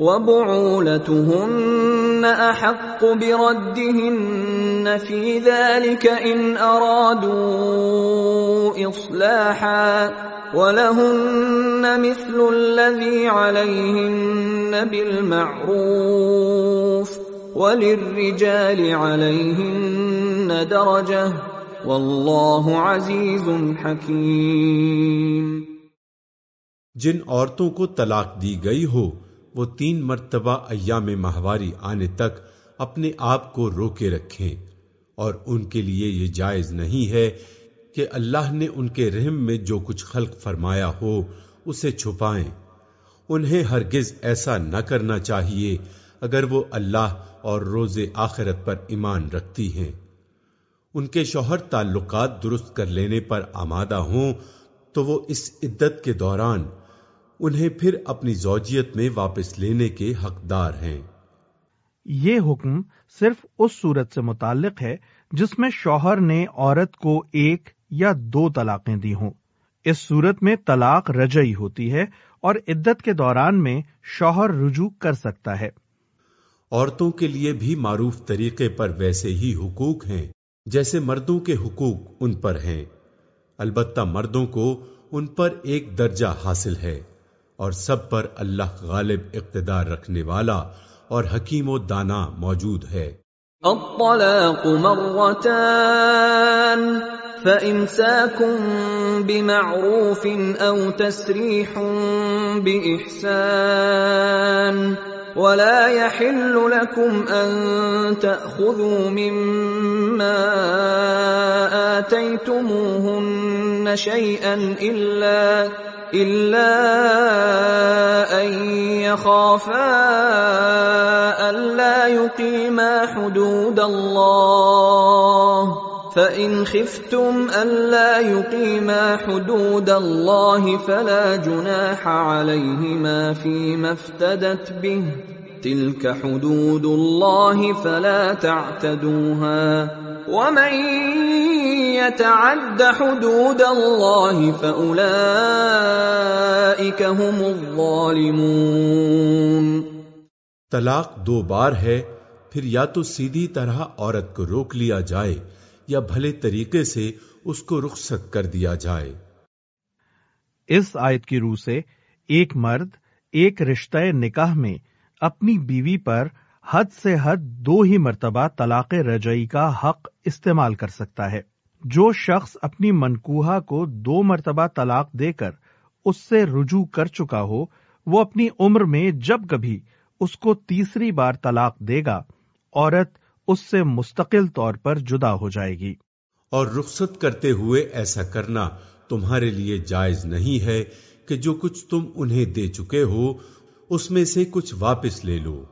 وبعولتهن احق بردهن في ذلك ان ارادوا اصلاحا ولهن مثل الذي عليهن بالمعروف وللرجال عليهن درجه والله عزيز حكيم جن عورتوں کو طلاق دی گئی ہو وہ تین مرتبہ ایام ماہواری آنے تک اپنے آپ کو روکے رکھیں۔ اور ان کے لیے یہ جائز نہیں ہے کہ اللہ نے ان کے رحم میں جو کچھ خلق فرمایا ہو اسے چھپائیں۔ انہیں ہرگز ایسا نہ کرنا چاہیے اگر وہ اللہ اور روز آخرت پر ایمان رکھتی ہیں۔ ان کے شوہر تعلقات درست کر لینے پر آمادہ ہوں تو وہ اس عدت کے دوران انہیں پھر اپنی زوجیت میں واپس لینے کے حقدار ہیں۔ یہ حکم صرف اس صورت سے متعلق ہے جس میں شوہر نے عورت کو ایک یا دو طلاقیں دی ہوں۔ اس صورت میں طلاق رجئی ہوتی ہے اور عدت کے دوران میں شوہر رجوع کر سکتا ہے۔ عورتوں کے لیے بھی معروف طریقے پر ویسے ہی حقوق ہیں جیسے مردوں کے حقوق ان پر ہیں۔ البتہ مردوں کو ان پر ایک درجہ حاصل ہے۔ اور سب پر اللہ غالب اقتدار رکھنے والا اور حکیم و دانا موجود ہے۔ الطلاق مرتان، فإمساكم بمعروف أو تسريح بإحسان، ولا يحل لكم أن تأخذوا مما آتيتموهن شيئا إلا إلا أن يخافا ألا يقيما حدود الله فإن خفتم ألا يقيما حدود الله فلا جناح عليهما فيما افتدت به تلك حدود الله فلا تعتدوها ومن يتعد حدود الله فأولئك هم الظالمون طلاق دو بار ہے پھر یا تو سیدھی طرح عورت کو روک لیا جائے یا بھلے طریقے سے اس کو رخصت کر دیا جائے۔ اس آیت کی روح سے ایک مرد ایک رشتہ نکاح میں اپنی بیوی پر حد سے حد دو ہی مرتبہ طلاق رجعی کا حق استعمال کر سکتا ہے۔ جو شخص اپنی منکوہا کو دو مرتبہ طلاق دے کر اس سے رجوع کر چکا ہو، وہ اپنی عمر میں جب کبھی اس کو تیسری بار طلاق دے گا، عورت اس سے مستقل طور پر جدا ہو جائے گی۔ اور رخصت کرتے ہوئے ایسا کرنا تمہارے لیے جائز نہیں ہے کہ جو کچھ تم انہیں دے چکے ہو، اس میں سے کچھ واپس لے لو۔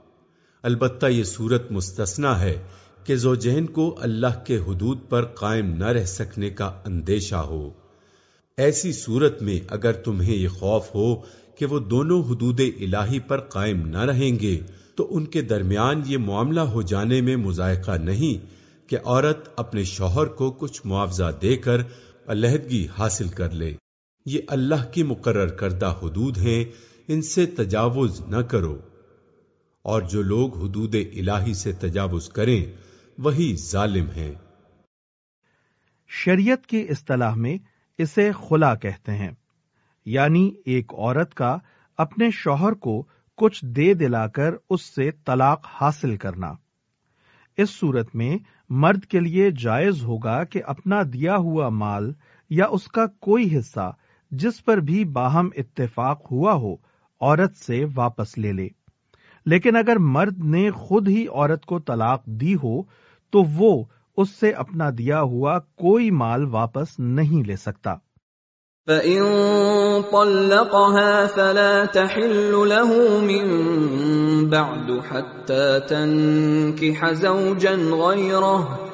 البتہ یہ صورت مستثنا ہے کہ زوجین کو اللہ کے حدود پر قائم نہ رہ سکنے کا اندیشہ ہو۔ ایسی صورت میں اگر تمہیں یہ خوف ہو کہ وہ دونوں حدود الہی پر قائم نہ رہیں گے، تو ان کے درمیان یہ معاملہ ہو جانے میں مذائقہ نہیں کہ عورت اپنے شوہر کو کچھ معاوضہ دے کر علیحدگی حاصل کر لے۔ یہ اللہ کی مقرر کردہ حدود ہیں، ان سے تجاوز نہ کرو۔ اور جو لوگ حدود الہی سے تجاوز کریں، وہی ظالم ہیں۔ شریعت کی اصطلاح میں اسے خلا کہتے ہیں یعنی ایک عورت کا اپنے شوہر کو کچھ دے دلا کر اس سے طلاق حاصل کرنا۔ اس صورت میں مرد کے لیے جائز ہوگا کہ اپنا دیا ہوا مال یا اس کا کوئی حصہ جس پر بھی باہم اتفاق ہوا ہو، عورت سے واپس لے لے۔ لیکن اگر مرد نے خود ہی عورت کو طلاق دی ہو، تو وہ اس سے اپنا دیا ہوا کوئی مال واپس نہیں لے سکتا۔ فَإِن طَلَّقَهَا فَلَا تَحِلُّ لَهُ مِن بَعْدُ حَتَّى تَنْكِحَ زَوْجًا غَيْرَهُ۔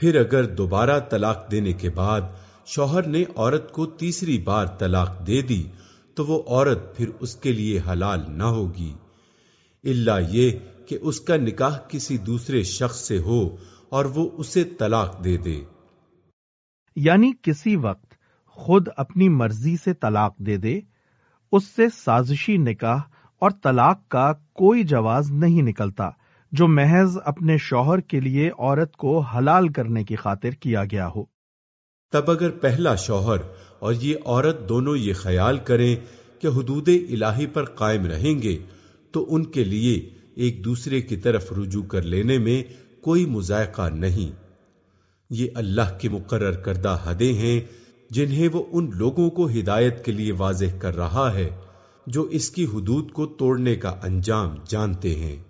پھر اگر دوبارہ طلاق دینے کے بعد شوہر نے عورت کو تیسری بار طلاق دے دی، تو وہ عورت پھر اس کے لیے حلال نہ ہوگی۔ اللہ یہ کہ اس کا نکاح کسی دوسرے شخص سے ہو اور وہ اسے طلاق دے دے۔ یعنی کسی وقت خود اپنی مرضی سے طلاق دے دے، اس سے سازشی نکاح اور طلاق کا کوئی جواز نہیں نکلتا۔ جو محض اپنے شوہر کے لیے عورت کو حلال کرنے کی خاطر کیا گیا ہو۔ تب اگر پہلا شوہر اور یہ عورت دونوں یہ خیال کریں کہ حدود الہی پر قائم رہیں گے، تو ان کے لیے ایک دوسرے کی طرف رجوع کر لینے میں کوئی مذائقہ نہیں۔ یہ اللہ کی مقرر کردہ حدیں ہیں جنہیں وہ ان لوگوں کو ہدایت کے لیے واضح کر رہا ہے جو اس کی حدود کو توڑنے کا انجام جانتے ہیں۔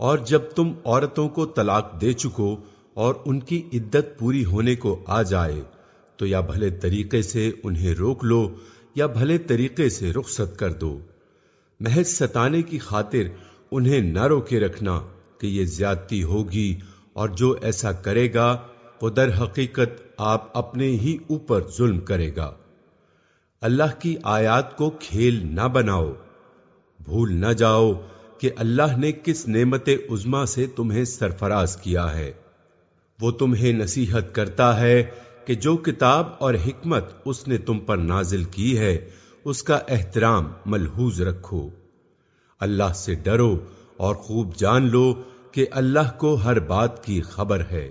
اور جب تم عورتوں کو طلاق دے چکو اور ان کی عدت پوری ہونے کو آ جائے، تو یا بھلے طریقے سے انہیں روک لو، یا بھلے طریقے سے رخصت کر دو۔ محض ستانے کی خاطر انہیں نہ روکے رکھنا کہ یہ زیادتی ہوگی اور جو ایسا کرے گا، وہ در حقیقت آپ اپنے ہی اوپر ظلم کرے گا۔ اللہ کی آیات کو کھیل نہ بناؤ، بھول نہ جاؤ کہ اللہ نے کس نعمت عزما سے تمہیں سرفراز کیا ہے۔ وہ تمہیں نصیحت کرتا ہے کہ جو کتاب اور حکمت اس نے تم پر نازل کی ہے، اس کا احترام ملحوظ رکھو۔ اللہ سے ڈرو اور خوب جان لو کہ اللہ کو ہر بات کی خبر ہے۔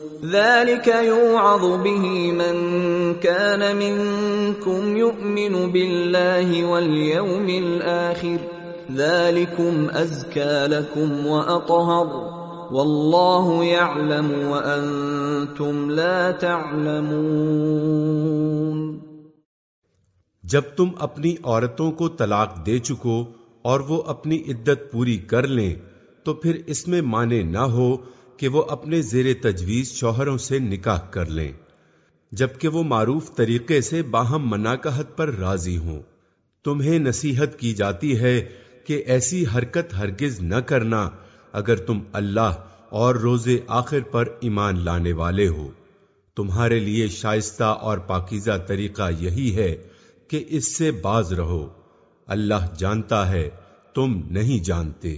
ذلك يوعظ به من كان منكم يؤمن بالله واليوم الآخر ذلكم أزكى لكم وأطهر واللہ يعلم وانتم لا تعلمون۔ جب تم اپنی عورتوں کو طلاق دے چکو اور وہ اپنی عدت پوری کر لیں، تو پھر اس میں مانے نہ ہو کہ وہ اپنے زیر تجویز شوہروں سے نکاح کر لیں، جبکہ وہ معروف طریقے سے باہم مناقحت پر راضی ہوں۔ تمہیں نصیحت کی جاتی ہے کہ ایسی حرکت ہرگز نہ کرنا اگر تم اللہ اور روز آخر پر ایمان لانے والے ہو۔ تمہارے لیے شائستہ اور پاکیزہ طریقہ یہی ہے کہ اس سے باز رہو۔ اللہ جانتا ہے، تم نہیں جانتے۔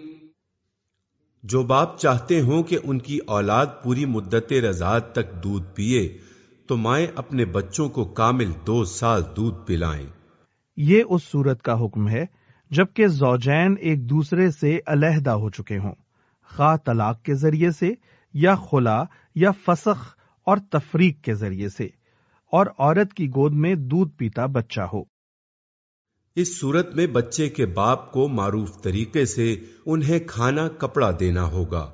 جو باپ چاہتے ہوں کہ ان کی اولاد پوری مدت رضاعت تک دودھ پیے، تو مائیں اپنے بچوں کو کامل دو سال دودھ پلائیں۔ یہ اس صورت کا حکم ہے جبکہ زوجین ایک دوسرے سے علیحدہ ہو چکے ہوں۔ خواہ طلاق کے ذریعے سے یا خلا یا فسخ اور تفریق کے ذریعے سے، اور عورت کی گود میں دودھ پیتا بچہ ہو۔ اس صورت میں بچے کے باپ کو معروف طریقے سے انہیں کھانا کپڑا دینا ہوگا،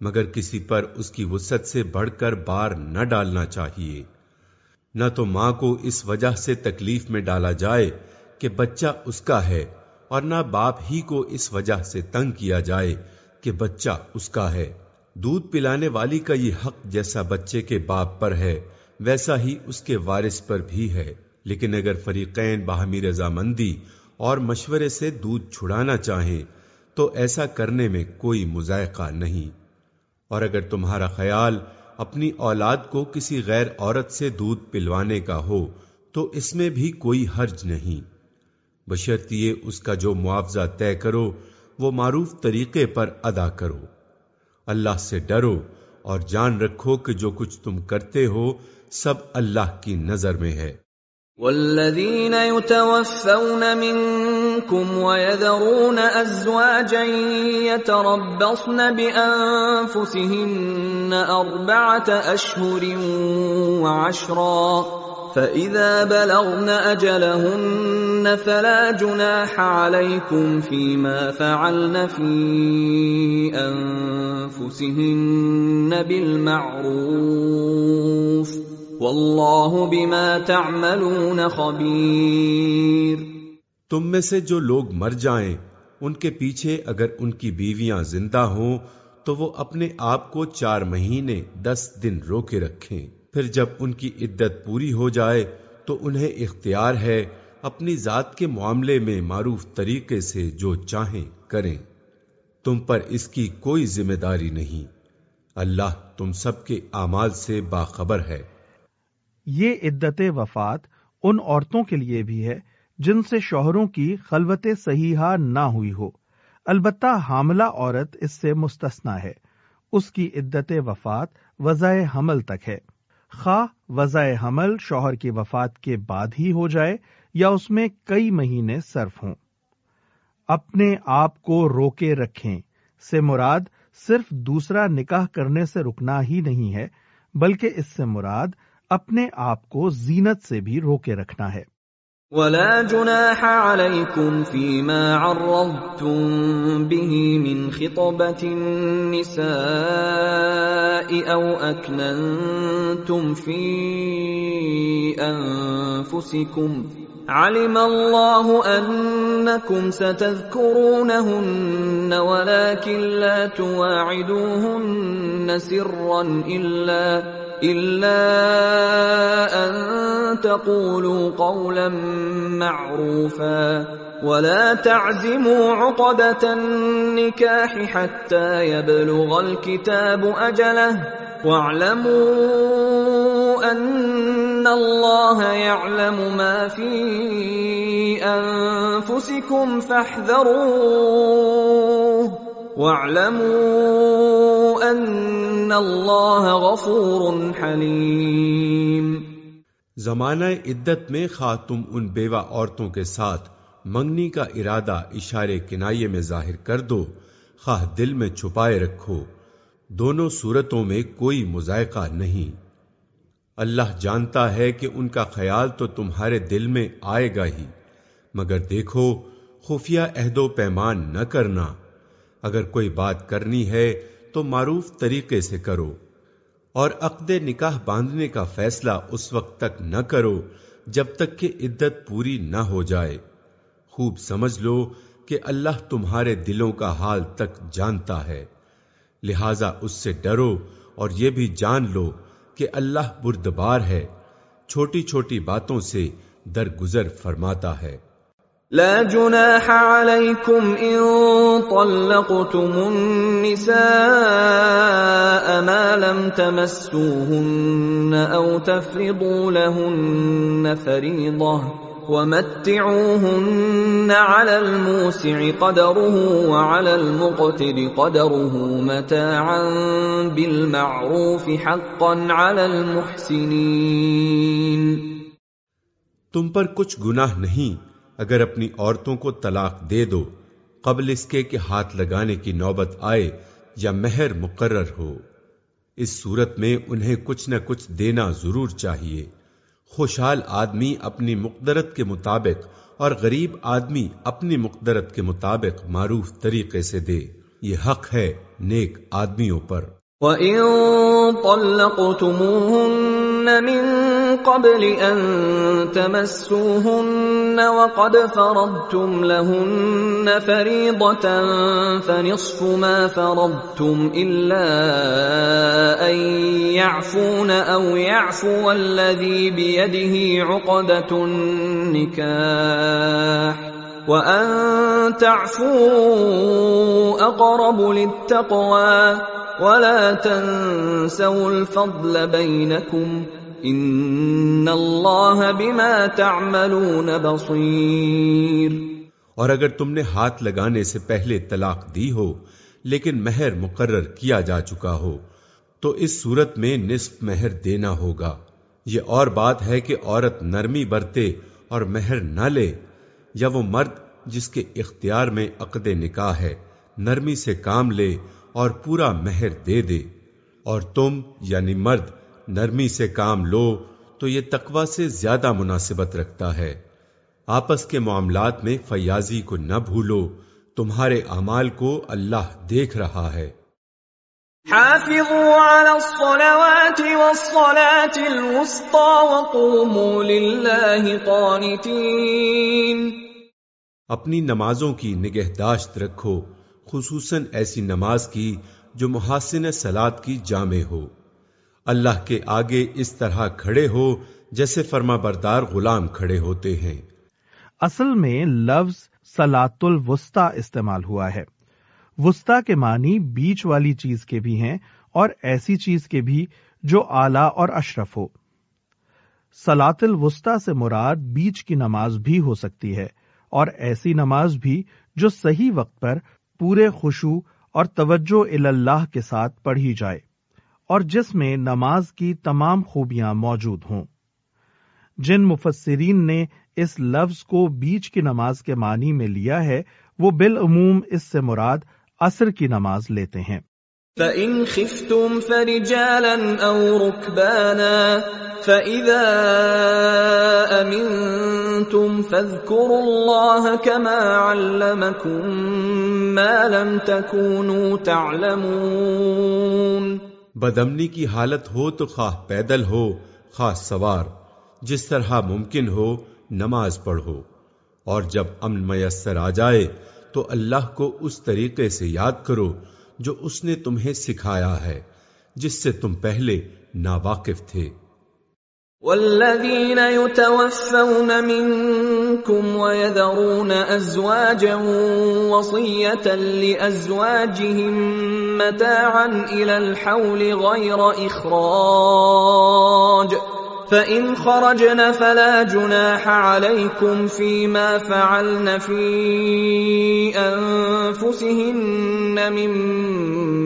مگر کسی پر اس کی وسط سے بڑھ کر بار نہ ڈالنا چاہیے۔ نہ تو ماں کو اس وجہ سے تکلیف میں ڈالا جائے کہ بچہ اس کا ہے، اور نہ باپ ہی کو اس وجہ سے تنگ کیا جائے کہ بچہ اس کا ہے۔ دودھ پلانے والی کا یہ حق جیسا بچے کے باپ پر ہے، ویسا ہی اس کے وارث پر بھی ہے۔ لیکن اگر فریقین باہمی رضامندی اور مشورے سے دودھ چھڑانا چاہیں، تو ایسا کرنے میں کوئی مذائقہ نہیں۔ اور اگر تمہارا خیال اپنی اولاد کو کسی غیر عورت سے دودھ پلوانے کا ہو، تو اس میں بھی کوئی حرج نہیں۔ بشرطیے اس کا جو معاوضہ طے کرو، وہ معروف طریقے پر ادا کرو۔ اللہ سے ڈرو اور جان رکھو کہ جو کچھ تم کرتے ہو، سب اللہ کی نظر میں ہے۔ والذین يتوفون منكم ويذرون ازواجا يتربصن بانفسهن اربعه اشهر وعشرا فَإِذَا بَلَغْنَ أَجَلَهُنَّ فَلَا جُنَاحَ عَلَيْكُمْ فِي فَعَلْنَ فِي أَنفُسِهِنَّ بِالْمَعْرُوفِ وَاللَّهُ بِمَا تَعْمَلُونَ خَبِيرٌ تم میں سے جو لوگ مر جائیں، ان کے پیچھے اگر ان کی بیویاں زندہ ہوں، تو وہ اپنے آپ کو چار مہینے دس دن روکے رکھیں۔ پھر جب ان کی عدت پوری ہو جائے، تو انہیں اختیار ہے اپنی ذات کے معاملے میں معروف طریقے سے جو چاہیں کریں۔ تم پر اس کی کوئی ذمہ داری نہیں۔ اللہ تم سب کے اعمال سے باخبر ہے۔ یہ عدت وفات ان عورتوں کے لیے بھی ہے جن سے شوہروں کی خلوت صحیحہ نہ ہوئی ہو۔ البتہ حاملہ عورت اس سے مستثنا ہے۔ اس کی عدت وفات وضع حمل تک ہے۔ خواہ وضع حمل شوہر کی وفات کے بعد ہی ہو جائے یا اس میں کئی مہینے صرف ہوں۔ اپنے آپ کو روکے رکھیں سے مراد صرف دوسرا نکاح کرنے سے رکنا ہی نہیں ہے، بلکہ اس سے مراد اپنے آپ کو زینت سے بھی روکے رکھنا ہے۔ ولا جناح عليكم فيما عرضتم به من خطبة النساء أو أكننتم في أنفسكم علم الله أنكم ستذكرونهن ولكن لا تواعدوهن سرا إلا إلا أن تقولوا قولا معروفا ولا تعزموا عقدة النكاح حتى يبلغ الكتاب أجله واعلموا أن الله يعلم ما في أنفسكم فاحذروه واعلموا ان اللہ غفور حلیم زمانہ عدت میں خواہ تم ان بیوہ عورتوں کے ساتھ منگنی کا ارادہ اشارے کنائے میں ظاہر کر دو، خواہ دل میں چھپائے رکھو۔ دونوں صورتوں میں کوئی مذائقہ نہیں۔ اللہ جانتا ہے کہ ان کا خیال تو تمہارے دل میں آئے گا ہی، مگر دیکھو، خفیہ عہد و پیمان نہ کرنا۔ اگر کوئی بات کرنی ہے تو معروف طریقے سے کرو اور عقد نکاح باندھنے کا فیصلہ اس وقت تک نہ کرو جب تک کہ عدت پوری نہ ہو جائے۔ خوب سمجھ لو کہ اللہ تمہارے دلوں کا حال تک جانتا ہے۔ لہذا اس سے ڈرو اور یہ بھی جان لو کہ اللہ بردبار ہے، چھوٹی چھوٹی باتوں سے درگزر فرماتا ہے۔ لا جناح عليكم إن طلقتم النساء ما لم تمسوهن أو تفرضوا لهن فريضة ومتعوهن على الموسع قدره وعلى المقتر قدره متاعا بالمعروف حقا على المحسنين. تم پر کچھ گناہ نہیں اگر اپنی عورتوں کو طلاق دے دو، قبل اس کے کہ ہاتھ لگانے کی نوبت آئے یا مہر مقرر ہو۔ اس صورت میں انہیں کچھ نہ کچھ دینا ضرور چاہیے۔ خوشحال آدمی اپنی مقدرت کے مطابق اور غریب آدمی اپنی مقدرت کے مطابق معروف طریقے سے دے۔ یہ حق ہے نیک آدمیوں پر۔ وَإِن طَلَّقْتُمُوهُنَّ مِن قَبْلِ أَن تَمَسُّوهُنَّ وَقَدْ فَرَضْتُمْ لَهُنَّ فَرِيضَةً فَنِصْفُ مَا فَرَضْتُمْ إِلَّا أَن يَعْفُونَ أَوْ يَعْفُوَ الَّذِي بِيَدِهِ عُقْدَةُ النِّكَاحِ وَأَن تَعْفُوا أَقْرَبُ لِلتَّقْوَىٰ ولا تنسوا الفضل بينكم ان اللہ بما تعملون بصیر اور اگر تم نے ہاتھ لگانے سے پہلے طلاق دی ہو، لیکن مہر مقرر کیا جا چکا ہو، تو اس صورت میں نصف مہر دینا ہوگا۔ یہ اور بات ہے کہ عورت نرمی برتے اور مہر نہ لے۔ یا وہ مرد جس کے اختیار میں عقد نکاح ہے، نرمی سے کام لے اور پورا مہر دے دے۔ اور تم یعنی مرد، نرمی سے کام لو تو یہ تقوی سے زیادہ مناسبت رکھتا ہے۔ آپس کے معاملات میں فیاضی کو نہ بھولو، تمہارے اعمال کو اللہ دیکھ رہا ہے۔ حافظوا على الصلوات والصلاة الوسطى وقوموا لله قانتين۔ اپنی نمازوں کی نگہداشت رکھو، خصوصاً ایسی نماز کی جو محاسن سلاد کی جامع ہو۔ اللہ کے آگے اس طرح کھڑے ہو جیسے فرما بردار غلام کھڑے ہوتے ہیں۔ اصل میں لفظ سلاط الوسطی استعمال ہوا ہے۔ وسطی کے معنی بیچ والی چیز کے بھی ہیں اور ایسی چیز کے بھی جو اعلی اور اشرف ہو۔ سلاط الوسطی سے مراد بیچ کی نماز بھی ہو سکتی ہے۔ اور ایسی نماز بھی جو صحیح وقت پر پورے خوشو اور توجہ اللہ کے ساتھ پڑھی جائے اور جس میں نماز کی تمام خوبیاں موجود ہوں۔ جن مفسرین نے اس لفظ کو بیچ کی نماز کے معنی میں لیا ہے، وہ بالعموم اس سے مراد اثر کی نماز لیتے ہیں۔ فَإِنْ خِفْتُمْ فَرِجَالًا أَوْ رُكْبَانًا فَإِذَا أَمِنْتُمْ فَاذْكُرُوا اللَّهَ كَمَا عَلَّمَكُمْ مَا لَمْ تَكُونُوا تَعْلَمُونَ بدمنی کی حالت ہو تو خواہ پیدل ہو، خواہ سوار، جس طرح ممکن ہو نماز پڑھو۔ اور جب امن میسر آ جائے تو اللہ کو اس طریقے سے یاد کرو جو اس نے تمہیں سکھایا ہے، جس سے تم پہلے ناواقف تھے۔ والذين يتوفون منكم ويذرون ازواجا وصيه لازواجهم متاعا الى الحول غير اخراج۔ فَإِنْ خَرَجْنَ فَلَا جُنَاحَ عَلَيْكُمْ فِي مَا فَعَلْنَ فِي أَنفُسِهِنَّ مِن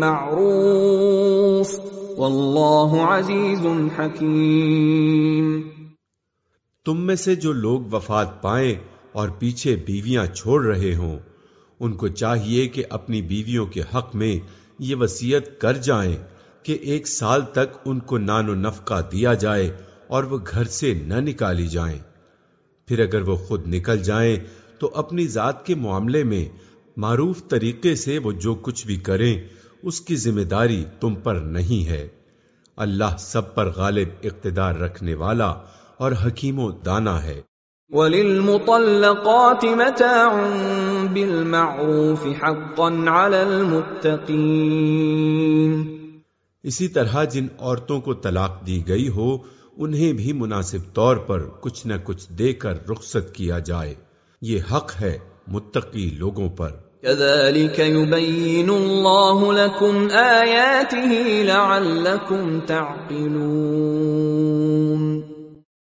مَّعْرُوفٍ وَاللَّهُ عَزِيزٌ حَكِيمٌ۔ تم میں سے جو لوگ وفات پائیں اور پیچھے بیویاں چھوڑ رہے ہوں، ان کو چاہیے کہ اپنی بیویوں کے حق میں یہ وسیعت کر جائیں کہ ایک سال تک ان کو نان و نفقہ دیا جائے اور وہ گھر سے نہ نکالی جائیں۔ پھر اگر وہ خود نکل جائیں تو اپنی ذات کے معاملے میں معروف طریقے سے وہ جو کچھ بھی کریں اس کی ذمہ داری تم پر نہیں ہے۔ اللہ سب پر غالب اقتدار رکھنے والا اور حکیم و دانا ہے۔ وَلِلْمُطَلَّقَاتِ مَتَاعٌ بِالْمَعْرُوفِ حَقًّا عَلَى الْمُتَّقِينَ۔ اسی طرح جن عورتوں کو طلاق دی گئی ہو انہیں بھی مناسب طور پر کچھ نہ کچھ دے کر رخصت کیا جائے۔ یہ حق ہے متقی لوگوں پر۔ كذلك يبين الله لكم آياته لعلكم تعقلون۔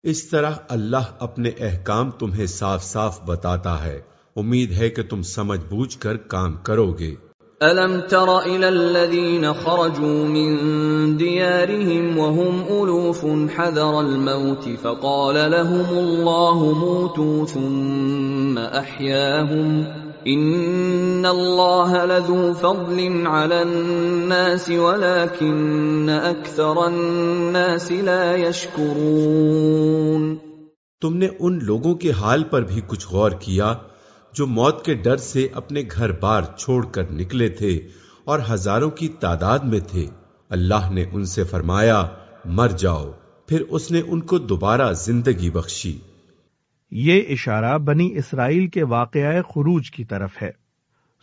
اس طرح اللہ اپنے احکام تمہیں صاف صاف بتاتا ہے۔ امید ہے کہ تم سمجھ بوجھ کر کام کرو گے۔ أَلَمْ تَرَ إِلَى الَّذِينَ خَرَجُوا مِن دِيَارِهِمْ وَهُمْ أُلُوفٌ حَذَرَ الْمَوْتِ فَقَالَ لَهُمُ اللَّهُ مُوتُوا ثُمَّ أَحْيَاهُمْ إِنَّ اللَّهَ لَذُو فَضْلٍ عَلَى النَّاسِ وَلَكِنَّ أَكْثَرَ النَّاسِ لَا يَشْكُرُونَ تم نے ان لوگوں کے حال پر بھی کچھ غور کیا جو موت کے ڈر سے اپنے گھر بار چھوڑ کر نکلے تھے اور ہزاروں کی تعداد میں تھے، اللہ نے ان سے فرمایا، مر جاؤ۔ پھر اس نے ان کو دوبارہ زندگی بخشی۔ یہ اشارہ بنی اسرائیل کے واقعہ خروج کی طرف ہے۔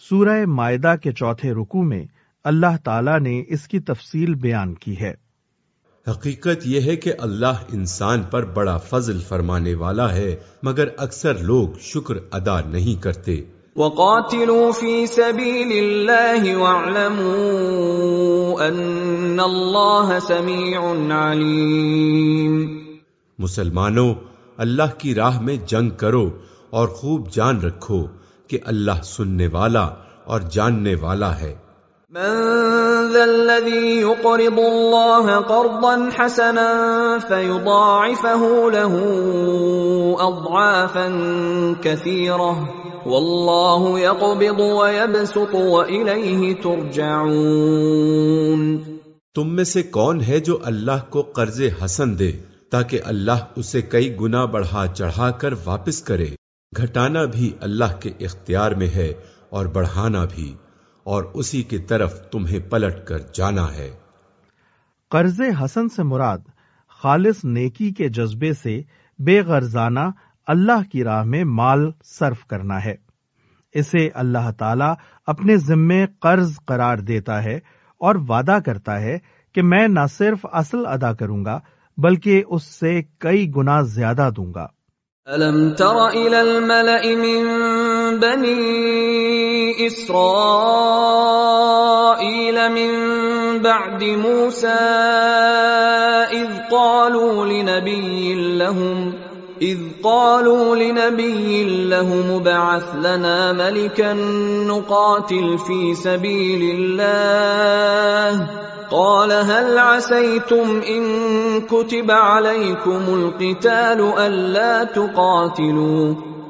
سورہ معدہ کے چوتھے رکو میں اللہ تعالی نے اس کی تفصیل بیان کی ہے۔ حقیقت یہ ہے کہ اللہ انسان پر بڑا فضل فرمانے والا ہے مگر اکثر لوگ شکر ادا نہیں کرتے۔ وقاتلوا في سبيل الله واعلموا ان الله سميع عليم۔ مسلمانوں اللہ کی راہ میں جنگ کرو اور خوب جان رکھو کہ اللہ سننے والا اور جاننے والا ہے۔ من ذا الذي يقرض الله قرضا حسنا فيضاعفه له اضعافا كثيره والله يقبض ويبسط واليه ترجعون. تم میں سے کون ہے جو اللہ کو قرض حسن دے تاکہ اللہ اسے کئی گنا بڑھا چڑھا کر واپس کرے؟ گھٹانا بھی اللہ کے اختیار میں ہے اور بڑھانا بھی۔ اور اسی کی طرف تمہیں پلٹ کر جانا ہے۔ قرض حسن سے مراد خالص نیکی کے جذبے سے بے غرضانہ اللہ کی راہ میں مال صرف کرنا ہے۔ اسے اللہ تعالی اپنے ذمے قرض قرار دیتا ہے اور وعدہ کرتا ہے کہ میں نہ صرف اصل ادا کروں گا بلکہ اس سے کئی گنا زیادہ دوں گا۔ من بني إسرائيل من بعد موسى إذ قالوا لنبي لهم، إذ قالوا لنبي لهم بعث لنا ملكا نقاتل في سبيل الله. قال هل عسيتم إن كتب عليكم القتال ألا تقاتلوا؟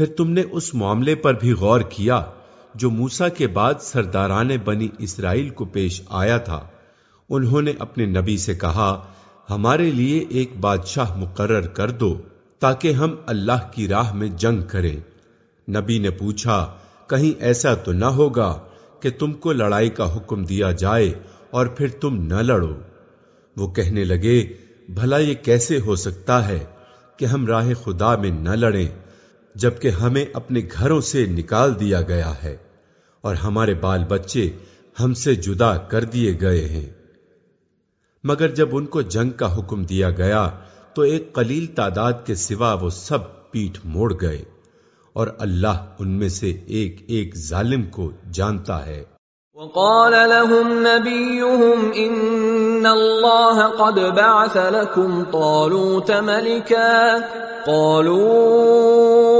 پھر تم نے اس معاملے پر بھی غور کیا جو موسا کے بعد سرداران بنی اسرائیل کو پیش آیا تھا۔ انہوں نے اپنے نبی سے کہا، ہمارے لیے ایک بادشاہ مقرر کر دو تاکہ ہم اللہ کی راہ میں جنگ کریں۔ نبی نے پوچھا، کہیں ایسا تو نہ ہوگا کہ تم کو لڑائی کا حکم دیا جائے اور پھر تم نہ لڑو؟ وہ کہنے لگے، بھلا یہ کیسے ہو سکتا ہے کہ ہم راہ خدا میں نہ لڑیں؟ جبکہ ہمیں اپنے گھروں سے نکال دیا گیا ہے اور ہمارے بال بچے ہم سے جدا کر دیے گئے ہیں۔ مگر جب ان کو جنگ کا حکم دیا گیا تو ایک قلیل تعداد کے سوا وہ سب پیٹ موڑ گئے اور اللہ ان میں سے ایک ایک ظالم کو جانتا ہے۔ وقال لهم نبيهم ان الله قد بعث لكم طالوت ملكا قالوا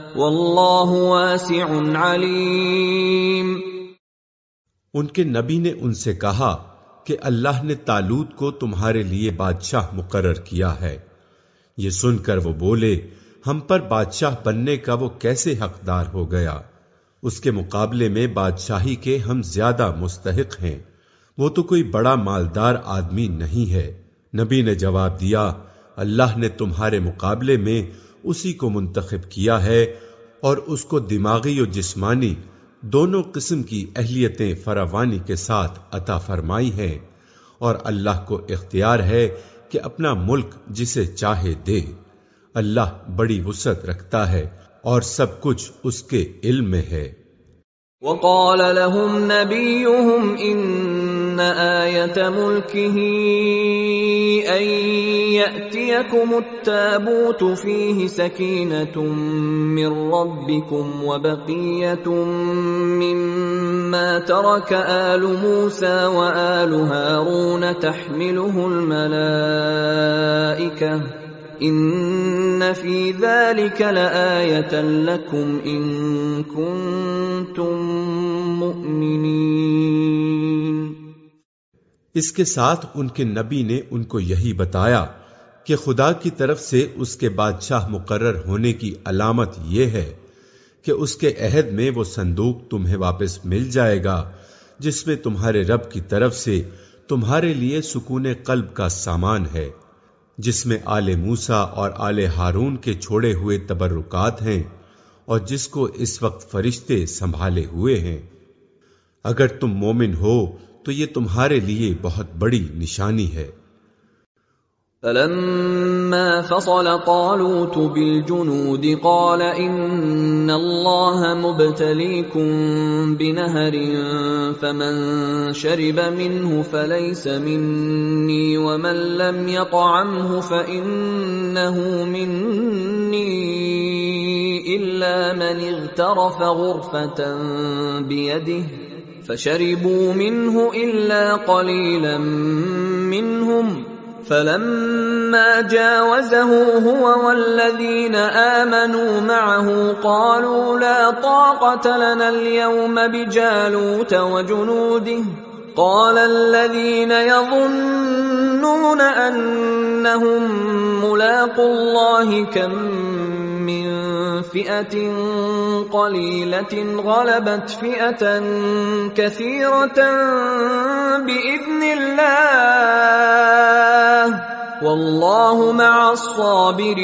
والله واسع عليم ان کے نبی نے ان سے کہا کہ اللہ نے تالوت کو تمہارے لیے بادشاہ مقرر کیا ہے۔ یہ سن کر وہ بولے، ہم پر بادشاہ بننے کا وہ کیسے حقدار ہو گیا؟ اس کے مقابلے میں بادشاہی کے ہم زیادہ مستحق ہیں۔ وہ تو کوئی بڑا مالدار آدمی نہیں ہے۔ نبی نے جواب دیا، اللہ نے تمہارے مقابلے میں اسی کو منتخب کیا ہے اور اس کو دماغی و جسمانی دونوں قسم کی اہلیتیں فراوانی کے ساتھ عطا فرمائی ہیں اور اللہ کو اختیار ہے کہ اپنا ملک جسے چاہے دے۔ اللہ بڑی وسعت رکھتا ہے اور سب کچھ اس کے علم میں ہے۔ وقال لهم نبيهم ان آية ملكه ان يأتيكم التابوت فيه سكينة من ربكم وبقية مما ترك آل موسى وآل هارون تحمله الملائكة ان فی ذلك لآیتا لکم ان کنتم مؤمنین اس کے ساتھ ان کے نبی نے ان کو یہی بتایا کہ خدا کی طرف سے اس کے بادشاہ مقرر ہونے کی علامت یہ ہے کہ اس کے عہد میں وہ صندوق تمہیں واپس مل جائے گا، جس میں تمہارے رب کی طرف سے تمہارے لیے سکون قلب کا سامان ہے، جس میں آل موسا اور آل ہارون کے چھوڑے ہوئے تبرکات ہیں اور جس کو اس وقت فرشتے سنبھالے ہوئے ہیں۔ اگر تم مومن ہو تو یہ تمہارے لیے بہت بڑی نشانی ہے۔ فلما فصل طالوت بالجنود قال ان الله مبتليكم بنهر فمن شرب منه فليس مني ومن لم يطعمه فانه مني الا من اغترف غرفه بيده فشربوا منه الا قليلا منهم فلما جاوزه هو والذين آمنوا معه قالوا لا طاقة لنا اليوم بجالوت وجنوده قال الذين يظنون أنهم ملاقوا الله كم من فئة قليلة غلبت فئة كثيرة بإذن الله. والله مع الصابرين.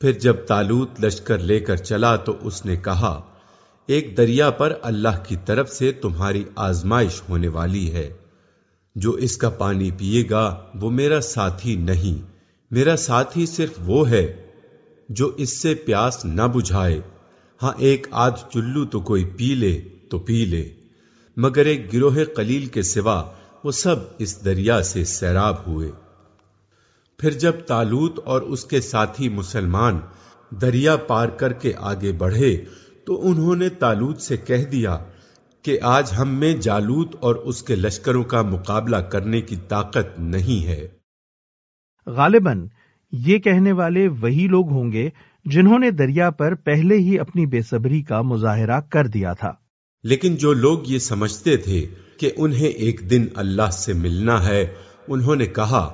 پھر جب تالوت لشکر لے کر چلا تو اس نے کہا، ایک دریا پر اللہ کی طرف سے تمہاری آزمائش ہونے والی ہے۔ جو اس کا پانی پیے گا، وہ میرا ساتھی نہیں۔ میرا ساتھی صرف وہ ہے جو اس سے پیاس نہ بجھائے۔ ہاں ایک آدھ چلو تو کوئی پی لے تو پی لے، مگر ایک گروہ قلیل کے سوا وہ سب اس دریا سے سیراب ہوئے۔ پھر جب تالوت اور اس کے ساتھی مسلمان دریا پار کر کے آگے بڑھے تو انہوں نے تالوت سے کہہ دیا کہ آج ہم میں جالوت اور اس کے لشکروں کا مقابلہ کرنے کی طاقت نہیں ہے۔ غالباً یہ کہنے والے وہی لوگ ہوں گے جنہوں نے دریا پر پہلے ہی اپنی بے صبری کا مظاہرہ کر دیا تھا۔ لیکن جو لوگ یہ سمجھتے تھے کہ انہیں ایک دن اللہ سے ملنا ہے، انہوں نے کہا،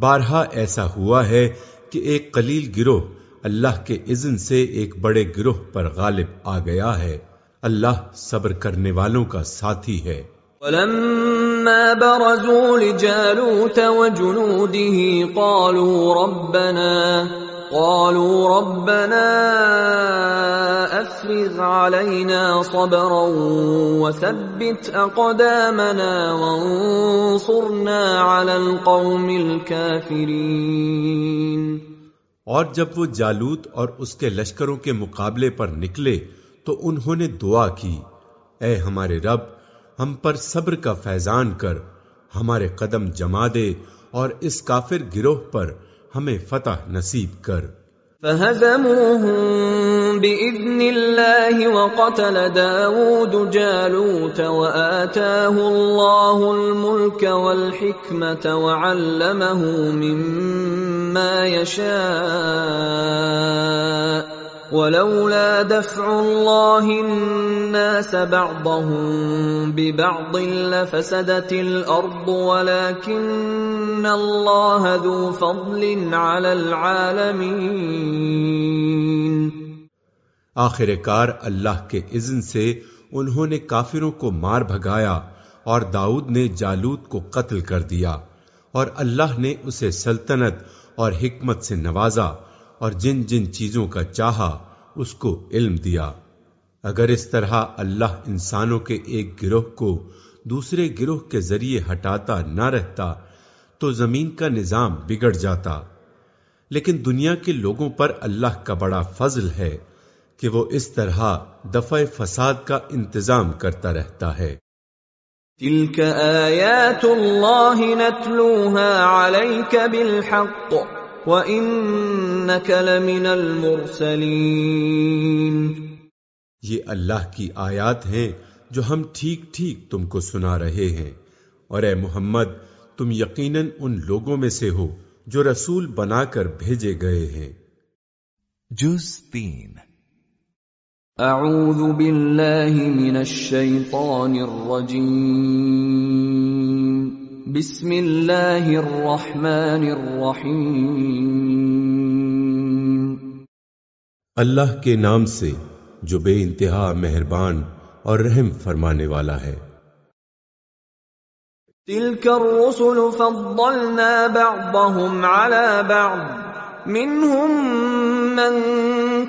بارہا ایسا ہوا ہے کہ ایک قلیل گروہ اللہ کے اذن سے ایک بڑے گروہ پر غالب آ گیا ہے۔ اللہ صبر کرنے والوں کا ساتھی ہے۔ ولما برزوا لجالوت وجنوده قالوا ربنا قالوا ربنا افرغ علينا صبرا وثبت اقدامنا وانصرنا على القوم الكافرين۔ اور جب وہ جالوت اور اس کے لشکروں کے مقابلے پر نکلے تو انہوں نے دعا کی، اے ہمارے رب ہم پر صبر کا فیضان کر، ہمارے قدم جما دے اور اس کافر گروہ پر ہمیں فتح نصیب کر۔ فهزموهم بإذن الله وقتل داود جالوت وآتاه الله الملك والحكمة وعلمه مما يشاء ولولا دفع الله الناس بعضهم ببعض لفسدت الارض ولكن الله ذو فضل على العالمين. آخر کار اللہ کے اذن سے انہوں نے کافروں کو مار بھگایا اور داؤد نے جالوت کو قتل کر دیا اور اللہ نے اسے سلطنت اور حکمت سے نوازا اور جن جن چیزوں کا چاہا اس کو علم دیا۔ اگر اس طرح اللہ انسانوں کے ایک گروہ کو دوسرے گروہ کے ذریعے ہٹاتا نہ رہتا، تو زمین کا نظام بگڑ جاتا۔ لیکن دنیا کے لوگوں پر اللہ کا بڑا فضل ہے کہ وہ اس طرح دفع فساد کا انتظام کرتا رہتا ہے۔ تلك آیات اللہ نتلوها بالحق۔ وَإِنَّكَ لَمِنَ الْمُرْسَلِينَ۔ یہ اللہ کی آیات ہیں جو ہم ٹھیک ٹھیک تم کو سنا رہے ہیں۔ اور اے محمد تم یقیناً ان لوگوں میں سے ہو جو رسول بنا کر بھیجے گئے ہیں۔ جز تین۔ اعوذ باللہ من الشیطان الرجیم۔ بسم اللہ الرحمن الرحیم۔ اللہ کے نام سے جو بے انتہا مہربان اور رحم فرمانے والا ہے۔ تلك الرسل فضلنا بعضهم على بعض۔ منهم من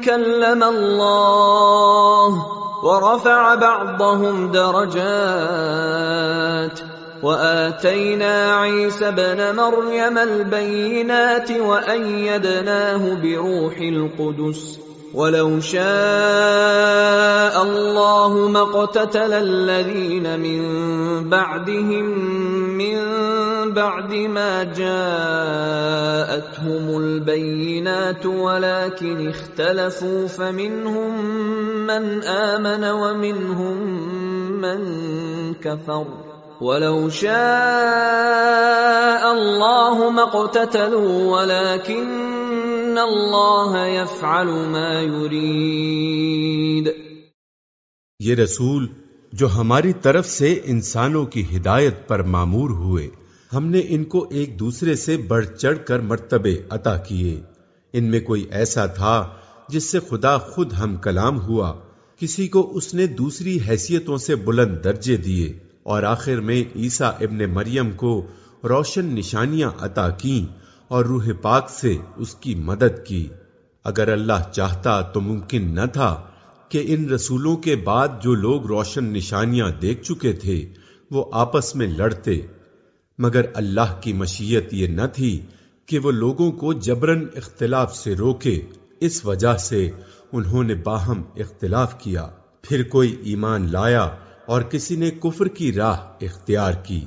كلم الله ورفع بعضهم درجات۔ واتينا عيسى ابن مريم البينات وايدناه بروح القدس ولو شاء الله ما اقتتل الذين من بعدهم من بعد ما جاءتهم البينات ولكن اختلفوا فمنهم من امن ومنهم من كفر ولو شاء الله ما اقتتلوا ولكن الله يفعل ما يريد. یہ رسول جو ہماری طرف سے انسانوں کی ہدایت پر معمور ہوئے، ہم نے ان کو ایک دوسرے سے بڑھ چڑھ کر مرتبے عطا کیے۔ ان میں کوئی ایسا تھا جس سے خدا خود ہم کلام ہوا، کسی کو اس نے دوسری حیثیتوں سے بلند درجے دیے۔ اور آخر میں عیسیٰ ابن مریم کو روشن نشانیاں عطا کی اور روح پاک سے اس کی مدد کی۔ اگر اللہ چاہتا تو ممکن نہ تھا کہ ان رسولوں کے بعد جو لوگ روشن نشانیاں دیکھ چکے تھے وہ آپس میں لڑتے۔ مگر اللہ کی مشیت یہ نہ تھی کہ وہ لوگوں کو جبرن اختلاف سے روکے، اس وجہ سے انہوں نے باہم اختلاف کیا۔ پھر کوئی ایمان لایا اور کسی نے کفر کی راہ اختیار کی۔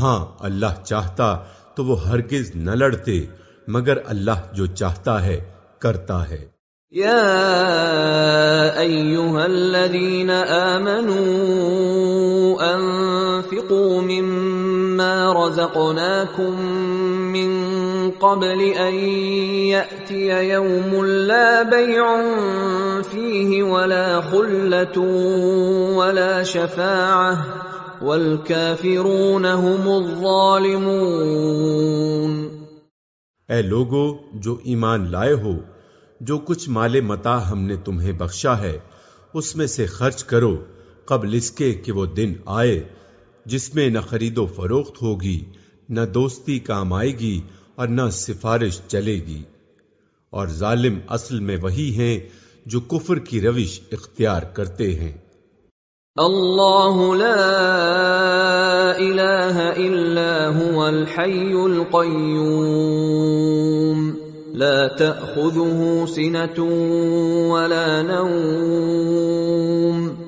ہاں اللہ چاہتا تو وہ ہرگز نہ لڑتے، مگر اللہ جو چاہتا ہے، کرتا ہے۔ یا ایوہا الذین آمنوا انفقوا مما رزقناکم من قبل ان ياتي يوم لا بيع فيه ولا خله ولا شفاعه والكافرون هم الظالمون اے لوگو، جو ایمان لائے ہو، جو کچھ مال متا ہم نے تمہیں بخشا ہے، اس میں سے خرچ کرو قبل اس کے کہ وہ دن آئے۔ جس میں نہ خرید و فروخت ہوگی، نہ دوستی کام آئے گی اور نہ سفارش چلے گی۔ اور ظالم اصل میں وہی ہیں جو کفر کی روش اختیار کرتے ہیں۔ اللہ لا الہ الا هو الحی القیوم۔ لا تأخذه سنة ولا نوم۔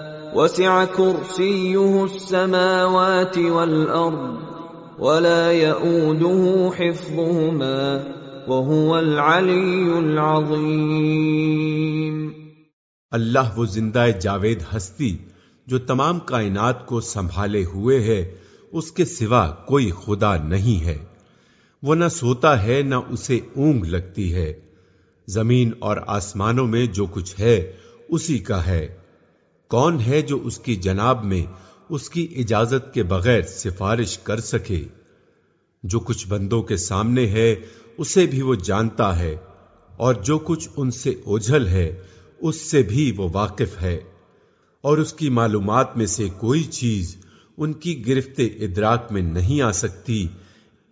وسع كرسيه السماوات والارض ولا يؤوده حفظهما وهو العلي العظيم۔ اللہ وہ زندہ جاوید ہستی جو تمام کائنات کو سنبھالے ہوئے ہے، اس کے سوا کوئی خدا نہیں ہے۔ وہ نہ سوتا ہے، نہ اسے اونگ لگتی ہے۔ زمین اور آسمانوں میں جو کچھ ہے، اسی کا ہے۔ کون ہے جو اس کی جناب میں اس کی اجازت کے بغیر سفارش کر سکے؟ جو کچھ بندوں کے سامنے ہے، اسے بھی وہ جانتا ہے، اور جو کچھ ان سے اوجھل ہے، اس سے بھی وہ واقف ہے۔ اور اس کی معلومات میں سے کوئی چیز ان کی گرفت ادراک میں نہیں آ سکتی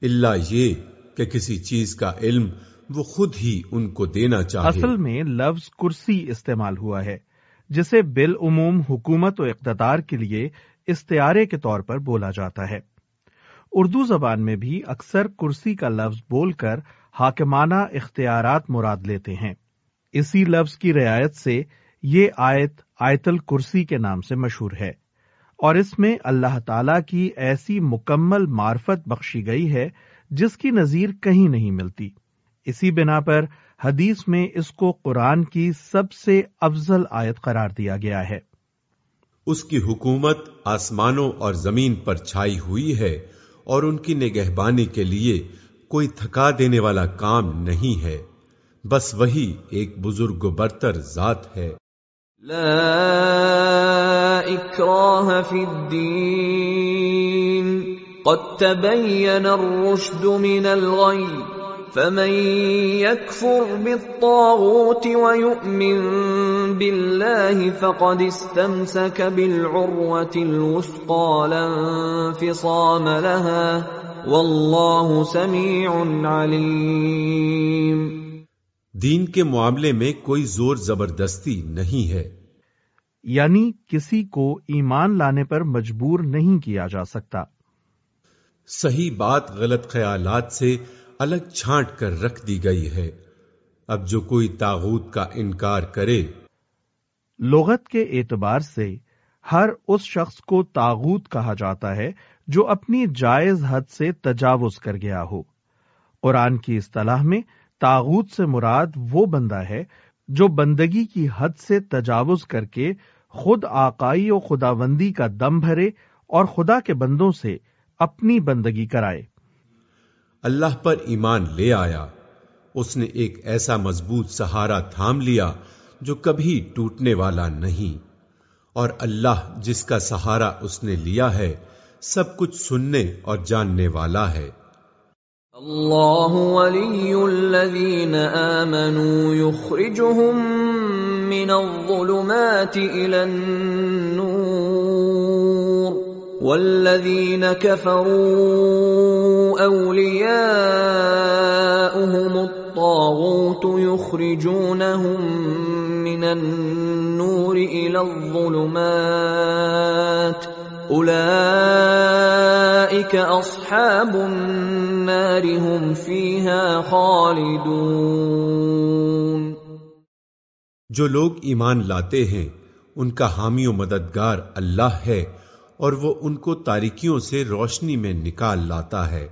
اللہ یہ کہ کسی چیز کا علم وہ خود ہی ان کو دینا چاہے۔ اصل میں لفظ کرسی استعمال ہوا ہے۔ جسے بالعموم حکومت و اقتدار کے لیے استعارے کے طور پر بولا جاتا ہے۔ اردو زبان میں بھی اکثر کرسی کا لفظ بول کر حاکمانہ اختیارات مراد لیتے ہیں۔ اسی لفظ کی رعایت سے یہ آیت آیت الکرسی کے نام سے مشہور ہے۔ اور اس میں اللہ تعالی کی ایسی مکمل معرفت بخشی گئی ہے جس کی نظیر کہیں نہیں ملتی۔ اسی بنا پر حدیث میں اس کو قرآن کی سب سے افضل آیت قرار دیا گیا ہے۔ اس کی حکومت آسمانوں اور زمین پر چھائی ہوئی ہے اور ان کی نگہبانی کے لیے کوئی تھکا دینے والا کام نہیں ہے۔ بس وہی ایک بزرگ و برتر ذات ہے۔ لا اکراہ فی الدین۔ قد تبین الرشد من الغی۔ فمن يكفر بالطاغوت ويؤمن بالله فقد استمسك بالعروة الوثقى لا انفصام لها والله سميع عليم دین کے معاملے میں کوئی زور زبردستی نہیں ہے۔ یعنی کسی کو ایمان لانے پر مجبور نہیں کیا جا سکتا۔ صحیح بات غلط خیالات سے الگ چھانٹ کر رکھ دی گئی ہے۔ اب جو کوئی تاغوت کا انکار کرے۔ لغت کے اعتبار سے ہر اس شخص کو تاغوت کہا جاتا ہے جو اپنی جائز حد سے تجاوز کر گیا ہو۔ قرآن کی اصطلاح میں تاغوت سے مراد وہ بندہ ہے جو بندگی کی حد سے تجاوز کر کے خود آکائی و خداوندی کا دم بھرے اور خدا کے بندوں سے اپنی بندگی کرائے۔ اللہ پر ایمان لے آیا۔ اس نے ایک ایسا مضبوط سہارا تھام لیا جو کبھی ٹوٹنے والا نہیں۔ اور اللہ جس کا سہارا اس نے لیا ہے، سب کچھ سننے اور جاننے والا ہے۔ اللہ ولی الذین آمنوا یخرجهم من الظلمات الى النور والذین كفروا اولیاؤهم الطاغوت یخرجونهم من النور الى الظلمات اولئک اصحاب النار هم فیها خالدون جو لوگ ایمان لاتے ہیں، ان کا حامی و مددگار اللہ ہے اور وہ ان کو تاریکیوں سے روشنی میں نکال لاتا ہے۔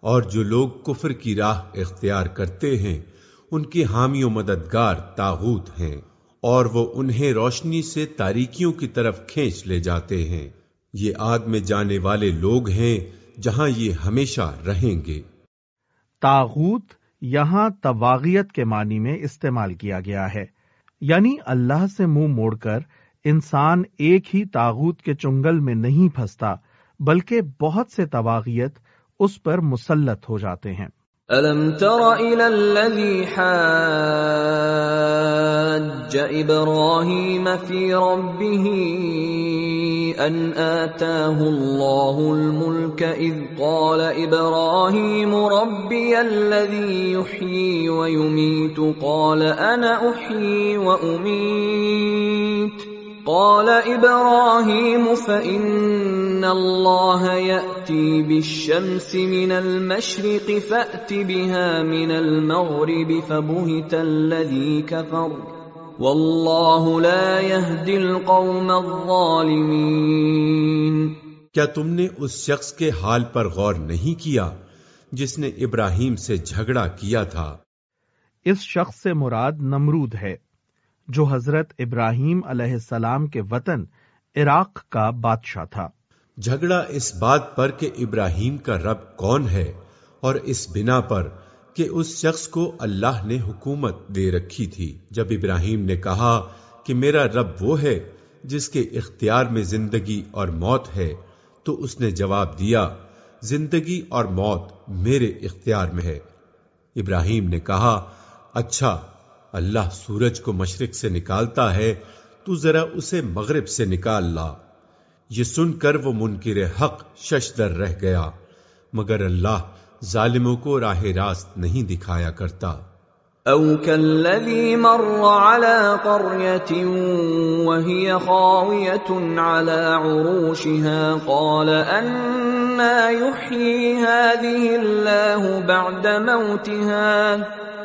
اور جو لوگ کفر کی راہ اختیار کرتے ہیں، ان کی حامی و مددگار تاغوت ہیں۔ اور وہ انہیں روشنی سے تاریکیوں کی طرف کھینچ لے جاتے ہیں۔ یہ آگ میں جانے والے لوگ ہیں جہاں یہ ہمیشہ رہیں گے۔ تاغوت یہاں تواغیت کے معنی میں استعمال کیا گیا ہے۔ یعنی اللہ سے منہ مو موڑ کر انسان ایک ہی تاغوت کے چنگل میں نہیں پھنستا، بلکہ بہت سے تواغیت اس پر مسلط ہو جاتے ہیں۔ الم تر الى الذي حاج ابراهيم في ربه ان اتاه الله الملك اذ قال ابراهيم ربي الذي يحيي ويميت قال انا احيي واميت قال ابراهيم فان الله ياتي بالشمس من المشرق فات بها من المغرب فبهت الذي كفر والله لا يهدي القوم الظالمين کیا تم نے اس شخص کے حال پر غور نہیں کیا جس نے ابراہیم سے جھگڑا کیا تھا؟ اس شخص سے مراد نمرود ہے۔ جو حضرت ابراہیم علیہ السلام کے وطن عراق کا بادشاہ تھا۔ جھگڑا اس بات پر کہ ابراہیم کا رب کون ہے اور اس بنا پر کہ اس شخص کو اللہ نے حکومت دے رکھی تھی۔ جب ابراہیم نے کہا کہ میرا رب وہ ہے جس کے اختیار میں زندگی اور موت ہے، تو اس نے جواب دیا، زندگی اور موت میرے اختیار میں ہے۔ ابراہیم نے کہا اچھا اللہ سورج کو مشرق سے نکالتا ہے، تو ذرا اسے مغرب سے نکال لا۔ یہ سن کر وہ منکر حق ششدر رہ گیا، مگر اللہ ظالموں کو راہ راست نہیں دکھایا کرتا۔ او كالذي مر على قرية وهي خاوية على عروشها، قال أنا يحيي هذه الله بعد موتها۔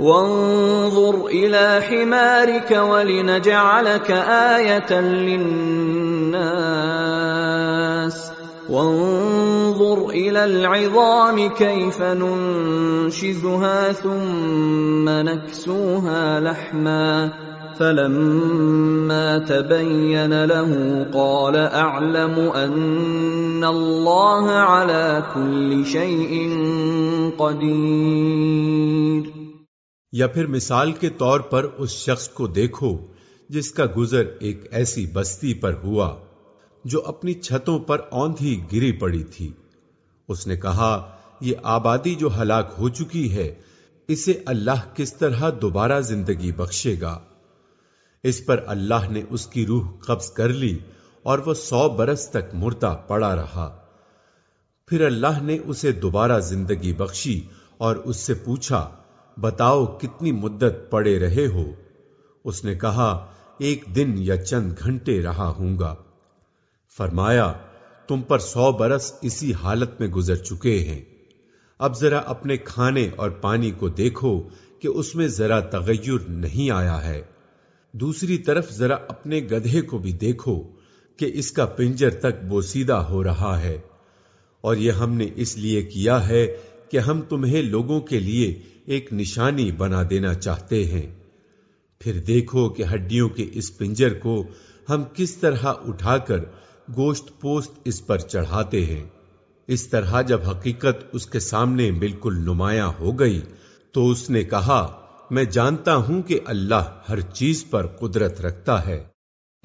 وانظر الى حمارك ولنجعلك آية للناس. وانظر الى العظام كيف ننشزها ثم نكسوها لحما. فلما تبين له قال اعلم ان الله على كل شيء قدير. یا پھر مثال کے طور پر اس شخص کو دیکھو جس کا گزر ایک ایسی بستی پر ہوا جو اپنی چھتوں پر اوندھی گری پڑی تھی۔ اس نے کہا، یہ آبادی جو ہلاک ہو چکی ہے، اسے اللہ کس طرح دوبارہ زندگی بخشے گا؟ اس پر اللہ نے اس کی روح قبض کر لی اور وہ سو برس تک مردہ پڑا رہا۔ پھر اللہ نے اسے دوبارہ زندگی بخشی اور اس سے پوچھا بتاؤ کتنی مدت پڑے رہے ہو؟ اس نے کہا، ایک دن یا چند گھنٹے رہا ہوں گا۔ فرمایا، تم پر سو برس اسی حالت میں گزر چکے ہیں۔ اب ذرا اپنے کھانے اور پانی کو دیکھو کہ اس میں ذرا تغیر نہیں آیا ہے۔ دوسری طرف ذرا اپنے گدھے کو بھی دیکھو کہ اس کا پنجر تک بوسیدہ ہو رہا ہے۔ اور یہ ہم نے اس لیے کیا ہے کہ ہم تمہیں لوگوں کے لیے ایک نشانی بنا دینا چاہتے ہیں۔ پھر دیکھو کہ ہڈیوں کے اس پنجر کو ہم کس طرح اٹھا کر گوشت پوست اس پر چڑھاتے ہیں۔ اس طرح جب حقیقت اس کے سامنے بالکل نمایاں ہو گئی تو اس نے کہا، میں جانتا ہوں کہ اللہ ہر چیز پر قدرت رکھتا ہے۔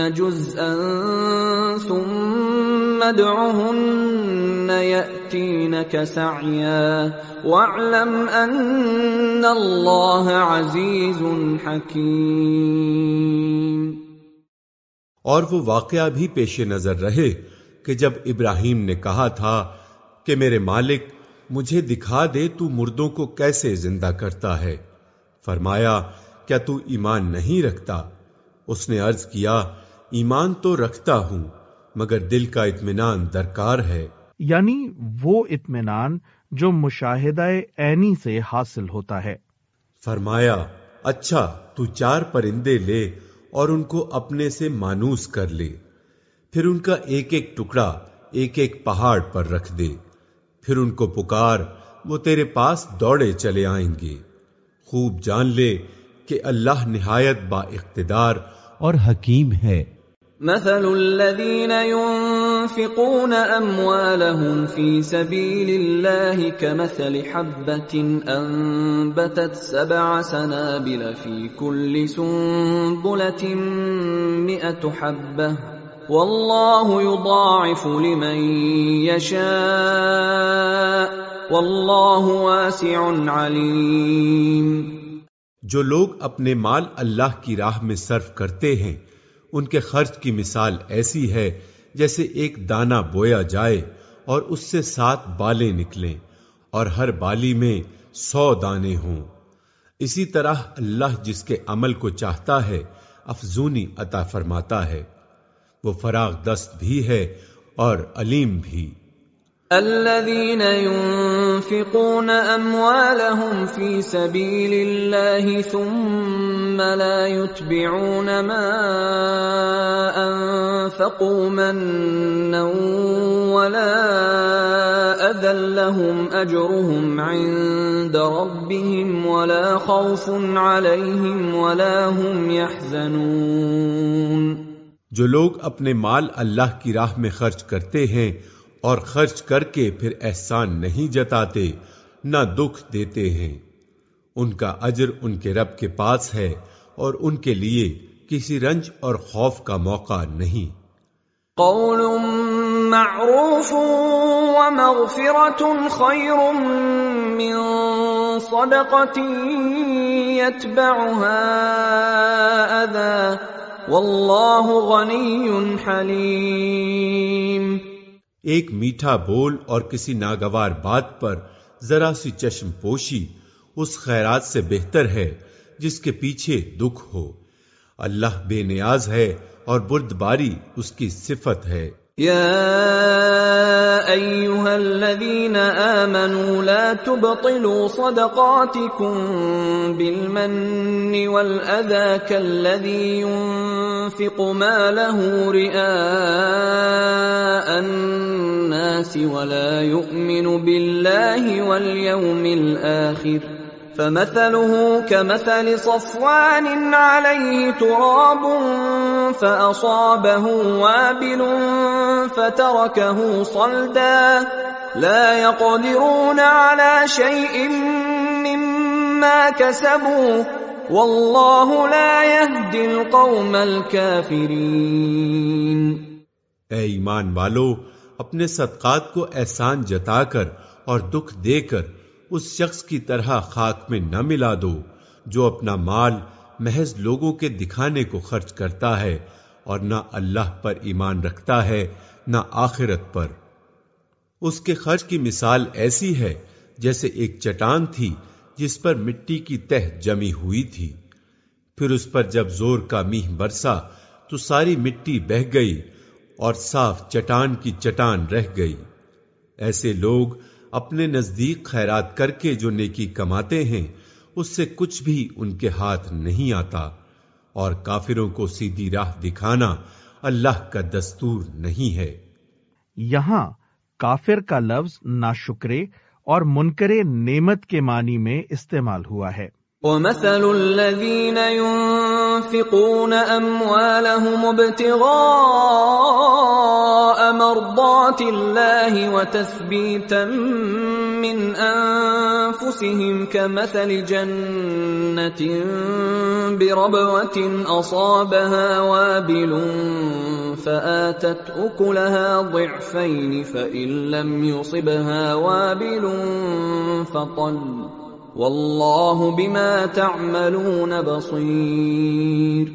جزءا ثم ادعهن يأتينك سعيا واعلم أن الله عزيز حكيم اور وہ واقعہ بھی پیش نظر رہے کہ جب ابراہیم نے کہا تھا کہ میرے مالک، مجھے دکھا دے تو مردوں کو کیسے زندہ کرتا ہے؟ فرمایا، کیا تو ایمان نہیں رکھتا؟ اس نے عرض کیا ایمان تو رکھتا ہوں مگر دل کا اطمینان درکار ہے۔ یعنی وہ اطمینان جو مشاہدہ عینی سے حاصل ہوتا ہے۔ فرمایا اچھا تو چار پرندے لے اور ان کو اپنے سے مانوس کر لے۔ پھر ان کا ایک ایک ٹکڑا ایک ایک پہاڑ پر رکھ دے۔ پھر ان کو پکار وہ تیرے پاس دوڑے چلے آئیں گے۔ خوب جان لے کہ اللہ نہایت با اقتدار اور حکیم ہے۔ مثل الذين ينفقون اموالهم في سبيل الله كمثل حبة انبتت سبع سنابل في كل سنبلة مئة حبة والله يضاعف لمن يشاء والله واسع عليم جو لوگ اپنے مال اللہ کی راہ میں صرف کرتے ہیں ان کے خرچ کی مثال ایسی ہے جیسے ایک دانہ بویا جائے اور اس سے سات بالیں نکلیں اور ہر بالی میں سو دانے ہوں۔ اسی طرح اللہ جس کے عمل کو چاہتا ہے، افزونی عطا فرماتا ہے۔ وہ فراغ دست بھی ہے اور علیم بھی۔ الذين ينفقون اموالهم في سبيل الله ثم لا يتبعون ما انفقوا منا ولا اذى لهم اجرهم عند ربهم ولا خوف عليهم ولا هم يحزنون جو لوگ اپنے مال اللہ کی راہ میں خرچ کرتے ہیں اور خرچ کر کے پھر احسان نہیں جتاتے، نہ دکھ دیتے ہیں۔ ان کا اجر ان کے رب کے پاس ہے اور ان کے لیے کسی رنج اور خوف کا موقع نہیں۔ قول معروف خیر من واللہ غنی حلیم۔ ایک میٹھا بول اور کسی ناگوار بات پر ذرا سی چشم پوشی اس خیرات سے بہتر ہے جس کے پیچھے دکھ ہو۔ اللہ بے نیاز ہے اور برد باری اس کی صفت ہے۔ يا ايها الذين امنوا لا تبطلوا صدقاتكم بالمن والاذى كالذي ينفق ماله رئاء الناس ولا يؤمن بالله واليوم الاخر فمثله كمثل صفوان عليه تراب فأصابه وابل فتركه صلدا لا يقدرون على شيء مما كسبوا والله لا يهدي القوم الكافرين اے ایمان والو، اپنے صدقات کو احسان جتا کر اور دکھ دے کر اس شخص کی طرح خاک میں نہ ملا دو، جو اپنا مال محض لوگوں کے دکھانے کو خرچ کرتا ہے اور نہ اللہ پر ایمان رکھتا ہے، نہ آخرت پر۔ اس کے خرچ کی مثال ایسی ہے جیسے ایک چٹان تھی جس پر مٹی کی تہ جمی ہوئی تھی۔ پھر اس پر جب زور کا میہ برسا تو ساری مٹی بہ گئی اور صاف چٹان کی چٹان رہ گئی۔ ایسے لوگ اپنے نزدیک خیرات کر کے جو نیکی کماتے ہیں اس سے کچھ بھی ان کے ہاتھ نہیں آتا۔ اور کافروں کو سیدھی راہ دکھانا اللہ کا دستور نہیں ہے۔ یہاں کافر کا لفظ ناشکرے اور منکرے نعمت کے معنی میں استعمال ہوا ہے۔ ومثل الذين ينفقون اموالهم ابتغاء مرضات الله وتثبيتا من انفسهم كمثل جنة بربوة اصابها وابل فآتت اكلها ضعفين فإن لم يصبها وابل فطل واللہ بما تعملون بصیر۔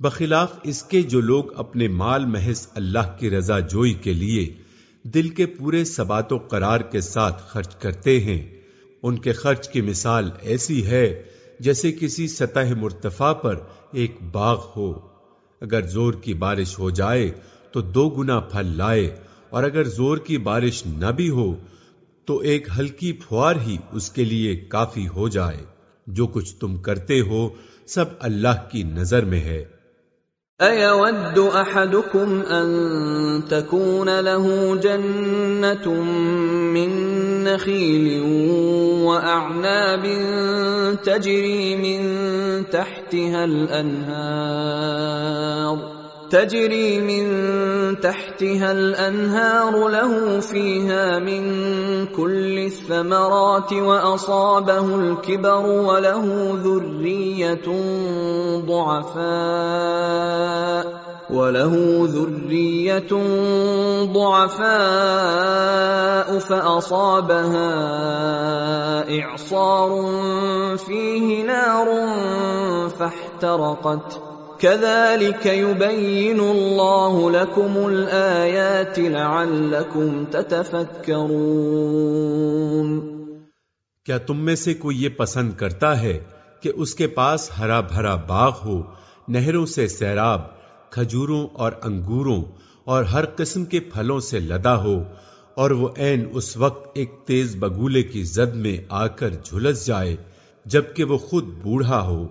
بخلاف اس کے جو لوگ اپنے مال محض اللہ کی رضا جوئی کے لیے دل کے پورے سبات و قرار کے ساتھ خرچ کرتے ہیں، ان کے خرچ کی مثال ایسی ہے جیسے کسی سطح مرتفع پر ایک باغ ہو۔ اگر زور کی بارش ہو جائے تو دو گنا پھل لائے اور اگر زور کی بارش نہ بھی ہو تو ایک ہلکی پھوار ہی اس کے لیے کافی ہو جائے۔ جو کچھ تم کرتے ہو سب اللہ کی نظر میں ہے۔ اَيَوَدُّ أَحَدُكُمْ أَن تَكُونَ لَهُ جَنَّةٌ مِّن نَخِيلٍ وَأَعْنَابٍ تَجْرِي مِن تَحْتِهَا الْأَنْهَارُ تجري من تحتها الانهار له فيها من كل الثمرات واصابه الكبر وله ذريه ضعفاء وله ذرية ضعفاء فأصابها إعصار فيه نار فاحترقت كذلك يبين الله لكم الآيات لعلكم تتفكرون کیا تم میں سے کوئی یہ پسند کرتا ہے کہ اس کے پاس ہرا بھرا باغ ہو، نہروں سے سیراب، کھجوروں اور انگوروں اور ہر قسم کے پھلوں سے لدا ہو، اور وہ عین اس وقت ایک تیز بگولے کی زد میں آ کر جھلس جائے جبکہ وہ خود بوڑھا ہو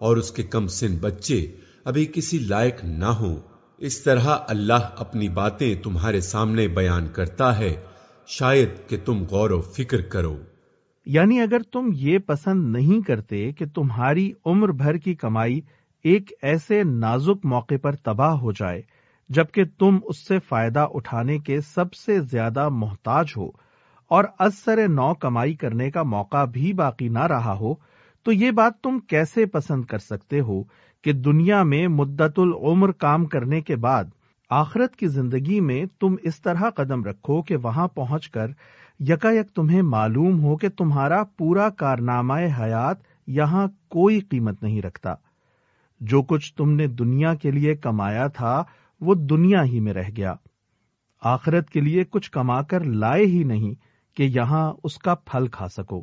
اور اس کے کم سن بچے ابھی کسی لائق نہ ہو اس طرح اللہ اپنی باتیں تمہارے سامنے بیان کرتا ہے۔ شاید کہ تم غور و فکر کرو۔ یعنی اگر تم یہ پسند نہیں کرتے کہ تمہاری عمر بھر کی کمائی ایک ایسے نازک موقع پر تباہ ہو جائے، جبکہ تم اس سے فائدہ اٹھانے کے سب سے زیادہ محتاج ہو اور اثر نو کمائی کرنے کا موقع بھی باقی نہ رہا ہو، تو یہ بات تم کیسے پسند کر سکتے ہو؟ کہ دنیا میں مدت العمر کام کرنے کے بعد آخرت کی زندگی میں تم اس طرح قدم رکھو کہ وہاں پہنچ کر یکا یک تمہیں معلوم ہو کہ تمہارا پورا کارنامہ حیات یہاں کوئی قیمت نہیں رکھتا۔ جو کچھ تم نے دنیا کے لیے کمایا تھا، وہ دنیا ہی میں رہ گیا۔ آخرت کے لیے کچھ کما کر لائے ہی نہیں کہ یہاں اس کا پھل کھا سکو۔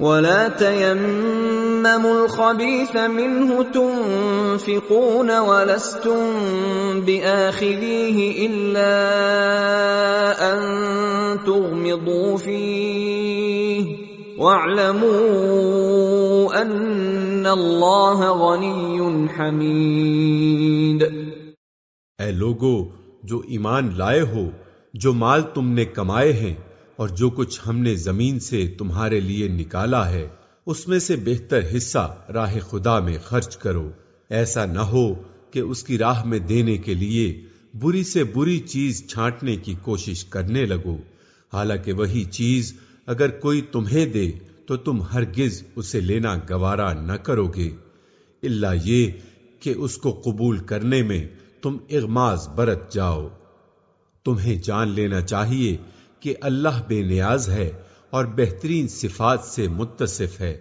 ولا تيمموا الخبيث منه تنفقون ولستم باخذيه الا ان تغمضوا فيه. واعلموا ان اللہ غنی حمید اے لوگو، جو ایمان لائے ہو، جو مال تم نے کمائے ہیں اور جو کچھ ہم نے زمین سے تمہارے لیے نکالا ہے، اس میں سے بہتر حصہ راہ خدا میں خرچ کرو۔ ایسا نہ ہو کہ اس کی راہ میں دینے کے لیے بری سے بری چیز چھانٹنے کی کوشش کرنے لگو۔ حالانکہ وہی چیز اگر کوئی تمہیں دے، تو تم ہرگز اسے لینا گوارا نہ کرو گے۔ اللہ یہ کہ اس کو قبول کرنے میں تم اغماز برت جاؤ۔ تمہیں جان لینا چاہیے کہ اللہ بے نیاز ہے اور بہترین صفات سے متصف ہے۔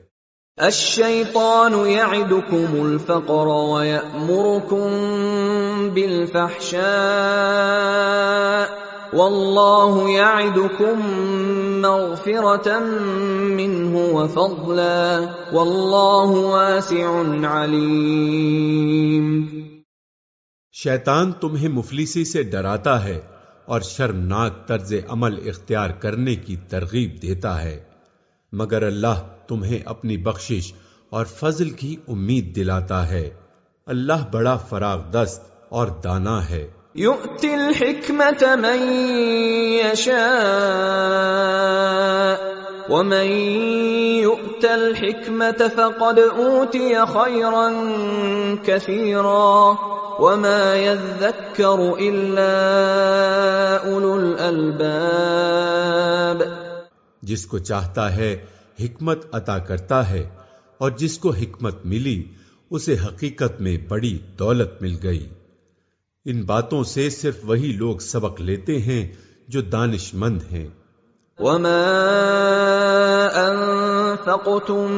الشیطان یعدکم الفقر ویأمرکم بالفحشاء واللہ یعدکم مغفرة منہ وفضلا واللہ واسع علیم۔ شیطان تمہیں مفلسی سے ڈراتا ہے اور شرمناک طرز عمل اختیار کرنے کی ترغیب دیتا ہے۔ مگر اللہ تمہیں اپنی بخشش اور فضل کی امید دلاتا ہے۔ اللہ بڑا فراغ دست اور دانا ہے۔ يؤتي الحكمة من يشاء ومن يؤت الحكمة فقد أوتي خيرا كثيرا وما يذكر إلا أولو الألباب جس کو چاہتا ہے حکمت عطا کرتا ہے اور جس کو حکمت ملی اسے حقیقت میں بڑی دولت مل گئی۔ ان باتوں سے صرف وہی لوگ سبق لیتے ہیں جو دانش مند ہیں۔ وما انفقتم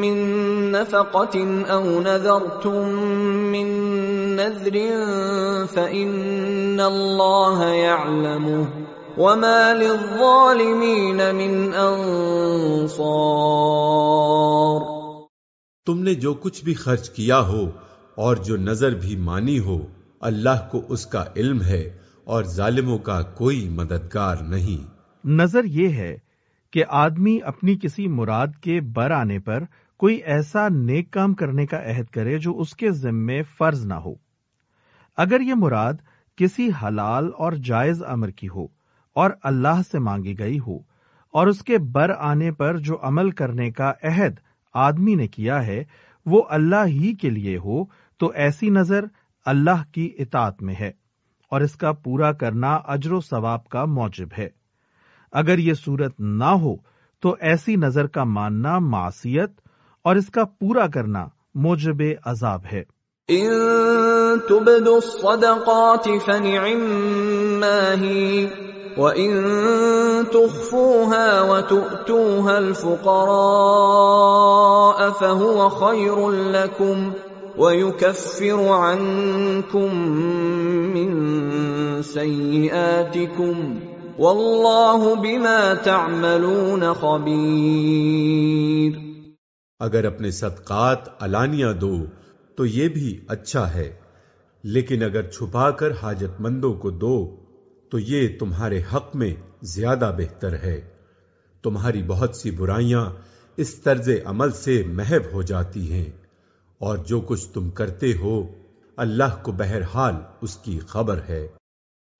من نفقة او نذرتم من نذر فإن الله يعلمه وما للظالمين من انصار تم نے جو کچھ بھی خرچ کیا ہو اور جو نظر بھی مانی ہو اللہ کو اس کا علم ہے اور ظالموں کا کوئی مددگار نہیں۔ نظر یہ ہے کہ آدمی اپنی کسی مراد کے بر آنے پر کوئی ایسا نیک کام کرنے کا عہد کرے جو اس کے ذمے فرض نہ ہو۔ اگر یہ مراد کسی حلال اور جائز امر کی ہو اور اللہ سے مانگی گئی ہو اور اس کے بر آنے پر جو عمل کرنے کا عہد آدمی نے کیا ہے، وہ اللہ ہی کے لیے ہو، تو ایسی نظر اللہ کی اطاعت میں ہے اور اس کا پورا کرنا اجر و ثواب کا موجب ہے۔ اگر یہ صورت نہ ہو تو ایسی نظر کا ماننا معصیت اور اس کا پورا کرنا موجب عذاب ہے۔ ان تبدوا الصدقات فنعما هي والله بما تعملون خبير اگر اپنے صدقات علانیہ دو تو یہ بھی اچھا ہے، لیکن اگر چھپا کر حاجت مندوں کو دو تو یہ تمہارے حق میں زیادہ بہتر ہے۔ تمہاری بہت سی برائیاں اس طرز عمل سے محب ہو جاتی ہیں، اور جو کچھ تم کرتے ہو اللہ کو بہرحال اس کی خبر ہے۔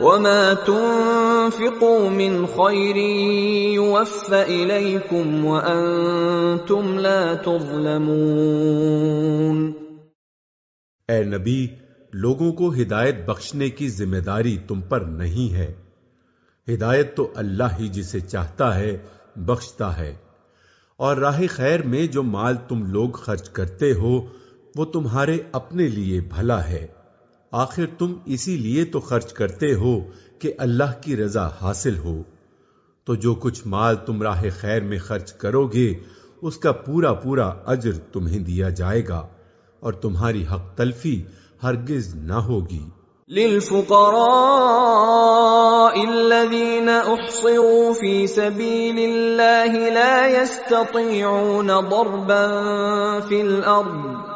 وما تنفقوا من خير يوفى اليكم وانتم لا تظلمون اے نبی، لوگوں کو ہدایت بخشنے کی ذمہ داری تم پر نہیں ہے۔ ہدایت تو اللہ ہی جسے چاہتا ہے، بخشتا ہے۔ اور راہ خیر میں جو مال تم لوگ خرچ کرتے ہو، وہ تمہارے اپنے لیے بھلا ہے۔ آخر تم اسی لیے تو خرچ کرتے ہو کہ اللہ کی رضا حاصل ہو۔ تو جو کچھ مال تم راہ خیر میں خرچ کرو گے، اس کا پورا پورا اجر تمہیں دیا جائے گا اور تمہاری حق تلفی ہرگز نہ ہوگی۔ للفقراء الذين احصروا في سبيل الله لا يستطيعون ضربا في الارض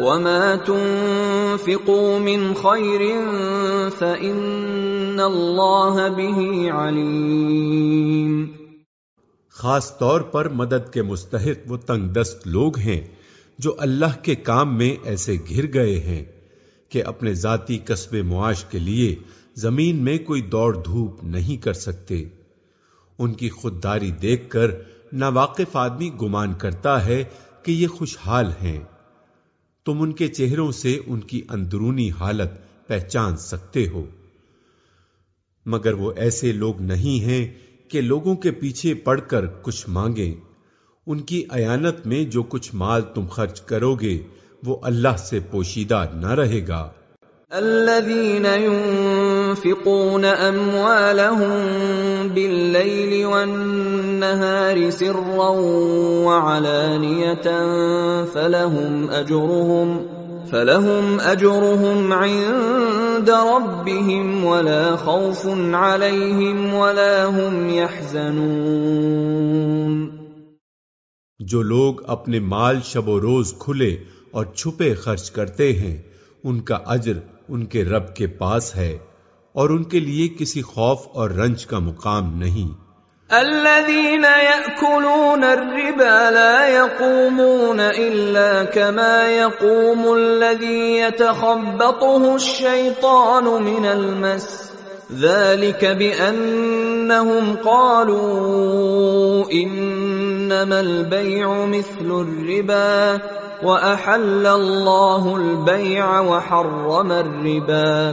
وما تنفقوا من خير فإن الله به عليم۔ خاص طور پر مدد کے مستحق وہ تنگ دست لوگ ہیں جو اللہ کے کام میں ایسے گر گئے ہیں کہ اپنے ذاتی قصب معاش کے لیے زمین میں کوئی دوڑ دھوپ نہیں کر سکتے۔ ان کی خودداری دیکھ کر ناواقف آدمی گمان کرتا ہے کہ یہ خوشحال ہیں۔ تم ان کے چہروں سے ان کی اندرونی حالت پہچان سکتے ہو۔ مگر وہ ایسے لوگ نہیں ہیں کہ لوگوں کے پیچھے پڑ کر کچھ مانگیں۔ ان کی ایانت میں جو کچھ مال تم خرچ کرو گے، وہ اللہ سے پوشیدہ نہ رہے گا۔ الذين ينفقون اموالهم بالليل والنهار سرا وعلانيه فلهم اجرهم فلهم اجرهم عند ربهم ولا خوف عليهم ولا هم يحزنون جو لوگ اپنے مال، شب و روز کھلے اور چھپے خرچ کرتے ہیں، ان کا اجر ان کے رب کے پاس ہے۔ اور ان کے لیے کسی خوف اور رنج کا مقام نہیں۔ الذين ياكلون الربا لا يقومون الا كما يقوم الذي يتخبطه الشيطان من المس۔ ذلك بانهم قالوا انما البيع مثل الربا واحل الله البيع وحرم الربا۔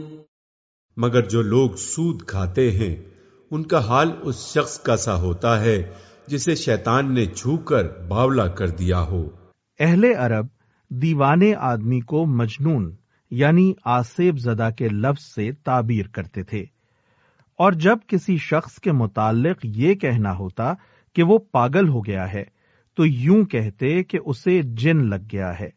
مگر جو لوگ سود کھاتے ہیں، ان کا حال اس شخص کا سا ہوتا ہے جسے شیطان نے چھو کر باولا کر دیا ہو۔ اہل عرب دیوانے آدمی کو مجنون یعنی آسیب زدہ کے لفظ سے تعبیر کرتے تھے۔ اور جب کسی شخص کے متعلق یہ کہنا ہوتا کہ وہ پاگل ہو گیا ہے، تو یوں کہتے کہ اسے جن لگ گیا ہے۔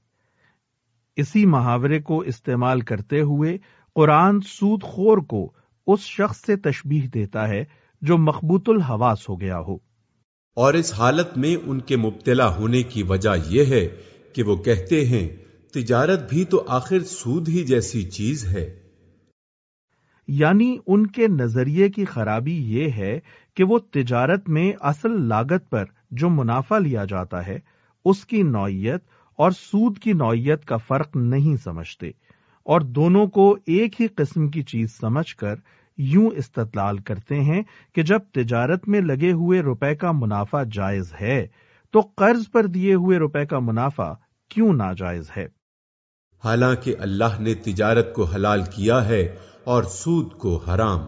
اسی محاورے کو استعمال کرتے ہوئے قرآن سود خور کو اس شخص سے تشبیح دیتا ہے جو مقبوط الحواس ہو گیا ہو۔ اور اس حالت میں ان کے مبتلا ہونے کی وجہ یہ ہے کہ وہ کہتے ہیں تجارت بھی تو آخر سود ہی جیسی چیز ہے۔ یعنی ان کے نظریے کی خرابی یہ ہے کہ وہ تجارت میں اصل لاگت پر جو منافع لیا جاتا ہے اس کی نوعیت اور سود کی نوعیت کا فرق نہیں سمجھتے۔ اور دونوں کو ایک ہی قسم کی چیز سمجھ کر یوں استدلال کرتے ہیں کہ جب تجارت میں لگے ہوئے روپے کا منافع جائز ہے، تو قرض پر دیے ہوئے روپے کا منافع کیوں ناجائز ہے؟ حالانکہ اللہ نے تجارت کو حلال کیا ہے اور سود کو حرام۔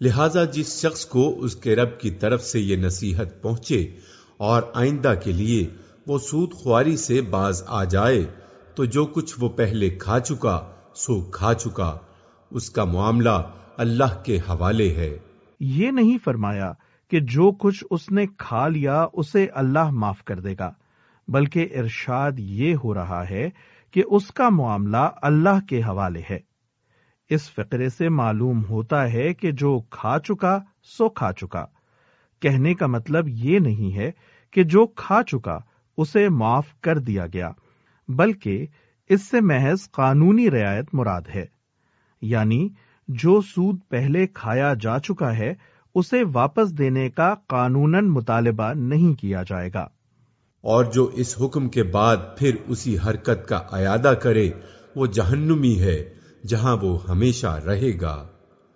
لہذا جس شخص کو اس کے رب کی طرف سے یہ نصیحت پہنچے اور آئندہ کے لیے وہ سود خواری سے باز آ جائے، تو جو کچھ وہ پہلے کھا چکا سو کھا چکا۔ اس کا معاملہ اللہ کے حوالے ہے۔ یہ نہیں فرمایا کہ جو کچھ اس نے کھا لیا اسے اللہ معاف کر دے گا، بلکہ ارشاد یہ ہو رہا ہے کہ اس کا معاملہ اللہ کے حوالے ہے۔ اس فقرے سے معلوم ہوتا ہے کہ جو کھا چکا سو کھا چکا۔ کہنے کا مطلب یہ نہیں ہے کہ جو کھا چکا اسے معاف کر دیا گیا، بلکہ اس سے محض قانونی رعایت مراد ہے۔ یعنی جو سود پہلے کھایا جا چکا ہے، اسے واپس دینے کا قانون مطالبہ نہیں کیا جائے گا۔ اور جو اس حکم کے بعد پھر اسی حرکت کا ایادہ کرے، وہ جہنمی ہے، جہاں وہ ہمیشہ رہے گا۔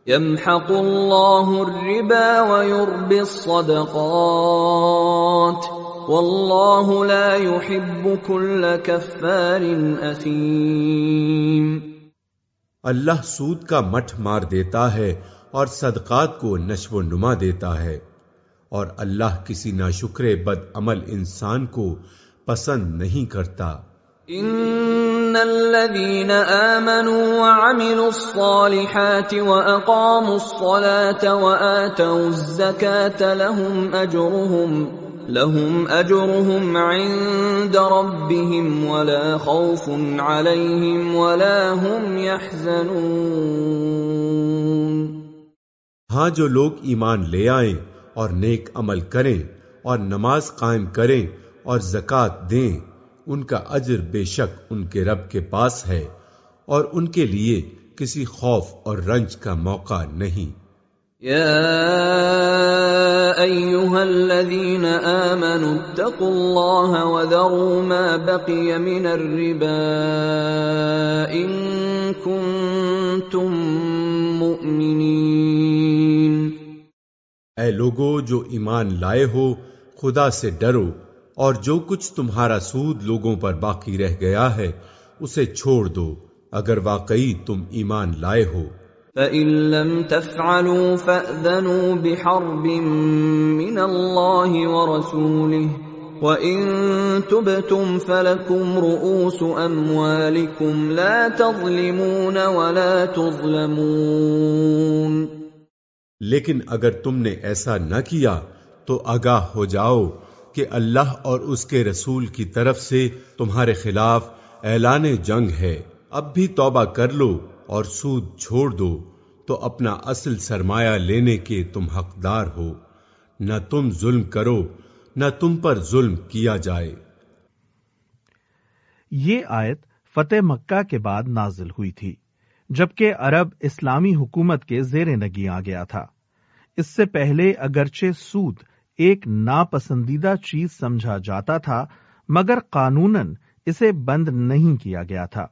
يمحق الله الربا ويربي الصدقات. والله لا يحب كل كفار اثيم اللہ سود کا مٹھ مار دیتا ہے اور صدقات کو نشو و نما دیتا ہے اور اللہ کسی ناشکر بد عمل انسان کو پسند نہیں کرتا۔ ان الذين آمنوا وعملوا الصالحات وأقاموا الصلاة وآتوا الزكاة لهم أجرهم لهم أجرهم عند ربهم ولا خوف عليهم ولا هم يحزنون ہاں جو لوگ ایمان لے آئیں اور نیک عمل کریں اور نماز قائم کریں اور زکوٰۃ دیں ان کا اجر بے شک ان کے رب کے پاس ہے اور ان کے لیے کسی خوف اور رنج کا موقع نہیں۔ اتقوا الله وذروا ما بقي من الربا كنتم مؤمنين اے لوگو جو ایمان لائے ہو خدا سے ڈرو۔ اور جو کچھ تمہارا سود لوگوں پر باقی رہ گیا ہے اسے چھوڑ دو۔ اگر واقعی تم ایمان لائے ہو۔ فَإِن لَّمْ تَفْعَلُوا فَأْذَنُوا بِحَرْبٍ مِّنَ اللَّهِ وَرَسُولِهِ وَإِن تُبْتُمْ فَلَكُمْ رُؤُوسُ أَمْوَالِكُمْ لَا تَظْلِمُونَ وَلَا تُظْلَمُونَ۔ لیکن اگر تم نے ایسا نہ کیا تو آگاہ ہو جاؤ۔ کہ اللہ اور اس کے رسول کی طرف سے تمہارے خلاف اعلان جنگ ہے۔ اب بھی توبہ کر لو اور سود چھوڑ دو تو اپنا اصل سرمایہ لینے کے تم حقدار ہو۔ نہ تم ظلم کرو، نہ تم پر ظلم کیا جائے۔ یہ آیت فتح مکہ کے بعد نازل ہوئی تھی، جبکہ عرب اسلامی حکومت کے زیر نگی آ گیا تھا۔ اس سے پہلے اگرچہ سود ایک ناپسندیدہ چیز سمجھا جاتا تھا، مگر قانون اسے بند نہیں کیا گیا تھا۔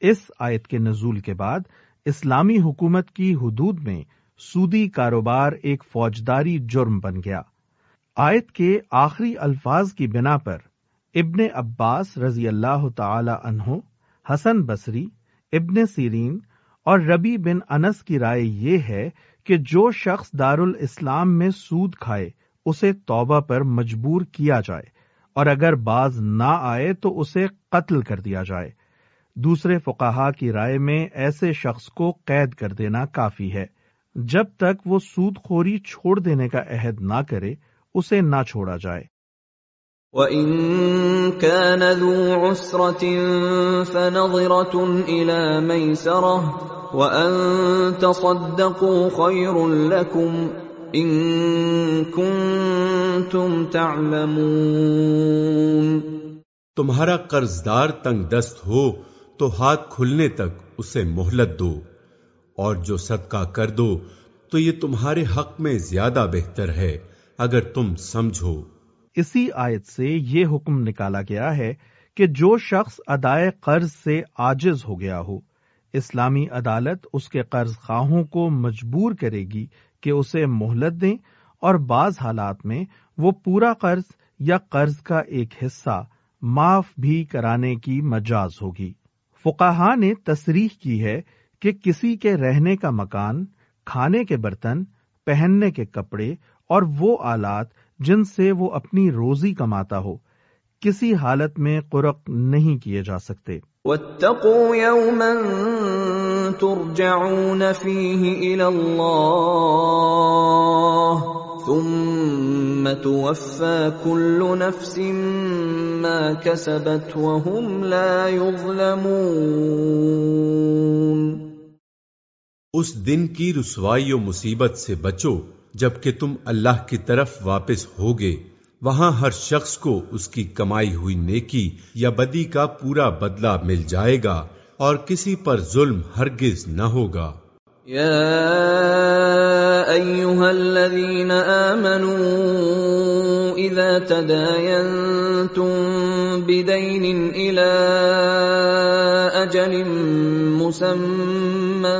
اس آیت کے نزول کے بعد اسلامی حکومت کی حدود میں سودی کاروبار ایک فوجداری جرم بن گیا۔ آیت کے آخری الفاظ کی بنا پر ابن عباس رضی اللہ تعالی عنہ، حسن بصری، ابن سیرین اور ربی بن انس کی رائے یہ ہے کہ جو شخص دار الاسلام میں سود کھائے اسے توبہ پر مجبور کیا جائے اور اگر باز نہ آئے تو اسے قتل کر دیا جائے۔ دوسرے فقہا کی رائے میں ایسے شخص کو قید کر دینا کافی ہے۔ جب تک وہ سود خوری چھوڑ دینے کا عہد نہ کرے، اسے نہ چھوڑا جائے۔ وَإِن كَانَ ذُو عُسْرَةٍ فَنَظِرَةٌ إِلَى مَيْسَرَةٍ وَأَن تَصَدَّقُوا خَيْرٌ لَكُمْ إِن كُنتُمْ تَعْلَمُونَ تمہارا قرضدار تنگ دست ہو تو ہاتھ کھلنے تک اسے مہلت دو اور جو صدقہ کر دو تو یہ تمہارے حق میں زیادہ بہتر ہے اگر تم سمجھو۔ اسی آیت سے یہ حکم نکالا گیا ہے کہ جو شخص ادائے قرض سے آجز ہو گیا ہو اسلامی عدالت اس کے قرض خواہوں کو مجبور کرے گی کہ اسے مہلت دیں اور بعض حالات میں وہ پورا قرض یا قرض کا ایک حصہ معاف بھی کرانے کی مجاز ہوگی۔ فقہا نے تصریح کی ہے کہ کسی کے رہنے کا مکان، کھانے کے برتن، پہننے کے کپڑے اور وہ آلات جن سے وہ اپنی روزی کماتا ہو، کسی حالت میں قرق نہیں کیے جا سکتے۔ واتقوا يوما ترجعون فيه الى الله ثم توفى كل نفس ما كسبت وهم لا يظلمون اس دن کی رسوائی و مصیبت سے بچو جبکہ تم اللہ کی طرف واپس ہوگے۔ وہاں ہر شخص کو اس کی کمائی ہوئی نیکی یا بدی کا پورا بدلہ مل جائے گا اور کسی پر ظلم ہرگز نہ ہوگا۔ يا ايها الذين امنوا اذا تداينتم بدين الى اجل مسمى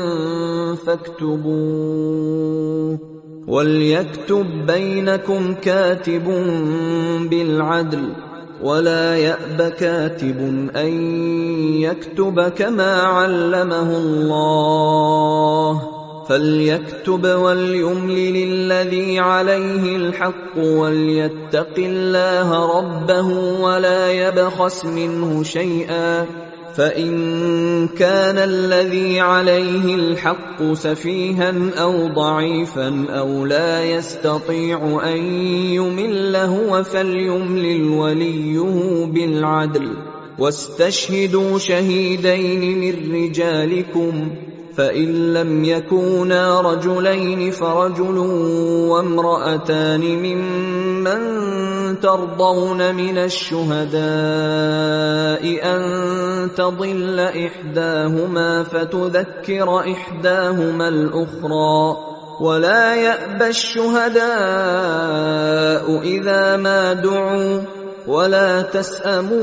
فاكتبوه وليكتب بينكم كاتب بالعدل ولا يأب كاتب أن يكتب كما علمه الله فليكتب وليملل الذي عليه الحق وليتق الله ربه ولا يبخس منه شيئا فإن كان الذي عليه الحق سفيها أو ضعيفا أو لا يستطيع أن يمل هو فليملل وليه بالعدل واستشهدوا شهيدين من رجالكم فإن لم يكونا رجلين فرجل وامرأتان ممن ترضون من الشهداء أن تضل إحداهما فتذكر إحداهما الأخرى ولا يأبى الشهداء إذا ما دعوا ولا تسأموا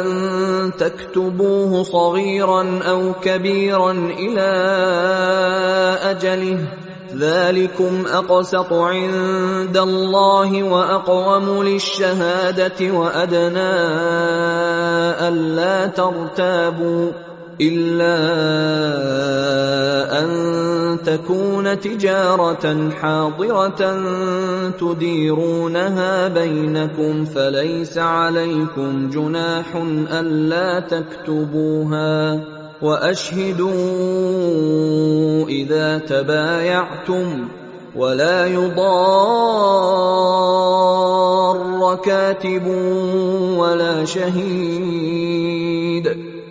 أن تكتبوه صغيرا أو كبيرا إلى أجله ذلكم اقسط عند الله واقوم للشهاده وادنى الا ترتابوا الا ان تكون تجاره حاضره تديرونها بينكم فليس عليكم جناح الا تكتبوها واشهدوا اذا تبايعتم ولا يضار كاتب ولا شهيد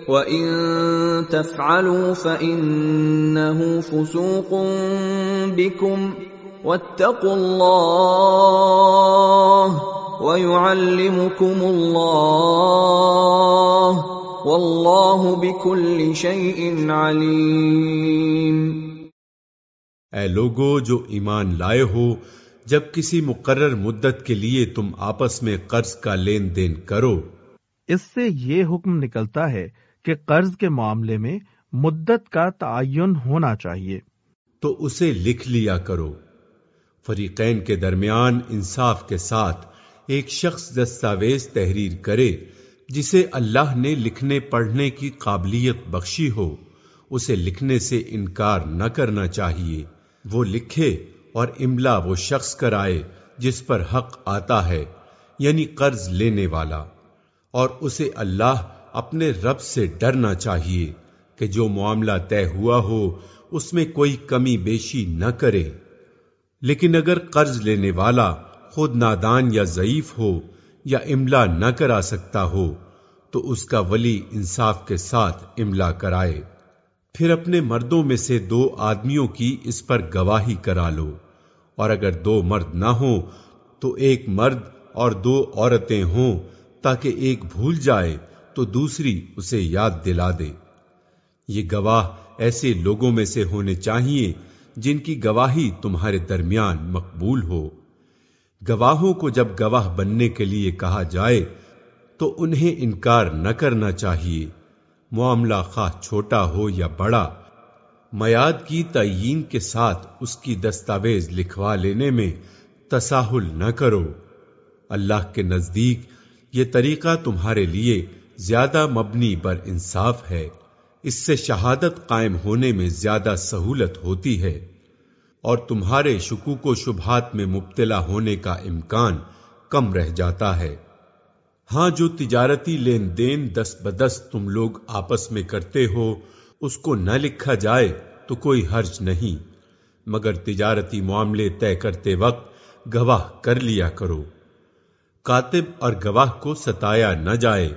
وان تفعلوا فانه فسوق بكم واتقوا الله ويعلمكم الله واللہ بكل شيء علیم۔ اے لوگو جو ایمان لائے ہو جب کسی مقرر مدت کے لیے تم آپس میں قرض کا لین دین کرو۔ اس سے یہ حکم نکلتا ہے کہ قرض کے معاملے میں مدت کا تعین ہونا چاہیے۔ تو اسے لکھ لیا کرو۔ فریقین کے درمیان انصاف کے ساتھ ایک شخص دستاویز تحریر کرے۔ جسے اللہ نے لکھنے پڑھنے کی قابلیت بخشی ہو، اسے لکھنے سے انکار نہ کرنا چاہیے۔ وہ لکھے اور املا وہ شخص کرائے جس پر حق آتا ہے یعنی قرض لینے والا۔ اور اسے اللہ اپنے رب سے ڈرنا چاہیے کہ جو معاملہ طے ہوا ہو، اس میں کوئی کمی بیشی نہ کرے۔ لیکن اگر قرض لینے والا خود نادان یا ضعیف ہو یا املا نہ کرا سکتا ہو تو اس کا ولی انصاف کے ساتھ املا کرائے۔ پھر اپنے مردوں میں سے دو آدمیوں کی اس پر گواہی کرا لو۔ اور اگر دو مرد نہ ہوں، تو ایک مرد اور دو عورتیں ہوں، تاکہ ایک بھول جائے تو دوسری اسے یاد دلا دے۔ یہ گواہ ایسے لوگوں میں سے ہونے چاہیے جن کی گواہی تمہارے درمیان مقبول ہو۔ گواہوں کو جب گواہ بننے کے لیے کہا جائے تو انہیں انکار نہ کرنا چاہیے۔ معاملہ خواہ چھوٹا ہو یا بڑا، میاد کی تعین کے ساتھ اس کی دستاویز لکھوا لینے میں تساہل نہ کرو۔ اللہ کے نزدیک یہ طریقہ تمہارے لیے زیادہ مبنی پر انصاف ہے۔ اس سے شہادت قائم ہونے میں زیادہ سہولت ہوتی ہے۔ اور تمہارے شکوک و شبہات میں مبتلا ہونے کا امکان کم رہ جاتا ہے۔ ہاں جو تجارتی لین دین دس بدس تم لوگ آپس میں کرتے ہو، اس کو نہ لکھا جائے تو کوئی حرج نہیں، مگر تجارتی معاملے طے کرتے وقت گواہ کر لیا کرو۔ کاتب اور گواہ کو ستایا نہ جائے،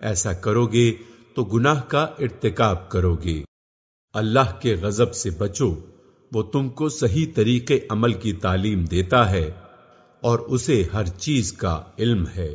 ایسا کرو گے تو گناہ کا ارتکاب کرو گے۔ اللہ کے غضب سے بچو، وہ تم کو صحیح طریقے عمل کی تعلیم دیتا ہے اور اسے ہر چیز کا علم ہے۔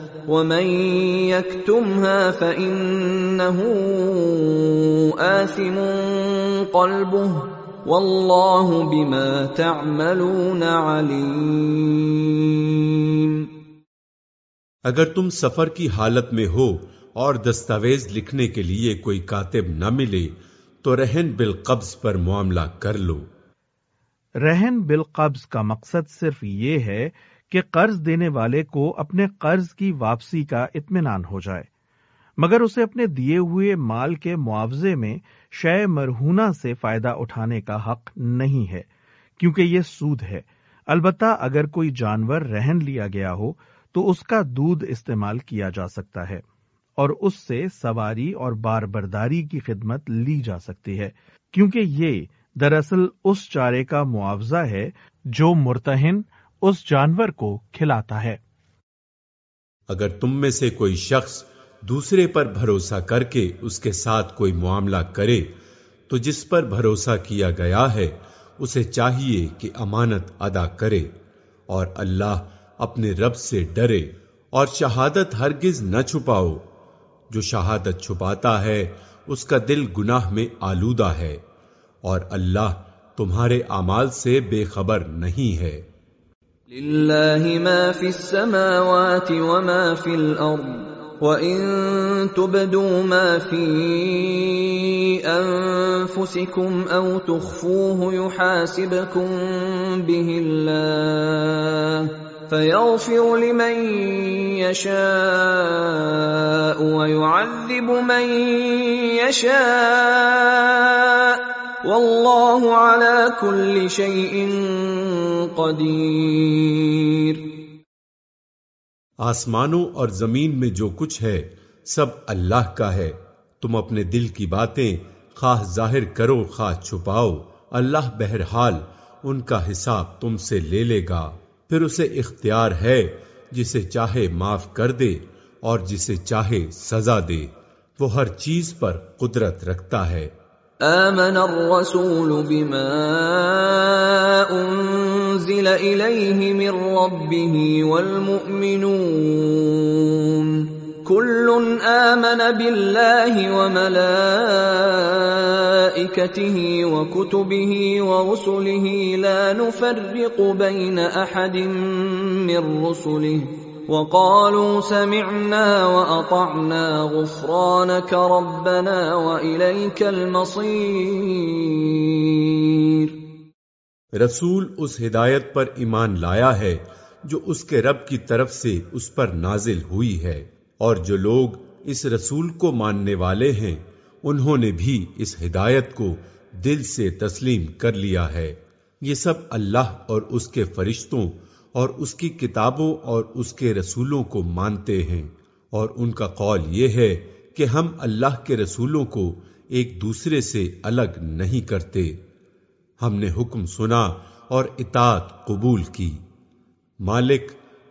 ومن يكتمها فإنه آثم قلبه والله بما تعملون عليم اگر تم سفر کی حالت میں ہو اور دستاویز لکھنے کے لیے کوئی کاتب نہ ملے تو رہن بالقبض پر معاملہ کر لو۔ رہن بالقبض کا مقصد صرف یہ ہے کہ قرض دینے والے کو اپنے قرض کی واپسی کا اطمینان ہو جائے۔ مگر اسے اپنے دیے ہوئے مال کے معاوضے میں شے مرہونہ سے فائدہ اٹھانے کا حق نہیں ہے، کیونکہ یہ سود ہے۔ البتہ اگر کوئی جانور رہن لیا گیا ہو، تو اس کا دودھ استعمال کیا جا سکتا ہے، اور اس سے سواری اور بار برداری کی خدمت لی جا سکتی ہے۔ کیونکہ یہ دراصل اس چارے کا معاوضہ ہے جو مرتہن اس جانور کو کھلاتا ہے۔ اگر تم میں سے کوئی شخص دوسرے پر بھروسہ کر کے اس کے ساتھ کوئی معاملہ کرے، تو جس پر بھروسہ کیا گیا ہے، اسے چاہیے کہ امانت ادا کرے اور اللہ اپنے رب سے ڈرے اور شہادت ہرگز نہ چھپاؤ۔ جو شہادت چھپاتا ہے، اس کا دل گناہ میں آلودہ ہے اور اللہ تمہارے اعمال سے بے خبر نہیں ہے۔ لله ما في السماوات وما في الأرض وإن تبدوا ما في أنفسكم أو تخفوه يحاسبكم به الله فيغفر لمن يشاء ويعذب من يشاء والله على كل شيء قدير آسمانوں اور زمین میں جو کچھ ہے، سب اللہ کا ہے۔ تم اپنے دل کی باتیں خواہ ظاہر کرو، خواہ چھپاؤ۔ اللہ بہرحال ان کا حساب تم سے لے لے گا۔ پھر اسے اختیار ہے جسے چاہے معاف کر دے اور جسے چاہے سزا دے۔ وہ ہر چیز پر قدرت رکھتا ہے۔ آمن الرسول بما انزل الیہ من ربه والمؤمنون. كل آمن بالله وملائكته وكتبه ورسله. لا نفرق بين أحد من رسله. وقالوا سمعنا وأطعنا غفرانك ربنا وإليك المصير. رسول اس ہدایت پر ایمان لایا ہے جو اس کے رب کی طرف سے اس پر نازل ہوئی ہے، اور جو لوگ اس رسول کو ماننے والے ہیں، انہوں نے بھی اس ہدایت کو دل سے تسلیم کر لیا ہے۔ یہ سب اللہ اور اس کے فرشتوں اور اس کی کتابوں اور اس کے رسولوں کو مانتے ہیں۔ اور ان کا قول یہ ہے کہ ہم اللہ کے رسولوں کو ایک دوسرے سے الگ نہیں کرتے۔ ہم نے حکم سنا اور اطاعت قبول کی۔ مالک،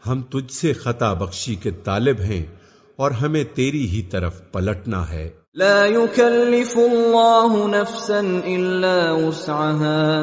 ہم تجھ سے خطا بخشی کے طالب ہیں اور ہمیں تیری ہی طرف پلٹنا ہے۔ لا يكلف الله نفسا الا وسعها۔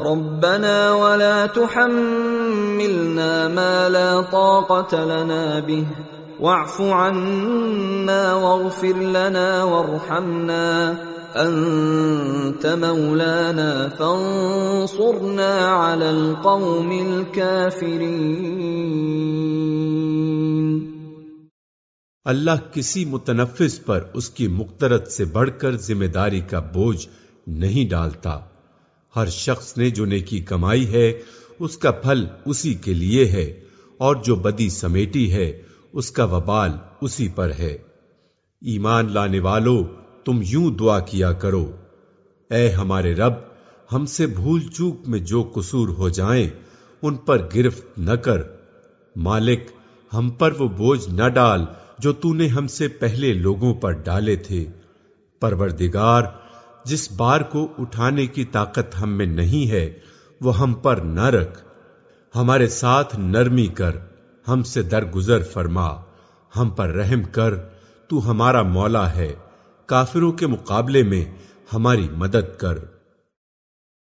ربنا ولا تحملنا ما لا طاقه لنا به. واعف عنا واغفر لنا وارحمنا. انت مولانا فانصرنا على القوم الكافرين. اللہ کسی متنفس پر اس کی مقترت سے بڑھ کر ذمہ داری کا بوجھ نہیں ڈالتا۔ ہر شخص نے جو نیکی کمائی ہے، اس کا پھل اسی کے لیے ہے، اور جو بدی سمیٹی ہے، اس کا وبال اسی پر ہے۔ ایمان لانے والوں تم یوں دعا کیا کرو۔ اے ہمارے رب، ہم سے بھول چوک میں جو قصور ہو جائیں، ان پر گرفت نہ کر۔ مالک، ہم پر وہ بوجھ نہ ڈال جو تو نے ہم سے پہلے لوگوں پر ڈالے تھے۔ پروردگار جس بار کو اٹھانے کی طاقت ہم میں نہیں ہے، وہ ہم پر نہ رکھ۔ ہمارے ساتھ نرمی کر، ہم سے درگزر فرما۔ ہم پر رحم کر، تو ہمارا مولا ہے۔ کافروں کے مقابلے میں ہماری مدد کر۔